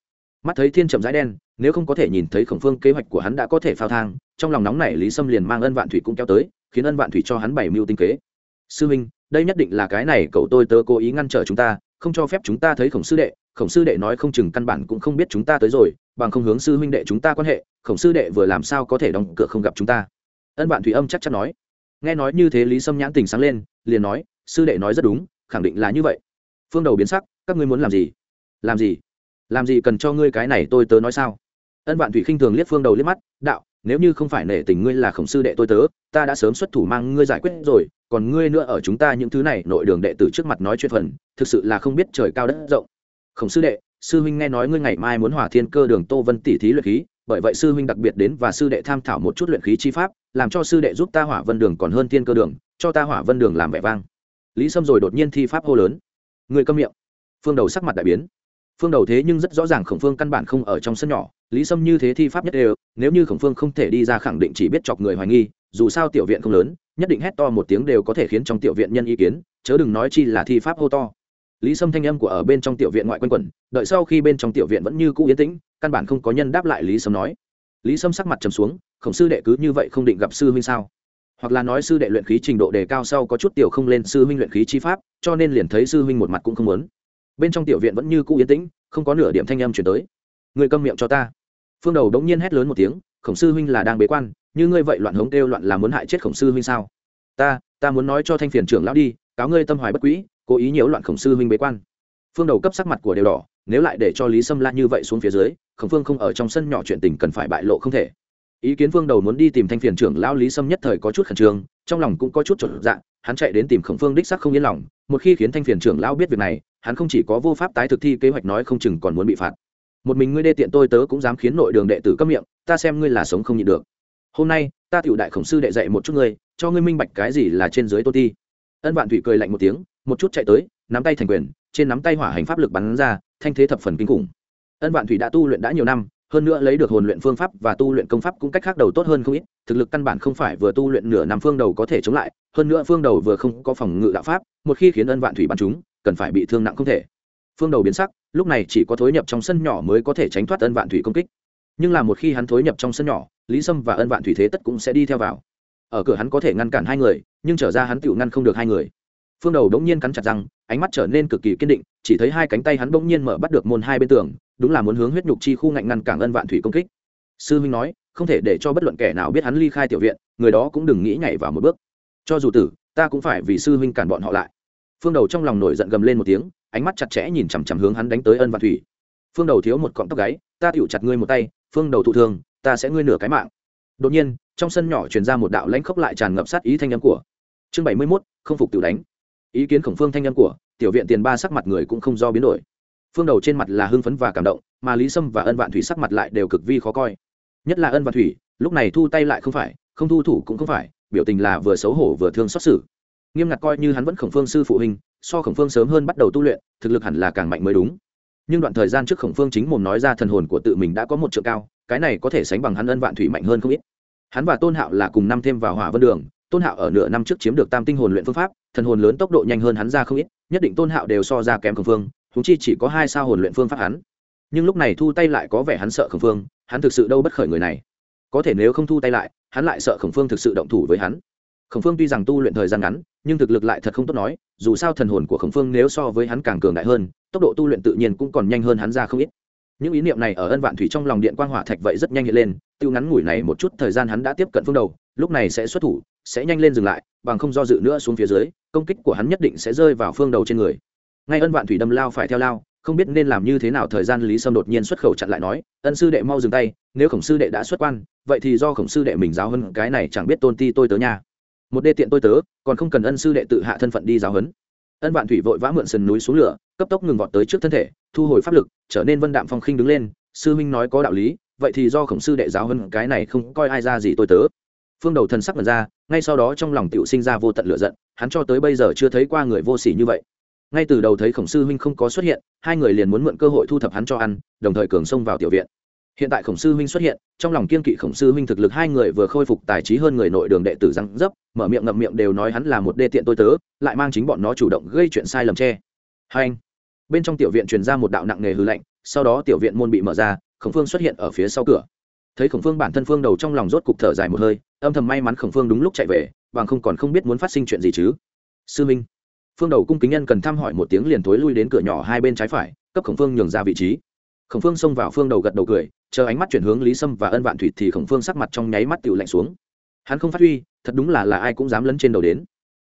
Mắt thấy thiên chậm rãi đen, nếu không có thể nhìn thấy khổng phương kế hoạch của hắn đã có thể phao thang, trong lòng nóng này lý sâm liền mang ân vạn thủy cũng kéo tới, khiến ân vạn thủy cho hắn bảy mưu tinh kế. Sư minh đây nhất định là cái này, cậu tôi tớ cố ý ngăn trở chúng ta, không cho phép chúng ta thấy khổng sư đệ, khổng sư đệ nói không chừng căn bản cũng không biết chúng ta tới rồi bằng không hướng sư huynh đệ chúng ta quan hệ, khổng sư đệ vừa làm sao có thể đóng cửa không gặp chúng ta? Ân bạn thủy âm chắc chắn nói. Nghe nói như thế lý sâm nhãn tình sáng lên, liền nói, sư đệ nói rất đúng, khẳng định là như vậy. Phương đầu biến sắc, các ngươi muốn làm gì? Làm gì? Làm gì cần cho ngươi cái này tôi tớ nói sao? Ân vạn thủy khinh thường liếc phương đầu liếc mắt, đạo, nếu như không phải nể tình ngươi là khổng sư đệ tôi tớ, ta đã sớm xuất thủ mang ngươi giải quyết rồi, còn ngươi nữa ở chúng ta những thứ này, nội đường đệ tử trước mặt nói chuyện phần, thực sự là không biết trời cao đất rộng. Khổng sư đệ sư huynh nghe nói ngươi ngày mai muốn hòa thiên cơ đường tô vân tỷ thí luyện khí, bởi vậy sư huynh đặc biệt đến và sư đệ tham thảo một chút luyện khí chi pháp, làm cho sư đệ giúp ta hỏa vân đường còn hơn thiên cơ đường, cho ta hỏa vân đường làm vẻ vang. Lý sâm rồi đột nhiên thi pháp hô lớn. Người câm miệng. Phương đầu sắc mặt đại biến. Phương đầu thế nhưng rất rõ ràng khổng phương căn bản không ở trong sân nhỏ, lý sâm như thế thi pháp nhất đều, nếu như khổng phương không thể đi ra khẳng định chỉ biết chọc người hoài nghi, dù sao tiểu viện không lớn, nhất định hét to một tiếng đều có thể khiến trong tiểu viện nhân ý kiến, chớ đừng nói chi là thi pháp hô to lý sâm thanh âm của ở bên trong tiểu viện ngoại quanh quẩn, đợi sau khi bên trong tiểu viện vẫn như cũ yên tĩnh, căn bản không có nhân đáp lại lý sâm nói. Lý sâm sắc mặt trầm xuống, khổng sư đệ cứ như vậy không định gặp sư huynh sao? Hoặc là nói sư đệ luyện khí trình độ đề cao sau có chút tiểu không lên sư huynh luyện khí chi pháp, cho nên liền thấy sư huynh một mặt cũng không muốn. Bên trong tiểu viện vẫn như cũ yên tĩnh, không có nửa điểm thanh âm chuyển tới. Người câm miệng cho ta. Phương đầu đống nhiên hét lớn một tiếng, khổng sư huynh là đang bế quan, như ngươi vậy loạn hống kêu loạn là muốn hại chết khổng sư huynh sao? Ta ta muốn nói cho thanh phiền trưởng lão đi, cáo ngươi tâm hoài bất quỹ cố ý nhiễu loạn khổng sư huynh bế quan. Phương đầu cấp sắc mặt của đều đỏ, nếu lại để cho lý sâm la như vậy xuống phía dưới, khổng phương không ở trong sân nhỏ chuyện tình cần phải bại lộ không thể. Ý kiến phương đầu muốn đi tìm thanh phiền trưởng lão lý sâm nhất thời có chút khẩn trương, trong lòng cũng có chút trộn dạng hắn chạy đến tìm khổng phương đích sắc không yên lòng, một khi khiến thanh phiền trưởng lão biết việc này, hắn không chỉ có vô pháp tái thực thi kế hoạch nói không chừng còn muốn bị phạt. Một mình ngươi đê tiện tôi tớ cũng dám khiến nội đường đệ tử cấp miệng, ta xem ngươi là sống không nhịn được. Hôm nay, ta tiểu đại khổng sư đệ dạy một chút ngươi, cho ngươi minh bạch cái gì là trên dưới tô ti. Ân vạn thủy cười lạnh một tiếng một chút chạy tới, nắm tay thành quyền, trên nắm tay hỏa hành pháp lực bắn ra, thanh thế thập phần kinh khủng. Ân vạn thủy đã tu luyện đã nhiều năm, hơn nữa lấy được hồn luyện phương pháp và tu luyện công pháp cũng cách khác đầu tốt hơn không ít, thực lực căn bản không phải vừa tu luyện nửa năm phương đầu có thể chống lại, hơn nữa phương đầu vừa không có phòng ngự đạo pháp, một khi khiến ân vạn thủy bắn chúng cần phải bị thương nặng không thể. Phương đầu biến sắc, lúc này chỉ có thối nhập trong sân nhỏ mới có thể tránh thoát ân vạn thủy công kích. Nhưng là một khi hắn thối nhập trong sân nhỏ, lý sâm và ân vạn thủy thế tất cũng sẽ đi theo vào. Ở cửa hắn có thể ngăn cản hai người, nhưng trở ra hắn tự ngăn không được hai người phương đầu đống nhiên cắn chặt răng ánh mắt trở nên cực kỳ kiên định chỉ thấy hai cánh tay hắn bỗng nhiên mở bắt được môn hai bên tường đúng là muốn hướng huyết nhục chi khu ngạnh ngăn cản ân vạn thủy công kích. Sư huynh nói không thể để cho bất luận kẻ nào biết hắn ly khai tiểu viện người đó cũng đừng nghĩ nhảy vào một bước. Cho dù tử ta cũng phải vì sư huynh cản bọn họ lại. Phương đầu trong lòng nổi giận gầm lên một tiếng ánh mắt chặt chẽ nhìn chằm chằm hướng hắn đánh tới ân vạn thủy. Phương đầu thiếu một cọng tóc gáy ta tựu chặt ngươi một tay phương đầu thụ thương ta sẽ ngươi nửa cái mạng. Đột nhiên trong sân nhỏ truyền ra một đạo lãnh khốc lại tràn ngập sát ý thanh âm của chương bảy mươi 71, không phục tự đánh ý kiến khổng phương thanh nhân của tiểu viện tiền ba sắc mặt người cũng không do biến đổi. Phương đầu trên mặt là hưng phấn và cảm động, mà lý sâm và ân vạn thủy sắc mặt lại đều cực vi khó coi. Nhất là ân vạn thủy, lúc này thu tay lại không phải, không thu thủ cũng không phải, biểu tình là vừa xấu hổ vừa thương xót xử. Nghiêm ngặt coi như hắn vẫn khổng phương sư phụ huynh, so khổng phương sớm hơn bắt đầu tu luyện, thực lực hẳn là càng mạnh mới đúng. Nhưng đoạn thời gian trước khổng phương chính mồm nói ra thần hồn của tự mình đã có một trượng cao, cái này có thể sánh bằng hắn ân vạn thủy mạnh hơn không ít. Hắn và tôn hạo là cùng năm thêm vào hỏa vân đường, tôn hạo ở nửa năm trước chiếm được tam tinh hồn luyện phương pháp thần hồn lớn tốc độ nhanh hơn hắn ra không ít, nhất định tôn hạo đều so ra kém khổng phương húng chi chỉ có hai sao hồn luyện phương pháp hắn. Nhưng lúc này thu tay lại có vẻ hắn sợ khổng phương, hắn thực sự đâu bất khởi người này. Có thể nếu không thu tay lại, hắn lại sợ khổng phương thực sự động thủ với hắn. Khổng phương tuy rằng tu luyện thời gian ngắn, nhưng thực lực lại thật không tốt nói, dù sao thần hồn của khổng phương nếu so với hắn càng cường đại hơn, tốc độ tu luyện tự nhiên cũng còn nhanh hơn hắn ra không ít. Những ý niệm này ở ân vạn thủy trong lòng điện quang hỏa thạch vậy rất nhanh hiện lên, tiêu ngắn ngủi này một chút thời gian hắn đã tiếp cận phương đầu, lúc này sẽ xuất thủ sẽ nhanh lên dừng lại, bằng không do dự nữa xuống phía dưới, công kích của hắn nhất định sẽ rơi vào phương đầu trên người. Ngay ân vạn thủy đâm lao phải theo lao, không biết nên làm như thế nào, thời gian lý sâm đột nhiên xuất khẩu chặn lại nói, ân sư đệ mau dừng tay, nếu khổng sư đệ đã xuất quan, vậy thì do khổng sư đệ mình giáo hơn cái này chẳng biết tôn ti tôi tớ nha. Một đê tiện tôi tớ, còn không cần ân sư đệ tự hạ thân phận đi giáo huấn. Ân vạn thủy vội vã mượn sườn núi xuống lửa, cấp tốc ngừng vọt tới trước thân thể, thu hồi pháp lực, trở nên vân đạm phong khinh đứng lên, sư huynh nói có đạo lý, vậy thì do khổng sư đệ giáo hơn cái này không coi ai ra gì tôi tớ phương đầu thần sắc mật ra, ngay sau đó trong lòng tiểu sinh ra vô tận lửa giận, hắn cho tới bây giờ chưa thấy qua người vô sỉ như vậy. Ngay từ đầu thấy khổng sư huynh không có xuất hiện, hai người liền muốn mượn cơ hội thu thập hắn cho ăn, đồng thời cường xông vào tiểu viện. Hiện tại khổng sư huynh xuất hiện, trong lòng kiên kỵ khổng sư huynh thực lực hai người vừa khôi phục tài trí hơn người nội đường đệ tử răng dấp, mở miệng ngậm miệng đều nói hắn là một đê tiện tôi tớ, lại mang chính bọn nó chủ động gây chuyện sai lầm che. Hai anh, bên trong tiểu viện truyền ra một đạo nặng nề hư lạnh, sau đó tiểu viện môn bị mở ra, khổng phương xuất hiện ở phía sau cửa. Thấy khổng phương bản thân phương đầu trong lòng rốt cục thở dài một hơi âm thầm may mắn khổng phương đúng lúc chạy về, bằng không còn không biết muốn phát sinh chuyện gì chứ. Sư minh, phương đầu cung kính nhân cần thăm hỏi một tiếng liền thối lui đến cửa nhỏ hai bên trái phải, cấp khổng phương nhường ra vị trí. Khổng phương xông vào phương đầu gật đầu cười, chờ ánh mắt chuyển hướng lý sâm và ân vạn thủy thì khổng phương sắc mặt trong nháy mắt tựu lạnh xuống. Hắn không phát huy, thật đúng là là ai cũng dám lấn trên đầu đến.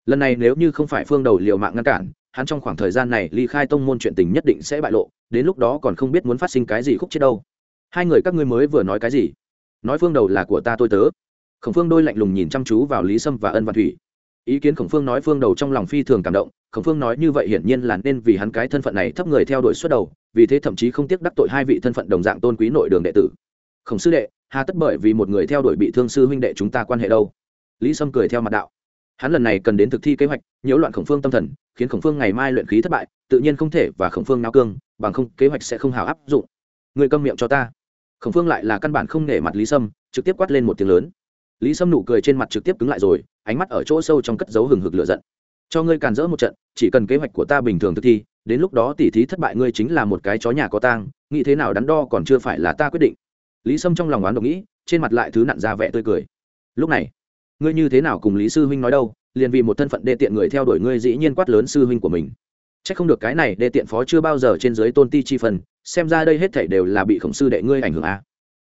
Lần này nếu như không phải phương đầu liều mạng ngăn cản, hắn trong khoảng thời gian này ly khai tông môn chuyện tình nhất định sẽ bại lộ, đến lúc đó còn không biết muốn phát sinh cái gì khúc chết đâu. Hai người các ngươi mới vừa nói cái gì? Nói phương đầu là của ta tôi tớ khổng phương đôi lạnh lùng nhìn chăm chú vào lý sâm và ân văn thủy. ý kiến khổng phương nói phương đầu trong lòng phi thường cảm động, khổng phương nói như vậy hiển nhiên là nên vì hắn cái thân phận này thấp người theo đuổi suốt đầu, vì thế thậm chí không tiếc đắc tội hai vị thân phận đồng dạng tôn quý nội đường đệ tử. khổng sư đệ, hà tất bởi vì một người theo đuổi bị thương sư huynh đệ chúng ta quan hệ đâu? lý sâm cười theo mặt đạo. hắn lần này cần đến thực thi kế hoạch, nhiễu loạn khổng phương tâm thần, khiến khổng phương ngày mai luyện khí thất bại, tự nhiên không thể và khổng phương nao cương, bằng không kế hoạch sẽ không hào áp dụng. người câm miệng cho ta. khổng phương lại là căn bản không nể mặt lý sâm, trực tiếp quát lên một tiếng lớn lý sâm nụ cười trên mặt trực tiếp cứng lại rồi, ánh mắt ở chỗ sâu trong cất dấu hừng hực lửa giận. Cho ngươi càn rỡ một trận, chỉ cần kế hoạch của ta bình thường thực thi, đến lúc đó tỉ thí thất bại ngươi chính là một cái chó nhà có tang, nghĩ thế nào đắn đo còn chưa phải là ta quyết định. Lý sâm trong lòng oán độc nghĩ, trên mặt lại thứ nặn ra vẻ tươi cười. Lúc này, ngươi như thế nào cùng lý sư huynh nói đâu, liền vì một thân phận đê tiện người theo đuổi ngươi dĩ nhiên quát lớn sư huynh của mình. C h ắ c không được cái này đê tiện phó chưa bao giờ trên dưới tôn ti chi phần, xem ra đây hết thảy đều là bị khổng sư đệ ngươi ảnh hưởng à.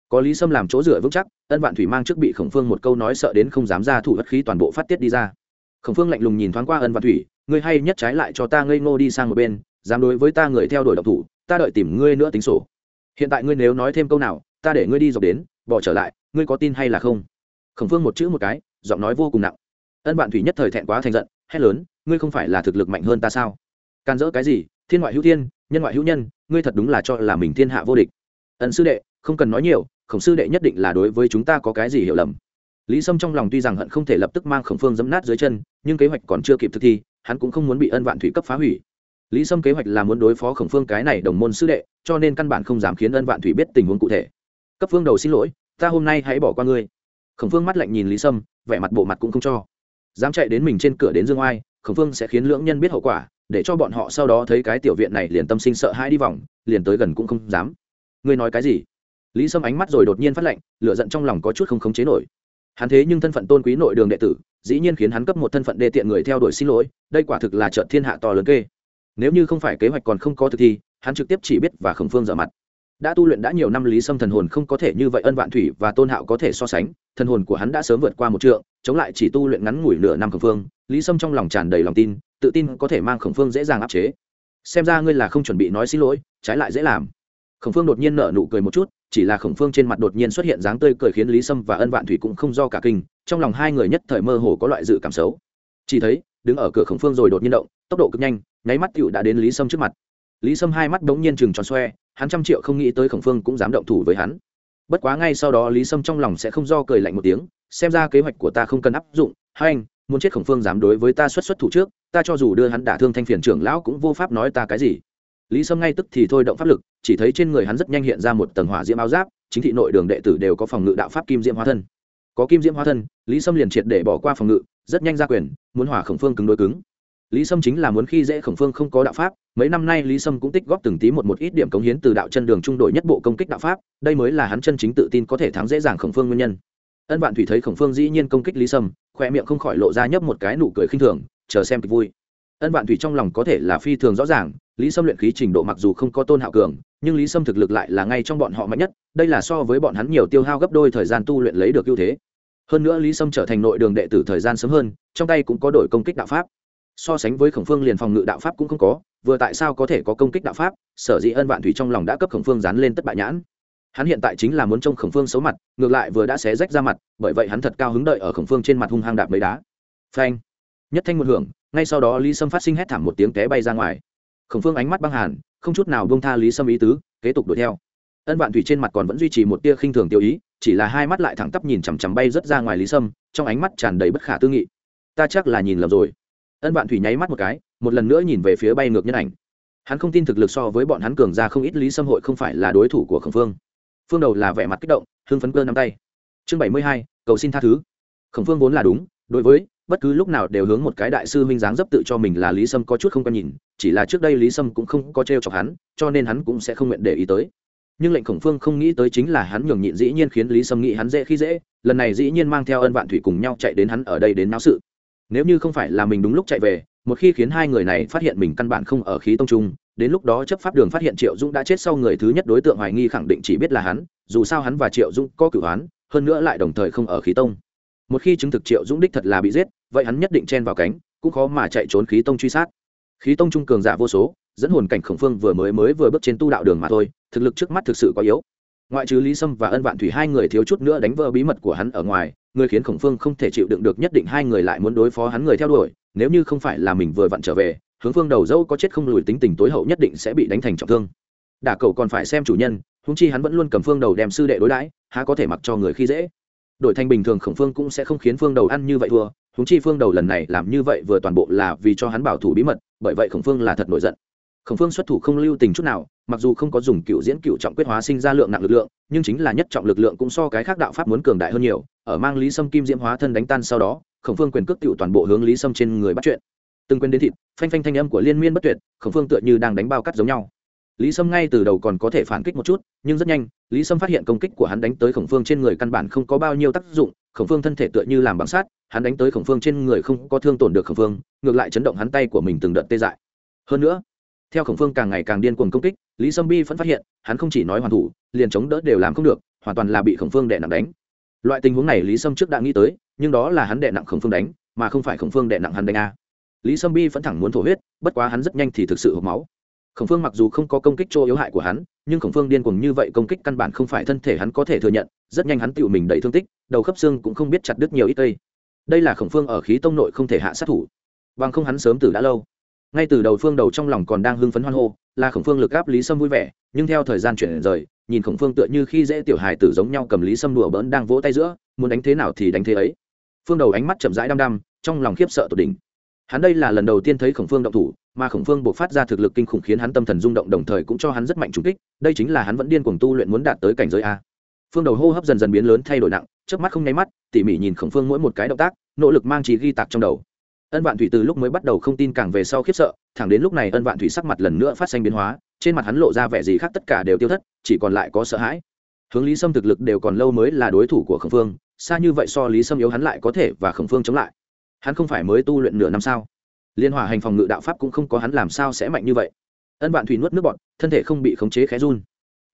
có lý sâm làm chỗ dựa vững chắc ân vạn thủy mang trước bị khổng phương một câu nói sợ đến không dám ra thủ bất khí toàn bộ phát tiết đi ra. Khổng phương lạnh lùng nhìn thoáng qua ân vạn thủy, ngươi hay nhất trái lại cho ta ngây ngô đi sang một bên, dám đối với ta người theo đuổi độc thủ, ta đợi tìm ngươi nữa tính sổ. Hiện tại ngươi nếu nói thêm câu nào, ta để ngươi đi dọc đến, bỏ trở lại, ngươi có tin hay là không? Khổng phương một chữ một cái, giọng nói vô cùng nặng. Ân bạn thủy nhất thời thẹn quá thành giận, hét lớn, ngươi không phải là thực lực mạnh hơn ta sao? Can dỡ cái gì? Thiên ngoại hữu thiên, nhân ngoại hữu nhân, ngươi thật đúng là cho là mình thiên hạ vô địch. Ẩn sư đệ, không cần nói nhiều khổng sư đệ nhất định là đối với chúng ta có cái gì hiểu lầm. Lý sâm trong lòng tuy rằng hận không thể lập tức mang khổng phương dẫm nát dưới chân, nhưng kế hoạch còn chưa kịp thực thi, hắn cũng không muốn bị ân vạn thủy cấp phá hủy. Lý sâm kế hoạch là muốn đối phó khổng phương cái này đồng môn sư đệ, cho nên căn bản không dám khiến ân vạn thủy biết tình huống cụ thể. Cấp phương đầu xin lỗi, ta hôm nay hãy bỏ qua ngươi. Khổng phương mắt lạnh nhìn lý sâm, vẻ mặt bộ mặt cũng không cho. Dám chạy đến mình trên cửa đến dương oai, khổng phương sẽ khiến lưỡng nhân biết hậu quả, để cho bọn họ sau đó thấy cái tiểu viện này liền tâm sinh sợ hãi đi vòng, liền tới gần cũng không dám. Ngươi nói cái gì? Lý sâm ánh mắt rồi đột nhiên phát lệnh, lựa giận trong lòng có chút không khống chế nổi. Hắn thế nhưng thân phận tôn quý nội đường đệ tử dĩ nhiên khiến hắn cấp một thân phận đê tiện người theo đuổi xin lỗi đây quả thực là trợn thiên hạ to lớn kê. Nếu như không phải kế hoạch còn không có thực thi hắn trực tiếp chỉ biết và khổng phương dở mặt. Đã tu luyện đã nhiều năm lý sâm thần hồn không có thể như vậy ân vạn thủy và tôn hạo có thể so sánh thần hồn của hắn đã sớm vượt qua một trượng chống lại chỉ tu luyện ngắn ngủi nửa năm khổng phương lý sâm trong lòng tràn đầy lòng tin tự tin có thể mang khổng phương dễ dàng áp chế. Xem ra ngươi là không chuẩn bị nói xin lỗi trái lại dễ làm khổng phương đột nhiên nở nụ cười một chút, chỉ là khổng phương trên mặt đột nhiên xuất hiện dáng tươi cười khiến lý sâm và ân vạn thủy cũng không do cả kinh, trong lòng hai người nhất thời mơ hồ có loại dự cảm xấu. Chỉ thấy, đứng ở cửa khổng phương rồi đột nhiên động, tốc độ cực nhanh, nháy mắt cựu đã đến lý sâm trước mặt. Lý sâm hai mắt đ ố n g nhiên chừng tròn xoe, hắn trăm triệu không nghĩ tới khổng phương cũng dám động thủ với hắn. Bất quá ngay sau đó lý sâm trong lòng sẽ không do cười lạnh một tiếng, xem ra kế hoạch của ta không cần áp dụng, hai anh, muốn chết khổng phương dám đối với ta xuất xuất thủ trước, ta cho dù đưa hắn đả thương thanh phiền trưởng lão cũng vô pháp nói ta cái gì. Lý sâm ngay tức thì thôi động pháp lực chỉ thấy trên người hắn rất nhanh hiện ra một tầng hỏa diễm áo giáp, chính thị nội đường đệ tử đều có phòng ngự đạo pháp kim diễm hóa thân. Có kim diễm hóa thân, lý sâm liền triệt để bỏ qua phòng ngự, rất nhanh ra quyền, muốn hỏa khổng phương cứng đối cứng. Lý sâm chính là muốn khi dễ khổng phương không có đạo pháp, mấy năm nay lý sâm cũng tích góp từng tí một một ít điểm cống hiến từ đạo chân đường trung đội nhất bộ công kích đạo pháp, đây mới là hắn chân chính tự tin có thể thắng dễ dàng khổng phương nguyên nhân. Ân vạn thủy thấy khổng phương dĩ nhiên công kích lý sâm, khoe miệng không khỏi lộ ra nhấp một cái nụ cười khinh thường, chờ xem kịch vui ân vạn thủy trong lòng có thể là phi thường rõ ràng, lý sâm luyện khí trình độ mặc dù không có tôn hạo cường, nhưng lý sâm thực lực lại là ngay trong bọn họ mạnh nhất, đây là so với bọn hắn nhiều tiêu hao gấp đôi thời gian tu luyện lấy được ưu thế. Hơn nữa lý sâm trở thành nội đường đệ tử thời gian sớm hơn, trong tay cũng có đổi công kích đạo pháp. So sánh với khổng phương liền phòng ngự đạo pháp cũng không có, vừa tại sao có thể có công kích đạo pháp, sở dĩ ân vạn thủy trong lòng đã cấp khổng phương dán lên tất bại nhãn. Hắn hiện tại chính là muốn trông khổng phương xấu mặt, ngược lại vừa đã xé rách ra mặt, bởi vậy hắn thật cao hứng đợi ở khổng phương trên mặt hung hăng đạp mấy đá. Phanh. Nhất thanh một hưởng ngay sau đó lý sâm phát sinh hét thảm một tiếng té bay ra ngoài. Khổng phương ánh mắt băng hàn, không chút nào bông tha lý sâm ý tứ, kế tục đuổi theo. Ân vạn thủy trên mặt còn vẫn duy trì một tia khinh thường tiêu ý, chỉ là hai mắt lại thẳng tắp nhìn chằm chằm bay rớt ra ngoài lý sâm, trong ánh mắt tràn đầy bất khả tư nghị. Ta chắc là nhìn lầm rồi. Ân vạn thủy nháy mắt một cái, một lần nữa nhìn về phía bay ngược nhân ảnh. Hắn không tin thực lực so với bọn hắn cường ra không ít lý sâm hội không phải là đối thủ của khổng phương. Phương đầu là vẻ mặt kích động, hưng phấn cơ nắm tay. Chương bảy mươi hai, cầu xin tha thứ. Khổng phương vốn là đúng đối với, bất cứ lúc nào đều hướng một cái đại sư minh dáng dấp tự cho mình là lý sâm có chút không quen nhìn, chỉ là trước đây lý sâm cũng không có t r e o chọc hắn, cho nên hắn cũng sẽ không nguyện để ý tới. Nhưng lệnh khổng phương không nghĩ tới chính là hắn nhường nhịn dĩ nhiên khiến lý sâm nghĩ hắn dễ khi dễ, lần này dĩ nhiên mang theo ân vạn thủy cùng nhau chạy đến hắn ở đây đến náo sự. Nếu như không phải là mình đúng lúc chạy về, một khi khiến hai người này phát hiện mình căn bản không ở khí tông trung, đến lúc đó chấp pháp đường phát hiện triệu dũng đã chết sau người thứ nhất đối tượng hoài nghi khẳng định chỉ biết là hắn, dù sao hắn và triệu dũng có cửu án hơn nữa lại đồng thời không ở khí tông một khi chứng thực triệu dũng đích thật là bị giết, vậy hắn nhất định chen vào cánh, cũng khó mà chạy trốn khí tông truy sát. Khí tông trung cường giả vô số, dẫn hồn cảnh khổng phương vừa mới mới vừa bước trên tu đạo đường mà thôi, thực lực trước mắt thực sự quá yếu. Ngoại trừ lý sâm và ân vạn thủy hai người thiếu chút nữa đánh vỡ bí mật của hắn ở ngoài, người khiến khổng phương không thể chịu đựng được nhất định hai người lại muốn đối phó hắn người theo đuổi, nếu như không phải là mình vừa vặn trở về, hướng phương đầu dâu có chết không lùi tính tình tối hậu nhất định sẽ bị đánh thành trọng thương. Đả cầu còn phải xem chủ nhân húng chi hắn vẫn luôn cầm phương đầu đem sư đệ đối đãi, há có thể mặc cho người khi dễ đổi thành bình thường khổng phương cũng sẽ không khiến phương đầu ăn như vậy thua húng chi phương đầu lần này làm như vậy vừa toàn bộ là vì cho hắn bảo thủ bí mật, bởi vậy khổng phương là thật nổi giận. Khổng phương xuất thủ không lưu tình chút nào, mặc dù không có dùng cựu diễn cựu trọng quyết hóa sinh ra lượng nặng lực lượng, nhưng chính là nhất trọng lực lượng cũng so cái khác đạo pháp muốn cường đại hơn nhiều, ở mang lý sâm kim diễm hóa thân đánh tan sau đó, khổng phương quyền cước cựu toàn bộ hướng lý sâm trên người bắt chuyện. Từng quên đến thịt, phanh phanh thanh âm của liên miên bất tuyệt, khổng phương tựa như đang đánh bao cắt giống nhau lý sâm ngay từ đầu còn có thể phản kích một chút, nhưng rất nhanh, lý sâm phát hiện công kích của hắn đánh tới khổng phương trên người căn bản không có bao nhiêu tác dụng, khổng phương thân thể tựa như làm bằng sát hắn đánh tới khổng phương trên người không có thương tổn được khổng phương, ngược lại chấn động hắn tay của mình từng đợt tê dại. Hơn nữa, theo khổng phương càng ngày càng điên cuồng công kích, lý sâm bi vẫn phát hiện, hắn không chỉ nói hoàn thủ, liền chống đỡ đều làm không được, hoàn toàn là bị khổng phương đè nặng đánh. Loại tình huống này lý sâm trước đã nghĩ tới, nhưng đó là hắn đè nặng khổng phương đánh, mà không phải khổng phương đè nặng hắn đánh a. Lý sâm bi vẫn thẳng muốn thổ huyết, bất quá hắn rất nhanh thì thực sự hộp máu khổng phương mặc dù không có công kích chỗ yếu hại của hắn, nhưng khổng phương điên cuồng như vậy công kích căn bản không phải thân thể hắn có thể thừa nhận, rất nhanh hắn tự mình đầy thương tích, đầu khớp xương cũng không biết chặt đứt nhiều ít cây. Đây là khổng phương ở khí tông nội không thể hạ sát thủ. Bằng không hắn sớm từ đã lâu. Ngay từ đầu phương đầu trong lòng còn đang hưng phấn hoan hô, là khổng phương lực áp lý sâm vui vẻ, nhưng theo thời gian chuyển rời, nhìn khổng phương tựa như khi dễ tiểu hài tử giống nhau cầm lý sâm đùa bỡn đang vỗ tay giữa, muốn đánh thế nào thì đánh thế ấy. Phương đầu ánh mắt chậm rãi đăm đăm, trong lòng khiếp sợ tột đỉnh hắn đây là lần đầu tiên thấy khổng phương động thủ, mà khổng phương buộc phát ra thực lực kinh khủng khiến hắn tâm thần rung động đồng thời cũng cho hắn rất mạnh trùng kích, đây chính là hắn vẫn điên cuồng tu luyện muốn đạt tới cảnh giới a. Phương đầu hô hấp dần dần biến lớn thay đổi nặng trước mắt không nháy mắt, tỉ mỉ nhìn khổng phương mỗi một cái động tác, nỗ lực mang trí ghi tạc trong đầu. Ân vạn thủy từ lúc mới bắt đầu không tin càng về sau khiếp sợ, thẳng đến lúc này ân vạn thủy sắc mặt lần nữa phát sinh biến hóa, trên mặt hắn lộ ra vẻ gì khác tất cả đều tiêu thất, chỉ còn lại có sợ hãi. Hướng lý sâm thực lực đều còn lâu mới là đối thủ của khổng phương, xa như vậy so lý sâm yếu hắn lại có thể và khổng phương chống lại hắn không phải mới tu luyện nửa năm sao? Liên hòa hành phòng ngự đạo pháp cũng không có hắn làm sao sẽ mạnh như vậy. Ân vạn thủy nuốt nước bọn thân thể không bị khống chế khé run.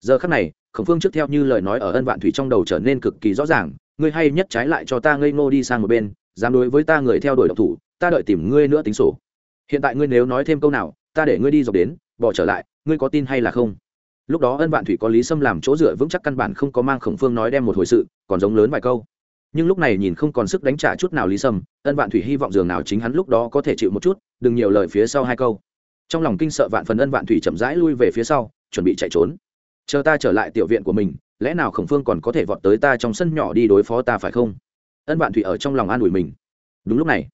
Giờ khắc này, khổng phương trước theo như lời nói ở ân vạn thủy trong đầu trở nên cực kỳ rõ ràng, ngươi hay nhất trái lại cho ta ngây ngô đi sang một bên, dám đối với ta người theo đuổi độc thủ, ta đợi tìm ngươi nữa tính sổ. Hiện tại ngươi nếu nói thêm câu nào, ta để ngươi đi dọc đến, bỏ trở lại, ngươi có tin hay là không? Lúc đó ân vạn thủy có lý sâm làm chỗ dựa vững chắc căn bản không có mang khổng phương nói đem một hồi sự, còn giống lớn vài câu nhưng lúc này nhìn không còn sức đánh trả chút nào lý sâm, ân vạn thủy hy vọng dường nào chính hắn lúc đó có thể chịu một chút, đừng nhiều lời phía sau hai câu. Trong lòng kinh sợ vạn phần ân vạn thủy chậm rãi lui về phía sau, chuẩn bị chạy trốn. Chờ ta trở lại tiểu viện của mình, lẽ nào khổng phương còn có thể vọt tới ta trong sân nhỏ đi đối phó ta phải không? Ân vạn thủy ở trong lòng an ủi mình. Đúng lúc này,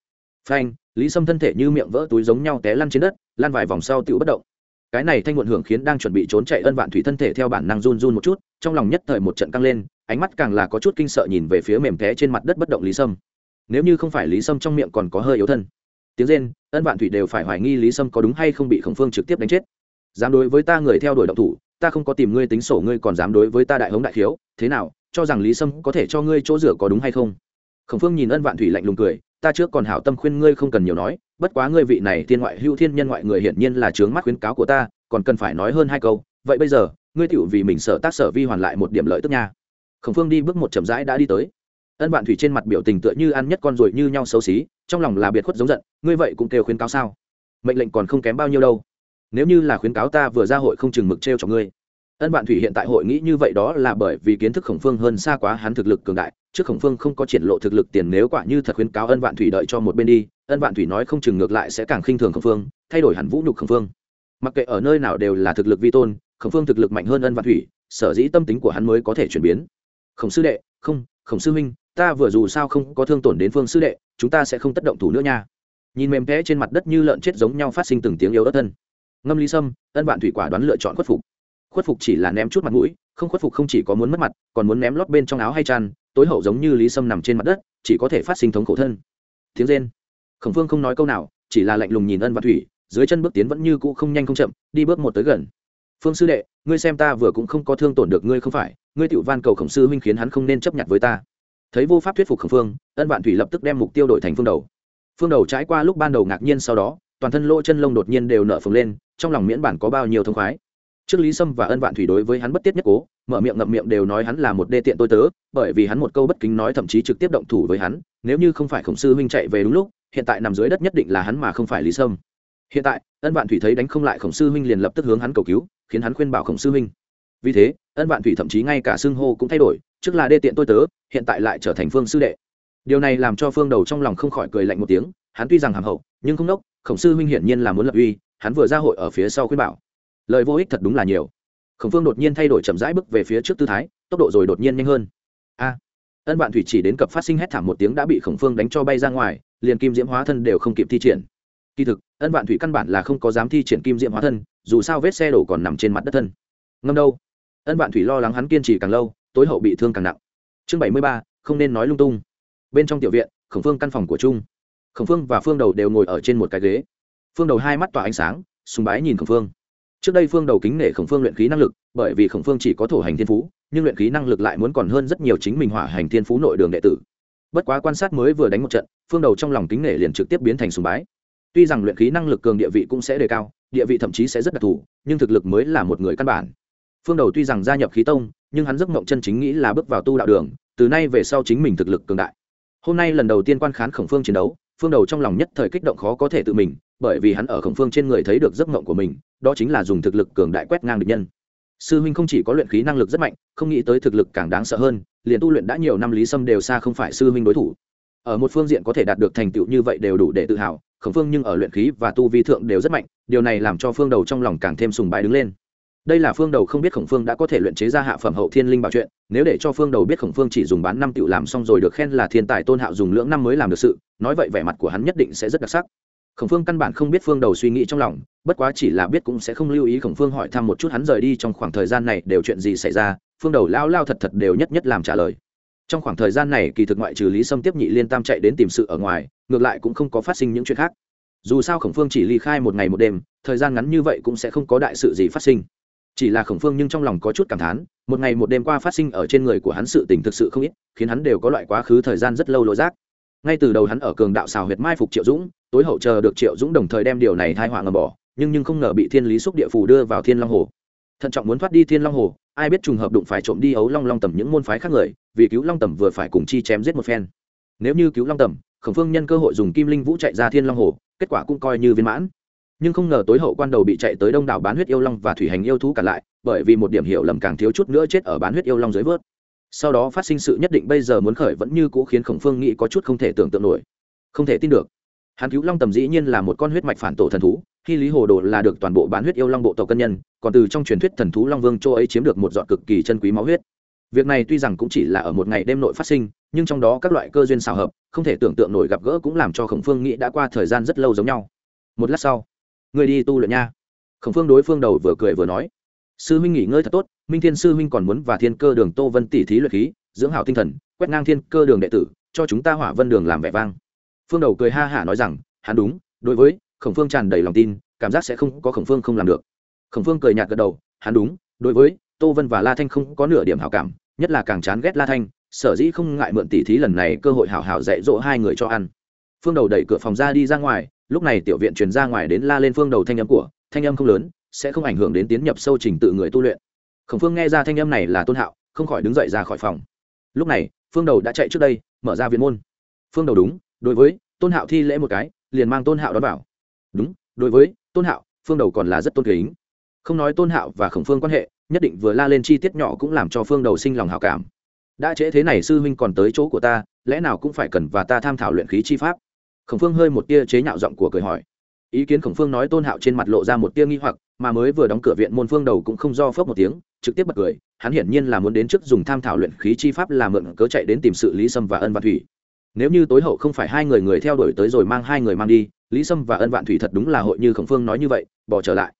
phanh, lý sâm thân thể như miệng vỡ túi giống nhau té lăn trên đất lan vài vòng sau tựu bất động. Cái này thanh nguồn hưởng khiến đang chuẩn bị trốn chạy ân vạn thủy thân thể theo bản năng run run một chút, trong lòng nhất thời một trận căng lên ánh mắt càng là có chút kinh sợ nhìn về phía mềm té trên mặt đất bất động lý sâm. Nếu như không phải lý sâm trong miệng còn có hơi yếu thân. Tiếng rên, ân vạn thủy đều phải hoài nghi lý sâm có đúng hay không bị khổng phương trực tiếp đánh chết. Dám đối với ta người theo đuổi động thủ, ta không có tìm ngươi tính sổ ngươi còn dám đối với ta đại hống đại khiếu thế nào, cho rằng lý sâm có thể cho ngươi chỗ rửa có đúng hay không? Khổng phương nhìn ân vạn thủy lạnh lùng cười, ta trước còn hảo tâm khuyên ngươi không cần nhiều nói, bất quá ngươi vị này thiên ngoại hữu thiên nhân ngoại người hiển nhiên là trướng mắt khuyến cáo của ta, còn cần phải nói hơn hai câu, vậy bây giờ, ngươi tựu vì mình sợ tác sở vi hoàn lại một điểm lợi tức nha khổng phương đi bước một chậm rãi đã đi tới. Ân vạn thủy trên mặt biểu tình tựa như ăn nhất con ruồi như nhau xấu xí, trong lòng là biệt khuất giống giận, ngươi vậy cũng kêu khuyến cáo sao? Mệnh lệnh còn không kém bao nhiêu đâu. Nếu như là khuyến cáo ta vừa ra hội không chừng mực t r e o cho ngươi. Ân vạn thủy hiện tại hội nghĩ như vậy đó là bởi vì kiến thức khổng phương hơn xa quá hắn thực lực cường đại, trước khổng phương không có triển lộ thực lực tiền nếu quả như thật khuyến cáo ân vạn thủy đợi cho một bên đi, ân vạn thủy nói không chừng ngược lại sẽ càng khinh thường khổng phương, thay đổi hẳn vũ nhục khổng phương. Mặc kệ ở nơi nào đều là thực lực vi tôn, khổng phương thực lực mạnh hơn ân vạn thủy, sở dĩ tâm tính của hắn mới có thể chuyển biến khổng sư đệ, không, khổng sư huynh, ta vừa dù sao không có thương tổn đến phương sư đệ, chúng ta sẽ không tất động thủ nữa nha. Nhìn mềm té trên mặt đất như lợn chết giống nhau phát sinh từng tiếng yếu ớt thân. Ngâm ly sâm, ân bạn thủy quả đoán lựa chọn khuất phục. Khuất phục chỉ là ném chút mặt mũi, không khuất phục không chỉ có muốn mất mặt, còn muốn ném lót bên trong áo hay tràn tối hậu giống như lý sâm nằm trên mặt đất, chỉ có thể phát sinh thống khổ thân. Tiếng rên. Khổng phương không nói câu nào, chỉ là lạnh lùng nhìn ân vạn thủy, dưới chân bước tiến vẫn như cũ không nhanh không chậm, đi bước một tới gần. Phương sư đệ, ngươi xem ta vừa cũng không có thương tổn được ngươi không phải ngươi tiểu van cầu khổng sư huynh khiến hắn không nên chấp nhận với ta. Thấy vô pháp thuyết phục khổng phương, ân vạn thủy lập tức đem mục tiêu đổi thành phương đầu. Phương đầu trái qua lúc ban đầu ngạc nhiên sau đó, toàn thân lỗ chân lông đột nhiên đều nở phồng lên, trong lòng miễn bản có bao nhiêu thông khoái. Trước lý sâm và ân vạn thủy đối với hắn bất tiết nhất cố, mở miệng ngậm miệng đều nói hắn là một đê tiện tôi tớ, bởi vì hắn một câu bất kính nói thậm chí trực tiếp động thủ với hắn, nếu như không phải khổng sư huynh chạy về đúng lúc, hiện tại nằm dưới đất nhất định là hắn mà không phải lý sâm. Hiện tại, ân vạn thủy thấy đánh không lại khổng sư huynh liền lập tức hướng hắn cầu cứu, khiến hắn khuyên bảo khổng sư huynh vì thế, ân vạn thủy thậm chí ngay cả xưng hô cũng thay đổi, trước là đê tiện tôi tớ, hiện tại lại trở thành phương sư đệ. Điều này làm cho phương đầu trong lòng không khỏi cười lạnh một tiếng, hắn tuy rằng hàm hậu, nhưng không đốc khổng sư huynh hiển nhiên là muốn lập uy, hắn vừa ra hội ở phía sau khuyên bảo. Lời vô ích thật đúng là nhiều. Khổng phương đột nhiên thay đổi chậm rãi bước về phía trước tư thái, tốc độ rồi đột nhiên nhanh hơn. A! Ân vạn thủy chỉ đến cập phát sinh hét thảm một tiếng đã bị khổng phương đánh cho bay ra ngoài, liền kim diễm hóa thân đều không kịp thi triển. Kỳ thực, ân vạn thủy căn bản là không có dám thi triển kim diễm hóa thân, dù sao vết xe đổ còn nằm trên mặt đất thân. Ngâm đâu? Ân vạn thủy lo lắng hắn kiên trì càng lâu, tối hậu bị thương càng nặng. Chương bảy mươi ba, không nên nói lung tung. Bên trong tiểu viện, khổng phương căn phòng của trung. Khổng phương và phương đầu đều ngồi ở trên một cái ghế. Phương đầu hai mắt tỏa ánh sáng, sùng bái nhìn khổng phương. Trước đây phương đầu kính nể khổng phương luyện khí năng lực, bởi vì khổng phương chỉ có thổ hành thiên phú, nhưng luyện khí năng lực lại muốn còn hơn rất nhiều chính mình hỏa hành thiên phú nội đường đệ tử. Bất quá quan sát mới vừa đánh một trận, phương đầu trong lòng kính nể liền trực tiếp biến thành sùng bái. Tuy rằng luyện khí năng lực cường địa vị cũng sẽ đề cao, địa vị thậm chí sẽ rất đặc thù, nhưng thực lực mới là một người căn bản phương đầu tuy rằng gia nhập khí tông, nhưng hắn giấc mộng chân chính nghĩ là bước vào tu đạo đường, từ nay về sau chính mình thực lực cường đại. Hôm nay lần đầu tiên quan khán khổng phương chiến đấu, phương đầu trong lòng nhất thời kích động khó có thể tự mình, bởi vì hắn ở khổng phương trên người thấy được giấc mộng của mình, đó chính là dùng thực lực cường đại quét ngang địch nhân. Sư huynh không chỉ có luyện khí năng lực rất mạnh, không nghĩ tới thực lực càng đáng sợ hơn, liền tu luyện đã nhiều năm lý sâm đều xa không phải sư huynh đối thủ. Ở một phương diện có thể đạt được thành tựu như vậy đều đủ để tự hào, khổng phương nhưng ở luyện khí và tu vi thượng đều rất mạnh, điều này làm cho phương đầu trong lòng càng thêm sùng bái đứng lên đây là phương đầu không biết khổng phương đã có thể luyện chế ra hạ phẩm hậu thiên linh bảo chuyện nếu để cho phương đầu biết khổng phương chỉ dùng bán năm tựu làm xong rồi được khen là thiên tài tôn hạo dùng lưỡng năm mới làm được sự, nói vậy vẻ mặt của hắn nhất định sẽ rất đặc sắc. Khổng phương căn bản không biết phương đầu suy nghĩ trong lòng, bất quá chỉ là biết cũng sẽ không lưu ý khổng phương hỏi thăm một chút hắn rời đi trong khoảng thời gian này đều chuyện gì xảy ra, phương đầu lao lao thật thật đều nhất nhất làm trả lời. Trong khoảng thời gian này kỳ thực ngoại trừ lý sâm tiếp nhị liên tam chạy đến tìm sự ở ngoài, ngược lại cũng không có phát sinh những chuyện khác. Dù sao khổng phương chỉ ly khai một ngày một đêm, thời gian ngắn như vậy cũng sẽ không có đại sự gì phát sinh chỉ là khổng phương nhưng trong lòng có chút cảm thán, một ngày một đêm qua phát sinh ở trên người của hắn sự tình thực sự không ít, khiến hắn đều có loại quá khứ thời gian rất lâu lỗi rác ngay từ đầu hắn ở cường đạo xào huyệt mai phục triệu dũng, tối hậu chờ được triệu dũng đồng thời đem điều này thai họa ngầm bỏ, nhưng nhưng không ngờ bị thiên lý xúc địa phủ đưa vào thiên long hồ. Thận trọng muốn thoát đi thiên long hồ, ai biết trùng hợp đụng phải trộm đi ấu long long tầm những môn phái khác người, vì cứu long tầm vừa phải cùng chi chém giết một phen. Nếu như cứu long tầm, khổng phương nhân cơ hội dùng kim linh vũ chạy ra thiên long hồ, kết quả cũng coi như viên mãn nhưng không ngờ tối hậu quan đầu bị chạy tới đông đảo bán huyết yêu long và thủy hành yêu thú cả lại, bởi vì một điểm hiểu lầm càng thiếu chút nữa chết ở bán huyết yêu long dưới vớt. Sau đó phát sinh sự nhất định bây giờ muốn khởi vẫn như cũ khiến khổng phương nghĩ có chút không thể tưởng tượng nổi. Không thể tin được. Hắn cứu long tầm dĩ nhiên là một con huyết mạch phản tổ thần thú, khi lý hồ đồ là được toàn bộ bán huyết yêu long bộ tộc cân nhân, còn từ trong truyền thuyết thần thú long vương châu ấy chiếm được một dọn cực kỳ chân quý máu huyết. Việc này tuy rằng cũng chỉ là ở một ngày đêm nội phát sinh, nhưng trong đó các loại cơ duyên xào hợp, không thể tưởng tượng nổi gặp gỡ cũng làm cho khổng phương nghĩ đã qua thời gian rất lâu giống nhau. Một lát sau người đi tu luyện nha. Khổng phương đối phương đầu vừa cười vừa nói. Sư huynh nghỉ ngơi thật tốt, minh thiên sư huynh còn muốn và thiên cơ đường tô vân tỷ thí luyện khí, dưỡng hảo tinh thần, quét ngang thiên cơ đường đệ tử, cho chúng ta hỏa vân đường làm vẻ vang. Phương đầu cười ha hả nói rằng, hắn đúng, đối với khổng phương tràn đầy lòng tin, cảm giác sẽ không có khổng phương không làm được. Khổng phương cười nhạt gật đầu, hắn đúng, đối với tô vân và la thanh không có nửa điểm hảo cảm, nhất là càng chán ghét la thanh, sở dĩ không ngại mượn tỷ thí lần này cơ hội hảo hảo dạy dỗ hai người cho ăn. Phương đầu đẩy cửa phòng ra đi ra ngoài lúc này tiểu viện truyền ra ngoài đến la lên phương đầu thanh âm của, thanh âm không lớn, sẽ không ảnh hưởng đến tiến nhập sâu trình tự người tu luyện. Khổng phương nghe ra thanh âm này là tôn hạo, không khỏi đứng dậy ra khỏi phòng. Lúc này, phương đầu đã chạy trước đây, mở ra viện môn. Phương đầu đúng, đối với tôn hạo thi lễ một cái, liền mang tôn hạo đón vào. Đúng, đối với tôn hạo, phương đầu còn là rất tôn kính. Không nói tôn hạo và khổng phương quan hệ, nhất định vừa la lên chi tiết nhỏ cũng làm cho phương đầu sinh lòng hào cảm. Đã trễ thế này sư huynh còn tới chỗ của ta, lẽ nào cũng phải cần và ta tham thảo luyện khí chi pháp? Khổng phương hơi một tia chế nhạo giọng của cười hỏi. Ý kiến khổng phương nói tôn hạo trên mặt lộ ra một tia nghi hoặc, mà mới vừa đóng cửa viện môn phương đầu cũng không do phớp một tiếng, trực tiếp bật cười, hắn hiển nhiên là muốn đến trước dùng tham thảo luyện khí chi pháp làm mượn cớ chạy đến tìm sự lý sâm và ân văn thủy. Nếu như tối hậu không phải hai người người theo đuổi tới rồi mang hai người mang đi, lý sâm và ân vạn thủy thật đúng là hội như khổng phương nói như vậy, bỏ trở lại.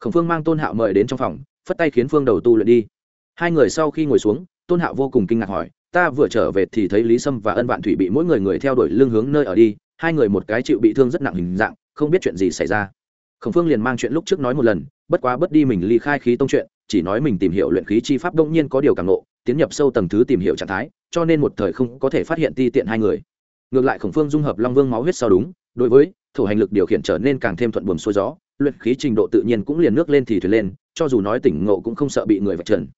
Khổng phương mang tôn hạo mời đến trong phòng, phất tay khiến phương đầu tu luyện đi. Hai người sau khi ngồi xuống, tôn hạo vô cùng kinh ngạc hỏi, ta vừa trở về thì thấy lý sâm và ân vạn thủy bị mỗi người người theo đuổi lương hướng nơi ở đi hai người một cái chịu bị thương rất nặng hình dạng, không biết chuyện gì xảy ra. Khổng phương liền mang chuyện lúc trước nói một lần, bất quá bất đi mình ly khai khí tông chuyện, chỉ nói mình tìm hiểu luyện khí chi pháp đông nhiên có điều càng nộ tiến nhập sâu tầng thứ tìm hiểu trạng thái, cho nên một thời không có thể phát hiện ti tiện hai người. Ngược lại khổng phương dung hợp long vương máu huyết sau đúng, đối với thủ hành lực điều khiển trở nên càng thêm thuận buồm xuôi gió, luyện khí trình độ tự nhiên cũng liền nước lên thì thuyền lên, cho dù nói tỉnh ngộ cũng không sợ bị người vạch trần.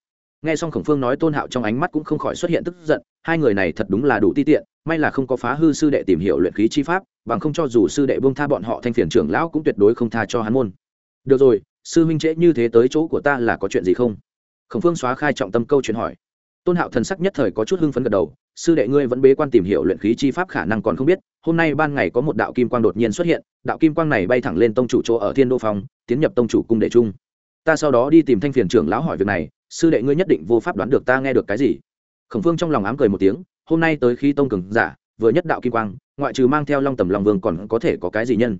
Nghe xong khổng phương nói tôn hạo trong ánh mắt cũng không khỏi xuất hiện tức giận, hai người này thật đúng là đủ ti tiện may là không có phá hư sư đệ tìm hiểu luyện khí chi pháp bằng không cho dù sư đệ buông tha bọn họ thanh phiền trưởng lão cũng tuyệt đối không tha cho hắn môn. Được rồi sư huynh trễ như thế tới chỗ của ta là có chuyện gì không? Khổng phương xóa khai trọng tâm câu chuyện hỏi. Tôn hạo thần sắc nhất thời có chút hưng phấn gật đầu sư đệ ngươi vẫn bế quan tìm hiểu luyện khí chi pháp khả năng còn không biết hôm nay ban ngày có một đạo kim quang đột nhiên xuất hiện đạo kim quang này bay thẳng lên tông chủ chỗ ở thiên đô phòng, tiến nhập tông chủ cung đệ trung. Ta sau đó đi tìm thanh phiền trưởng lão hỏi việc này sư đệ ngươi nhất định vô pháp đoán được ta nghe được cái gì? Khổng phương trong lòng ám cười một tiếng hôm nay tới khi tông cường giả, vừa nhất đạo kim quang, ngoại trừ mang theo long tầm long vương còn có thể có cái gì nhân?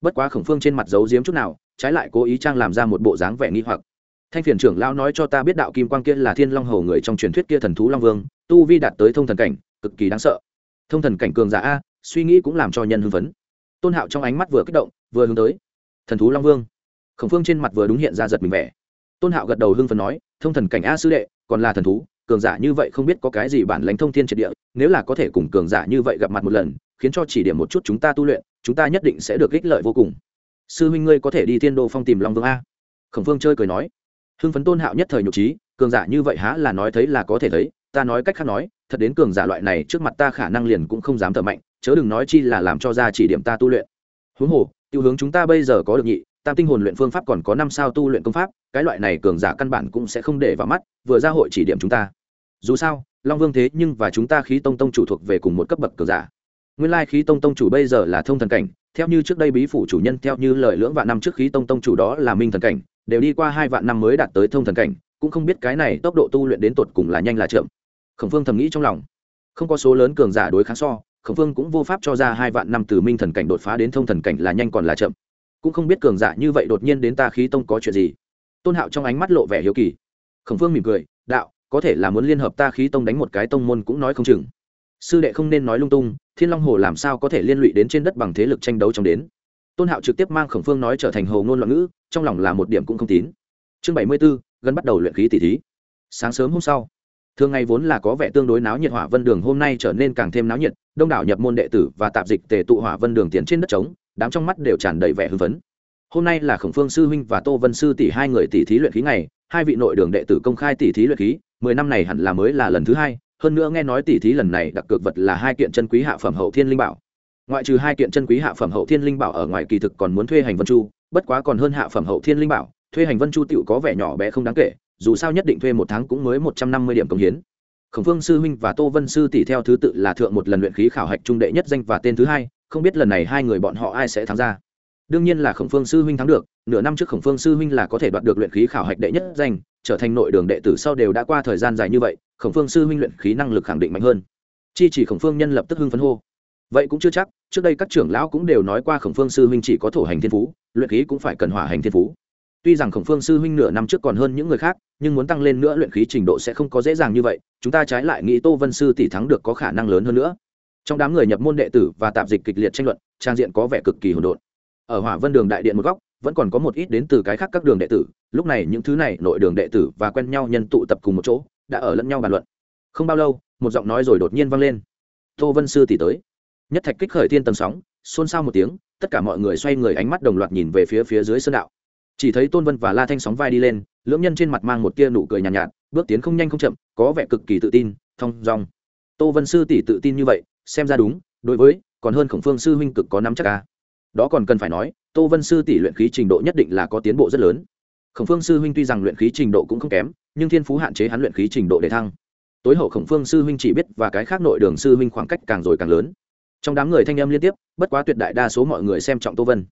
Bất quá khổng phương trên mặt giấu giếm chút nào, trái lại cố ý trang làm ra một bộ dáng vẻ nghi hoặc. Thanh phiền trưởng lão nói cho ta biết đạo kim quang kia là thiên long hầu người trong truyền thuyết kia thần thú long vương, tu vi đạt tới thông thần cảnh, cực kỳ đáng sợ. Thông thần cảnh cường giả a, suy nghĩ cũng làm cho nhân hưng phấn. Tôn hạo trong ánh mắt vừa kích động, vừa hướng tới. Thần thú long vương. Khổng phương trên mặt vừa đúng hiện ra giật mình vẻ. Tôn hạo gật đầu hưng phấn nói, thông thần cảnh a sư đệ, còn là thần thú cường giả như vậy không biết có cái gì bản lãnh thông thiên triệt địa, nếu là có thể cùng cường giả như vậy gặp mặt một lần, khiến cho chỉ điểm một chút chúng ta tu luyện, chúng ta nhất định sẽ được ích lợi vô cùng. Sư huynh ngươi có thể đi thiên đô phong tìm long vương a. Khổng phương chơi cười nói. Hưng phấn tôn hạo nhất thời nhục trí, cường giả như vậy há là nói thấy là có thể thấy, ta nói cách khác nói, thật đến cường giả loại này trước mặt ta khả năng liền cũng không dám thở mạnh, chớ đừng nói chi là làm cho ra chỉ điểm ta tu luyện. Huống hồ, tiêu hướng chúng ta bây giờ có được nhị, tam tinh hồn luyện phương pháp còn có năm sao tu luyện công pháp, cái loại này cường giả căn bản cũng sẽ không để vào mắt, vừa ra hội chỉ điểm chúng ta dù sao, long vương thế nhưng và chúng ta khí tông tông chủ thuộc về cùng một cấp bậc cường giả. Nguyên lai khí tông tông chủ bây giờ là thông thần cảnh, theo như trước đây bí phủ chủ nhân, theo như lời lưỡng vạn năm trước khí tông tông chủ đó là minh thần cảnh, đều đi qua hai vạn năm mới đạt tới thông thần cảnh, cũng không biết cái này tốc độ tu luyện đến tột cùng là nhanh là chậm. Khổng phương thầm nghĩ trong lòng. Không có số lớn cường giả đối kháng so, khổng phương cũng vô pháp cho ra hai vạn năm từ minh thần cảnh đột phá đến thông thần cảnh là nhanh còn là chậm. Cũng không biết cường giả như vậy đột nhiên đến ta khí tông có chuyện gì. Tôn hạo trong ánh mắt lộ vẻ hiếu kỳ. Khổng phương mỉm cười, đạo có thể là muốn liên hợp ta khí tông đánh một cái tông môn cũng nói không chừng. Sư đệ không nên nói lung tung, thiên long hồ làm sao có thể liên lụy đến trên đất bằng thế lực tranh đấu trong đến? Tôn hạo trực tiếp mang khổng phương nói trở thành hồ ngôn loạn ngữ, trong lòng là một điểm cũng không tín. Chương bảy mươi b ố gần bắt đầu luyện khí tỷ thí. Sáng sớm hôm sau, thường ngày vốn là có vẻ tương đối náo nhiệt hỏa vân đường hôm nay trở nên càng thêm náo nhiệt, đông đảo nhập môn đệ tử và tạp dịch tề tụ hỏa vân đường tiến trên đất trống, đám trong mắt đều tràn đầy vẻ hưng phấn. Hôm nay là khổng phương sư huynh và tô vân sư tỷ hai người tỷ thí luyện khí ngày, hai vị nội đường đệ tử công khai tỷ thí luyện khí mười năm này hẳn là mới là lần thứ hai, hơn nữa nghe nói tỷ thí lần này đặc cược vật là hai kiện chân quý hạ phẩm hậu thiên linh bảo. Ngoại trừ hai kiện chân quý hạ phẩm hậu thiên linh bảo ở ngoài kỳ thực còn muốn thuê hành vân chu, bất quá còn hơn hạ phẩm hậu thiên linh bảo, thuê hành vân chu tựu có vẻ nhỏ bé không đáng kể, dù sao nhất định thuê một tháng cũng mới một trăm năm mươi điểm công hiến. Khổng phương sư huynh và tô vân sư tỷ theo thứ tự là thượng một lần luyện khí khảo hạch trung đệ nhất danh và tên thứ hai, không biết lần này hai người bọn họ ai sẽ thắng ra. Đương nhiên là khổng phương sư huynh thắng được, nửa năm trước khổng phương sư huynh là có thể đoạt được luyện khí khảo hạch đệ nhất danh trở thành nội đường đệ tử sau đều đã qua thời gian dài như vậy, khổng phương sư huynh luyện khí năng lực khẳng định mạnh hơn. Chi chỉ khổng phương nhân lập tức hưng phấn hô. Vậy cũng chưa chắc, trước đây các trưởng lão cũng đều nói qua khổng phương sư huynh chỉ có thổ hành thiên phú, luyện khí cũng phải cần hỏa hành thiên phú. Tuy rằng khổng phương sư huynh nửa năm trước còn hơn những người khác, nhưng muốn tăng lên nữa luyện khí trình độ sẽ không có dễ dàng như vậy, chúng ta trái lại nghĩ tô vân sư tỷ thắng được có khả năng lớn hơn nữa. Trong đám người nhập môn đệ tử và tạp dịch kịch liệt tranh luận, trang diện có vẻ cực kỳ hỗn độn. Ở hỏa vân đường đại điện một góc vẫn còn có một ít đến từ cái khác các đường đệ tử lúc này những thứ này nội đường đệ tử và quen nhau nhân tụ tập cùng một chỗ đã ở lẫn nhau bàn luận. Không bao lâu một giọng nói rồi đột nhiên vang lên. Tô vân sư tỷ tới. Nhất thạch kích khởi thiên tầng sóng xôn xao một tiếng tất cả mọi người xoay người ánh mắt đồng loạt nhìn về phía phía dưới sơn đạo. Chỉ thấy tôn vân và la thanh sóng vai đi lên lưỡng nhân trên mặt mang một tia nụ cười nhàn nhạt, nhạt bước tiến không nhanh không chậm có vẻ cực kỳ tự tin thong dong. Tô vân sư tỷ tự tin như vậy xem ra đúng đối với còn hơn khổng phương sư huynh cực có nắm chắc ca đó còn cần phải nói tô vân sư tỷ luyện khí trình độ nhất định là có tiến bộ rất lớn. Khổng phương sư huynh tuy rằng luyện khí trình độ cũng không kém, nhưng thiên phú hạn chế hắn luyện khí trình độ để thăng. Tối hậu khổng phương sư huynh chỉ biết và cái khác nội đường sư huynh khoảng cách càng rồi càng lớn. Trong đám người thanh âm liên tiếp, bất quá tuyệt đại đa số mọi người xem trọng tô vân.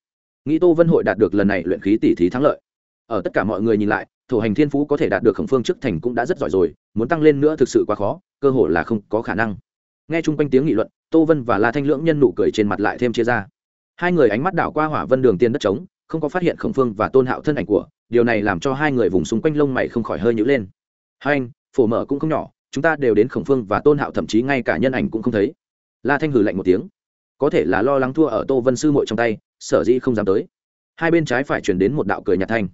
Nghĩ tô vân hội đạt được lần này luyện khí tỷ thí thắng lợi. Ở tất cả mọi người nhìn lại, thủ hành thiên phú có thể đạt được khổng phương trước thành cũng đã rất giỏi rồi, muốn tăng lên nữa thực sự quá khó, cơ hội là không có khả năng. Nghe chung quanh tiếng nghị luận, tô vân và la thanh lưỡng nhân nụ cười trên mặt lại thêm chia ra hai người ánh mắt đảo qua hỏa vân đường tiên đất trống, không có phát hiện khổng phương và tôn hạo thân ảnh của, điều này làm cho hai người vùng xung quanh lông mày không khỏi hơi nhữ lên. Hai anh, phổ mở cũng không nhỏ, chúng ta đều đến khổng phương và tôn hạo thậm chí ngay cả nhân ảnh cũng không thấy. La thanh hử lạnh một tiếng. Có thể là lo lắng thua ở tô vân sư mội trong tay, sở dĩ không dám tới. Hai bên trái phải chuyển đến một đạo cười nhạt thanh.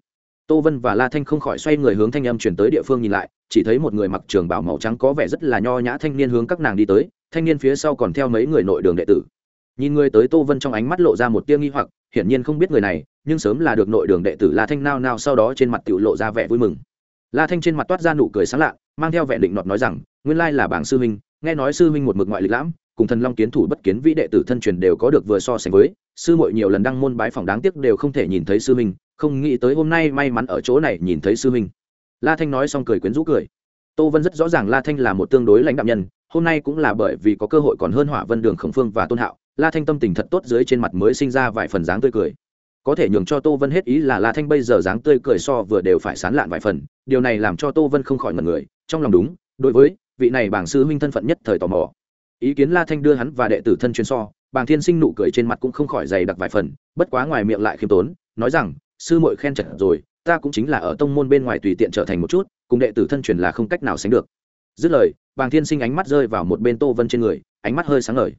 Tô vân và la thanh không khỏi xoay người hướng thanh âm chuyển tới địa phương nhìn lại, chỉ thấy một người mặc trường bảo màu trắng có vẻ rất là nho nhã thanh niên hướng các nàng đi tới, thanh niên phía sau còn theo mấy người nội đường đệ tử nhìn người tới tô vân trong ánh mắt lộ ra một tia nghi hoặc, hiển nhiên không biết người này, nhưng sớm là được nội đường đệ tử la thanh nao nao sau đó trên mặt tự lộ ra vẻ vui mừng. La thanh trên mặt toát ra nụ cười sáng lạ, mang theo vẻ định nọt nói rằng, nguyên lai là bảng sư huynh, nghe nói sư huynh một mực ngoại lịch lãm, cùng thần long kiến thủ bất kiến vĩ đệ tử thân truyền đều có được vừa so sánh với, sư muội nhiều lần đăng môn bái phỏng đáng tiếc đều không thể nhìn thấy sư huynh, không nghĩ tới hôm nay may mắn ở chỗ này nhìn thấy sư huynh. La thanh nói xong cười quyến rũ cười. Tô vân rất rõ ràng la thanh là một tương đối lãnh đạo nhân, hôm nay cũng là bởi vì có cơ hội còn hơn hỏa vân đường khổng phương và tôn hạo la thanh tâm tình thật tốt dưới trên mặt mới sinh ra vài phần dáng tươi cười. Có thể nhường cho tô vân hết ý là la thanh bây giờ dáng tươi cười so vừa đều phải sán lạn vài phần, điều này làm cho tô vân không khỏi ngần người, trong lòng đúng, đối với vị này bảng sư huynh thân phận nhất thời tò mò. Ý kiến la thanh đưa hắn và đệ tử thân chuyên so bàng thiên sinh nụ cười trên mặt cũng không khỏi dày đặc vài phần, bất quá ngoài miệng lại khiêm tốn, nói rằng, sư muội khen chật rồi, ta cũng chính là ở tông môn bên ngoài tùy tiện trở thành một chút, cùng đệ tử thân truyền là không cách nào sánh được. Dứt lời bàng thiên sinh ánh mắt rơi vào một bên tô vân trên người, ánh mắt hơi sáng ngời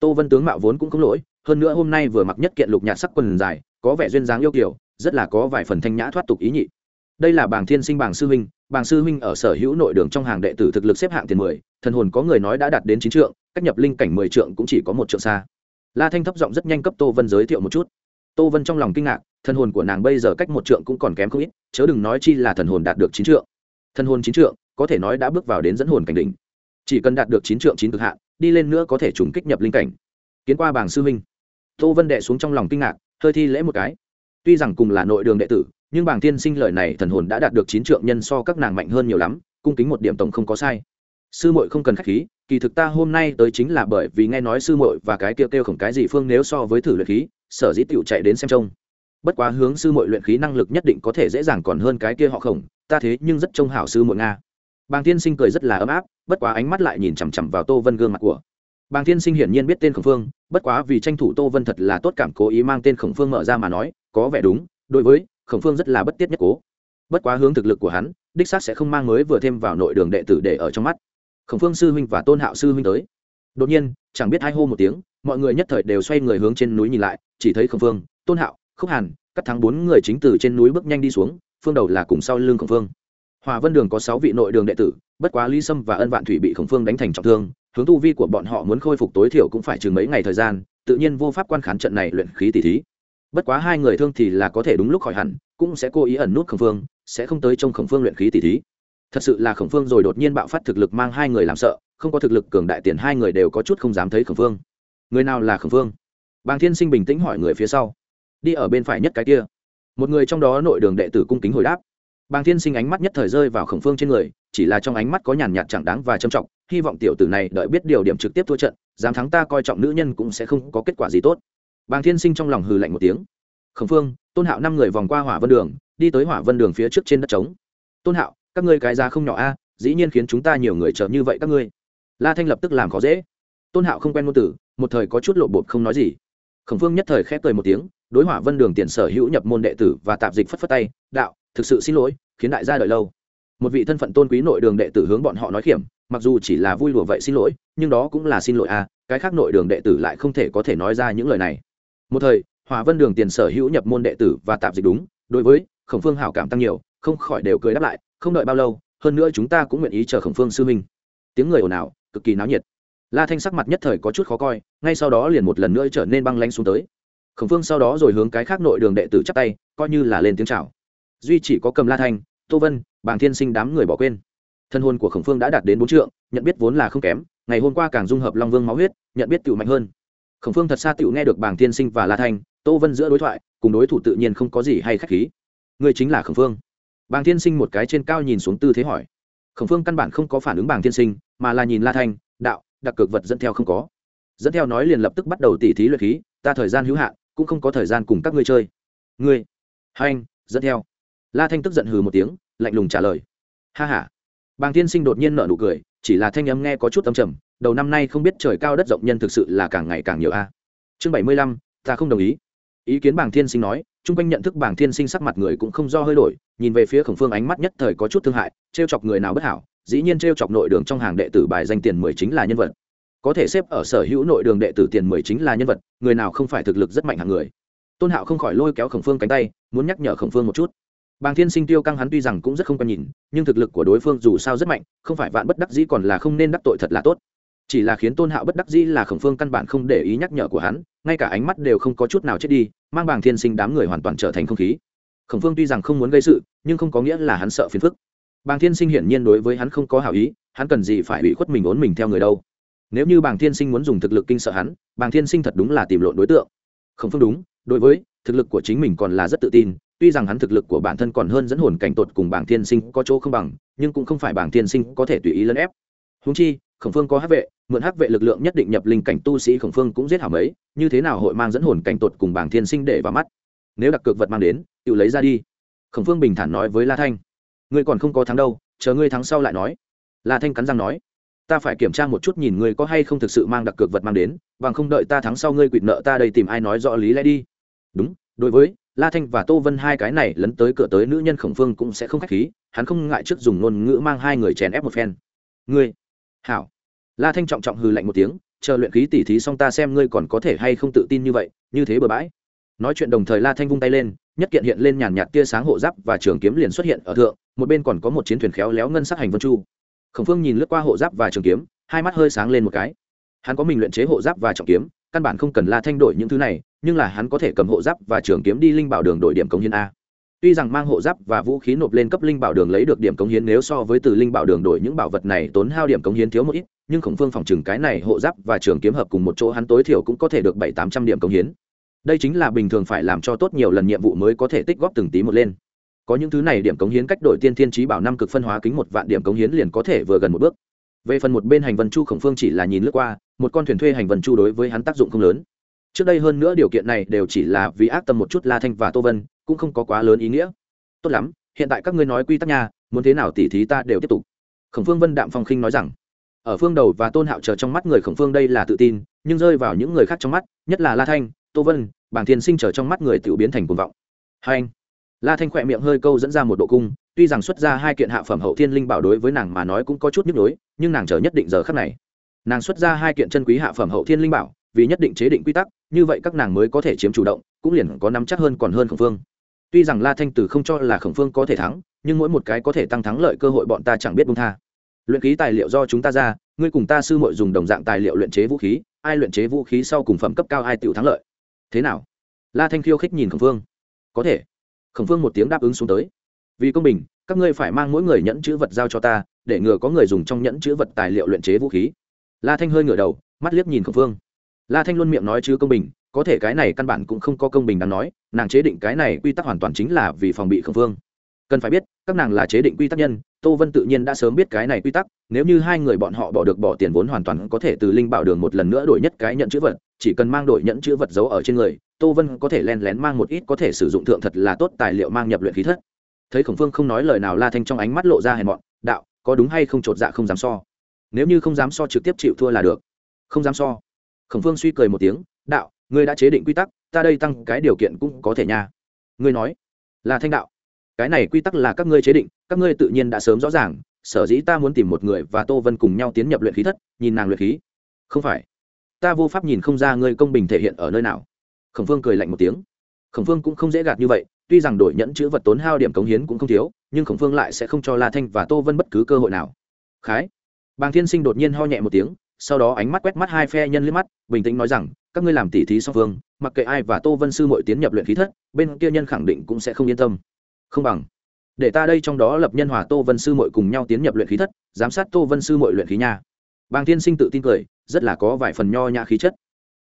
tô vân tướng mạo vốn cũng không lỗi, hơn nữa hôm nay vừa mặc nhất kiện lục nhạt sắc quần dài, có vẻ duyên dáng yêu kiểu rất là có vài phần thanh nhã thoát tục ý nhị. Đây là bàng thiên sinh bàng sư huynh bàng sư huynh ở sở hữu nội đường trong hàng đệ tử thực lực xếp hạng tiền mười, thần hồn có người nói đã đạt đến chín trượng, cách nhập linh cảnh mười trượng cũng chỉ có một trượng xa. La thanh thấp giọng rất nhanh cấp tô vân giới thiệu một chút. Tô vân trong lòng kinh ngạc, thần hồn của nàng bây giờ cách một trượng cũng còn kém không ít, chớ đừng nói chi là thần hồn đạt được chín trượng. Thần hồn chín trượng, có thể nói đã bước vào đến dẫn hồn cảnh đỉnh. Chỉ cần đạt được chín trượng chín cực hạn đi lên nữa có thể trùng kích nhập linh cảnh. Kiến qua bảng sư huynh. Tô vân đệ xuống trong lòng kinh ngạc, hơi thi lễ một cái. Tuy rằng cùng là nội đường đệ tử, nhưng bảng tiên sinh lời này thần hồn đã đạt được chín trượng nhân so các nàng mạnh hơn nhiều lắm, cung kính một điểm tổng không có sai. Sư muội không cần khách khí, kỳ thực ta hôm nay tới chính là bởi vì nghe nói sư muội và cái kêu kêu khổng cái gì phương nếu so với thử luyện khí, sở dĩ tiểu chạy đến xem trông. Bất quá hướng sư muội luyện khí năng lực nhất định có thể dễ dàng còn hơn cái kia họ khổng, ta thế nhưng rất trông hảo sư muội nga bàng tiên sinh cười rất là ấm áp, bất quá ánh mắt lại nhìn chằm chằm vào tô vân gương mặt của. Bàng tiên sinh hiển nhiên biết tên khổng phương, bất quá vì tranh thủ tô vân thật là tốt cảm cố ý mang tên khổng phương mở ra mà nói, có vẻ đúng, đối với, khổng phương rất là bất tiết nhất cố. Bất quá hướng thực lực của hắn, đích xác sẽ không mang mới vừa thêm vào nội đường đệ tử để ở trong mắt. Khổng phương sư huynh và tôn hạo sư huynh tới. Đột nhiên, chẳng biết hai hô một tiếng, mọi người nhất thời đều xoay người hướng trên núi nhìn lại, chỉ thấy khổng phương, tôn hạo, khúc hàn cắt thắng bốn người chính từ trên núi bước nhanh đi xuống, phương đầu là cùng sau lưng khổng phương hòa vân đường có sáu vị nội đường đệ tử, bất quá lý sâm và ân vạn thủy bị khổng phương đánh thành trọng thương, hướng tu vi của bọn họ muốn khôi phục tối thiểu cũng phải chừng mấy ngày thời gian, tự nhiên vô pháp quan khán trận này luyện khí tỷ thí. Bất quá hai người thương thì là có thể đúng lúc khỏi hẳn, cũng sẽ cố ý ẩn nút khổng phương, sẽ không tới trong khổng phương luyện khí tỷ thí. Thật sự là khổng phương rồi đột nhiên bạo phát thực lực mang hai người làm sợ, không có thực lực cường đại tiền hai người đều có chút không dám thấy khổng phương. Người nào là khổng phương? Bàng thiên sinh bình tĩnh hỏi người phía sau. Đi ở bên phải nhất cái kia. Một người trong đó nội đường đệ tử cung kính hồi đáp bàng thiên sinh ánh mắt nhất thời rơi vào khổng phương trên người, chỉ là trong ánh mắt có nhàn nhạt chẳng đáng và trầm trọng, hy vọng tiểu tử này đợi biết điều điểm trực tiếp thua trận, dám thắng ta coi trọng nữ nhân cũng sẽ không có kết quả gì tốt. Bàng thiên sinh trong lòng hừ lạnh một tiếng. Khổng phương, tôn hạo năm người vòng qua hỏa vân đường, đi tới hỏa vân đường phía trước trên đất trống. Tôn hạo, các ngươi cái giá không nhỏ a, dĩ nhiên khiến chúng ta nhiều người chờ như vậy các ngươi. La thanh lập tức làm khó dễ. Tôn hạo không quen ngôn tử một thời có chút lộ bột không nói gì. Khổng phương nhất thời khép cười một tiếng, đối hỏa vân đường tiền sở hữu nhập môn đệ tử và tạp dịch phất phất tay, đạo thực sự xin lỗi, khiến đại gia đợi lâu. Một vị thân phận tôn quý nội đường đệ tử hướng bọn họ nói khiểm, mặc dù chỉ là vui lùa vậy xin lỗi, nhưng đó cũng là xin lỗi à cái khác nội đường đệ tử lại không thể có thể nói ra những lời này. Một thời hòa vân đường tiền sở hữu nhập môn đệ tử và tạp dịch đúng, đối với khổng phương hảo cảm tăng nhiều, không khỏi đều cười đáp lại, không đợi bao lâu, hơn nữa chúng ta cũng nguyện ý chờ khổng phương sư minh tiếng người ồn ào, cực kỳ náo nhiệt. La thanh sắc mặt nhất thời có chút khó coi, ngay sau đó liền một lần nữa trở nên băng lanh xuống tới. Khổng phương sau đó rồi hướng cái khác nội đường đệ tử chắp tay, coi như là lên tiếng chào duy chỉ có cầm la thanh, tô vân, bàng thiên sinh đám người bỏ quên. Thân hôn của khổng phương đã đạt đến bốn trượng, nhận biết vốn là không kém, ngày hôm qua càng dung hợp long vương máu huyết, nhận biết tựu mạnh hơn. Khổng phương thật xa tựu nghe được bàng thiên sinh và la thanh, tô vân giữa đối thoại, cùng đối thủ tự nhiên không có gì hay k h á c h khí. Người chính là khổng phương. Bàng thiên sinh một cái trên cao nhìn xuống tư thế hỏi. Khổng phương căn bản không có phản ứng bàng thiên sinh, mà là nhìn la thanh, đạo, đặc cực vật dẫn theo không có. Dẫn theo nói liền lập tức bắt đầu tỉ thí luyện khí, ta thời gian hữu hạn, cũng không có thời gian cùng các ngươi chơi. Ngươi, hai anh, dẫn theo la thanh tức giận hừ một tiếng, lạnh lùng trả lời. Ha ha. bàng tiên sinh đột nhiên nở nụ cười, chỉ là thanh âm nghe có chút âm trầm, đầu năm nay không biết trời cao đất rộng nhân thực sự là càng ngày càng nhiều a. Chương bảy mươi lăm, ta không đồng ý. Ý kiến bàng thiên sinh nói, chung quanh nhận thức bàng thiên sinh sắc mặt người cũng không do hơi đổi, nhìn về phía khổng phương ánh mắt nhất thời có chút thương hại t r e o chọc người nào bất hảo, dĩ nhiên t r e o chọc nội đường trong hàng đệ tử bài danh tiền mười chính là nhân vật. Có thể xếp ở sở hữu nội đường đệ tử tiền mười chính là nhân vật, người nào không phải thực lực rất mạnh hàng người. Tôn hạo không khỏi lôi kéo khổng phương cánh tay, muốn nhắc nhở khổng phương một chút bàng thiên sinh tiêu căng hắn tuy rằng cũng rất không quan nhìn, nhưng thực lực của đối phương dù sao rất mạnh, không phải vạn bất đắc dĩ còn là không nên đắc tội thật là tốt. Chỉ là khiến tôn hạo bất đắc dĩ là khổng phương căn bản không để ý nhắc nhở của hắn, ngay cả ánh mắt đều không có chút nào chết đi, mang bàng thiên sinh đám người hoàn toàn trở thành không khí. Khổng phương tuy rằng không muốn gây sự, nhưng không có nghĩa là hắn sợ phiền phức. Bàng thiên sinh hiển nhiên đối với hắn không có hảo ý, hắn cần gì phải bị khuất mình ốn mình theo người đâu. Nếu như bàng thiên sinh muốn dùng thực lực kinh sợ hắn, bàng thiên sinh thật đúng là tìm lộn đối tượng. Khổng phương đúng, đối với thực lực của chính mình còn là rất tự tin tuy rằng hắn thực lực của bản thân còn hơn dẫn hồn cảnh tột cùng bảng thiên sinh có chỗ không bằng, nhưng cũng không phải bảng thiên sinh có thể tùy ý lấn ép. Húng chi, khổng phương có hát vệ, mượn hắc vệ lực lượng nhất định nhập linh cảnh tu sĩ khổng phương cũng giết hảo mấy, như thế nào hội mang dẫn hồn cảnh tột cùng bảng thiên sinh để vào mắt? Nếu đặc cược vật mang đến, tự lấy ra đi. Khổng phương bình thản nói với la thanh. Ngươi còn không có thắng đâu, chờ ngươi thắng sau lại nói. La thanh cắn răng nói. Ta phải kiểm tra một chút nhìn ngươi có hay không thực sự mang đặc cược vật mang đến, bằng không đợi ta thắng sau ngươi quỵt nợ ta đây tìm ai nói rõ lý lẽ đi. Đúng, đối với la thanh và tô vân hai cái này lấn tới cửa tới nữ nhân khổng phương cũng sẽ không khách khí, hắn không ngại trước dùng ngôn ngữ mang hai người chèn ép một phen. Ngươi, hảo. La thanh trọng trọng hừ lạnh một tiếng, chờ luyện khí tỉ thí xong ta xem ngươi còn có thể hay không tự tin như vậy, như thế bừa bãi. Nói chuyện đồng thời la thanh vung tay lên, nhất kiện hiện lên nhàn nhạt tia sáng hộ giáp và trường kiếm liền xuất hiện ở thượng, một bên còn có một chiến thuyền khéo léo ngân sắc hành vân chu. Khổng phương nhìn lướt qua hộ giáp và trường kiếm, hai mắt hơi sáng lên một cái. Hắn có mình luyện chế hộ giáp và trọng kiếm căn bản không cần la thanh đổi những thứ này, nhưng là hắn có thể cầm hộ giáp và trường kiếm đi linh bảo đường đổi điểm công hiến a. Tuy rằng mang hộ giáp và vũ khí nộp lên cấp linh bảo đường lấy được điểm cống hiến nếu so với từ linh bảo đường đổi những bảo vật này tốn hao điểm cống hiến thiếu một ít, nhưng khổng phương phòng trừng cái này hộ giáp và trường kiếm hợp cùng một chỗ hắn tối thiểu cũng có thể được bảy tám trăm điểm cống hiến. Đây chính là bình thường phải làm cho tốt nhiều lần nhiệm vụ mới có thể tích góp từng tí một lên. Có những thứ này điểm cống hiến cách đổi tiên thiên trí bảo năm cực phân hóa kính một vạn điểm cống hiến liền có thể vừa gần một bước về phần một bên hành vân chu khổng phương chỉ là nhìn lướt qua, một con thuyền thuê hành vân chu đối với hắn tác dụng không lớn. Trước đây hơn nữa điều kiện này đều chỉ là vì ác tâm một chút la thanh và tô vân, cũng không có quá lớn ý nghĩa. Tốt lắm, hiện tại các ngươi nói quy tắc nhà muốn thế nào tỉ thí ta đều tiếp tục. Khổng phương vân đạm phong khinh nói rằng, ở phương đầu và tôn hạo chờ trong mắt người khổng phương đây là tự tin, nhưng rơi vào những người khác trong mắt, nhất là la thanh, tô vân, bảng thiên sinh chờ trong mắt người tự biến thành cuồng vọng. Hai anh la thanh khỏe miệng hơi câu dẫn ra một độ cung, tuy rằng xuất ra hai kiện hạ phẩm hậu thiên linh bảo đối với nàng mà nói cũng có chút nhức nhối, nhưng nàng chờ nhất định giờ khắc này. Nàng xuất ra hai kiện chân quý hạ phẩm hậu thiên linh bảo, vì nhất định chế định quy tắc, như vậy các nàng mới có thể chiếm chủ động, cũng liền có nắm chắc hơn còn hơn khổng phương. Tuy rằng la thanh tử không cho là khổng phương có thể thắng, nhưng mỗi một cái có thể tăng thắng lợi cơ hội bọn ta chẳng biết bung tha. Luyện ký tài liệu do chúng ta ra, ngươi cùng ta sư mội dùng đồng dạng tài liệu luyện chế vũ khí, ai luyện chế vũ khí sau cùng phẩm cấp cao ai tiểu thắng lợi. Thế nào? La thanh khiêu khích nhìn khổng phương. Có thể khổng phương một tiếng đáp ứng xuống tới. Vì công bình, các ngươi phải mang mỗi người nhẫn chữ vật giao cho ta, để ngừa có người dùng trong nhẫn chữ vật tài liệu luyện chế vũ khí. La thanh hơi ngửa đầu, mắt liếc nhìn khổng phương. La thanh luôn miệng nói chứ công bình, có thể cái này căn bản cũng không có công bình đáng nói, nàng chế định cái này quy tắc hoàn toàn chính là vì phòng bị khổng phương. Cần phải biết, các nàng là chế định quy tắc nhân, tô vân tự nhiên đã sớm biết cái này quy tắc, nếu như hai người bọn họ bỏ được bỏ tiền vốn hoàn toàn có thể từ linh bảo đường một lần nữa đổi nhất cái nhận chữ vật chỉ cần mang đổi nhẫn chữ vật giấu ở trên người, tô vân có thể len lén mang một ít, có thể sử dụng thượng thật là tốt tài liệu mang nhập luyện khí thất. Thấy khổng phương không nói lời nào, la thanh trong ánh mắt lộ ra hèn mọn, đạo, có đúng hay không chột dạ không dám so? Nếu như không dám so trực tiếp chịu thua là được. Không dám so. Khổng phương suy cười một tiếng, đạo, ngươi đã chế định quy tắc, ta đây tăng cái điều kiện cũng có thể nha. Ngươi nói. Là thanh đạo, cái này quy tắc là các ngươi chế định, các ngươi tự nhiên đã sớm rõ ràng, sở dĩ ta muốn tìm một người và tô vân cùng nhau tiến nhập luyện khí thất, nhìn nàng luyện khí. Không phải ta vô pháp nhìn không ra ngươi công bình thể hiện ở nơi nào. Khổng phương cười lạnh một tiếng. Khổng phương cũng không dễ gạt như vậy, tuy rằng đổi nhẫn chữ vật tốn hao điểm cống hiến cũng không thiếu, nhưng khổng phương lại sẽ không cho la thanh và tô vân bất cứ cơ hội nào. Khái. Bàng thiên sinh đột nhiên ho nhẹ một tiếng, sau đó ánh mắt quét mắt hai phe nhân liếc mắt, bình tĩnh nói rằng, các ngươi làm tỉ thí song phương, mặc kệ ai và tô vân sư mội tiến nhập luyện khí thất, bên kia nhân khẳng định cũng sẽ không yên tâm. Không bằng, để ta đây trong đó lập nhân hòa tô vân sư mội cùng nhau tiến nhập luyện khí thất, giám sát tô vân sư mội luyện khí nha bàng thiên sinh tự tin cười, rất là có vài phần nho nhã khí chất.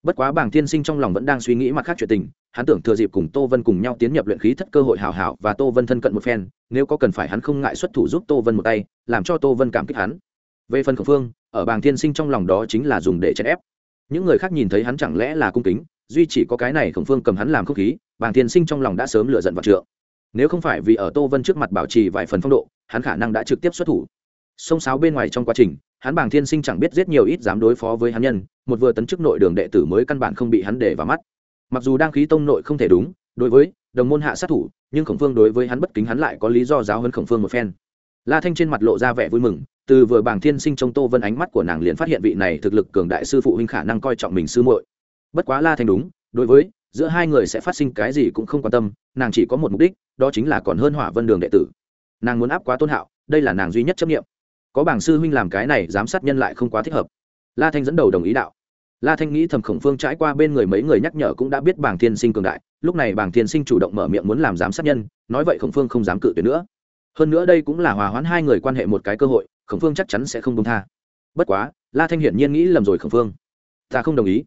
Bất quá bàng thiên sinh trong lòng vẫn đang suy nghĩ mặt khác chuyện tình, hắn tưởng thừa dịp cùng tô vân cùng nhau tiến nhập luyện khí thất cơ hội hảo hảo và tô vân thân cận một phen, nếu có cần phải hắn không ngại xuất thủ giúp tô vân một tay, làm cho tô vân cảm kích hắn. Về phần khẩu phương, ở bàng thiên sinh trong lòng đó chính là dùng để chèn ép. Những người khác nhìn thấy hắn chẳng lẽ là cung kính, duy chỉ có cái này khổng phương cầm hắn làm không khí, bàng thiên sinh trong lòng đã sớm lựa giận vào trượng. Nếu không phải vì ở tô vân trước mặt bảo trì vài phần phong độ, hắn khả năng đã trực tiếp xuất thủ. Xông xáo bên ngoài trong quá trình hắn bàng thiên sinh chẳng biết giết nhiều ít dám đối phó với hắn nhân, một vừa tấn chức nội đường đệ tử mới căn bản không bị hắn để vào mắt. Mặc dù đang khí tông nội không thể đúng, đối với đồng môn hạ sát thủ, nhưng khổng phương đối với hắn bất kính hắn lại có lý do giáo hơn khổng phương một phen. La thanh trên mặt lộ ra vẻ vui mừng, từ vừa bàng thiên sinh trong tô vân ánh mắt của nàng liền phát hiện vị này thực lực cường đại sư phụ huynh khả năng coi trọng mình sư muội. Bất quá la thanh đúng, đối với giữa hai người sẽ phát sinh cái gì cũng không quan tâm, nàng chỉ có một mục đích, đó chính là còn hơn hỏa vân đường đệ tử. Nàng muốn áp quá tôn hạo, đây là nàng duy nhất chấp nghiệm có bảng sư huynh làm cái này giám sát nhân lại không quá thích hợp. La thanh dẫn đầu đồng ý đạo. La thanh nghĩ thầm khổng phương trải qua bên người mấy người nhắc nhở cũng đã biết bảng thiên sinh cường đại, lúc này bảng thiên sinh chủ động mở miệng muốn làm giám sát nhân, nói vậy khổng phương không dám cự tuyệt nữa. Hơn nữa đây cũng là hòa hoãn hai người quan hệ một cái cơ hội, khổng phương chắc chắn sẽ không công tha. Bất quá, la thanh hiển nhiên nghĩ lầm rồi khổng phương. Ta không đồng ý.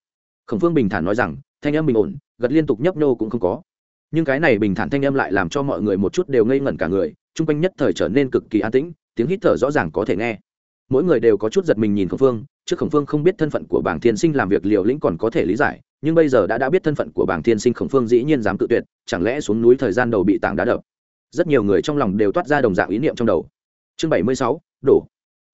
Khổng phương bình thản nói rằng, thanh em bình ổn, gật liên tục nhấp nhô cũng không có. Nhưng cái này bình thản thanh em lại làm cho mọi người một chút đều ngây ngẩn cả người, chung quanh nhất thời trở nên cực kỳ an tĩnh tiếng hít thở rõ ràng có thể nghe. Mỗi người đều có chút giật mình nhìn khổng phương, trước khổng phương không biết thân phận của bảng thiên sinh làm việc liều lĩnh còn có thể lý giải, nhưng bây giờ đã đã biết thân phận của bảng thiên sinh khổng phương dĩ nhiên dám tự tuyệt, chẳng lẽ xuống núi thời gian đầu bị tảng đá đập? Rất nhiều người trong lòng đều toát ra đồng dạng ý niệm trong đầu. Chương bảy mươi sáu, đổ.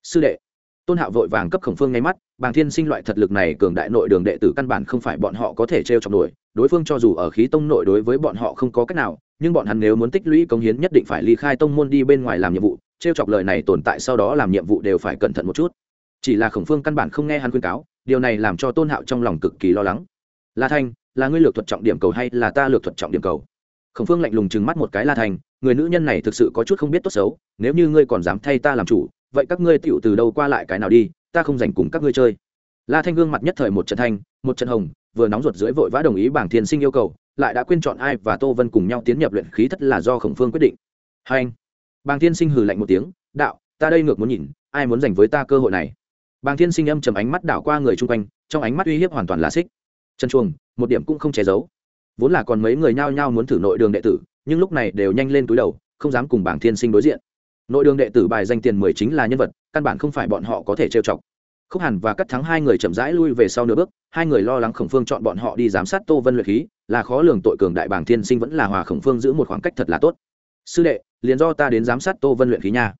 Sư đệ. Tôn hạo vội vàng cấp khổng phương ngay mắt, bàng thiên sinh loại thật lực này cường đại nội đường đệ tử căn bản không phải bọn họ có thể t r e o chọc nổi, đối phương cho dù ở khí tông nội đối với bọn họ không có cách nào, nhưng bọn hắn nếu muốn tích lũy công hiến nhất định phải ly khai tông môn đi bên ngoài làm nhiệm vụ t r e o chọc lời này tồn tại sau đó làm nhiệm vụ đều phải cẩn thận một chút. Chỉ là khổng phương căn bản không nghe hắn khuyên cáo, điều này làm cho tôn hạo trong lòng cực kỳ lo lắng. La thanh, là ngươi lược thuật trọng điểm cầu hay là ta lược thuật trọng điểm cầu? Khổng phương lạnh lùng chừng mắt một cái la thanh, người nữ nhân này thực sự có chút không biết tốt xấu, nếu như ngươi còn dám thay ta làm chủ, vậy các ngươi tựu từ đâu qua lại cái nào đi, ta không dành cùng các ngươi chơi. La thanh gương mặt nhất thời một trận thanh, một trận hồng, vừa nóng ruột dưới vội vã đồng ý bảng thiên sinh yêu cầu, lại đã quên chọn ai và tô vân cùng nhau tiến nhập luyện khí thất là do khổng phương quyết định. Hai anh bàng thiên sinh hừ lạnh một tiếng, đạo, ta đây ngược muốn nhìn, ai muốn dành với ta cơ hội này? Bàng thiên sinh âm chầm ánh mắt đảo qua người chung quanh, trong ánh mắt uy hiếp hoàn toàn là xích. Chân chuồng, một điểm cũng không che giấu. Vốn là còn mấy người nhao nhao muốn thử nội đường đệ tử, nhưng lúc này đều nhanh lên túi đầu, không dám cùng bảng thiên sinh đối diện. Nội đường đệ tử bài danh tiền mười chính là nhân vật, căn bản không phải bọn họ có thể trêu chọc. Khúc hàn và cắt thắng hai người chậm rãi lui về sau nửa bước, hai người lo lắng khổng phương chọn bọn họ đi giám sát tô vân luyện khí, là khó lường tội cường đại bảng thiên sinh vẫn là hòa khổng phương giữ một khoảng cách thật là tốt. Sư đệ liền do ta đến giám sát tô vân luyện khí nha.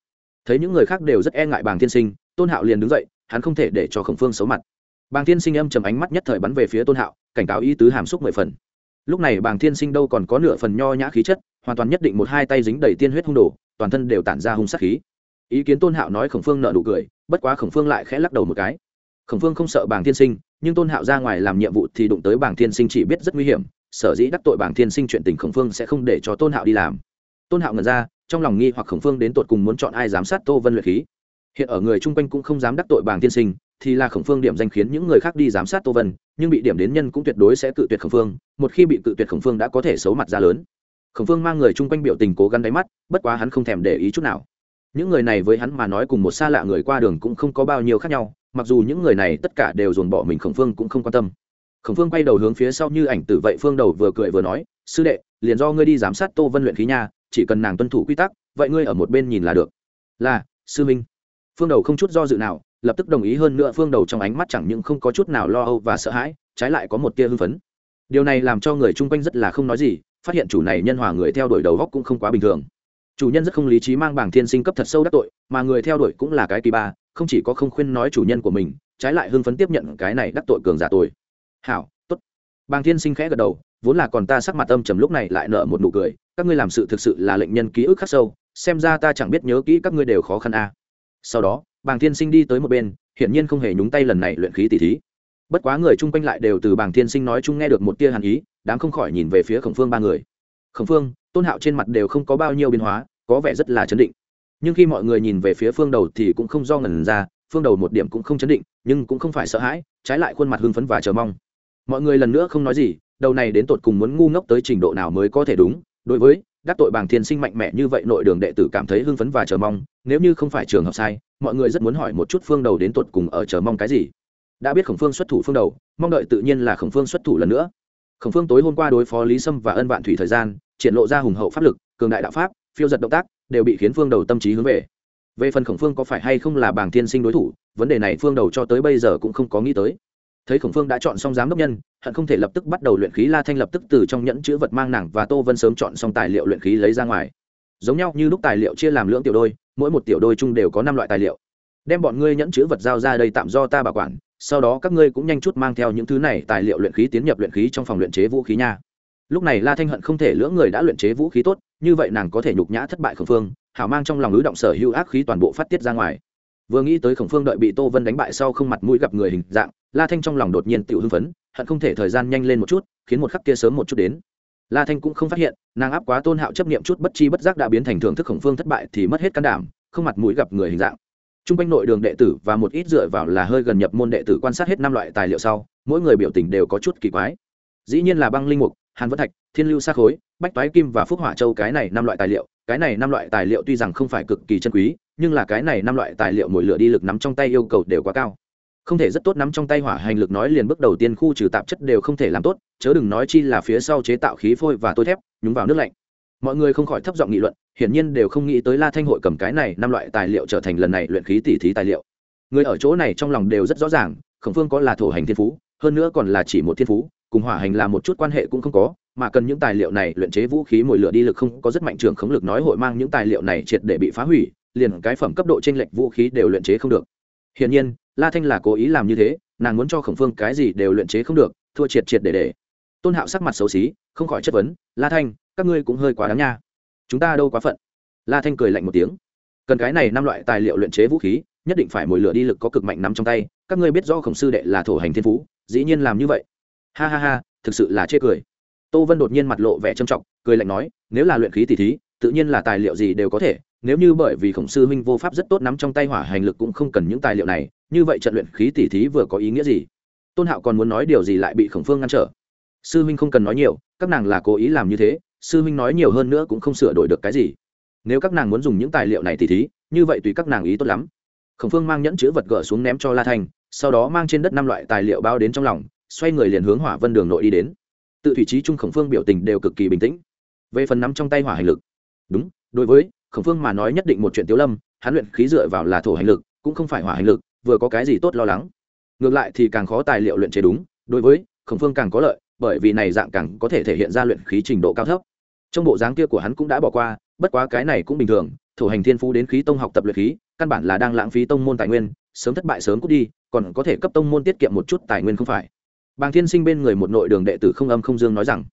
Thấy những người khác đều rất e ngại bàng thiên sinh, tôn hạo liền đứng dậy, hắn không thể để cho khổng phương xấu mặt. Bàng thiên sinh âm chầm ánh mắt nhất thời bắn về phía tôn hạo, cảnh cáo ý tứ hàm xúc mười phần. Lúc này bàng thiên sinh đâu còn có nửa phần nho nhã khí chất, hoàn toàn nhất định một hai tay dính đầy tiên huyết hung đồ, toàn thân đều tản ra hung sát khí. Ý kiến tôn hạo nói khổng phương nợ nụ cười, bất quá khổng phương lại khẽ lắc đầu một cái. Khổng phương không sợ bàng thiên sinh, nhưng tôn hạo ra ngoài làm nhiệm vụ thì đụng tới bảng thiên sinh chỉ biết rất nguy hiểm, sở dĩ đắc tội bảng thiên sinh chuyện tình khổng phương sẽ không để cho tôn hạo đi làm. Tôn hạo ngần ra trong lòng nghi hoặc khổng phương đến tột cùng muốn chọn ai giám sát tô vân luyện khí. Hiện ở người chung quanh cũng không dám đắc tội bàng tiên sinh, thì là khổng phương điểm danh khiến những người khác đi giám sát tô vân, nhưng bị điểm đến nhân cũng tuyệt đối sẽ cự tuyệt khổng phương, một khi bị cự tuyệt khổng phương đã có thể xấu mặt ra lớn. Khổng phương mang người chung quanh biểu tình cố gắng đáy mắt, bất quá hắn không thèm để ý chút nào. Những người này với hắn mà nói cùng một xa lạ người qua đường cũng không có bao nhiêu khác nhau, mặc dù những người này tất cả đều dồn bỏ mình khổng phương cũng không quan tâm. Khổng phương quay đầu hướng phía sau như ảnh tử vậy phương đầu vừa cười vừa nói, sư đệ, liền do ngươi đi giám sát tô vân luyện khí nha chỉ cần nàng tuân thủ quy tắc, vậy ngươi ở một bên nhìn là được. Là, sư minh. Phương đầu không chút do dự nào, lập tức đồng ý hơn nữa phương đầu trong ánh mắt chẳng những không có chút nào lo âu và sợ hãi, trái lại có một tia hưng phấn. Điều này làm cho người chung quanh rất là không nói gì, phát hiện chủ này nhân hòa người theo đuổi đầu góc cũng không quá bình thường. Chủ nhân rất không lý trí mang bảng thiên sinh cấp thật sâu đắc tội, mà người theo đuổi cũng là cái kỳ ba, không chỉ có không khuyên nói chủ nhân của mình, trái lại hưng phấn tiếp nhận cái này đắc tội cường giả tội hảo bàng thiên sinh khẽ gật đầu, vốn là còn ta sắc mặt âm trầm lúc này lại nở một nụ cười, các ngươi làm sự thực sự là lệnh nhân ký ức khắc sâu, xem ra ta chẳng biết nhớ kỹ các ngươi đều khó khăn a. À. sau đó, bàng thiên sinh đi tới một bên, hiển nhiên không hề nhúng tay lần này luyện khí tỷ thí. Bất quá người chung quanh lại đều từ bàng thiên sinh nói chung nghe được một tia hàn ý đáng không khỏi nhìn về phía khổng phương ba người. Khổng phương, tôn hạo trên mặt đều không có bao nhiêu biến hóa, có vẻ rất là chấn định. Nhưng khi mọi người nhìn về phía phương đầu thì cũng không do ngần ra, phương đầu một điểm cũng không chấn định, nhưng cũng không phải sợ hãi, trái lại khuôn mặt hưng phấn và chờ mong mọi người lần nữa không nói gì, đầu này đến tột cùng muốn ngu ngốc tới trình độ nào mới có thể đúng. Đối với đắc tội bàng thiên sinh mạnh mẽ như vậy nội đường đệ tử cảm thấy hưng phấn và chờ mong, nếu như không phải trường hợp sai, mọi người rất muốn hỏi một chút phương đầu đến tột cùng ở chờ mong cái gì. Đã biết khổng phương xuất thủ phương đầu, mong đợi tự nhiên là khổng phương xuất thủ lần nữa. Khổng phương tối hôm qua đối phó lý sâm và ân vạn thủy thời gian, triển lộ ra hùng hậu pháp lực, cường đại đạo pháp, phiêu giật động tác, đều bị khiến phương đầu tâm trí hướng về. Về phần khổng phương có phải hay không là bảng thiên sinh đối thủ, vấn đề này phương đầu cho tới bây giờ cũng không có nghĩ tới thấy khổng phương đã chọn xong giám đốc nhân, hận không thể lập tức bắt đầu luyện khí la thanh lập tức từ trong nhẫn chữ vật mang nàng và tô vân sớm chọn xong tài liệu luyện khí lấy ra ngoài. Giống nhau như lúc tài liệu chia làm lưỡng tiểu đôi, mỗi một tiểu đôi chung đều có năm loại tài liệu. Đem bọn ngươi nhẫn chữ vật giao ra đây tạm do ta bảo quản, sau đó các ngươi cũng nhanh chút mang theo những thứ này tài liệu luyện khí tiến nhập luyện khí trong phòng luyện chế vũ khí nha. Lúc này la thanh hận không thể lưỡng người đã luyện chế vũ khí tốt, như vậy nàng có thể nhục nhã thất bại khổng phương, hảo mang trong lòng ứ động sở hữu ác khí toàn bộ phát tiết ra ngoài vừa nghĩ tới khổng phương đợi bị tô vân đánh bại sau không mặt mũi gặp người hình dạng, la thanh trong lòng đột nhiên tự hưng phấn, hận không thể thời gian nhanh lên một chút, khiến một khắc kia sớm một chút đến. La thanh cũng không phát hiện, nàng áp quá tôn hạo chấp niệm chút bất chi bất giác đã biến thành thưởng thức khổng phương thất bại thì mất hết can đảm, không mặt mũi gặp người hình dạng. T r u n g quanh nội đường đệ tử và một ít dựa vào là hơi gần nhập môn đệ tử quan sát hết năm loại tài liệu sau, mỗi người biểu tình đều có chút kỳ quái. Dĩ nhiên là băng linh mục, hàn vân thạch, thiên lưu sa khối, bách toái kim và phúc hỏa châu cái này năm loại tài liệu cái này năm loại tài liệu tuy rằng không phải cực kỳ chân quý, nhưng là cái này năm loại tài liệu mỗi lửa đi lực nắm trong tay yêu cầu đều quá cao. Không thể rất tốt nắm trong tay hỏa hành lực nói liền bước đầu tiên khu trừ tạp chất đều không thể làm tốt, chớ đừng nói chi là phía sau chế tạo khí phôi và tôi thép, nhúng vào nước lạnh. Mọi người không khỏi thấp giọng nghị luận, hiển nhiên đều không nghĩ tới la thanh hội cầm cái này năm loại tài liệu trở thành lần này luyện khí tỉ thí tài liệu. Người ở chỗ này trong lòng đều rất rõ ràng, khổng phương có là thổ hành thiên phú, hơn nữa còn là chỉ một thiên phú, cùng hỏa hành là một chút quan hệ cũng không có mà cần những tài liệu này luyện chế vũ khí mồi lửa đi lực không có rất mạnh trường khống lực nói hội mang những tài liệu này triệt để bị phá hủy, liền cái phẩm cấp độ t r ê n lệch vũ khí đều luyện chế không được. Hiển nhiên, la thanh là cố ý làm như thế, nàng muốn cho khổng phương cái gì đều luyện chế không được, thua triệt triệt để để. Tôn hạo sắc mặt xấu xí, không khỏi chất vấn, la thanh, các ngươi cũng hơi quá đáng nha. Chúng ta đâu quá phận. La thanh cười lạnh một tiếng, cần cái này năm loại tài liệu luyện chế vũ khí, nhất định phải mồi lửa đi lực có cực mạnh nắm trong tay, các ngươi biết do khổng sư đệ là thổ hành thiên phú, dĩ nhiên làm như vậy. Ha ha ha, thực sự là chê cười tô vân đột nhiên mặt lộ vẻ trầm trọng, cười lạnh nói, nếu là luyện khí tỷ thí, tự nhiên là tài liệu gì đều có thể, nếu như bởi vì khổng sư huynh vô pháp rất tốt nắm trong tay hỏa hành lực cũng không cần những tài liệu này, như vậy trận luyện khí tỷ thí vừa có ý nghĩa gì? Tôn hạo còn muốn nói điều gì lại bị khổng phương ngăn trở. Sư huynh không cần nói nhiều, các nàng là cố ý làm như thế, sư huynh nói nhiều hơn nữa cũng không sửa đổi được cái gì. Nếu các nàng muốn dùng những tài liệu này tỷ thí, như vậy tùy các nàng ý tốt lắm. Khổng phương mang nhẫn chữ vật gỡ xuống ném cho la thành, sau đó mang trên đất năm loại tài liệu bao đến trong lòng, xoay người liền hướng hỏa vân đường nội đi đến tự thủy trí trung khổng phương biểu tình đều cực kỳ bình tĩnh. Về phần nắm trong tay hỏa hành lực. Đúng, đối với khổng phương mà nói nhất định một chuyện tiếu lâm, hắn luyện khí dựa vào là thổ hành lực, cũng không phải hỏa hành lực, vừa có cái gì tốt lo lắng. Ngược lại thì càng khó tài liệu luyện chế đúng, đối với khổng phương càng có lợi, bởi vì này dạng càng có thể thể hiện ra luyện khí trình độ cao thấp. Trong bộ dáng kia của hắn cũng đã bỏ qua, bất quá cái này cũng bình thường, thổ hành thiên phú đến khí tông học tập luyện khí, căn bản là đang lãng phí tông môn tài nguyên, sớm thất bại sớm cút đi, còn có thể cấp tông môn tiết kiệm một chút tài nguyên không phải bàng thiên sinh bên người một nội đường đệ tử không âm không dương nói rằng